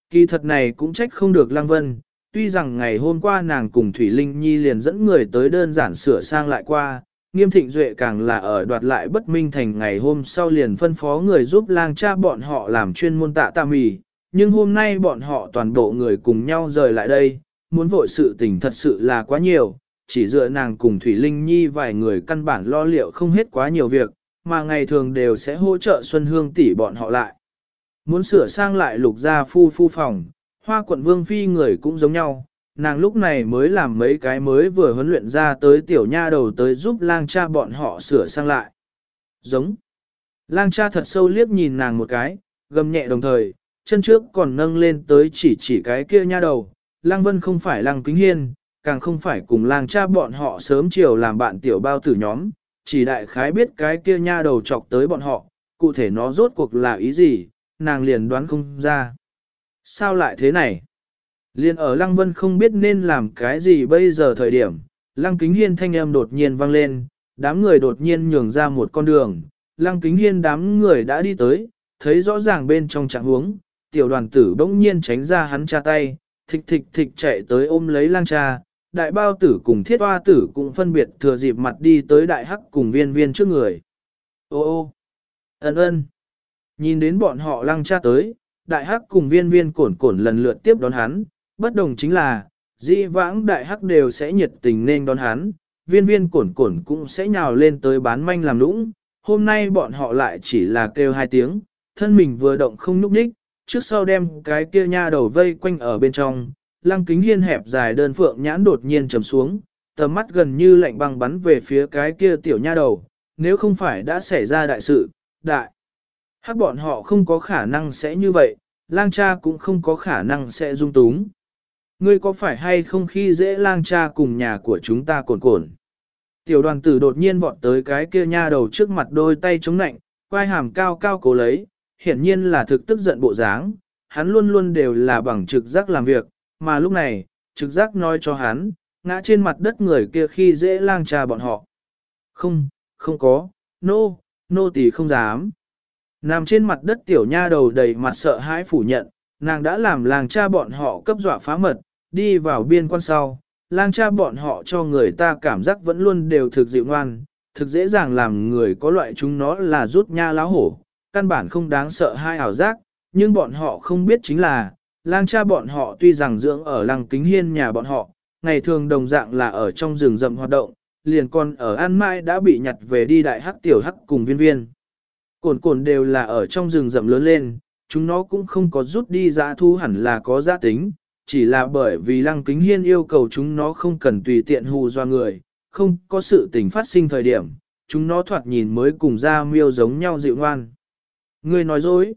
Kỳ thật này cũng trách không được lang vân, tuy rằng ngày hôm qua nàng cùng Thủy Linh Nhi liền dẫn người tới đơn giản sửa sang lại qua, nghiêm thịnh duệ càng là ở đoạt lại bất minh thành ngày hôm sau liền phân phó người giúp lang cha bọn họ làm chuyên môn tạ tạ mì, nhưng hôm nay bọn họ toàn bộ người cùng nhau rời lại đây, muốn vội sự tình thật sự là quá nhiều, chỉ dựa nàng cùng Thủy Linh Nhi vài người căn bản lo liệu không hết quá nhiều việc, mà ngày thường đều sẽ hỗ trợ Xuân Hương tỷ bọn họ lại. Muốn sửa sang lại lục gia phu phu phòng, hoa quận vương phi người cũng giống nhau, nàng lúc này mới làm mấy cái mới vừa huấn luyện ra tới tiểu nha đầu tới giúp lang cha bọn họ sửa sang lại. Giống. Lang cha thật sâu liếc nhìn nàng một cái, gầm nhẹ đồng thời, chân trước còn nâng lên tới chỉ chỉ cái kia nha đầu, Lăng Vân không phải Lăng Kính Hiên, càng không phải cùng lang cha bọn họ sớm chiều làm bạn tiểu bao tử nhóm, chỉ đại khái biết cái kia nha đầu chọc tới bọn họ, cụ thể nó rốt cuộc là ý gì, nàng liền đoán không ra. Sao lại thế này? Liên ở Lăng Vân không biết nên làm cái gì bây giờ thời điểm, Lăng Kính Hiên thanh âm đột nhiên vang lên, đám người đột nhiên nhường ra một con đường, Lăng Kính Hiên đám người đã đi tới, thấy rõ ràng bên trong trạng huống, tiểu đoàn tử bỗng nhiên tránh ra hắn cha tay, thịch thịch thịch chạy tới ôm lấy lang cha, đại bao tử cùng thiết hoa tử cũng phân biệt thừa dịp mặt đi tới đại hắc cùng viên viên trước người. Ô ô, ân ân, nhìn đến bọn họ Lang cha tới, đại hắc cùng viên viên cổn cổn lần lượt tiếp đón hắn, bất đồng chính là, di vãng đại hắc đều sẽ nhiệt tình nên đón hắn, viên viên cổn cổn cũng sẽ nhào lên tới bán manh làm lũng. Hôm nay bọn họ lại chỉ là kêu hai tiếng, thân mình vừa động không nhúc nhích, trước sau đem cái kia nha đầu vây quanh ở bên trong, lăng kính hiên hẹp dài đơn phượng nhãn đột nhiên trầm xuống, tầm mắt gần như lạnh băng bắn về phía cái kia tiểu nha đầu, nếu không phải đã xảy ra đại sự, đại. Hắc bọn họ không có khả năng sẽ như vậy, lang cha cũng không có khả năng sẽ dung túng. Ngươi có phải hay không khi dễ lang cha cùng nhà của chúng ta cồn cồn. Tiểu đoàn tử đột nhiên vọt tới cái kia nha đầu trước mặt đôi tay chống nạnh, quai hàm cao cao cố lấy, hiển nhiên là thực tức giận bộ dáng, hắn luôn luôn đều là bằng trực giác làm việc, mà lúc này, trực giác nói cho hắn, ngã trên mặt đất người kia khi dễ lang trà bọn họ. Không, không có, nô, no, nô no tỳ không dám. Nằm trên mặt đất tiểu nha đầu đầy mặt sợ hãi phủ nhận, nàng đã làm làng cha bọn họ cấp dọa phá mật, đi vào biên quan sau. Lang cha bọn họ cho người ta cảm giác vẫn luôn đều thực dịu ngoan, thực dễ dàng làm người có loại chúng nó là rút nha láo hổ, căn bản không đáng sợ hai ảo giác, nhưng bọn họ không biết chính là, lang cha bọn họ tuy rằng dưỡng ở lăng kính hiên nhà bọn họ, ngày thường đồng dạng là ở trong rừng rậm hoạt động, liền còn ở An Mai đã bị nhặt về đi đại hắc tiểu hắc cùng viên viên. Cồn cồn đều là ở trong rừng rậm lớn lên, chúng nó cũng không có rút đi giã thu hẳn là có giá tính, chỉ là bởi vì lăng kính hiên yêu cầu chúng nó không cần tùy tiện hù doa người, không có sự tình phát sinh thời điểm, chúng nó thoạt nhìn mới cùng ra miêu giống nhau dịu ngoan. Ngươi nói dối.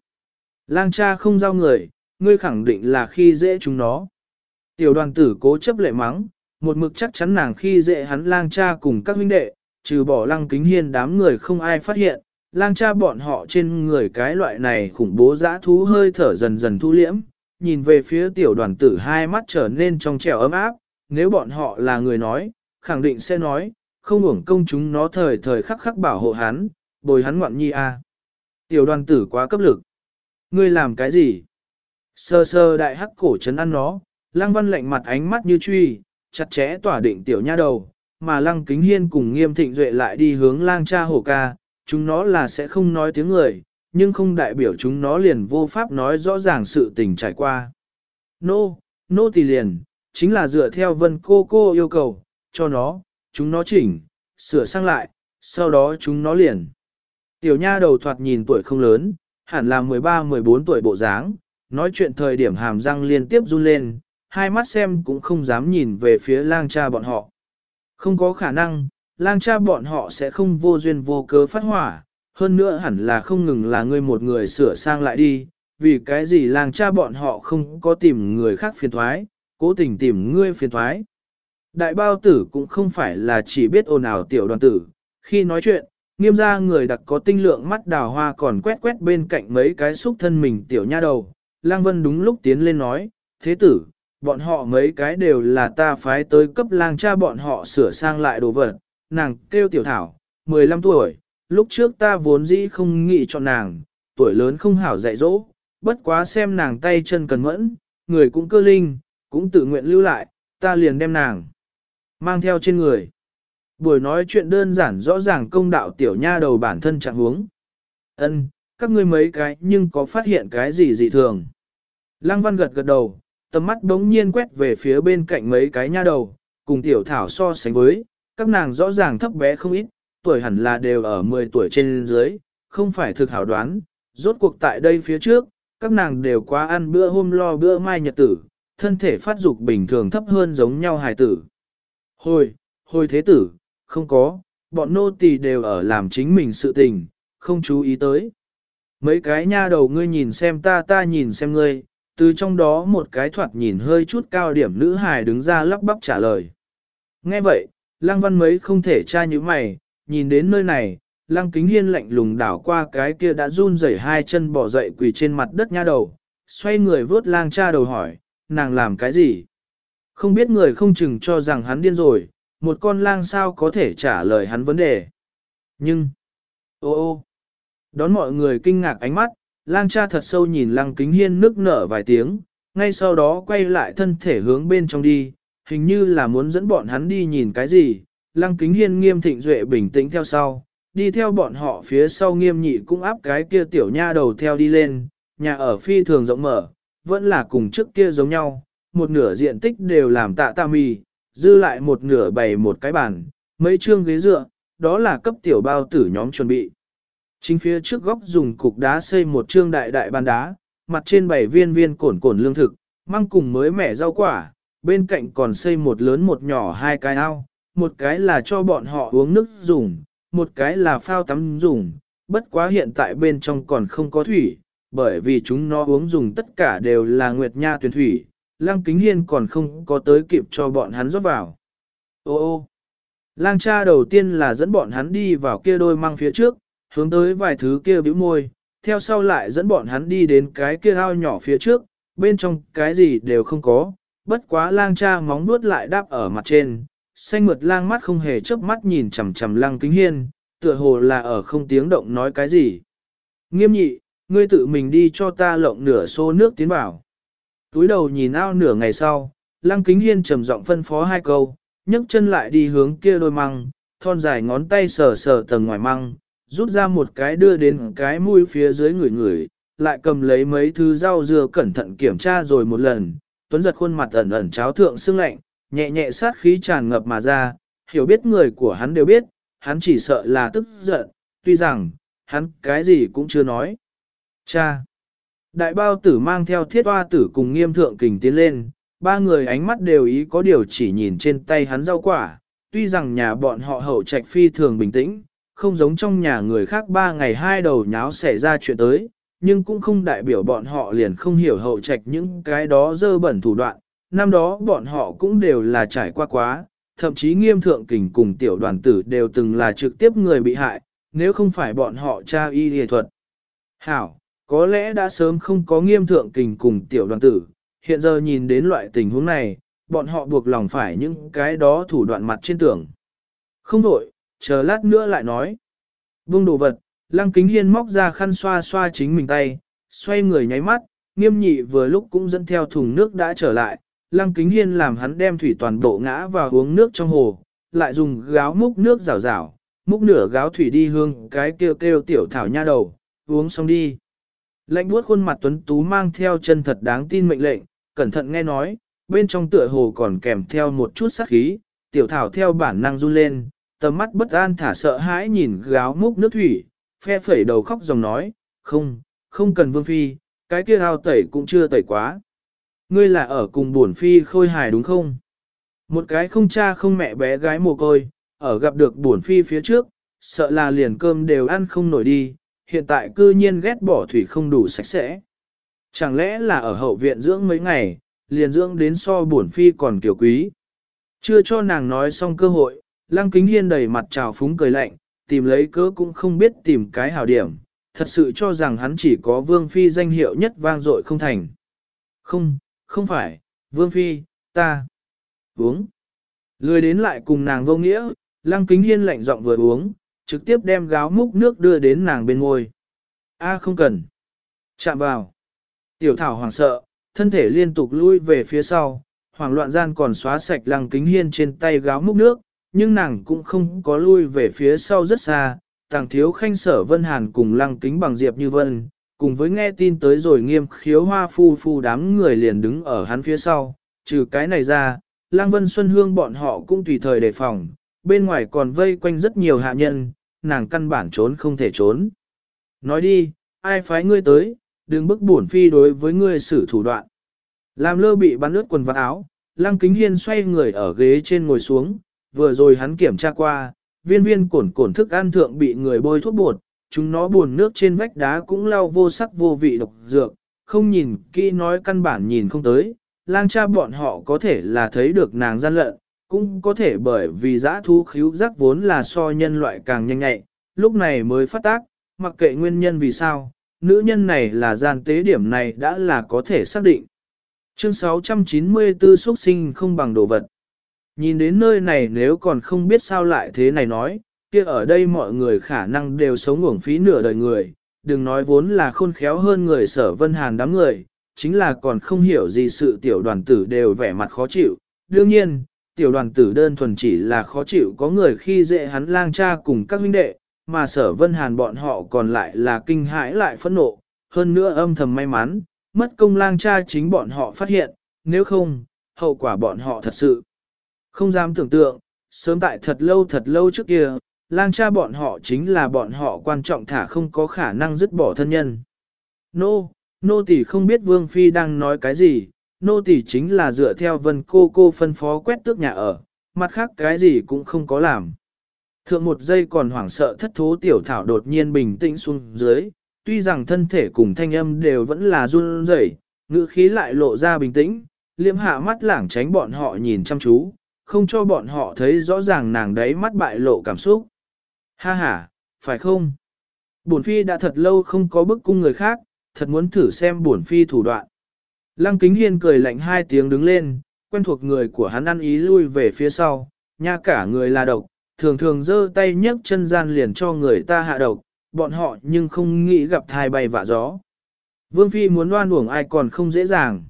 Lang cha không giao người, ngươi khẳng định là khi dễ chúng nó. Tiểu đoàn tử cố chấp lệ mắng, một mực chắc chắn nàng khi dễ hắn lang cha cùng các huynh đệ, trừ bỏ lăng kính hiên đám người không ai phát hiện, lang cha bọn họ trên người cái loại này khủng bố dã thú hơi thở dần dần thu liễm, nhìn về phía tiểu đoàn tử hai mắt trở nên trong trẻo ấm áp, nếu bọn họ là người nói, khẳng định sẽ nói, không uổng công chúng nó thời thời khắc khắc bảo hộ hắn, bồi hắn ngoạn nhi a. Tiểu đoàn tử quá cấp lực. Ngươi làm cái gì? Sơ sơ đại hắc cổ chấn ăn nó, lăng văn lạnh mặt ánh mắt như truy, chặt chẽ tỏa định tiểu nha đầu, mà lăng kính hiên cùng nghiêm thịnh duệ lại đi hướng lang cha hổ ca, chúng nó là sẽ không nói tiếng người, nhưng không đại biểu chúng nó liền vô pháp nói rõ ràng sự tình trải qua. Nô, no, nô no thì liền, chính là dựa theo vân cô cô yêu cầu, cho nó, chúng nó chỉnh, sửa sang lại, sau đó chúng nó liền. Tiểu nha đầu thoạt nhìn tuổi không lớn, hẳn là 13-14 tuổi bộ dáng, nói chuyện thời điểm hàm răng liên tiếp run lên, hai mắt xem cũng không dám nhìn về phía lang cha bọn họ. Không có khả năng, lang cha bọn họ sẽ không vô duyên vô cớ phát hỏa, hơn nữa hẳn là không ngừng là ngươi một người sửa sang lại đi, vì cái gì lang cha bọn họ không có tìm người khác phiền thoái, cố tình tìm ngươi phiền thoái. Đại bao tử cũng không phải là chỉ biết ồn ào tiểu đoàn tử, khi nói chuyện, nghiêm ra người đặc có tinh lượng mắt đào hoa còn quét quét bên cạnh mấy cái xúc thân mình tiểu nha đầu. Lang Vân đúng lúc tiến lên nói, thế tử, bọn họ mấy cái đều là ta phái tới cấp lang cha bọn họ sửa sang lại đồ vật, nàng kêu tiểu thảo, 15 tuổi, lúc trước ta vốn dĩ không nghĩ chọn nàng, tuổi lớn không hảo dạy dỗ, bất quá xem nàng tay chân cần mẫn, người cũng cơ linh, cũng tự nguyện lưu lại, ta liền đem nàng mang theo trên người. Buổi nói chuyện đơn giản rõ ràng công đạo tiểu nha đầu bản thân trạng huống. Ân, các ngươi mấy cái nhưng có phát hiện cái gì dị thường? Lăng văn gật gật đầu, tầm mắt bỗng nhiên quét về phía bên cạnh mấy cái nha đầu, cùng tiểu thảo so sánh với, các nàng rõ ràng thấp bé không ít, tuổi hẳn là đều ở 10 tuổi trên dưới, không phải thực hảo đoán, rốt cuộc tại đây phía trước, các nàng đều quá ăn bữa hôm lo bữa mai nhật tử, thân thể phát dục bình thường thấp hơn giống nhau hài tử. Hồi, hồi thế tử, không có, bọn nô tỳ đều ở làm chính mình sự tình, không chú ý tới. Mấy cái nha đầu ngươi nhìn xem ta ta nhìn xem ngươi, từ trong đó một cái thoạt nhìn hơi chút cao điểm nữ hài đứng ra lắp bắp trả lời. Nghe vậy, lăng văn mấy không thể tra như mày, nhìn đến nơi này, lăng kính hiên lạnh lùng đảo qua cái kia đã run rẩy hai chân bỏ dậy quỳ trên mặt đất nha đầu, xoay người vớt lang cha đầu hỏi, nàng làm cái gì? Không biết người không chừng cho rằng hắn điên rồi, một con lang sao có thể trả lời hắn vấn đề. Nhưng, ô ô, đón mọi người kinh ngạc ánh mắt, lang cha thật sâu nhìn lăng kính hiên nước nở vài tiếng, ngay sau đó quay lại thân thể hướng bên trong đi, hình như là muốn dẫn bọn hắn đi nhìn cái gì, lăng kính hiên nghiêm thịnh duệ bình tĩnh theo sau, đi theo bọn họ phía sau nghiêm nhị cũng áp cái kia tiểu nha đầu theo đi lên, nhà ở phi thường rộng mở, vẫn là cùng trước kia giống nhau, một nửa diện tích đều làm tạ tạ mì, dư lại một nửa bày một cái bàn, mấy chương ghế dựa, đó là cấp tiểu bao tử nhóm chuẩn bị. Chính phía trước góc dùng cục đá xây một trương đại đại bàn đá, mặt trên bảy viên viên cổn cổn lương thực, mang cùng mới mẻ rau quả, bên cạnh còn xây một lớn một nhỏ hai cái ao, một cái là cho bọn họ uống nước dùng, một cái là phao tắm dùng, bất quá hiện tại bên trong còn không có thủy, bởi vì chúng nó uống dùng tất cả đều là nguyệt nha tuyển thủy, Lăng Kính Hiên còn không có tới kịp cho bọn hắn rót vào. Ô ô! Lang cha đầu tiên là dẫn bọn hắn đi vào kia đôi mang phía trước, hướng tới vài thứ kia bĩu môi, theo sau lại dẫn bọn hắn đi đến cái kia ao nhỏ phía trước, bên trong cái gì đều không có, bất quá lang cha móng nuốt lại đáp ở mặt trên, xanh mượt lang mắt không hề chớp mắt nhìn chằm chằm lăng kính hiên, tựa hồ là ở không tiếng động nói cái gì. Nghiêm nhị, ngươi tự mình đi cho ta lộng nửa xô nước tiến vào. Túi đầu nhìn ao nửa ngày sau, lăng kính hiên trầm giọng phân phó hai câu, nhấc chân lại đi hướng kia đôi măng, thon dài ngón tay sờ sờ tầng ngoài măng, rút ra một cái đưa đến cái mũi phía dưới người người, lại cầm lấy mấy thứ rau dưa cẩn thận kiểm tra rồi một lần, tuấn giật khuôn mặt ẩn ẩn cháo thượng xương lạnh, nhẹ nhẹ sát khí tràn ngập mà ra, hiểu biết người của hắn đều biết, hắn chỉ sợ là tức giận, tuy rằng, hắn cái gì cũng chưa nói. Cha! Đại bao tử mang theo thiết hoa tử cùng nghiêm thượng kình tiến lên, ba người ánh mắt đều ý có điều chỉ nhìn trên tay hắn rau quả, tuy rằng nhà bọn họ hậu trạch phi thường bình tĩnh, không giống trong nhà người khác ba ngày hai đầu nháo xảy ra chuyện tới, nhưng cũng không đại biểu bọn họ liền không hiểu hậu trạch những cái đó dơ bẩn thủ đoạn, năm đó bọn họ cũng đều là trải qua quá, thậm chí nghiêm thượng kình cùng tiểu đoàn tử đều từng là trực tiếp người bị hại, nếu không phải bọn họ tra y y thuật. Hảo, có lẽ đã sớm không có nghiêm thượng kình cùng tiểu đoàn tử, hiện giờ nhìn đến loại tình huống này, bọn họ buộc lòng phải những cái đó thủ đoạn mặt trên tường. Không đổi, chờ lát nữa lại nói. Vương đồ vật, lăng kính hiên móc ra khăn xoa xoa chính mình tay, xoay người nháy mắt, nghiêm nhị vừa lúc cũng dẫn theo thùng nước đã trở lại, lăng kính hiên làm hắn đem thủy toàn bộ ngã vào uống nước trong hồ, lại dùng gáo múc nước rào rào, múc nửa gáo thủy đi hương cái kêu kêu tiểu thảo nha đầu, uống xong đi. Lạnh buốt khuôn mặt tuấn tú mang theo chân thật đáng tin mệnh lệnh, cẩn thận nghe nói, bên trong tựa hồ còn kèm theo một chút sát khí, tiểu thảo theo bản năng run lên, tầm mắt bất an thả sợ hãi nhìn gáo múc nước thủy, phe phẩy đầu khóc dòng nói, không, không cần vương phi, cái kia ao tẩy cũng chưa tẩy quá. Ngươi là ở cùng buồn phi khôi hài đúng không? Một cái không cha không mẹ bé gái mồ côi, ở gặp được buồn phi phía trước, sợ là liền cơm đều ăn không nổi đi, hiện tại cư nhiên ghét bỏ thủy không đủ sạch sẽ. Chẳng lẽ là ở hậu viện dưỡng mấy ngày, liền dưỡng đến so buồn phi còn kiểu quý. Chưa cho nàng nói xong cơ hội, lăng kính hiên đầy mặt trào phúng cười lạnh, tìm lấy cớ cũng không biết tìm cái hào điểm, thật sự cho rằng hắn chỉ có vương phi danh hiệu nhất vang dội không thành. Không, không phải, vương phi, ta, uống. Lười đến lại cùng nàng vô nghĩa, lăng kính hiên lạnh giọng vừa uống, trực tiếp đem gáo múc nước đưa đến nàng bên ngôi. A không cần. Chạm vào. Tiểu thảo hoảng sợ, thân thể liên tục lui về phía sau, hoảng loạn gian còn xóa sạch lăng kính hiên trên tay gáo múc nước, nhưng nàng cũng không có lui về phía sau rất xa, tàng thiếu khanh sở vân hàn cùng lăng kính bằng diệp như vân, cùng với nghe tin tới rồi nghiêm khiếu hoa phu phu đám người liền đứng ở hắn phía sau, trừ cái này ra, lăng vân xuân hương bọn họ cũng tùy thời đề phòng, bên ngoài còn vây quanh rất nhiều hạ nhân, nàng căn bản trốn không thể trốn. Nói đi, ai phái ngươi tới, đừng bức bổn phi đối với ngươi xử thủ đoạn. Làm lơ bị bắn ướt quần vạt áo, lăng kính hiên xoay người ở ghế trên ngồi xuống, vừa rồi hắn kiểm tra qua, viên viên cổn cổn thức ăn thượng bị người bôi thuốc bột, chúng nó buồn nước trên vách đá cũng lau vô sắc vô vị độc dược, không nhìn kỹ nói căn bản nhìn không tới, lang cha bọn họ có thể là thấy được nàng gian lận, cũng có thể bởi vì giã thú khíu giác vốn là so nhân loại càng nhanh nhạy, lúc này mới phát tác, mặc kệ nguyên nhân vì sao, nữ nhân này là gian tế điểm này đã là có thể xác định. Chương 694 xuất sinh không bằng đồ vật. Nhìn đến nơi này nếu còn không biết sao lại thế này nói, kia ở đây mọi người khả năng đều sống uổng phí nửa đời người, đừng nói vốn là khôn khéo hơn người sở vân hàn đám người, chính là còn không hiểu gì sự tiểu đoàn tử đều vẻ mặt khó chịu. Đương nhiên, tiểu đoàn tử đơn thuần chỉ là khó chịu có người khi dễ hắn lang cha cùng các huynh đệ, mà sở vân hàn bọn họ còn lại là kinh hãi lại phẫn nộ, hơn nữa âm thầm may mắn, mất công lang cha chính bọn họ phát hiện, nếu không, hậu quả bọn họ thật sự. Không dám tưởng tượng, Sớm tại thật lâu thật lâu trước kia, lang cha bọn họ chính là bọn họ quan trọng thả không có khả năng dứt bỏ thân nhân. Nô, nô tỷ không biết Vương Phi đang nói cái gì, nô tỷ chính là dựa theo vân cô cô phân phó quét tước nhà ở, mặt khác cái gì cũng không có làm. Thượng một giây còn hoảng sợ thất thố tiểu thảo đột nhiên bình tĩnh xuống dưới, tuy rằng thân thể cùng thanh âm đều vẫn là run rẩy, ngữ khí lại lộ ra bình tĩnh, Liêm hạ mắt lảng tránh bọn họ nhìn chăm chú, không cho bọn họ thấy rõ ràng nàng đấy mắt bại lộ cảm xúc. Ha ha, phải không? Bổn phi đã thật lâu không có bức cung người khác, thật muốn thử xem bổn phi thủ đoạn. Lăng kính hiên cười lạnh hai tiếng đứng lên, quen thuộc người của hắn ăn ý lui về phía sau, nha cả người là độc, thường thường giơ tay nhấc chân gian liền cho người ta hạ độc, bọn họ nhưng không nghĩ gặp thai bay vạ gió. Vương Phi muốn đoan uổng ai còn không dễ dàng.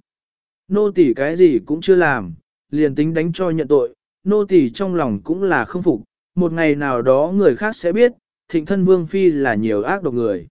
Nô tỳ cái gì cũng chưa làm, liền tính đánh cho nhận tội, nô tỳ trong lòng cũng là không phục, một ngày nào đó người khác sẽ biết, thịnh thân Vương Phi là nhiều ác độc người.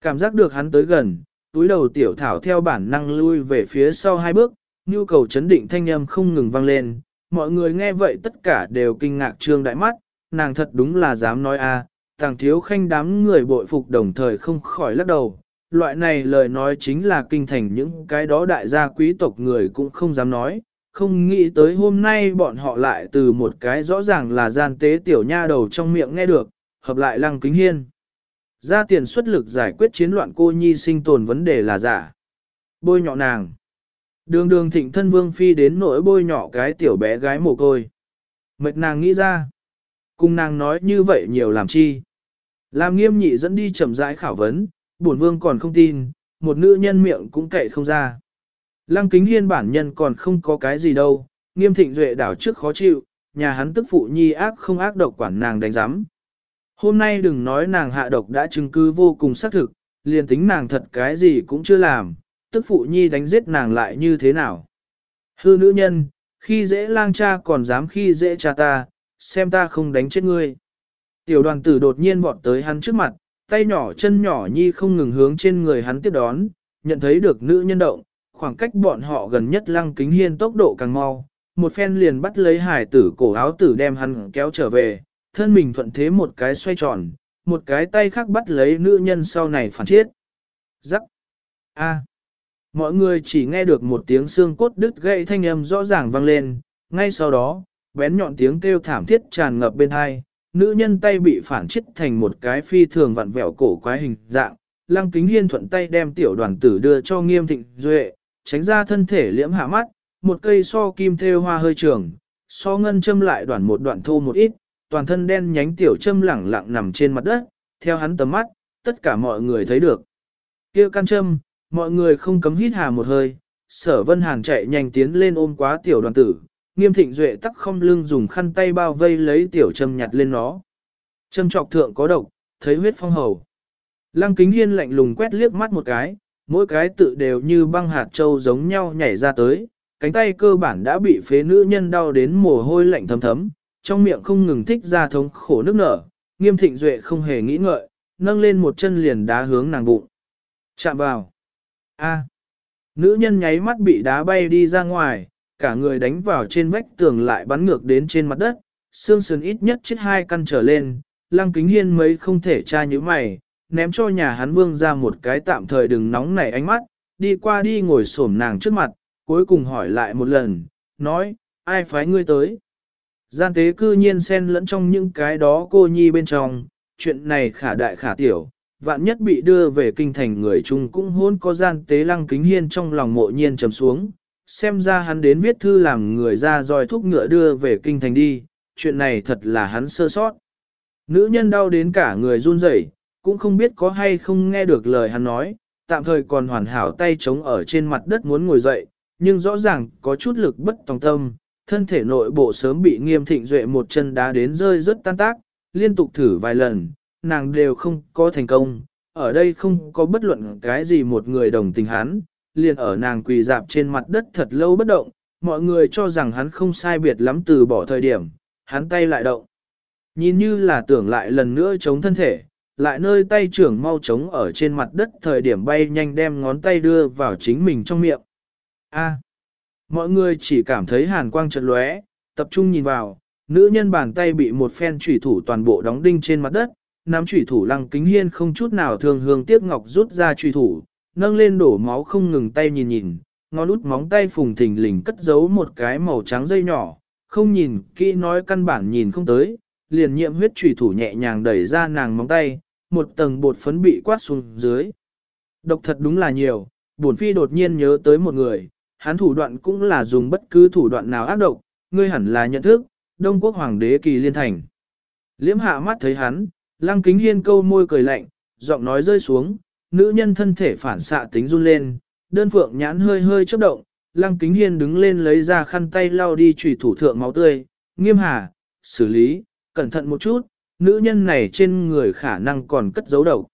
Cảm giác được hắn tới gần, túi đầu tiểu thảo theo bản năng lui về phía sau hai bước, nhu cầu chấn định thanh âm không ngừng vang lên, mọi người nghe vậy tất cả đều kinh ngạc trương đại mắt, nàng thật đúng là dám nói a, tàng thiếu khanh đám người bội phục đồng thời không khỏi lắc đầu. Loại này lời nói chính là kinh thành những cái đó đại gia quý tộc người cũng không dám nói, không nghĩ tới hôm nay bọn họ lại từ một cái rõ ràng là gian tế tiểu nha đầu trong miệng nghe được, hợp lại lăng kính hiên. Ra tiền xuất lực giải quyết chiến loạn cô nhi sinh tồn vấn đề là giả. Bôi nhọ nàng. Đường đường thịnh thân vương phi đến nỗi bôi nhọ cái tiểu bé gái mồ côi. Mệt nàng nghĩ ra. Cùng nàng nói như vậy nhiều làm chi. Làm nghiêm nhị dẫn đi chậm rãi khảo vấn, bổn vương còn không tin, một nữ nhân miệng cũng cậy không ra. Lăng kính hiên bản nhân còn không có cái gì đâu, nghiêm thịnh duệ đảo trước khó chịu, nhà hắn tức phụ nhi ác không ác độc quản nàng đánh giám. Hôm nay đừng nói nàng hạ độc đã chứng cứ vô cùng xác thực, liền tính nàng thật cái gì cũng chưa làm, tức phụ nhi đánh giết nàng lại như thế nào. Hư nữ nhân, khi dễ lang cha còn dám khi dễ cha ta, xem ta không đánh chết ngươi. Tiểu đoàn tử đột nhiên vọt tới hắn trước mặt, tay nhỏ chân nhỏ nhi không ngừng hướng trên người hắn tiếp đón, nhận thấy được nữ nhân động, khoảng cách bọn họ gần nhất lăng kính hiên tốc độ càng mau, một phen liền bắt lấy hải tử cổ áo tử đem hắn kéo trở về, thân mình thuận thế một cái xoay tròn, một cái tay khác bắt lấy nữ nhân sau này phản chết. Rắc. A. Mọi người chỉ nghe được một tiếng xương cốt đứt gãy thanh âm rõ ràng vang lên, ngay sau đó, bén nhọn tiếng kêu thảm thiết tràn ngập bên hai, nữ nhân tay bị phản chết thành một cái phi thường vặn vẹo cổ quái hình dạng. Lăng kính hiên thuận tay đem tiểu đoàn tử đưa cho nghiêm thịnh duệ, tránh ra thân thể liễm hạ mắt, một cây so kim thêu hoa hơi trường, so ngân châm lại đoạn một đoạn thô một ít, toàn thân đen nhánh tiểu châm lẳng lặng nằm trên mặt đất, theo hắn tầm mắt, tất cả mọi người thấy được. kia căn châm, mọi người không cấm hít hà một hơi, sở vân hàn chạy nhanh tiến lên ôm quá tiểu đoàn tử, nghiêm thịnh duệ tắc không lưng dùng khăn tay bao vây lấy tiểu châm nhặt lên nó. Châm trọc thượng có độc, thấy huyết phong hầu. Lăng kính hiên lạnh lùng quét liếc mắt một cái, mỗi cái tự đều như băng hạt trâu giống nhau nhảy ra tới, cánh tay cơ bản đã bị phế nữ nhân đau đến mồ hôi lạnh thấm thấm, trong miệng không ngừng thích ra thống khổ nước nở, nghiêm thịnh duệ không hề nghĩ ngợi, nâng lên một chân liền đá hướng nàng bụng. Chạm vào. A. Nữ nhân nháy mắt bị đá bay đi ra ngoài, cả người đánh vào trên vách tường lại bắn ngược đến trên mặt đất, xương sườn ít nhất chết hai căn trở lên, lăng kính hiên mấy không thể tra như mày, ném cho nhà hắn vương ra một cái tạm thời đừng nóng nảy ánh mắt, đi qua đi ngồi xổm nàng trước mặt, cuối cùng hỏi lại một lần, nói, ai phái ngươi tới? Gian tế cư nhiên xen lẫn trong những cái đó cô nhi bên trong, chuyện này khả đại khả tiểu, vạn nhất bị đưa về kinh thành người chung cũng hôn có gian tế lăng kính hiên trong lòng mộ nhiên trầm xuống, xem ra hắn đến viết thư làm người ra dòi thúc ngựa đưa về kinh thành đi, chuyện này thật là hắn sơ sót. Nữ nhân đau đến cả người run rẩy, cũng không biết có hay không nghe được lời hắn nói, tạm thời còn hoàn hảo tay chống ở trên mặt đất muốn ngồi dậy, nhưng rõ ràng có chút lực bất tòng tâm, thân thể nội bộ sớm bị nghiêm thịnh duệ một chân đá đến rơi rất tan tác, liên tục thử vài lần, nàng đều không có thành công, ở đây không có bất luận cái gì một người đồng tình hắn, liền ở nàng quỳ dạp trên mặt đất thật lâu bất động, mọi người cho rằng hắn không sai biệt lắm từ bỏ thời điểm, hắn tay lại động. Nhìn như là tưởng lại lần nữa chống thân thể, lại nơi tay trưởng mau chống ở trên mặt đất thời điểm bay nhanh đem ngón tay đưa vào chính mình trong miệng. A mọi người chỉ cảm thấy hàn quang chợt lóe, tập trung nhìn vào, nữ nhân bàn tay bị một phen chủy thủ toàn bộ đóng đinh trên mặt đất, nắm chủy thủ lăng kính hiên không chút nào thường hương tiếc ngọc rút ra chủy thủ, nâng lên đổ máu không ngừng tay nhìn nhìn, ngón út móng tay phùng thình lình cất giấu một cái màu trắng dây nhỏ, không nhìn kỹ nói căn bản nhìn không tới, liền nhiễm huyết chủy thủ nhẹ nhàng đẩy ra nàng móng tay, một tầng bột phấn bị quát xuống dưới. Độc thật đúng là nhiều, bổn phi đột nhiên nhớ tới một người, hắn thủ đoạn cũng là dùng bất cứ thủ đoạn nào ác độc, ngươi hẳn là nhận thức, Đông Quốc Hoàng đế Kỳ Liên Thành. Liễm hạ mắt thấy hắn, lăng kính hiên câu môi cười lạnh, giọng nói rơi xuống, nữ nhân thân thể phản xạ tính run lên, đơn phượng nhãn hơi hơi chớp động, lăng kính hiên đứng lên lấy ra khăn tay lau đi chủy thủ thượng máu tươi, nghiêm hà, xử lý, cẩn thận một chút, nữ nhân này trên người khả năng còn cất giấu độc.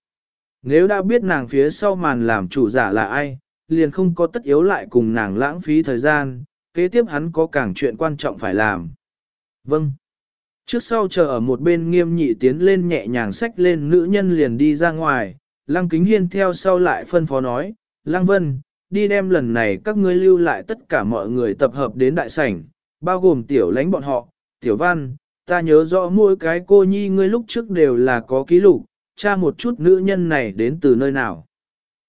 Nếu đã biết nàng phía sau màn làm chủ giả là ai, liền không có tất yếu lại cùng nàng lãng phí thời gian, kế tiếp hắn có càng chuyện quan trọng phải làm. Vâng. Trước sau chờ ở một bên nghiêm nhị tiến lên nhẹ nhàng xách lên nữ nhân liền đi ra ngoài, Lăng Kính Hiên theo sau lại phân phó nói, Lăng Vân, đi đem lần này các ngươi lưu lại tất cả mọi người tập hợp đến đại sảnh, bao gồm tiểu lãnh bọn họ, tiểu văn, ta nhớ rõ mỗi cái cô nhi ngươi lúc trước đều là có ký lục, tra một chút nữ nhân này đến từ nơi nào.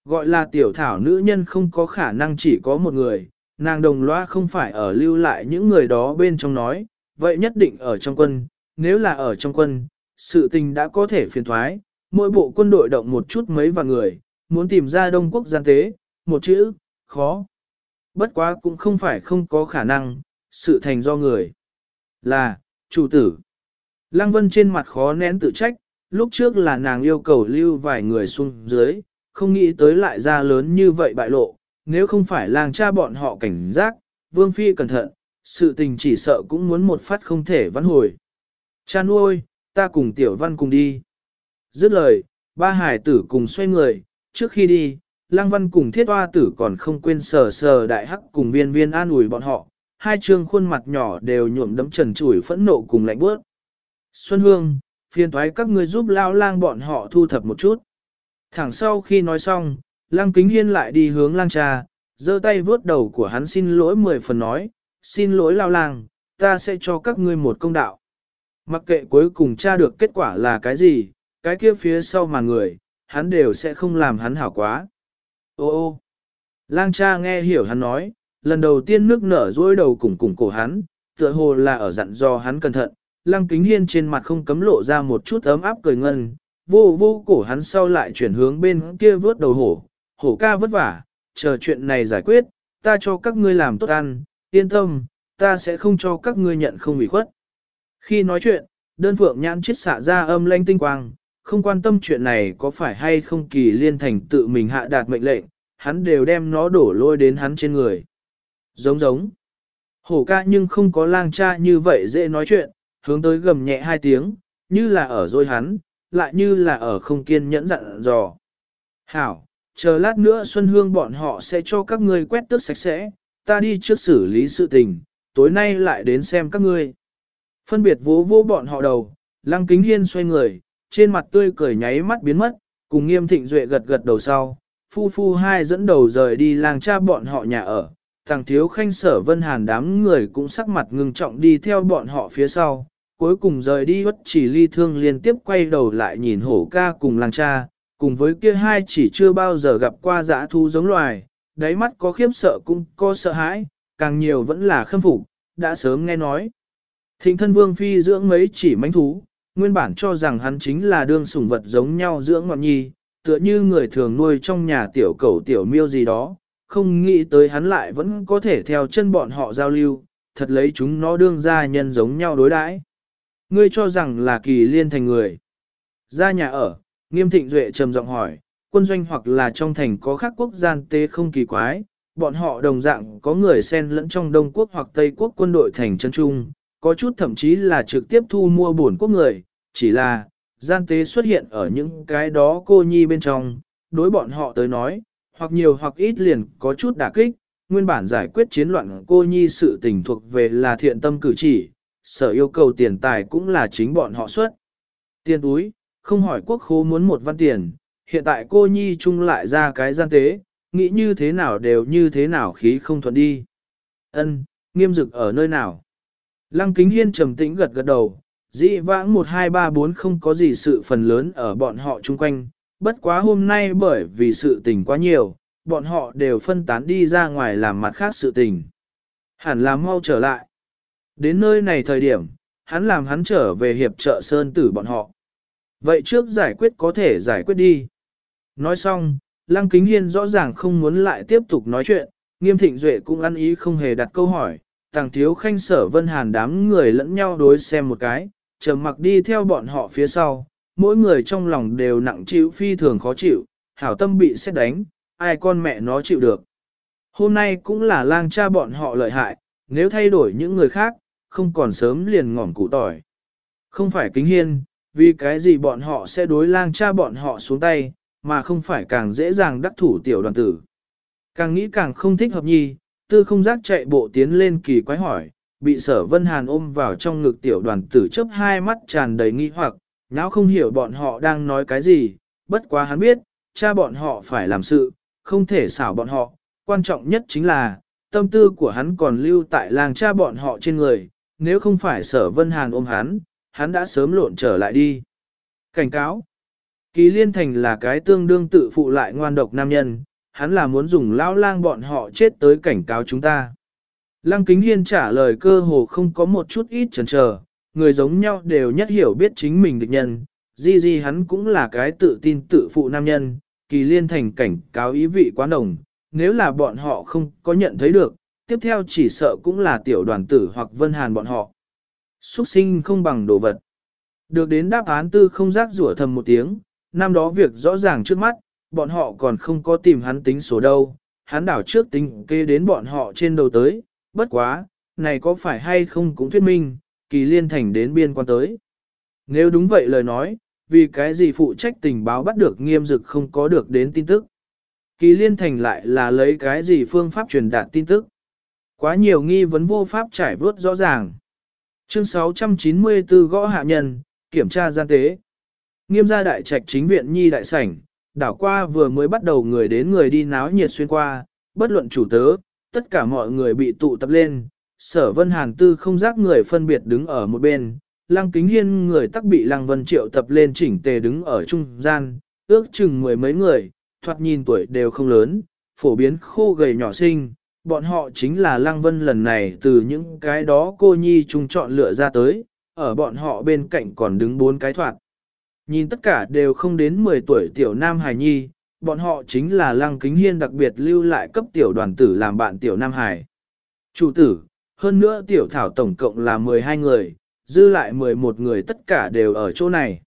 Gọi là tiểu thảo nữ nhân không có khả năng chỉ có một người, nàng đồng loa không phải ở lưu lại những người đó bên trong nói, vậy nhất định ở trong quân, nếu là ở trong quân, sự tình đã có thể phiền thoái, mỗi bộ quân đội động một chút mấy vạn người, muốn tìm ra Đông Quốc gian tế, một chữ, khó. Bất quá cũng không phải không có khả năng, sự thành do người. Là, chủ tử. Lăng Vân trên mặt khó nén tự trách, lúc trước là nàng yêu cầu lưu vài người xuống dưới, không nghĩ tới lại ra lớn như vậy bại lộ, nếu không phải làng cha bọn họ cảnh giác, Vương Phi cẩn thận, sự tình chỉ sợ cũng muốn một phát không thể vãn hồi. Cha nuôi, ta cùng Tiểu Văn cùng đi. Dứt lời, ba hải tử cùng xoay người, trước khi đi, lang Văn cùng thiết hoa tử còn không quên sờ sờ đại hắc cùng viên viên an ủi bọn họ, hai trương khuôn mặt nhỏ đều nhuộm đấm trần chủi phẫn nộ cùng lạnh bước. Xuân Hương, phiền thoái các ngươi giúp lao lang bọn họ thu thập một chút. Thẳng sau khi nói xong, Lăng Kính Hiên lại đi hướng lang Trà, giơ tay vướt đầu của hắn xin lỗi mười phần nói, xin lỗi lao lang, ta sẽ cho các ngươi một công đạo. Mặc kệ cuối cùng tra được kết quả là cái gì, cái kia phía sau mà người, hắn đều sẽ không làm hắn hảo quá. Ô ô, lang cha nghe hiểu hắn nói, lần đầu tiên nước nở dối đầu cùng cùng cổ hắn, tựa hồ là ở dặn do hắn cẩn thận, lăng kính hiên trên mặt không cấm lộ ra một chút ấm áp cười ngân, vô vô cổ hắn sau lại chuyển hướng bên kia vớt đầu hổ, hổ ca vất vả, chờ chuyện này giải quyết, ta cho các ngươi làm tốt ăn, yên tâm, ta sẽ không cho các ngươi nhận không bị khuất. Khi nói chuyện, đơn phượng nhãn chết xạ ra âm lanh tinh quang, không quan tâm chuyện này có phải hay không kỳ liên thành tự mình hạ đạt mệnh lệnh, hắn đều đem nó đổ lôi đến hắn trên người. Giống giống. Hổ ca nhưng không có lang cha như vậy dễ nói chuyện, hướng tới gầm nhẹ hai tiếng, như là ở dối hắn, lại như là ở không kiên nhẫn dặn dò. Hảo, chờ lát nữa Xuân Hương bọn họ sẽ cho các ngươi quét tước sạch sẽ, ta đi trước xử lý sự tình, tối nay lại đến xem các ngươi. Phân biệt vỗ vỗ bọn họ đầu, lăng kính hiên xoay người, trên mặt tươi cười nháy mắt biến mất, cùng nghiêm thịnh duệ gật gật đầu sau, phu phu hai dẫn đầu rời đi làng cha bọn họ nhà ở, thằng thiếu khanh sở vân hàn đám người cũng sắc mặt ngưng trọng đi theo bọn họ phía sau, cuối cùng rời đi bất chỉ ly thương liên tiếp quay đầu lại nhìn hổ ca cùng làng cha, cùng với kia hai chỉ chưa bao giờ gặp qua dã thu giống loài, đáy mắt có khiếp sợ cũng có sợ hãi, càng nhiều vẫn là khâm phục, đã sớm nghe nói. Thịnh thân vương phi dưỡng mấy chỉ mánh thú, nguyên bản cho rằng hắn chính là đương sủng vật giống nhau dưỡng ngọn nhi, tựa như người thường nuôi trong nhà tiểu cầu tiểu miêu gì đó, không nghĩ tới hắn lại vẫn có thể theo chân bọn họ giao lưu, thật lấy chúng nó đương gia nhân giống nhau đối đãi. Ngươi cho rằng là kỳ liên thành người. Ra nhà ở, nghiêm thịnh duệ trầm giọng hỏi, quân doanh hoặc là trong thành có khác quốc gian tế không kỳ quái, bọn họ đồng dạng có người xen lẫn trong Đông Quốc hoặc Tây Quốc quân đội thành chân trung, có chút thậm chí là trực tiếp thu mua bổn quốc người, chỉ là, gian tế xuất hiện ở những cái đó cô nhi bên trong, đối bọn họ tới nói, hoặc nhiều hoặc ít liền có chút đả kích, nguyên bản giải quyết chiến loạn cô nhi sự tình thuộc về là thiện tâm cử chỉ, sở yêu cầu tiền tài cũng là chính bọn họ xuất. Tiền túi, không hỏi quốc khố muốn một văn tiền, hiện tại cô nhi chung lại ra cái gian tế, nghĩ như thế nào đều như thế nào khí không thuận đi. Ân, nghiêm dực ở nơi nào? Lăng kính hiên trầm tĩnh gật gật đầu, dị vãng 1 2 3 4 không có gì sự phần lớn ở bọn họ chung quanh, bất quá hôm nay bởi vì sự tình quá nhiều, bọn họ đều phân tán đi ra ngoài làm mặt khác sự tình. Hẳn là mau trở lại. Đến nơi này thời điểm, hắn làm hắn trở về hiệp trợ sơn tử bọn họ. Vậy trước giải quyết có thể giải quyết đi. Nói xong, Lăng Kính Hiên rõ ràng không muốn lại tiếp tục nói chuyện, nghiêm thịnh duệ cũng ăn ý không hề đặt câu hỏi, tàng thiếu khanh sở vân hàn đám người lẫn nhau đối xem một cái, trầm mặc đi theo bọn họ phía sau, mỗi người trong lòng đều nặng chịu phi thường khó chịu, hảo tâm bị xét đánh, ai con mẹ nó chịu được. Hôm nay cũng là lang cha bọn họ lợi hại, nếu thay đổi những người khác, không còn sớm liền ngỏm củ tỏi. Không phải kính hiên, vì cái gì bọn họ sẽ đối lang cha bọn họ xuống tay, mà không phải càng dễ dàng đắc thủ tiểu đoàn tử. Càng nghĩ càng không thích hợp nhi, tư không giác chạy bộ tiến lên kỳ quái hỏi, bị sở vân hàn ôm vào trong ngực tiểu đoàn tử chớp hai mắt tràn đầy nghi hoặc, nháo không hiểu bọn họ đang nói cái gì, bất quá hắn biết, cha bọn họ phải làm sự, không thể xảo bọn họ, quan trọng nhất chính là, tâm tư của hắn còn lưu tại làng cha bọn họ trên người, nếu không phải sở vân hàn ôm hắn, hắn đã sớm lộn trở lại đi. Cảnh cáo Kỳ liên thành là cái tương đương tự phụ lại ngoan độc nam nhân, hắn là muốn dùng lao lang bọn họ chết tới cảnh cáo chúng ta. Lăng kính hiên trả lời cơ hồ không có một chút ít chần chờ, người giống nhau đều nhất hiểu biết chính mình địch nhân, di di hắn cũng là cái tự tin tự phụ nam nhân, kỳ liên thành cảnh cáo ý vị quá đồng, nếu là bọn họ không có nhận thấy được, tiếp theo chỉ sợ cũng là tiểu đoàn tử hoặc vân hàn bọn họ. Xuất sinh không bằng đồ vật. Được đến đáp án tư không giác rủa thầm một tiếng, năm đó việc rõ ràng trước mắt, bọn họ còn không có tìm hắn tính số đâu, hắn đảo trước tính kê đến bọn họ trên đầu tới, bất quá, này có phải hay không cũng thuyết minh, kỳ liên thành đến biên quan tới. Nếu đúng vậy lời nói, vì cái gì phụ trách tình báo bắt được nghiêm dực không có được đến tin tức. Kỳ liên thành lại là lấy cái gì phương pháp truyền đạt tin tức. Quá nhiều nghi vấn vô pháp trải vớt rõ ràng. Chương 694 gõ hạ nhân, kiểm tra gian tế. Nghiêm gia đại trạch chính viện nhi đại sảnh, đảo qua vừa mới bắt đầu người đến người đi náo nhiệt xuyên qua, bất luận chủ tớ, tất cả mọi người bị tụ tập lên, sở vân hàn tư không giác người phân biệt đứng ở một bên, lăng kính hiên người tắc bị lăng vân triệu tập lên chỉnh tề đứng ở trung gian, ước chừng mười mấy người, thoạt nhìn tuổi đều không lớn, phổ biến khô gầy nhỏ sinh, bọn họ chính là lăng vân lần này từ những cái đó cô nhi chung chọn lựa ra tới, ở bọn họ bên cạnh còn đứng bốn cái thoạt. Nhìn tất cả đều không đến 10 tuổi tiểu nam hài nhi, bọn họ chính là lăng kính hiên đặc biệt lưu lại cấp tiểu đoàn tử làm bạn tiểu nam hài. Chủ tử, hơn nữa tiểu thảo tổng cộng là 12 người, dư lại 11 người tất cả đều ở chỗ này.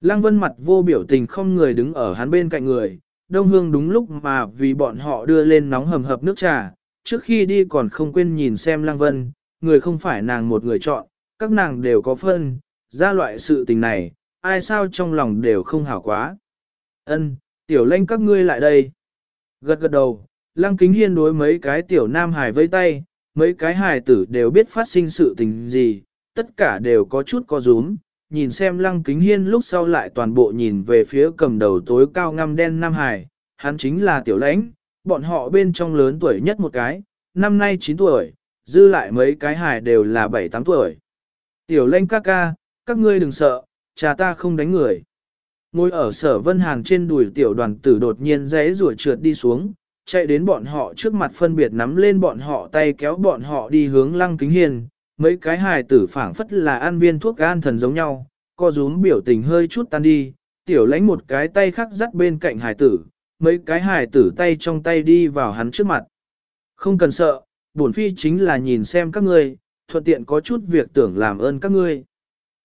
Lăng vân mặt vô biểu tình không người đứng ở hắn bên cạnh người, đông hương đúng lúc mà vì bọn họ đưa lên nóng hầm hập nước trà, trước khi đi còn không quên nhìn xem lăng vân, người không phải nàng một người chọn, các nàng đều có phân, ra loại sự tình này, ai sao trong lòng đều không hảo quá. Ân, tiểu lanh các ngươi lại đây. Gật gật đầu, lăng kính hiên đối mấy cái tiểu nam hài vây tay, mấy cái hài tử đều biết phát sinh sự tình gì, tất cả đều có chút co rúm, nhìn xem lăng kính hiên lúc sau lại toàn bộ nhìn về phía cầm đầu tối cao ngăm đen nam Hải, hắn chính là tiểu lãnh, bọn họ bên trong lớn tuổi nhất một cái, năm nay 9 tuổi, dư lại mấy cái hài đều là 7-8 tuổi. Tiểu lanh ca ca, các ngươi đừng sợ, cha ta không đánh người. Ngồi ở sở vân hàn trên đùi tiểu đoàn tử đột nhiên rẽ rủa trượt đi xuống, chạy đến bọn họ trước mặt phân biệt nắm lên bọn họ tay kéo bọn họ đi hướng lăng kính hiền. Mấy cái hài tử phảng phất là ăn viên thuốc gan thần giống nhau, co rúm biểu tình hơi chút tan đi, tiểu lãnh một cái tay khác dắt bên cạnh hài tử, mấy cái hài tử tay trong tay đi vào hắn trước mặt. Không cần sợ, bổn phi chính là nhìn xem các ngươi, thuận tiện có chút việc tưởng làm ơn các ngươi.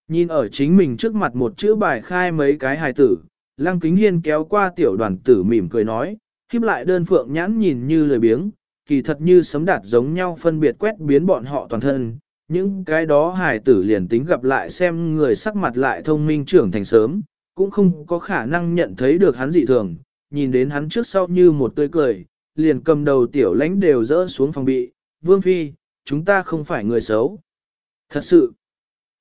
Nhìn ở chính mình trước mặt một chữ bài khai mấy cái hài tử, Lăng Kính Hiên kéo qua tiểu đoàn tử mỉm cười nói, khiếp lại đơn phượng nhãn nhìn như lười biếng, kỳ thật như sấm đạt giống nhau phân biệt quét biến bọn họ toàn thân. Những cái đó hài tử liền tính gặp lại xem người sắc mặt lại thông minh trưởng thành sớm, cũng không có khả năng nhận thấy được hắn dị thường, nhìn đến hắn trước sau như một tươi cười, liền cầm đầu tiểu lãnh đều rỡ xuống phòng bị, vương phi, chúng ta không phải người xấu. Thật sự,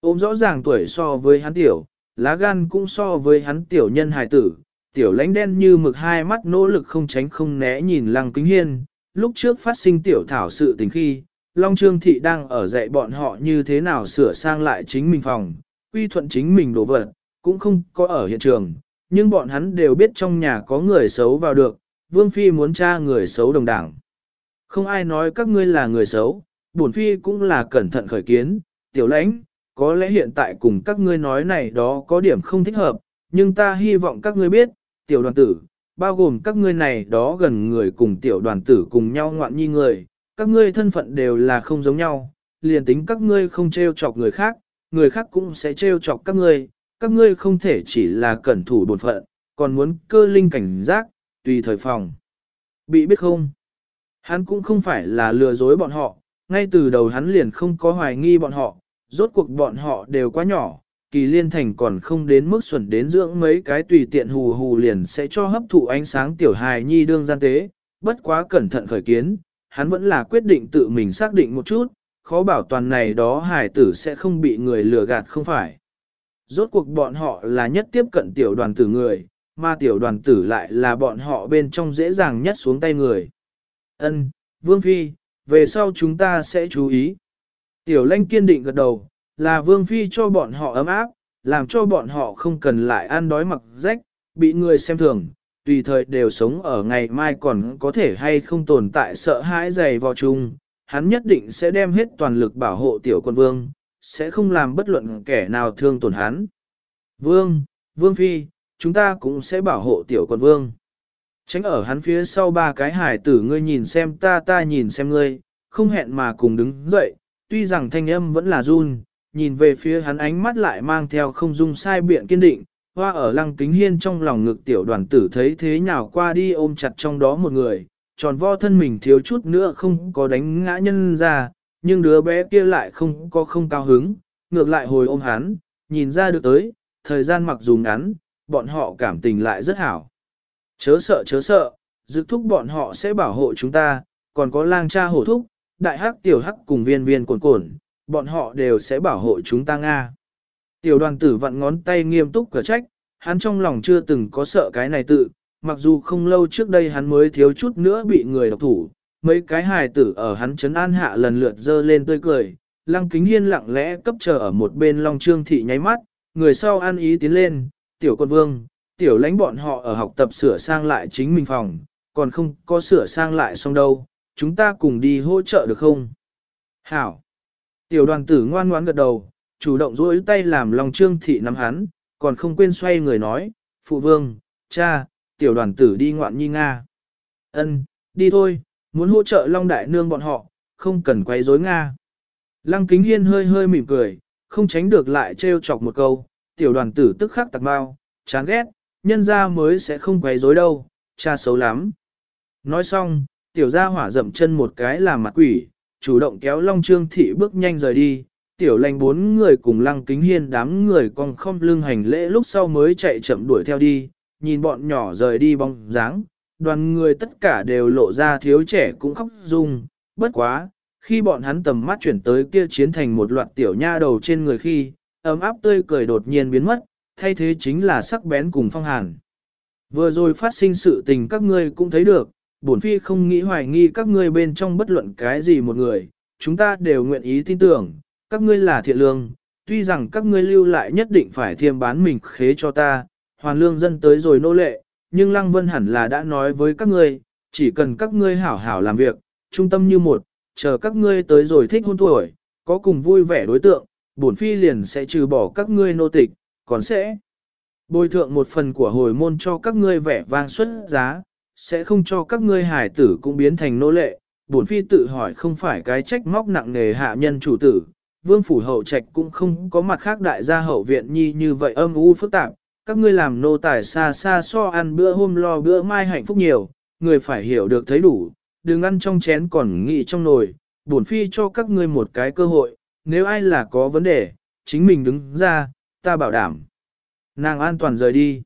Ôm rõ ràng tuổi so với hắn tiểu, lá gan cũng so với hắn tiểu nhân hài tử, tiểu lãnh đen như mực hai mắt nỗ lực không tránh không né nhìn lăng kính hiên, lúc trước phát sinh tiểu thảo sự tình khi, Long Trương Thị đang ở dạy bọn họ như thế nào sửa sang lại chính mình phòng, quy thuận chính mình đồ vật, cũng không có ở hiện trường, nhưng bọn hắn đều biết trong nhà có người xấu vào được, Vương Phi muốn tra người xấu đồng đảng. Không ai nói các ngươi là người xấu, bổn Phi cũng là cẩn thận khởi kiến, tiểu lãnh, có lẽ hiện tại cùng các ngươi nói này đó có điểm không thích hợp, nhưng ta hy vọng các ngươi biết, tiểu đoàn tử, bao gồm các ngươi này đó gần người cùng tiểu đoàn tử cùng nhau ngoạn nhi người, các ngươi thân phận đều là không giống nhau, liền tính các ngươi không trêu chọc người khác, người khác cũng sẽ trêu chọc các ngươi, các ngươi không thể chỉ là cẩn thủ bổn phận, còn muốn cơ linh cảnh giác, tùy thời phòng. Bị biết không? Hắn cũng không phải là lừa dối bọn họ, ngay từ đầu hắn liền không có hoài nghi bọn họ, rốt cuộc bọn họ đều quá nhỏ, kỳ liên thành còn không đến mức xuẩn đến dưỡng mấy cái tùy tiện hù hù liền sẽ cho hấp thụ ánh sáng tiểu hài nhi đương gian tế, bất quá cẩn thận khởi kiến, hắn vẫn là quyết định tự mình xác định một chút, khó bảo toàn này đó hài tử sẽ không bị người lừa gạt không phải. Rốt cuộc bọn họ là nhất tiếp cận tiểu đoàn tử người, mà tiểu đoàn tử lại là bọn họ bên trong dễ dàng nhất xuống tay người. Ân, Vương Phi, về sau chúng ta sẽ chú ý. Tiểu lanh kiên định gật đầu, là Vương Phi cho bọn họ ấm áp, làm cho bọn họ không cần lại ăn đói mặc rách, bị người xem thường, tùy thời đều sống ở ngày mai còn có thể hay không tồn tại sợ hãi dày vào chung. Hắn nhất định sẽ đem hết toàn lực bảo hộ tiểu quân vương, sẽ không làm bất luận kẻ nào thương tổn hắn. Vương, Vương Phi, chúng ta cũng sẽ bảo hộ tiểu quân vương. Tránh ở hắn phía sau ba cái hải tử ngươi nhìn xem ta ta nhìn xem ngươi, không hẹn mà cùng đứng dậy, tuy rằng thanh âm vẫn là run, nhìn về phía hắn ánh mắt lại mang theo không dung sai biện kiên định, hoa ở lăng kính hiên trong lòng ngực tiểu đoàn tử thấy thế nào qua đi ôm chặt trong đó một người, tròn vo thân mình thiếu chút nữa không có đánh ngã nhân ra, nhưng đứa bé kia lại không có không cao hứng, ngược lại hồi ôm hắn, nhìn ra được tới, thời gian mặc dù ngắn, bọn họ cảm tình lại rất hảo. Chớ sợ chớ sợ, dự thúc bọn họ sẽ bảo hộ chúng ta, còn có lang cha hổ thúc, đại hắc tiểu hắc cùng viên viên cồn cồn, bọn họ đều sẽ bảo hộ chúng ta Nga. Tiểu đoàn tử vặn ngón tay nghiêm túc cửa trách, hắn trong lòng chưa từng có sợ cái này tự, mặc dù không lâu trước đây hắn mới thiếu chút nữa bị người độc thủ, mấy cái hài tử ở hắn chấn an hạ lần lượt dơ lên tươi cười, lăng kính hiên lặng lẽ cấp chờ ở một bên long trương thị nháy mắt, người sau an ý tiến lên, tiểu quân vương, tiểu lãnh bọn họ ở học tập sửa sang lại chính mình phòng, còn không có sửa sang lại xong đâu, chúng ta cùng đi hỗ trợ được không? Hảo! Tiểu đoàn tử ngoan ngoãn gật đầu, chủ động duỗi tay làm long trương thị nắm hắn, còn không quên xoay người nói, phụ vương, cha, tiểu đoàn tử đi ngoạn nhi Nga. Ân, đi thôi, muốn hỗ trợ Long Đại Nương bọn họ, không cần quấy rối Nga. Lăng kính hiên hơi hơi mỉm cười, không tránh được lại trêu chọc một câu, tiểu đoàn tử tức khắc tặc bao, chán ghét, nhân ra mới sẽ không quấy rối đâu, cha xấu lắm. Nói xong, tiểu gia hỏa dậm chân một cái làm mặt quỷ, chủ động kéo Long Trương Thị bước nhanh rời đi, tiểu lành bốn người cùng lăng kính hiên đám người còn không lưng hành lễ lúc sau mới chạy chậm đuổi theo đi, nhìn bọn nhỏ rời đi bóng dáng, đoàn người tất cả đều lộ ra thiếu trẻ cũng khóc rung, bất quá, khi bọn hắn tầm mắt chuyển tới kia chiến thành một loạt tiểu nha đầu trên người khi, ấm áp tươi cười đột nhiên biến mất, thay thế chính là sắc bén cùng phong hàn. Vừa rồi phát sinh sự tình các ngươi cũng thấy được, bổn phi không nghĩ hoài nghi các ngươi bên trong bất luận cái gì một người, chúng ta đều nguyện ý tin tưởng, các ngươi là thiện lương, tuy rằng các ngươi lưu lại nhất định phải thiêm bán mình khế cho ta, hoàn lương dân tới rồi nô lệ, nhưng Lăng Vân hẳn là đã nói với các ngươi, chỉ cần các ngươi hảo hảo làm việc, trung tâm như một, chờ các ngươi tới rồi thích hôn tuổi, có cùng vui vẻ đối tượng, bổn phi liền sẽ trừ bỏ các ngươi nô tịch, còn sẽ bồi thượng một phần của hồi môn cho các ngươi vẻ vang xuất giá, sẽ không cho các ngươi hải tử cũng biến thành nô lệ. Bổn phi tự hỏi không phải cái trách móc nặng nề hạ nhân chủ tử, vương phủ hậu trạch cũng không có mặt khác đại gia hậu viện nhi như vậy âm u phức tạp, các ngươi làm nô tài xa xa so ăn bữa hôm lo bữa mai hạnh phúc nhiều, người phải hiểu được thấy đủ, đừng ăn trong chén còn nghĩ trong nồi, bổn phi cho các ngươi một cái cơ hội, nếu ai là có vấn đề, chính mình đứng ra, ta bảo đảm. Nàng an toàn rời đi.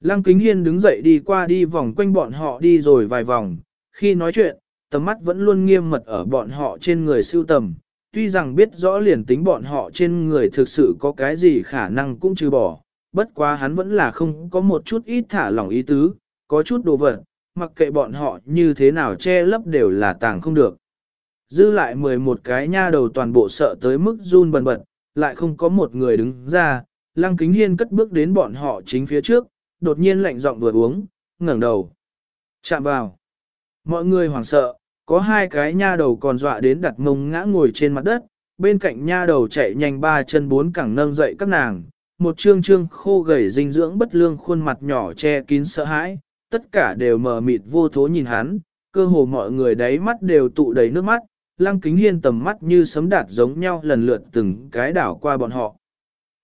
Lăng Kính Hiên đứng dậy đi qua đi vòng quanh bọn họ đi rồi vài vòng, khi nói chuyện, tầm mắt vẫn luôn nghiêm mật ở bọn họ trên người siêu tầm, tuy rằng biết rõ liền tính bọn họ trên người thực sự có cái gì khả năng cũng trừ bỏ, bất quá hắn vẫn là không có một chút ít thả lỏng ý tứ, có chút đồ vật, mặc kệ bọn họ như thế nào che lấp đều là tàng không được. dư lại 11 cái nha đầu toàn bộ sợ tới mức run bần bật, lại không có một người đứng ra, lăng kính hiên cất bước đến bọn họ chính phía trước, đột nhiên lạnh giọng vừa uống, ngẩng đầu. Chạm vào. Mọi người hoảng sợ, có hai cái nha đầu còn dọa đến đặt mông ngã ngồi trên mặt đất, bên cạnh nha đầu chạy nhanh ba chân bốn cẳng nâng dậy các nàng, một trương trương khô gầy dinh dưỡng bất lương khuôn mặt nhỏ che kín sợ hãi, tất cả đều mờ mịt vô thố nhìn hắn, cơ hồ mọi người đáy mắt đều tụ đầy nước mắt, lăng kính hiên tầm mắt như sấm đạt giống nhau lần lượt từng cái đảo qua bọn họ.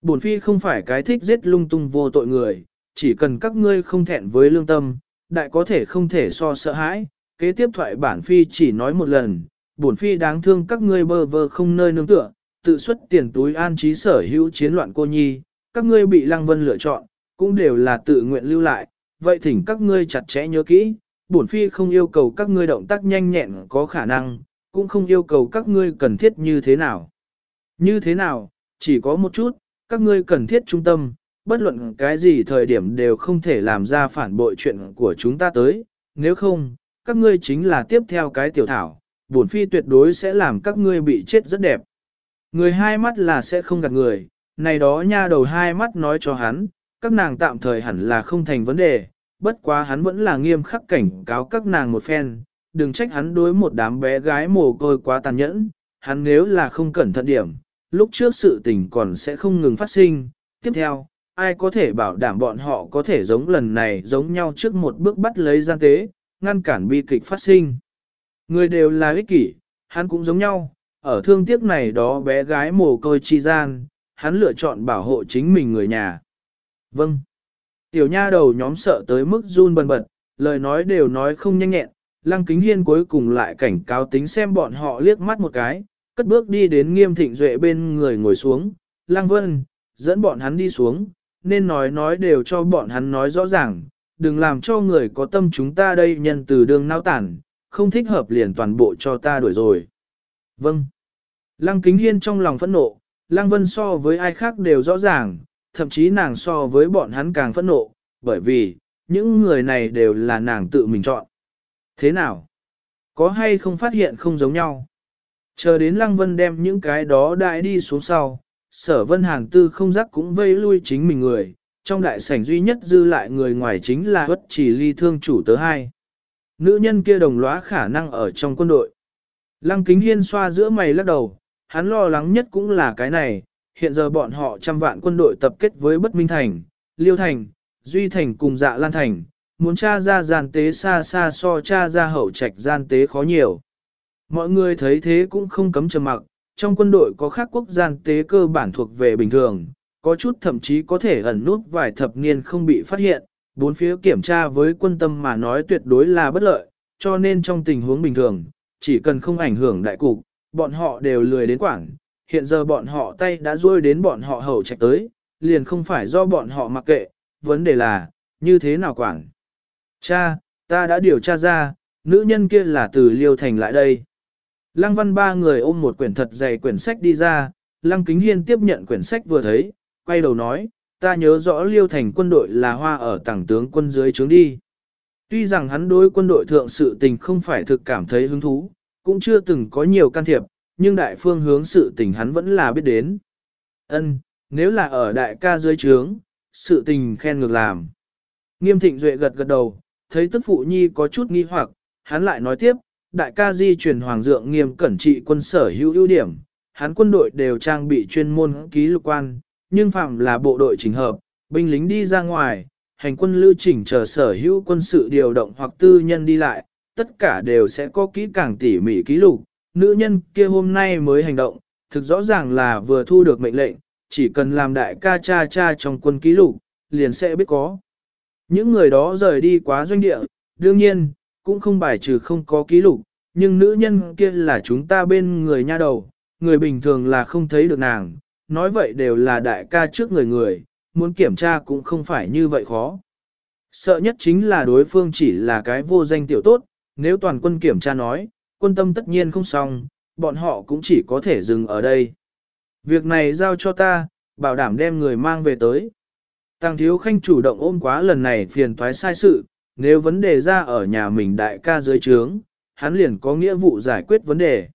Bổn phi không phải cái thích giết lung tung vô tội người, chỉ cần các ngươi không thẹn với lương tâm, đại có thể không thể so sợ hãi, kế tiếp thoại bản phi chỉ nói một lần, bổn phi đáng thương các ngươi bơ vơ không nơi nương tựa, tự xuất tiền túi an trí sở hữu chiến loạn cô nhi, các ngươi bị lăng vân lựa chọn, cũng đều là tự nguyện lưu lại, vậy thỉnh các ngươi chặt chẽ nhớ kỹ, bổn phi không yêu cầu các ngươi động tác nhanh nhẹn có khả năng, cũng không yêu cầu các ngươi cần thiết như thế nào. Như thế nào, chỉ có một chút, các ngươi cần thiết trung tâm, bất luận cái gì thời điểm đều không thể làm ra phản bội chuyện của chúng ta tới, nếu không, các ngươi chính là tiếp theo cái tiểu thảo, bổn phi tuyệt đối sẽ làm các ngươi bị chết rất đẹp. Người hai mắt là sẽ không gạt người, này đó nha đầu hai mắt nói cho hắn, các nàng tạm thời hẳn là không thành vấn đề, bất quá hắn vẫn là nghiêm khắc cảnh cáo các nàng một phen, đừng trách hắn đối một đám bé gái mồ côi quá tàn nhẫn, hắn nếu là không cẩn thận điểm, lúc trước sự tình còn sẽ không ngừng phát sinh. Tiếp theo, ai có thể bảo đảm bọn họ có thể giống lần này giống nhau trước một bước bắt lấy gian tế, ngăn cản bi kịch phát sinh. Người đều là ích kỷ, hắn cũng giống nhau, ở thương tiếc này đó bé gái mồ côi chi gian, hắn lựa chọn bảo hộ chính mình người nhà. Vâng. Tiểu nha đầu nhóm sợ tới mức run bần bật, lời nói đều nói không nhanh nhẹn, lăng kính hiên cuối cùng lại cảnh cáo tính xem bọn họ liếc mắt một cái, cất bước đi đến nghiêm thịnh duệ bên người ngồi xuống, lăng vân, dẫn bọn hắn đi xuống, nên nói nói đều cho bọn hắn nói rõ ràng, đừng làm cho người có tâm chúng ta đây nhân từ đường nao tản, không thích hợp liền toàn bộ cho ta đuổi rồi. Vâng. Lăng kính hiên trong lòng phẫn nộ, lăng vân so với ai khác đều rõ ràng, thậm chí nàng so với bọn hắn càng phẫn nộ, bởi vì, những người này đều là nàng tự mình chọn. Thế nào? Có hay không phát hiện không giống nhau? Chờ đến Lăng Vân đem những cái đó đại đi xuống sau, sở vân hàng tư không giác cũng vây lui chính mình người, trong đại sảnh duy nhất dư lại người ngoài chính là bất chỉ ly thương chủ tớ hai. Nữ nhân kia đồng lõa khả năng ở trong quân đội. Lăng kính hiên xoa giữa mày lắc đầu, hắn lo lắng nhất cũng là cái này, hiện giờ bọn họ trăm vạn quân đội tập kết với Bất Minh Thành, Liêu Thành, Duy Thành cùng Dạ Lan Thành, muốn tra ra gian tế xa xa so tra ra hậu trạch gian tế khó nhiều. Mọi người thấy thế cũng không cấm trầm mặc, trong quân đội có khác quốc gian tế cơ bản thuộc về bình thường, có chút thậm chí có thể ẩn nút vài thập niên không bị phát hiện, bốn phía kiểm tra với quân tâm mà nói tuyệt đối là bất lợi, cho nên trong tình huống bình thường, chỉ cần không ảnh hưởng đại cục, bọn họ đều lười đến quảng, hiện giờ bọn họ tay đã ruôi đến bọn họ hậu trạch tới, liền không phải do bọn họ mặc kệ, vấn đề là, như thế nào quảng. Cha, ta đã điều tra ra, nữ nhân kia là từ Liêu Thành lại đây. Lăng văn ba người ôm một quyển thật dày quyển sách đi ra, Lăng Kính Hiên tiếp nhận quyển sách vừa thấy, quay đầu nói, ta nhớ rõ Liêu Thành quân đội là hoa ở tảng tướng quân dưới trướng đi. Tuy rằng hắn đối quân đội thượng sự tình không phải thực cảm thấy hứng thú, cũng chưa từng có nhiều can thiệp, nhưng đại phương hướng sự tình hắn vẫn là biết đến. Ân, nếu là ở đại ca dưới trướng, sự tình khen ngược làm. Nghiêm thịnh duệ gật gật đầu, thấy tức phụ nhi có chút nghi hoặc, hắn lại nói tiếp, đại ca di truyền hoàng dượng nghiêm cẩn trị quân sở hữu ưu điểm, hắn quân đội đều trang bị chuyên môn ký lục quan, nhưng phạm là bộ đội chỉnh hợp, binh lính đi ra ngoài, hành quân lưu chỉnh chờ sở hữu quân sự điều động hoặc tư nhân đi lại, tất cả đều sẽ có kỹ càng tỉ mỉ ký lục. Nữ nhân kia hôm nay mới hành động, thực rõ ràng là vừa thu được mệnh lệnh, chỉ cần làm đại ca cha cha trong quân ký lục, liền sẽ biết có. Những người đó rời đi quá doanh địa, đương nhiên, cũng không bài trừ không có ký lục, nhưng nữ nhân kia là chúng ta bên người nha đầu, người bình thường là không thấy được nàng, nói vậy đều là đại ca trước người người, muốn kiểm tra cũng không phải như vậy khó. Sợ nhất chính là đối phương chỉ là cái vô danh tiểu tốt, nếu toàn quân kiểm tra nói, quân tâm tất nhiên không xong, bọn họ cũng chỉ có thể dừng ở đây. Việc này giao cho ta, bảo đảm đem người mang về tới. Tàng thiếu khanh chủ động ôm quá lần này phiền toái sai sự, nếu vấn đề ra ở nhà mình đại ca dưới trướng, hắn liền có nghĩa vụ giải quyết vấn đề.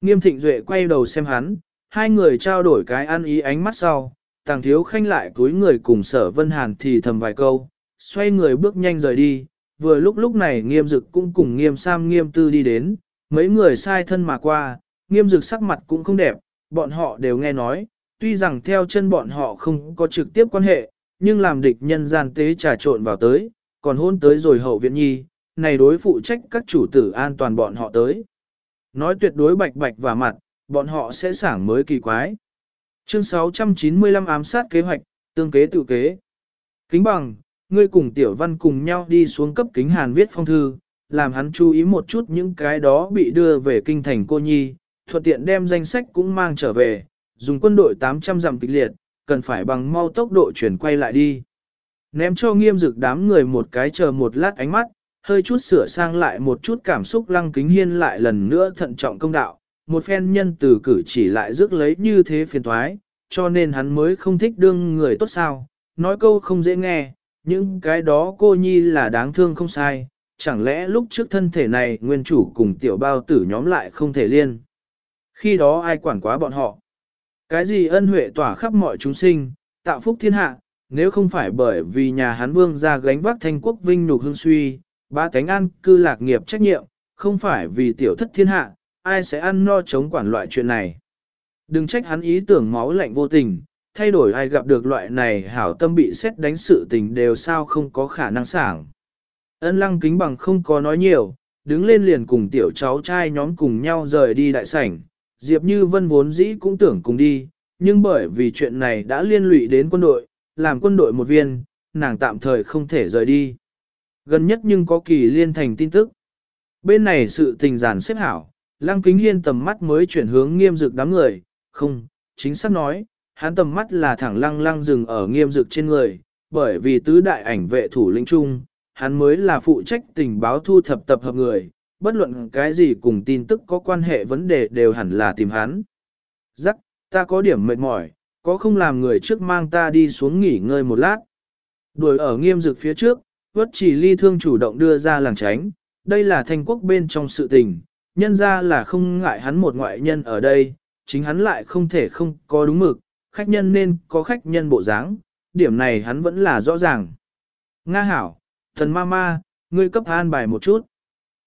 nghiêm thịnh duệ quay đầu xem hắn, hai người trao đổi cái ăn ý ánh mắt sau, tàng thiếu khanh lại cúi người cùng sở vân hàn thì thầm vài câu, xoay người bước nhanh rời đi, vừa lúc lúc này nghiêm dực cũng cùng nghiêm sam nghiêm tư đi đến, mấy người sai thân mà qua, nghiêm dực sắc mặt cũng không đẹp, bọn họ đều nghe nói, tuy rằng theo chân bọn họ không có trực tiếp quan hệ, nhưng làm địch nhân gian tế trà trộn vào tới, còn hôn tới rồi hậu viện nhi, này đối phụ trách các chủ tử an toàn bọn họ tới. Nói tuyệt đối bạch bạch và mặt, bọn họ sẽ sảng mới kỳ quái. Chương 695 ám sát kế hoạch, tương kế tự kế. Kính bằng, ngươi cùng tiểu văn cùng nhau đi xuống cấp kính hàn viết phong thư, làm hắn chú ý một chút những cái đó bị đưa về kinh thành cô nhi, thuận tiện đem danh sách cũng mang trở về, dùng quân đội 800 dặm kịch liệt, cần phải bằng mau tốc độ chuyển quay lại đi. Ném cho nghiêm dực đám người một cái chờ một lát ánh mắt, hơi chút sửa sang lại một chút cảm xúc lăng kính hiên lại lần nữa thận trọng công đạo, một phen nhân từ cử chỉ lại rước lấy như thế phiền thoái, cho nên hắn mới không thích đương người tốt sao, nói câu không dễ nghe, những cái đó cô nhi là đáng thương không sai, chẳng lẽ lúc trước thân thể này nguyên chủ cùng tiểu bao tử nhóm lại không thể liên. Khi đó ai quản quá bọn họ? Cái gì ân huệ tỏa khắp mọi chúng sinh, tạo phúc thiên hạ, nếu không phải bởi vì nhà hán vương ra gánh vác thanh quốc vinh nhục hương suy, ba cánh ăn cư lạc nghiệp trách nhiệm, không phải vì tiểu thất thiên hạ, ai sẽ ăn no chống quản loại chuyện này. Đừng trách hắn ý tưởng máu lạnh vô tình, thay đổi ai gặp được loại này hảo tâm bị xét đánh sự tình đều sao không có khả năng sảng. Ân lăng kính bằng không có nói nhiều, đứng lên liền cùng tiểu cháu trai nhóm cùng nhau rời đi đại sảnh. Diệp Như Vân vốn dĩ cũng tưởng cùng đi, nhưng bởi vì chuyện này đã liên lụy đến quân đội, làm quân đội một viên, nàng tạm thời không thể rời đi. Gần nhất nhưng có kỳ liên thành tin tức. Bên này sự tình giản xếp hảo, lăng kính hiên tầm mắt mới chuyển hướng nghiêm dực đám người, không, chính xác nói, hắn tầm mắt là thẳng lăng lăng dừng ở nghiêm dực trên người, bởi vì tứ đại ảnh vệ thủ lĩnh chung, hắn mới là phụ trách tình báo thu thập tập hợp người, bất luận cái gì cùng tin tức có quan hệ vấn đề đều hẳn là tìm hắn. Giắc, ta có điểm mệt mỏi, có không làm người trước mang ta đi xuống nghỉ ngơi một lát. Đuổi ở nghiêm dực phía trước, vất chỉ ly thương chủ động đưa ra làng tránh, đây là thanh quốc bên trong sự tình, nhân ra là không ngại hắn một ngoại nhân ở đây, chính hắn lại không thể không có đúng mực, khách nhân nên có khách nhân bộ dáng, điểm này hắn vẫn là rõ ràng. Nga hảo, thần ma ma, ngươi cấp an bài một chút.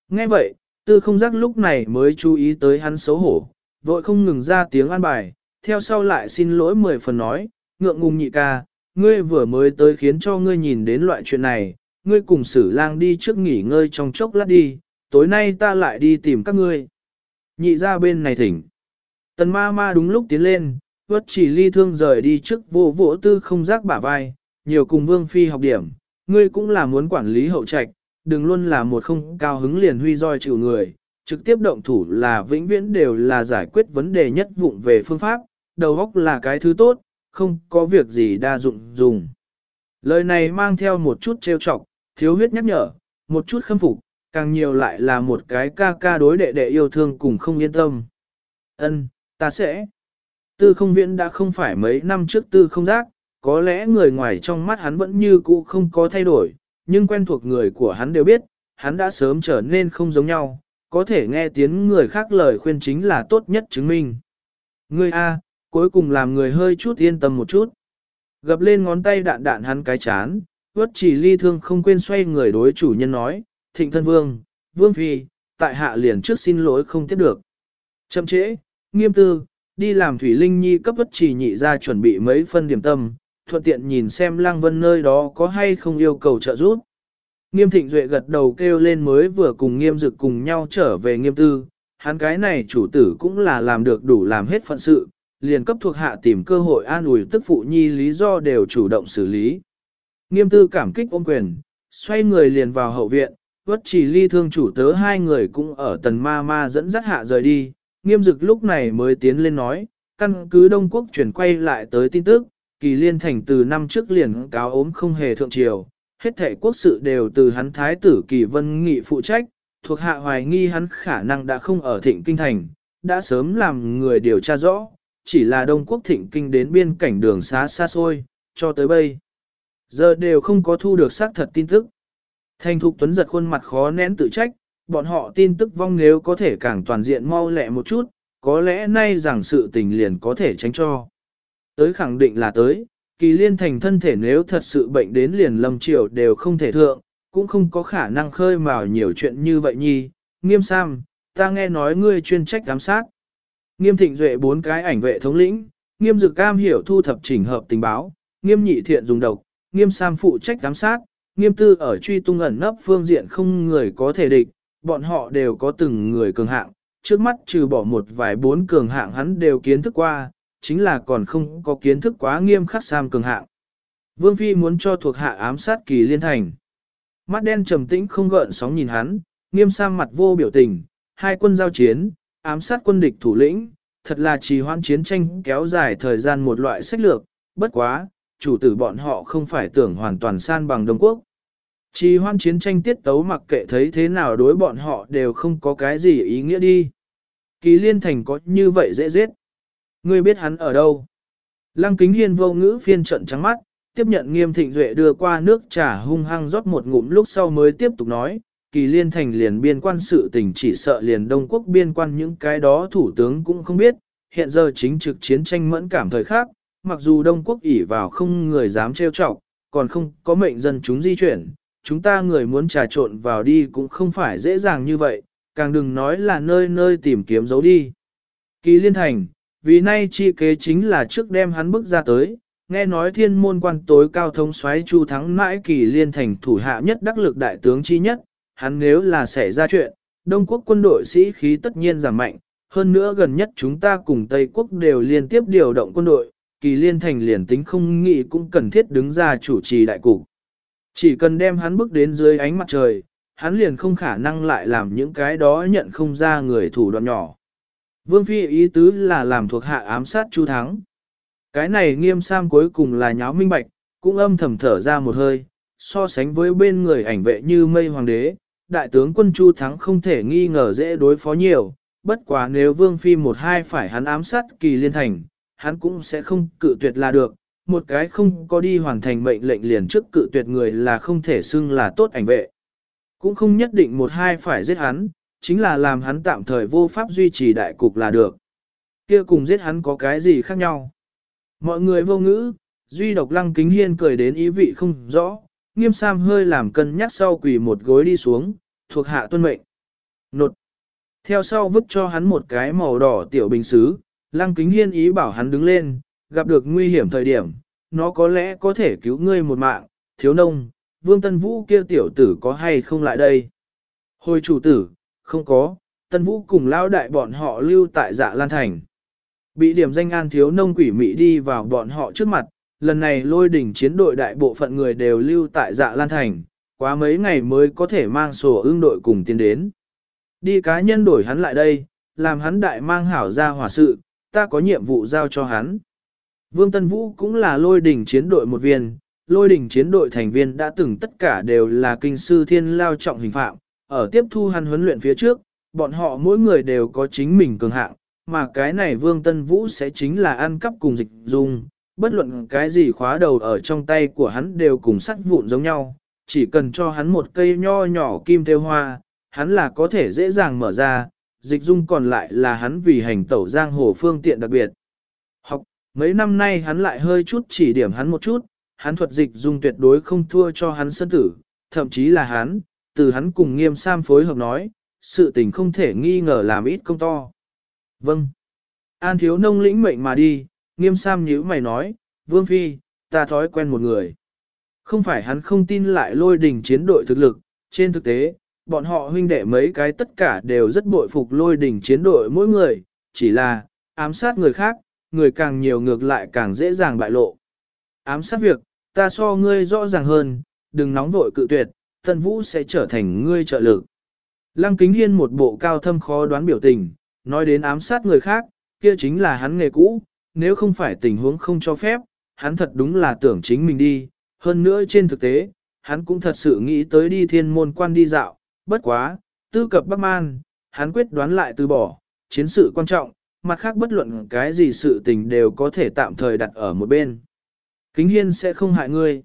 Nghe vậy, tư không giác lúc này mới chú ý tới hắn xấu hổ, vội không ngừng ra tiếng an bài, theo sau lại xin lỗi mười phần nói, ngượng ngùng nhị ca, ngươi vừa mới tới khiến cho ngươi nhìn đến loại chuyện này, ngươi cùng sử lang đi trước nghỉ ngơi trong chốc lát đi, tối nay ta lại đi tìm các ngươi. Nhị ra bên này thỉnh. Tần ma ma đúng lúc tiến lên, vất chỉ ly thương rời đi trước vô vỗ tư không giác bả vai, nhiều cùng vương phi học điểm, ngươi cũng là muốn quản lý hậu trạch, đừng luôn là một không cao hứng liền huy roi chịu người, trực tiếp động thủ là vĩnh viễn đều là giải quyết vấn đề nhất vụng về phương pháp, đầu óc là cái thứ tốt, không có việc gì đa dụng dùng. Lời này mang theo một chút trêu chọc, thiếu huyết nhắc nhở, một chút khâm phục, càng nhiều lại là một cái ca ca đối đệ đệ yêu thương cùng không yên tâm. Ân, ta sẽ. Tư không viễn đã không phải mấy năm trước tư không giác, có lẽ người ngoài trong mắt hắn vẫn như cũ không có thay đổi, nhưng quen thuộc người của hắn đều biết, hắn đã sớm trở nên không giống nhau, có thể nghe tiếng người khác lời khuyên chính là tốt nhất chứng minh. Ngươi A, cuối cùng làm người hơi chút yên tâm một chút. Gập lên ngón tay đạn đạn hắn cái chán, Vớt chỉ ly thương không quên xoay người đối chủ nhân nói, thịnh thân vương, vương phi, tại hạ liền trước xin lỗi không tiếp được. Chậm trễ, nghiêm tư, đi làm thủy linh nhi cấp bất chỉ nhị ra chuẩn bị mấy phân điểm tâm, thuận tiện nhìn xem lăng vân nơi đó có hay không yêu cầu trợ giúp. Nghiêm thịnh duệ gật đầu kêu lên mới vừa cùng nghiêm dực cùng nhau trở về nghiêm tư, hắn cái này chủ tử cũng là làm được đủ làm hết phận sự, liền cấp thuộc hạ tìm cơ hội an ủi tức phụ nhi lý do đều chủ động xử lý. Nghiêm tư cảm kích ôm quyền, xoay người liền vào hậu viện, vất chỉ ly thương chủ tớ hai người cũng ở tần ma ma dẫn dắt hạ rời đi, nghiêm dực lúc này mới tiến lên nói, căn cứ Đông Quốc chuyển quay lại tới tin tức, kỳ liên thành từ năm trước liền cáo ốm không hề thượng triều, hết thể quốc sự đều từ hắn thái tử kỳ vân nghị phụ trách, thuộc hạ hoài nghi hắn khả năng đã không ở thịnh kinh thành, đã sớm làm người điều tra rõ, chỉ là Đông Quốc thịnh kinh đến biên cảnh đường xá xa xôi, cho tới bây. Giờ đều không có thu được xác thật tin tức. Thành thục tuấn giật khuôn mặt khó nén tự trách, bọn họ tin tức vong nếu có thể càng toàn diện mau lẹ một chút, có lẽ nay rằng sự tình liền có thể tránh cho. Tới khẳng định là tới, kỳ liên thành thân thể nếu thật sự bệnh đến liền lâm triều đều không thể thượng, cũng không có khả năng khơi mào nhiều chuyện như vậy nhi. Nghiêm Sam, ta nghe nói ngươi chuyên trách giám sát. Nghiêm thịnh duệ bốn cái ảnh vệ thống lĩnh, nghiêm dực cam hiểu thu thập chỉnh hợp tình báo, nghiêm nhị thiện dùng độc, nghiêm Sam phụ trách giám sát, nghiêm tư ở truy tung ẩn nấp phương diện không người có thể địch, bọn họ đều có từng người cường hạng, trước mắt trừ bỏ một vài bốn cường hạng hắn đều kiến thức qua, chính là còn không có kiến thức quá nghiêm khắc Sam cường hạng. Vương Phi muốn cho thuộc hạ ám sát kỳ liên thành. Mắt đen trầm tĩnh không gợn sóng nhìn hắn, nghiêm Sam mặt vô biểu tình, hai quân giao chiến, ám sát quân địch thủ lĩnh, thật là trì hoãn chiến tranh kéo dài thời gian một loại sách lược, bất quá, chủ tử bọn họ không phải tưởng hoàn toàn san bằng Đông Quốc. Trì hoan chiến tranh tiết tấu mặc kệ thấy thế nào đối bọn họ đều không có cái gì ý nghĩa đi. Kỳ liên thành có như vậy dễ giết. Ngươi biết hắn ở đâu? Lăng kính hiên vô ngữ phiên trận trắng mắt, tiếp nhận nghiêm thịnh duệ đưa qua nước trà hung hăng rót một ngụm lúc sau mới tiếp tục nói, kỳ liên thành liền biên quan sự tình chỉ sợ liền Đông Quốc biên quan những cái đó thủ tướng cũng không biết, hiện giờ chính trực chiến tranh mẫn cảm thời khác, mặc dù Đông Quốc ỉ vào không người dám trêu chọc, còn không có mệnh dân chúng di chuyển, chúng ta người muốn trà trộn vào đi cũng không phải dễ dàng như vậy, càng đừng nói là nơi nơi tìm kiếm dấu đi. Kỳ liên thành, vì nay chi kế chính là trước đem hắn bước ra tới, nghe nói thiên môn quan tối cao thống soái chu thắng mãi kỳ liên thành thủ hạ nhất đắc lực đại tướng chi nhất, hắn nếu là xảy ra chuyện, Đông quốc quân đội sĩ khí tất nhiên giảm mạnh, hơn nữa gần nhất chúng ta cùng Tây quốc đều liên tiếp điều động quân đội, kỳ liên thành liền tính không nghĩ cũng cần thiết đứng ra chủ trì đại cục. Chỉ cần đem hắn bước đến dưới ánh mặt trời, hắn liền không khả năng lại làm những cái đó nhận không ra người thủ đoạn nhỏ. Vương Phi ý tứ là làm thuộc hạ ám sát Chu Thắng. Cái này nghiêm sam cuối cùng là nháo minh bạch, cũng âm thầm thở ra một hơi, so sánh với bên người ảnh vệ như mây hoàng đế, đại tướng quân Chu Thắng không thể nghi ngờ dễ đối phó nhiều, bất quá nếu Vương Phi một hai phải hắn ám sát kỳ liên thành, hắn cũng sẽ không cự tuyệt là được, một cái không có đi hoàn thành mệnh lệnh liền trước cự tuyệt người là không thể xưng là tốt ảnh vệ. Cũng không nhất định một hai phải giết hắn, chính là làm hắn tạm thời vô pháp duy trì đại cục là được. Kia cùng giết hắn có cái gì khác nhau? Mọi người vô ngữ, duy độc lăng kính hiên cười đến ý vị không rõ, nghiêm sam hơi làm cân nhắc sau quỳ một gối đi xuống, thuộc hạ tuân mệnh. Nột. Theo sau vứt cho hắn một cái màu đỏ tiểu bình xứ, lăng kính hiên ý bảo hắn đứng lên, gặp được nguy hiểm thời điểm, nó có lẽ có thể cứu ngươi một mạng, thiếu nông, vương tân vũ kia tiểu tử có hay không lại đây. Hồi chủ tử, không có, tân vũ cùng lao đại bọn họ lưu tại dạ lan thành. Bị điểm danh an thiếu nông quỷ mị đi vào bọn họ trước mặt, lần này lôi đỉnh chiến đội đại bộ phận người đều lưu tại dạ lan thành, quá mấy ngày mới có thể mang sổ ương đội cùng tiến đến. Đi cá nhân đổi hắn lại đây, làm hắn đại mang hảo ra hỏa sự, ta có nhiệm vụ giao cho hắn. Vương Tân Vũ cũng là lôi đỉnh chiến đội một viên, lôi đỉnh chiến đội thành viên đã từng tất cả đều là kinh sư thiên lao trọng hình phạm, ở tiếp thu hắn huấn luyện phía trước, bọn họ mỗi người đều có chính mình cường hạng, mà cái này Vương Tân Vũ sẽ chính là ăn cắp cùng dịch dung, bất luận cái gì khóa đầu ở trong tay của hắn đều cùng sắt vụn giống nhau, chỉ cần cho hắn một cây nho nhỏ kim theo hoa, hắn là có thể dễ dàng mở ra, dịch dung còn lại là hắn vì hành tẩu giang hồ phương tiện đặc biệt. Học, mấy năm nay hắn lại hơi chút chỉ điểm hắn một chút, hắn thuật dịch dung tuyệt đối không thua cho hắn sân tử, thậm chí là hắn, từ hắn cùng nghiêm sam phối hợp nói, sự tình không thể nghi ngờ làm ít công to. Vâng. An thiếu nông lĩnh mệnh mà đi, nghiêm sam nhíu mày nói, Vương Phi, ta thói quen một người. Không phải hắn không tin lại lôi đình chiến đội thực lực, trên thực tế, bọn họ huynh đệ mấy cái tất cả đều rất bội phục lôi đình chiến đội mỗi người, chỉ là, ám sát người khác, người càng nhiều ngược lại càng dễ dàng bại lộ. Ám sát việc, ta so ngươi rõ ràng hơn, đừng nóng vội cự tuyệt, tân vũ sẽ trở thành ngươi trợ lực. Lăng kính hiên một bộ cao thâm khó đoán biểu tình, nói đến ám sát người khác, kia chính là hắn nghề cũ, nếu không phải tình huống không cho phép, hắn thật đúng là tưởng chính mình đi, hơn nữa trên thực tế, hắn cũng thật sự nghĩ tới đi thiên môn quan đi dạo, bất quá, tư cập Bắc Man, hắn quyết đoán lại từ bỏ, chiến sự quan trọng, mặt khác bất luận cái gì sự tình đều có thể tạm thời đặt ở một bên. Kính hiên sẽ không hại ngươi.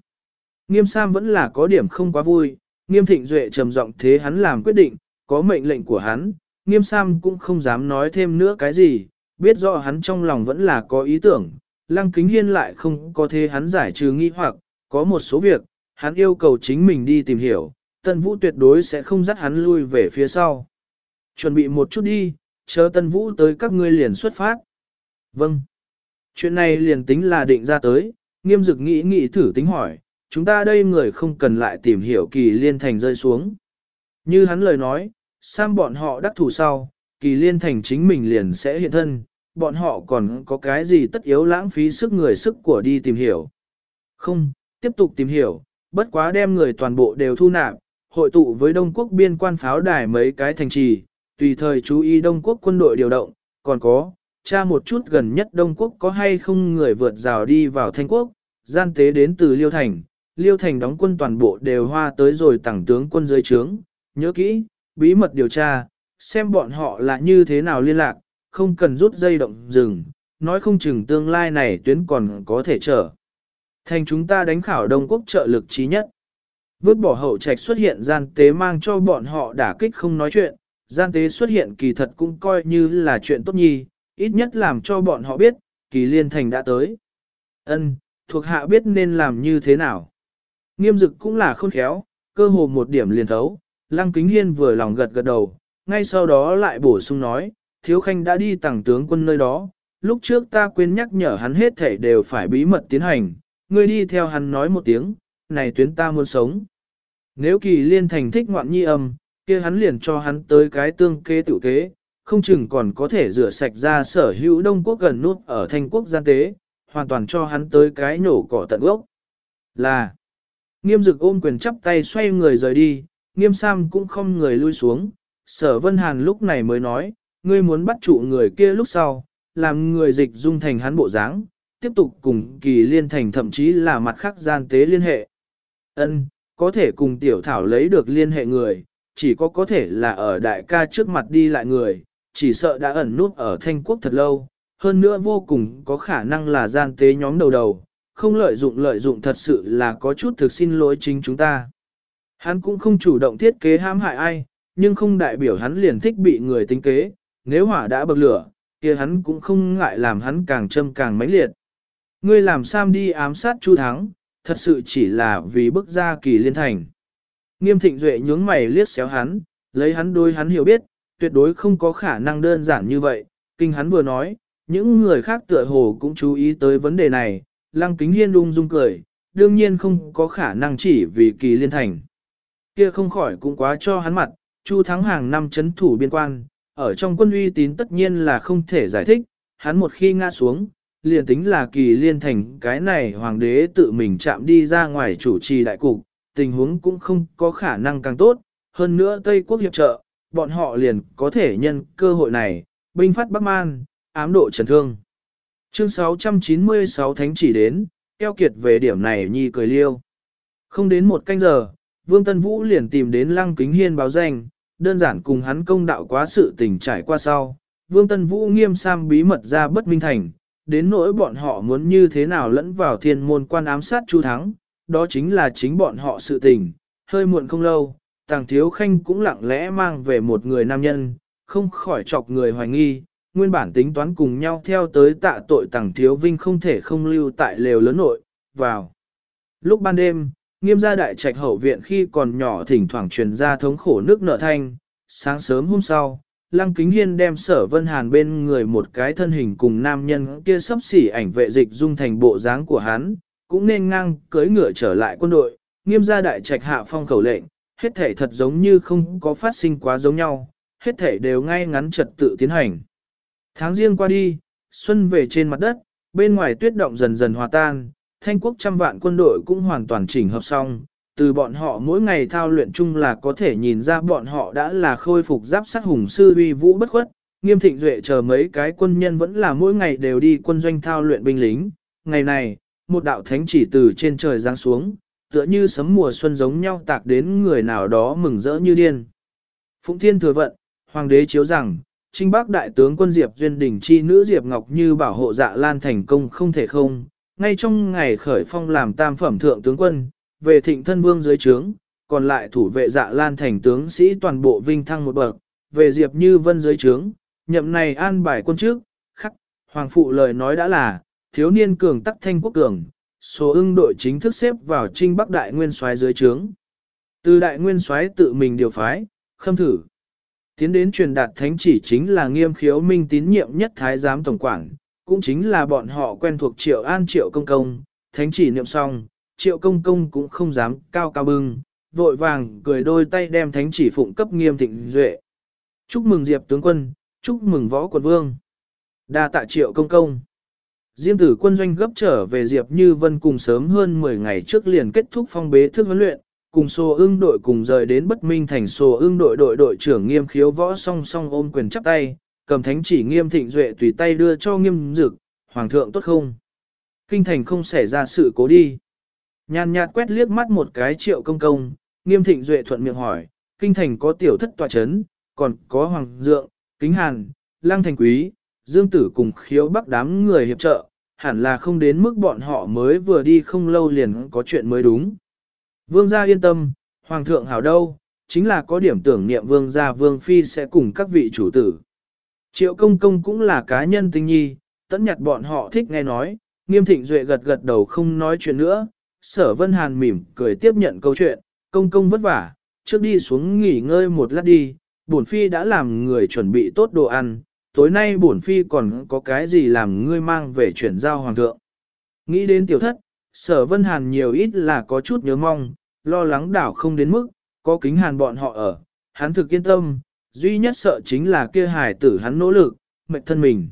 Nghiêm Sam vẫn là có điểm không quá vui, nghiêm thịnh duệ trầm giọng thế hắn làm quyết định, có mệnh lệnh của hắn, nghiêm sam cũng không dám nói thêm nữa cái gì, biết rõ hắn trong lòng vẫn là có ý tưởng, lăng kính hiên lại không có thế hắn giải trừ nghi hoặc, có một số việc, hắn yêu cầu chính mình đi tìm hiểu, tân vũ tuyệt đối sẽ không dắt hắn lui về phía sau. Chuẩn bị một chút đi, chờ tân vũ tới các ngươi liền xuất phát. Vâng. Chuyện này liền tính là định ra tới, nghiêm dực nghĩ nghĩ thử tính hỏi, chúng ta đây người không cần lại tìm hiểu kỳ liên thành rơi xuống. Như hắn lời nói, Sam bọn họ đắc thủ sau, kỳ liên thành chính mình liền sẽ hiện thân, bọn họ còn có cái gì tất yếu lãng phí sức người sức của đi tìm hiểu. Không, tiếp tục tìm hiểu, bất quá đem người toàn bộ đều thu nạp, hội tụ với Đông Quốc biên quan pháo đài mấy cái thành trì, tùy thời chú ý Đông Quốc quân đội điều động, còn có, tra một chút gần nhất Đông Quốc có hay không người vượt rào đi vào Thanh Quốc, gian tế đến từ Liêu Thành, Liêu Thành đóng quân toàn bộ đều hoa tới rồi tẳng tướng quân dưới trướng, nhớ kỹ, bí mật điều tra, xem bọn họ là như thế nào liên lạc, không cần rút dây động rừng, nói không chừng tương lai này tuyến còn có thể trở. Thành chúng ta đánh khảo Đông Quốc trợ lực trí nhất. Vứt bỏ hậu trạch xuất hiện gian tế mang cho bọn họ đả kích không nói chuyện, gian tế xuất hiện kỳ thật cũng coi như là chuyện tốt nhi, ít nhất làm cho bọn họ biết, kỳ liên thành đã tới. Ân, thuộc hạ biết nên làm như thế nào. Nghiêm dực cũng là khôn khéo, cơ hồ một điểm liền thấu, lăng kính hiên vừa lòng gật gật đầu, ngay sau đó lại bổ sung nói, thiếu khanh đã đi tặng tướng quân nơi đó, lúc trước ta quên nhắc nhở hắn hết thể đều phải bí mật tiến hành, ngươi đi theo hắn nói một tiếng, này tuyến ta muốn sống. Nếu kỳ liên thành thích ngoạn nhi âm, kia hắn liền cho hắn tới cái tương kế tiểu kế, không chừng còn có thể rửa sạch ra sở hữu Đông Quốc gần nút ở thanh quốc gian tế, hoàn toàn cho hắn tới cái nổ cỏ tận gốc. Là, nghiêm dực ôm quyền chắp tay xoay người rời đi, nghiêm sam cũng không người lui xuống, sở vân hàn lúc này mới nói, ngươi muốn bắt trụ người kia lúc sau, làm người dịch dung thành hắn bộ dáng, tiếp tục cùng kỳ liên thành thậm chí là mặt khác gian tế liên hệ. Ân, có thể cùng tiểu thảo lấy được liên hệ người, chỉ có có thể là ở đại ca trước mặt đi lại người, chỉ sợ đã ẩn nút ở thanh quốc thật lâu, hơn nữa vô cùng có khả năng là gian tế nhóm đầu đầu, không lợi dụng lợi dụng thật sự là có chút thực xin lỗi chính chúng ta. Hắn cũng không chủ động thiết kế hãm hại ai, nhưng không đại biểu hắn liền thích bị người tính kế, nếu hỏa đã bậc lửa, kia hắn cũng không ngại làm hắn càng châm càng mãnh liệt. Ngươi làm Sam đi ám sát Chu Thắng, thật sự chỉ là vì bức ra kỳ liên thành. Nghiêm thịnh duệ nhướng mày liếc xéo hắn, lấy hắn đôi hắn hiểu biết, tuyệt đối không có khả năng đơn giản như vậy. Kinh hắn vừa nói, những người khác tựa hồ cũng chú ý tới vấn đề này, lăng kính hiên lung dung cười, đương nhiên không có khả năng chỉ vì kỳ liên thành. Kia không khỏi cũng quá cho hắn mặt, Chu thắng hàng năm chấn thủ biên quan, ở trong quân uy tín tất nhiên là không thể giải thích, hắn một khi ngã xuống, liền tính là kỳ liên thành cái này hoàng đế tự mình chạm đi ra ngoài chủ trì đại cục, tình huống cũng không có khả năng càng tốt, hơn nữa Tây quốc hiệp trợ, bọn họ liền có thể nhân cơ hội này, binh phát Bắc Man, ám độ trần thương. Chương 696 Thánh chỉ đến, keo kiệt về điểm này nhi cười liêu. Không đến một canh giờ, Vương Tân Vũ liền tìm đến Lăng Kính Hiên báo danh, đơn giản cùng hắn công đạo quá sự tình trải qua sau. Vương Tân Vũ nghiêm sam bí mật ra bất minh thành, đến nỗi bọn họ muốn như thế nào lẫn vào thiên môn quan ám sát Chu Thắng, đó chính là chính bọn họ sự tình. Hơi muộn không lâu, Tàng Thiếu Khanh cũng lặng lẽ mang về một người nam nhân, không khỏi chọc người hoài nghi, nguyên bản tính toán cùng nhau theo tới tạ tội Tàng Thiếu Vinh không thể không lưu tại lều lớn nội, vào. Lúc ban đêm, nghiêm gia đại trạch hậu viện khi còn nhỏ thỉnh thoảng truyền ra thống khổ nước nợ thanh, sáng sớm hôm sau, Lăng Kính Hiên đem sở vân hàn bên người một cái thân hình cùng nam nhân kia sắp xỉ ảnh vệ dịch dung thành bộ dáng của hắn, cũng nên ngang cưới ngựa trở lại quân đội, nghiêm gia đại trạch hạ phong khẩu lệnh, hết thể thật giống như không có phát sinh quá giống nhau, hết thể đều ngay ngắn trật tự tiến hành. Tháng riêng qua đi, xuân về trên mặt đất, bên ngoài tuyết động dần dần hòa tan, thanh quốc trăm vạn quân đội cũng hoàn toàn chỉnh hợp xong, từ bọn họ mỗi ngày thao luyện chung là có thể nhìn ra bọn họ đã là khôi phục giáp sát hùng sư uy vũ bất khuất, nghiêm thịnh duệ chờ mấy cái quân nhân vẫn là mỗi ngày đều đi quân doanh thao luyện binh lính. Ngày này, một đạo thánh chỉ từ trên trời giáng xuống, tựa như sấm mùa xuân giống nhau tạc đến người nào đó mừng rỡ như điên. Phụng Thiên thừa vận, hoàng đế chiếu rằng, Trinh Bắc đại tướng quân Diệp Duyên Đình chi nữ Diệp Ngọc Như bảo hộ dạ lan thành công không thể không, ngay trong ngày khởi phong làm tam phẩm thượng tướng quân, về thịnh thân vương dưới trướng, còn lại thủ vệ dạ lan thành tướng sĩ toàn bộ vinh thăng một bậc, về Diệp Như Vân dưới trướng, nhậm này an bài quân trước, khắc, Hoàng Phụ lời nói đã là, thiếu niên cường tắc thanh quốc cường, số ưng đội chính thức xếp vào trinh bắc đại nguyên soái dưới trướng. Từ đại nguyên soái tự mình điều phái, khâm thử. Tiến đến truyền đạt thánh chỉ chính là nghiêm khiếu minh tín nhiệm nhất thái giám tổng quản, cũng chính là bọn họ quen thuộc triệu an triệu công công, thánh chỉ niệm xong, triệu công công cũng không dám cao cao bưng, vội vàng cười đôi tay đem thánh chỉ phụng cấp nghiêm thịnh duệ. Chúc mừng Diệp tướng quân, chúc mừng võ quận vương. Đa tạ triệu công công. Diêm tử quân doanh gấp trở về Diệp Như Vân cùng sớm hơn 10 ngày trước liền kết thúc phong bế thức huấn luyện, cùng sô ưng đội cùng rời đến bất minh thành sô ưng đội đội đội trưởng nghiêm khiếu võ song song ôm quyền chắp tay, cầm thánh chỉ nghiêm thịnh duệ tùy tay đưa cho nghiêm dực, hoàng thượng tốt không? Kinh thành không xảy ra sự cố đi. Nhàn nhạt quét liếc mắt một cái triệu công công, nghiêm thịnh duệ thuận miệng hỏi, kinh thành có tiểu thất tòa chấn, còn có hoàng dượng, kính hàn, lang thành quý, dương tử cùng khiếu bắc đám người hiệp trợ, hẳn là không đến mức bọn họ mới vừa đi không lâu liền có chuyện mới đúng. Vương gia yên tâm, hoàng thượng hảo đâu, chính là có điểm tưởng niệm vương gia vương phi sẽ cùng các vị chủ tử. Triệu công công cũng là cá nhân tinh nhi, tẫn nhặt bọn họ thích nghe nói, nghiêm thịnh duệ gật gật đầu không nói chuyện nữa, sở vân hàn mỉm cười tiếp nhận câu chuyện, công công vất vả, trước đi xuống nghỉ ngơi một lát đi, bổn phi đã làm người chuẩn bị tốt đồ ăn, tối nay bổn phi còn có cái gì làm ngươi mang về chuyển giao hoàng thượng. Nghĩ đến tiểu thất, sở vân hàn nhiều ít là có chút nhớ mong, lo lắng đảo không đến mức, có kính hàn bọn họ ở, hắn thực yên tâm, duy nhất sợ chính là kia hài tử hắn nỗ lực, mệt thân mình.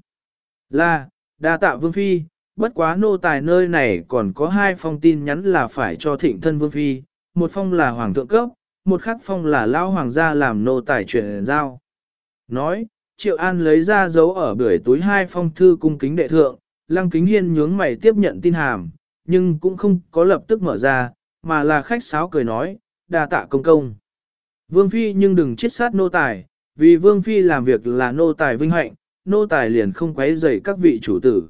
Là, đa tạ vương phi, bất quá nô tài nơi này còn có hai phong tin nhắn là phải cho thịnh thân vương phi, một phong là hoàng thượng cấp, một khác phong là lao hoàng gia làm nô tài chuyển giao. Nói, Triệu An lấy ra dấu ở bưởi túi hai phong thư cung kính đệ thượng, lăng kính hiên nhướng mày tiếp nhận tin hàm, nhưng cũng không có lập tức mở ra, mà là khách sáo cười nói, đa tạ công công. Vương Phi nhưng đừng chết sát nô tài, vì Vương Phi làm việc là nô tài vinh hạnh, nô tài liền không quấy rầy các vị chủ tử.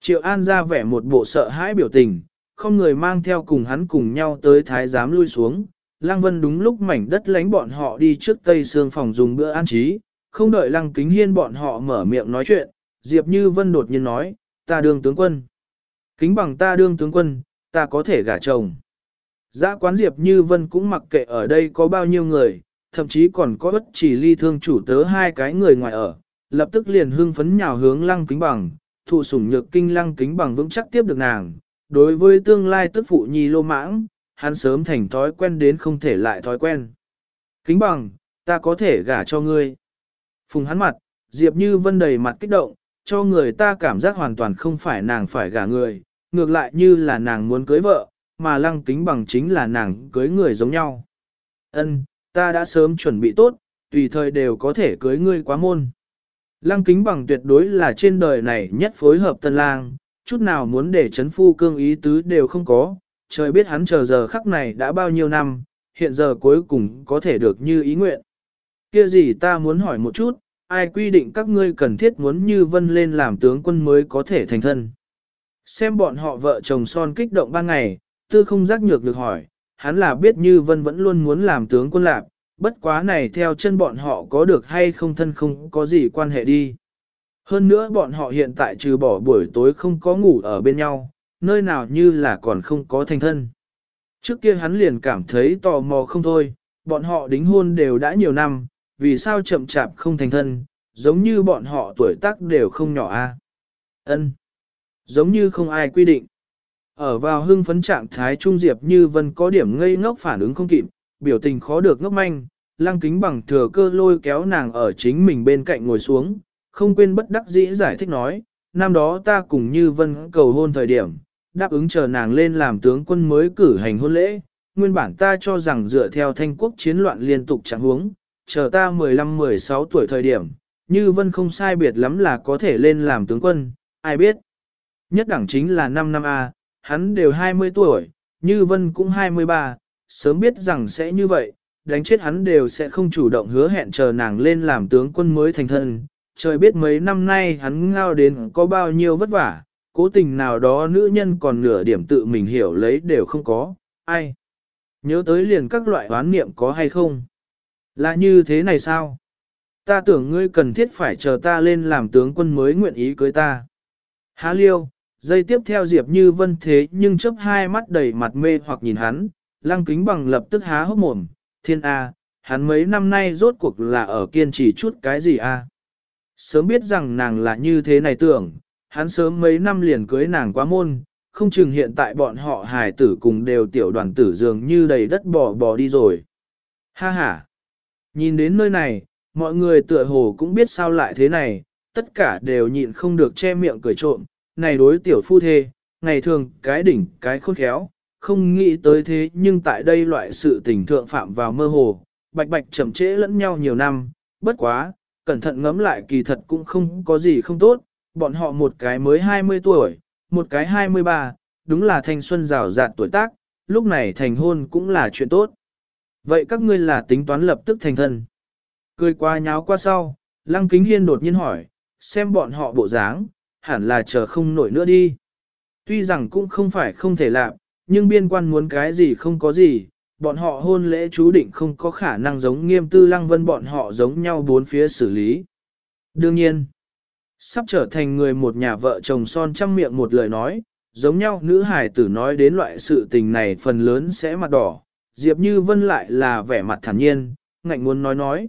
Triệu An ra vẻ một bộ sợ hãi biểu tình, không người mang theo cùng hắn cùng nhau tới thái giám lui xuống. Lăng Vân đúng lúc mảnh đất lánh bọn họ đi trước tây xương phòng dùng bữa an trí, không đợi Lăng Kính Hiên bọn họ mở miệng nói chuyện, Diệp Như Vân đột nhiên nói, ta đương tướng quân. Kính bằng ta đương tướng quân, ta có thể gả chồng. Giã quán Diệp Như Vân cũng mặc kệ ở đây có bao nhiêu người, thậm chí còn có bất chỉ ly thương chủ tớ hai cái người ngoài ở, lập tức liền hưng phấn nhào hướng lăng kính bằng, thụ sủng nhược kinh lăng kính bằng vững chắc tiếp được nàng. Đối với tương lai tức phụ nhi lô mãng, hắn sớm thành thói quen đến không thể lại thói quen. Kính bằng, ta có thể gả cho ngươi. Phùng hắn mặt, Diệp Như Vân đầy mặt kích động, cho người ta cảm giác hoàn toàn không phải nàng phải gả người, ngược lại như là nàng muốn cưới vợ, mà lăng kính bằng chính là nàng cưới người giống nhau. Ân, ta đã sớm chuẩn bị tốt, tùy thời đều có thể cưới ngươi quá môn. Lăng kính bằng tuyệt đối là trên đời này nhất phối hợp tân lang, chút nào muốn để chấn phu cương ý tứ đều không có, trời biết hắn chờ giờ khắc này đã bao nhiêu năm, hiện giờ cuối cùng có thể được như ý nguyện. Kia gì ta muốn hỏi một chút, ai quy định các ngươi cần thiết muốn như vân lên làm tướng quân mới có thể thành thân. Xem bọn họ vợ chồng son kích động ban ngày, tư không giác nhược được hỏi, hắn là biết như vân vẫn luôn muốn làm tướng quân lạc, bất quá này theo chân bọn họ có được hay không thân không có gì quan hệ đi. Hơn nữa bọn họ hiện tại trừ bỏ buổi tối không có ngủ ở bên nhau, nơi nào như là còn không có thành thân. Trước kia hắn liền cảm thấy tò mò không thôi, bọn họ đính hôn đều đã nhiều năm, vì sao chậm chạp không thành thân, giống như bọn họ tuổi tác đều không nhỏ a. Ân, Giống như không ai quy định. Ở vào hưng phấn trạng thái trung diệp như vân có điểm ngây ngốc phản ứng không kịp, biểu tình khó được ngốc manh, lăng kính bằng thừa cơ lôi kéo nàng ở chính mình bên cạnh ngồi xuống, không quên bất đắc dĩ giải thích nói, năm đó ta cùng như vân cầu hôn thời điểm, đáp ứng chờ nàng lên làm tướng quân mới cử hành hôn lễ, nguyên bản ta cho rằng dựa theo thanh quốc chiến loạn liên tục chẳng huống, chờ ta 15-16 tuổi thời điểm, như vân không sai biệt lắm là có thể lên làm tướng quân, ai biết. Nhất đẳng chính là 5 năm A, hắn đều 20 tuổi, như vân cũng 23, sớm biết rằng sẽ như vậy, đánh chết hắn đều sẽ không chủ động hứa hẹn chờ nàng lên làm tướng quân mới thành thân. Trời biết mấy năm nay hắn ngao đến có bao nhiêu vất vả, cố tình nào đó nữ nhân còn nửa điểm tự mình hiểu lấy đều không có, ai. Nhớ tới liền các loại hoán niệm có hay không. Là như thế này sao? Ta tưởng ngươi cần thiết phải chờ ta lên làm tướng quân mới nguyện ý cưới ta. Há liêu, dây tiếp theo Diệp Như Vân thế nhưng chớp hai mắt đầy mặt mê hoặc nhìn hắn, lăng kính bằng lập tức há hốc mồm, thiên A, hắn mấy năm nay rốt cuộc là ở kiên trì chút cái gì A. Sớm biết rằng nàng là như thế này tưởng, hắn sớm mấy năm liền cưới nàng quá môn, không chừng hiện tại bọn họ hài tử cùng đều tiểu đoàn tử dường như đầy đất bò bò đi rồi. Ha ha! Nhìn đến nơi này, mọi người tựa hồ cũng biết sao lại thế này, tất cả đều nhịn không được che miệng cười trộm, này đối tiểu phu thê, ngày thường cái đỉnh cái khôn khéo, không nghĩ tới thế nhưng tại đây loại sự tình thượng phạm vào mơ hồ, bạch bạch chậm trễ lẫn nhau nhiều năm, bất quá, cẩn thận ngẫm lại kỳ thật cũng không có gì không tốt, bọn họ một cái mới 20 tuổi, một cái 23, đúng là thanh xuân rào rạt tuổi tác, lúc này thành hôn cũng là chuyện tốt. Vậy các ngươi là tính toán lập tức thành thân. Cười qua nháo qua sau, Lăng Kính Hiên đột nhiên hỏi, xem bọn họ bộ dáng, hẳn là chờ không nổi nữa đi. Tuy rằng cũng không phải không thể làm, nhưng biên quan muốn cái gì không có gì, bọn họ hôn lễ chú định không có khả năng giống nghiêm tư lăng vân bọn họ giống nhau bốn phía xử lý. Đương nhiên, sắp trở thành người một nhà vợ chồng son trăm miệng một lời nói, giống nhau nữ hài tử nói đến loại sự tình này phần lớn sẽ mặt đỏ, Diệp Như Vân lại là vẻ mặt thản nhiên, ngạnh muốn nói nói.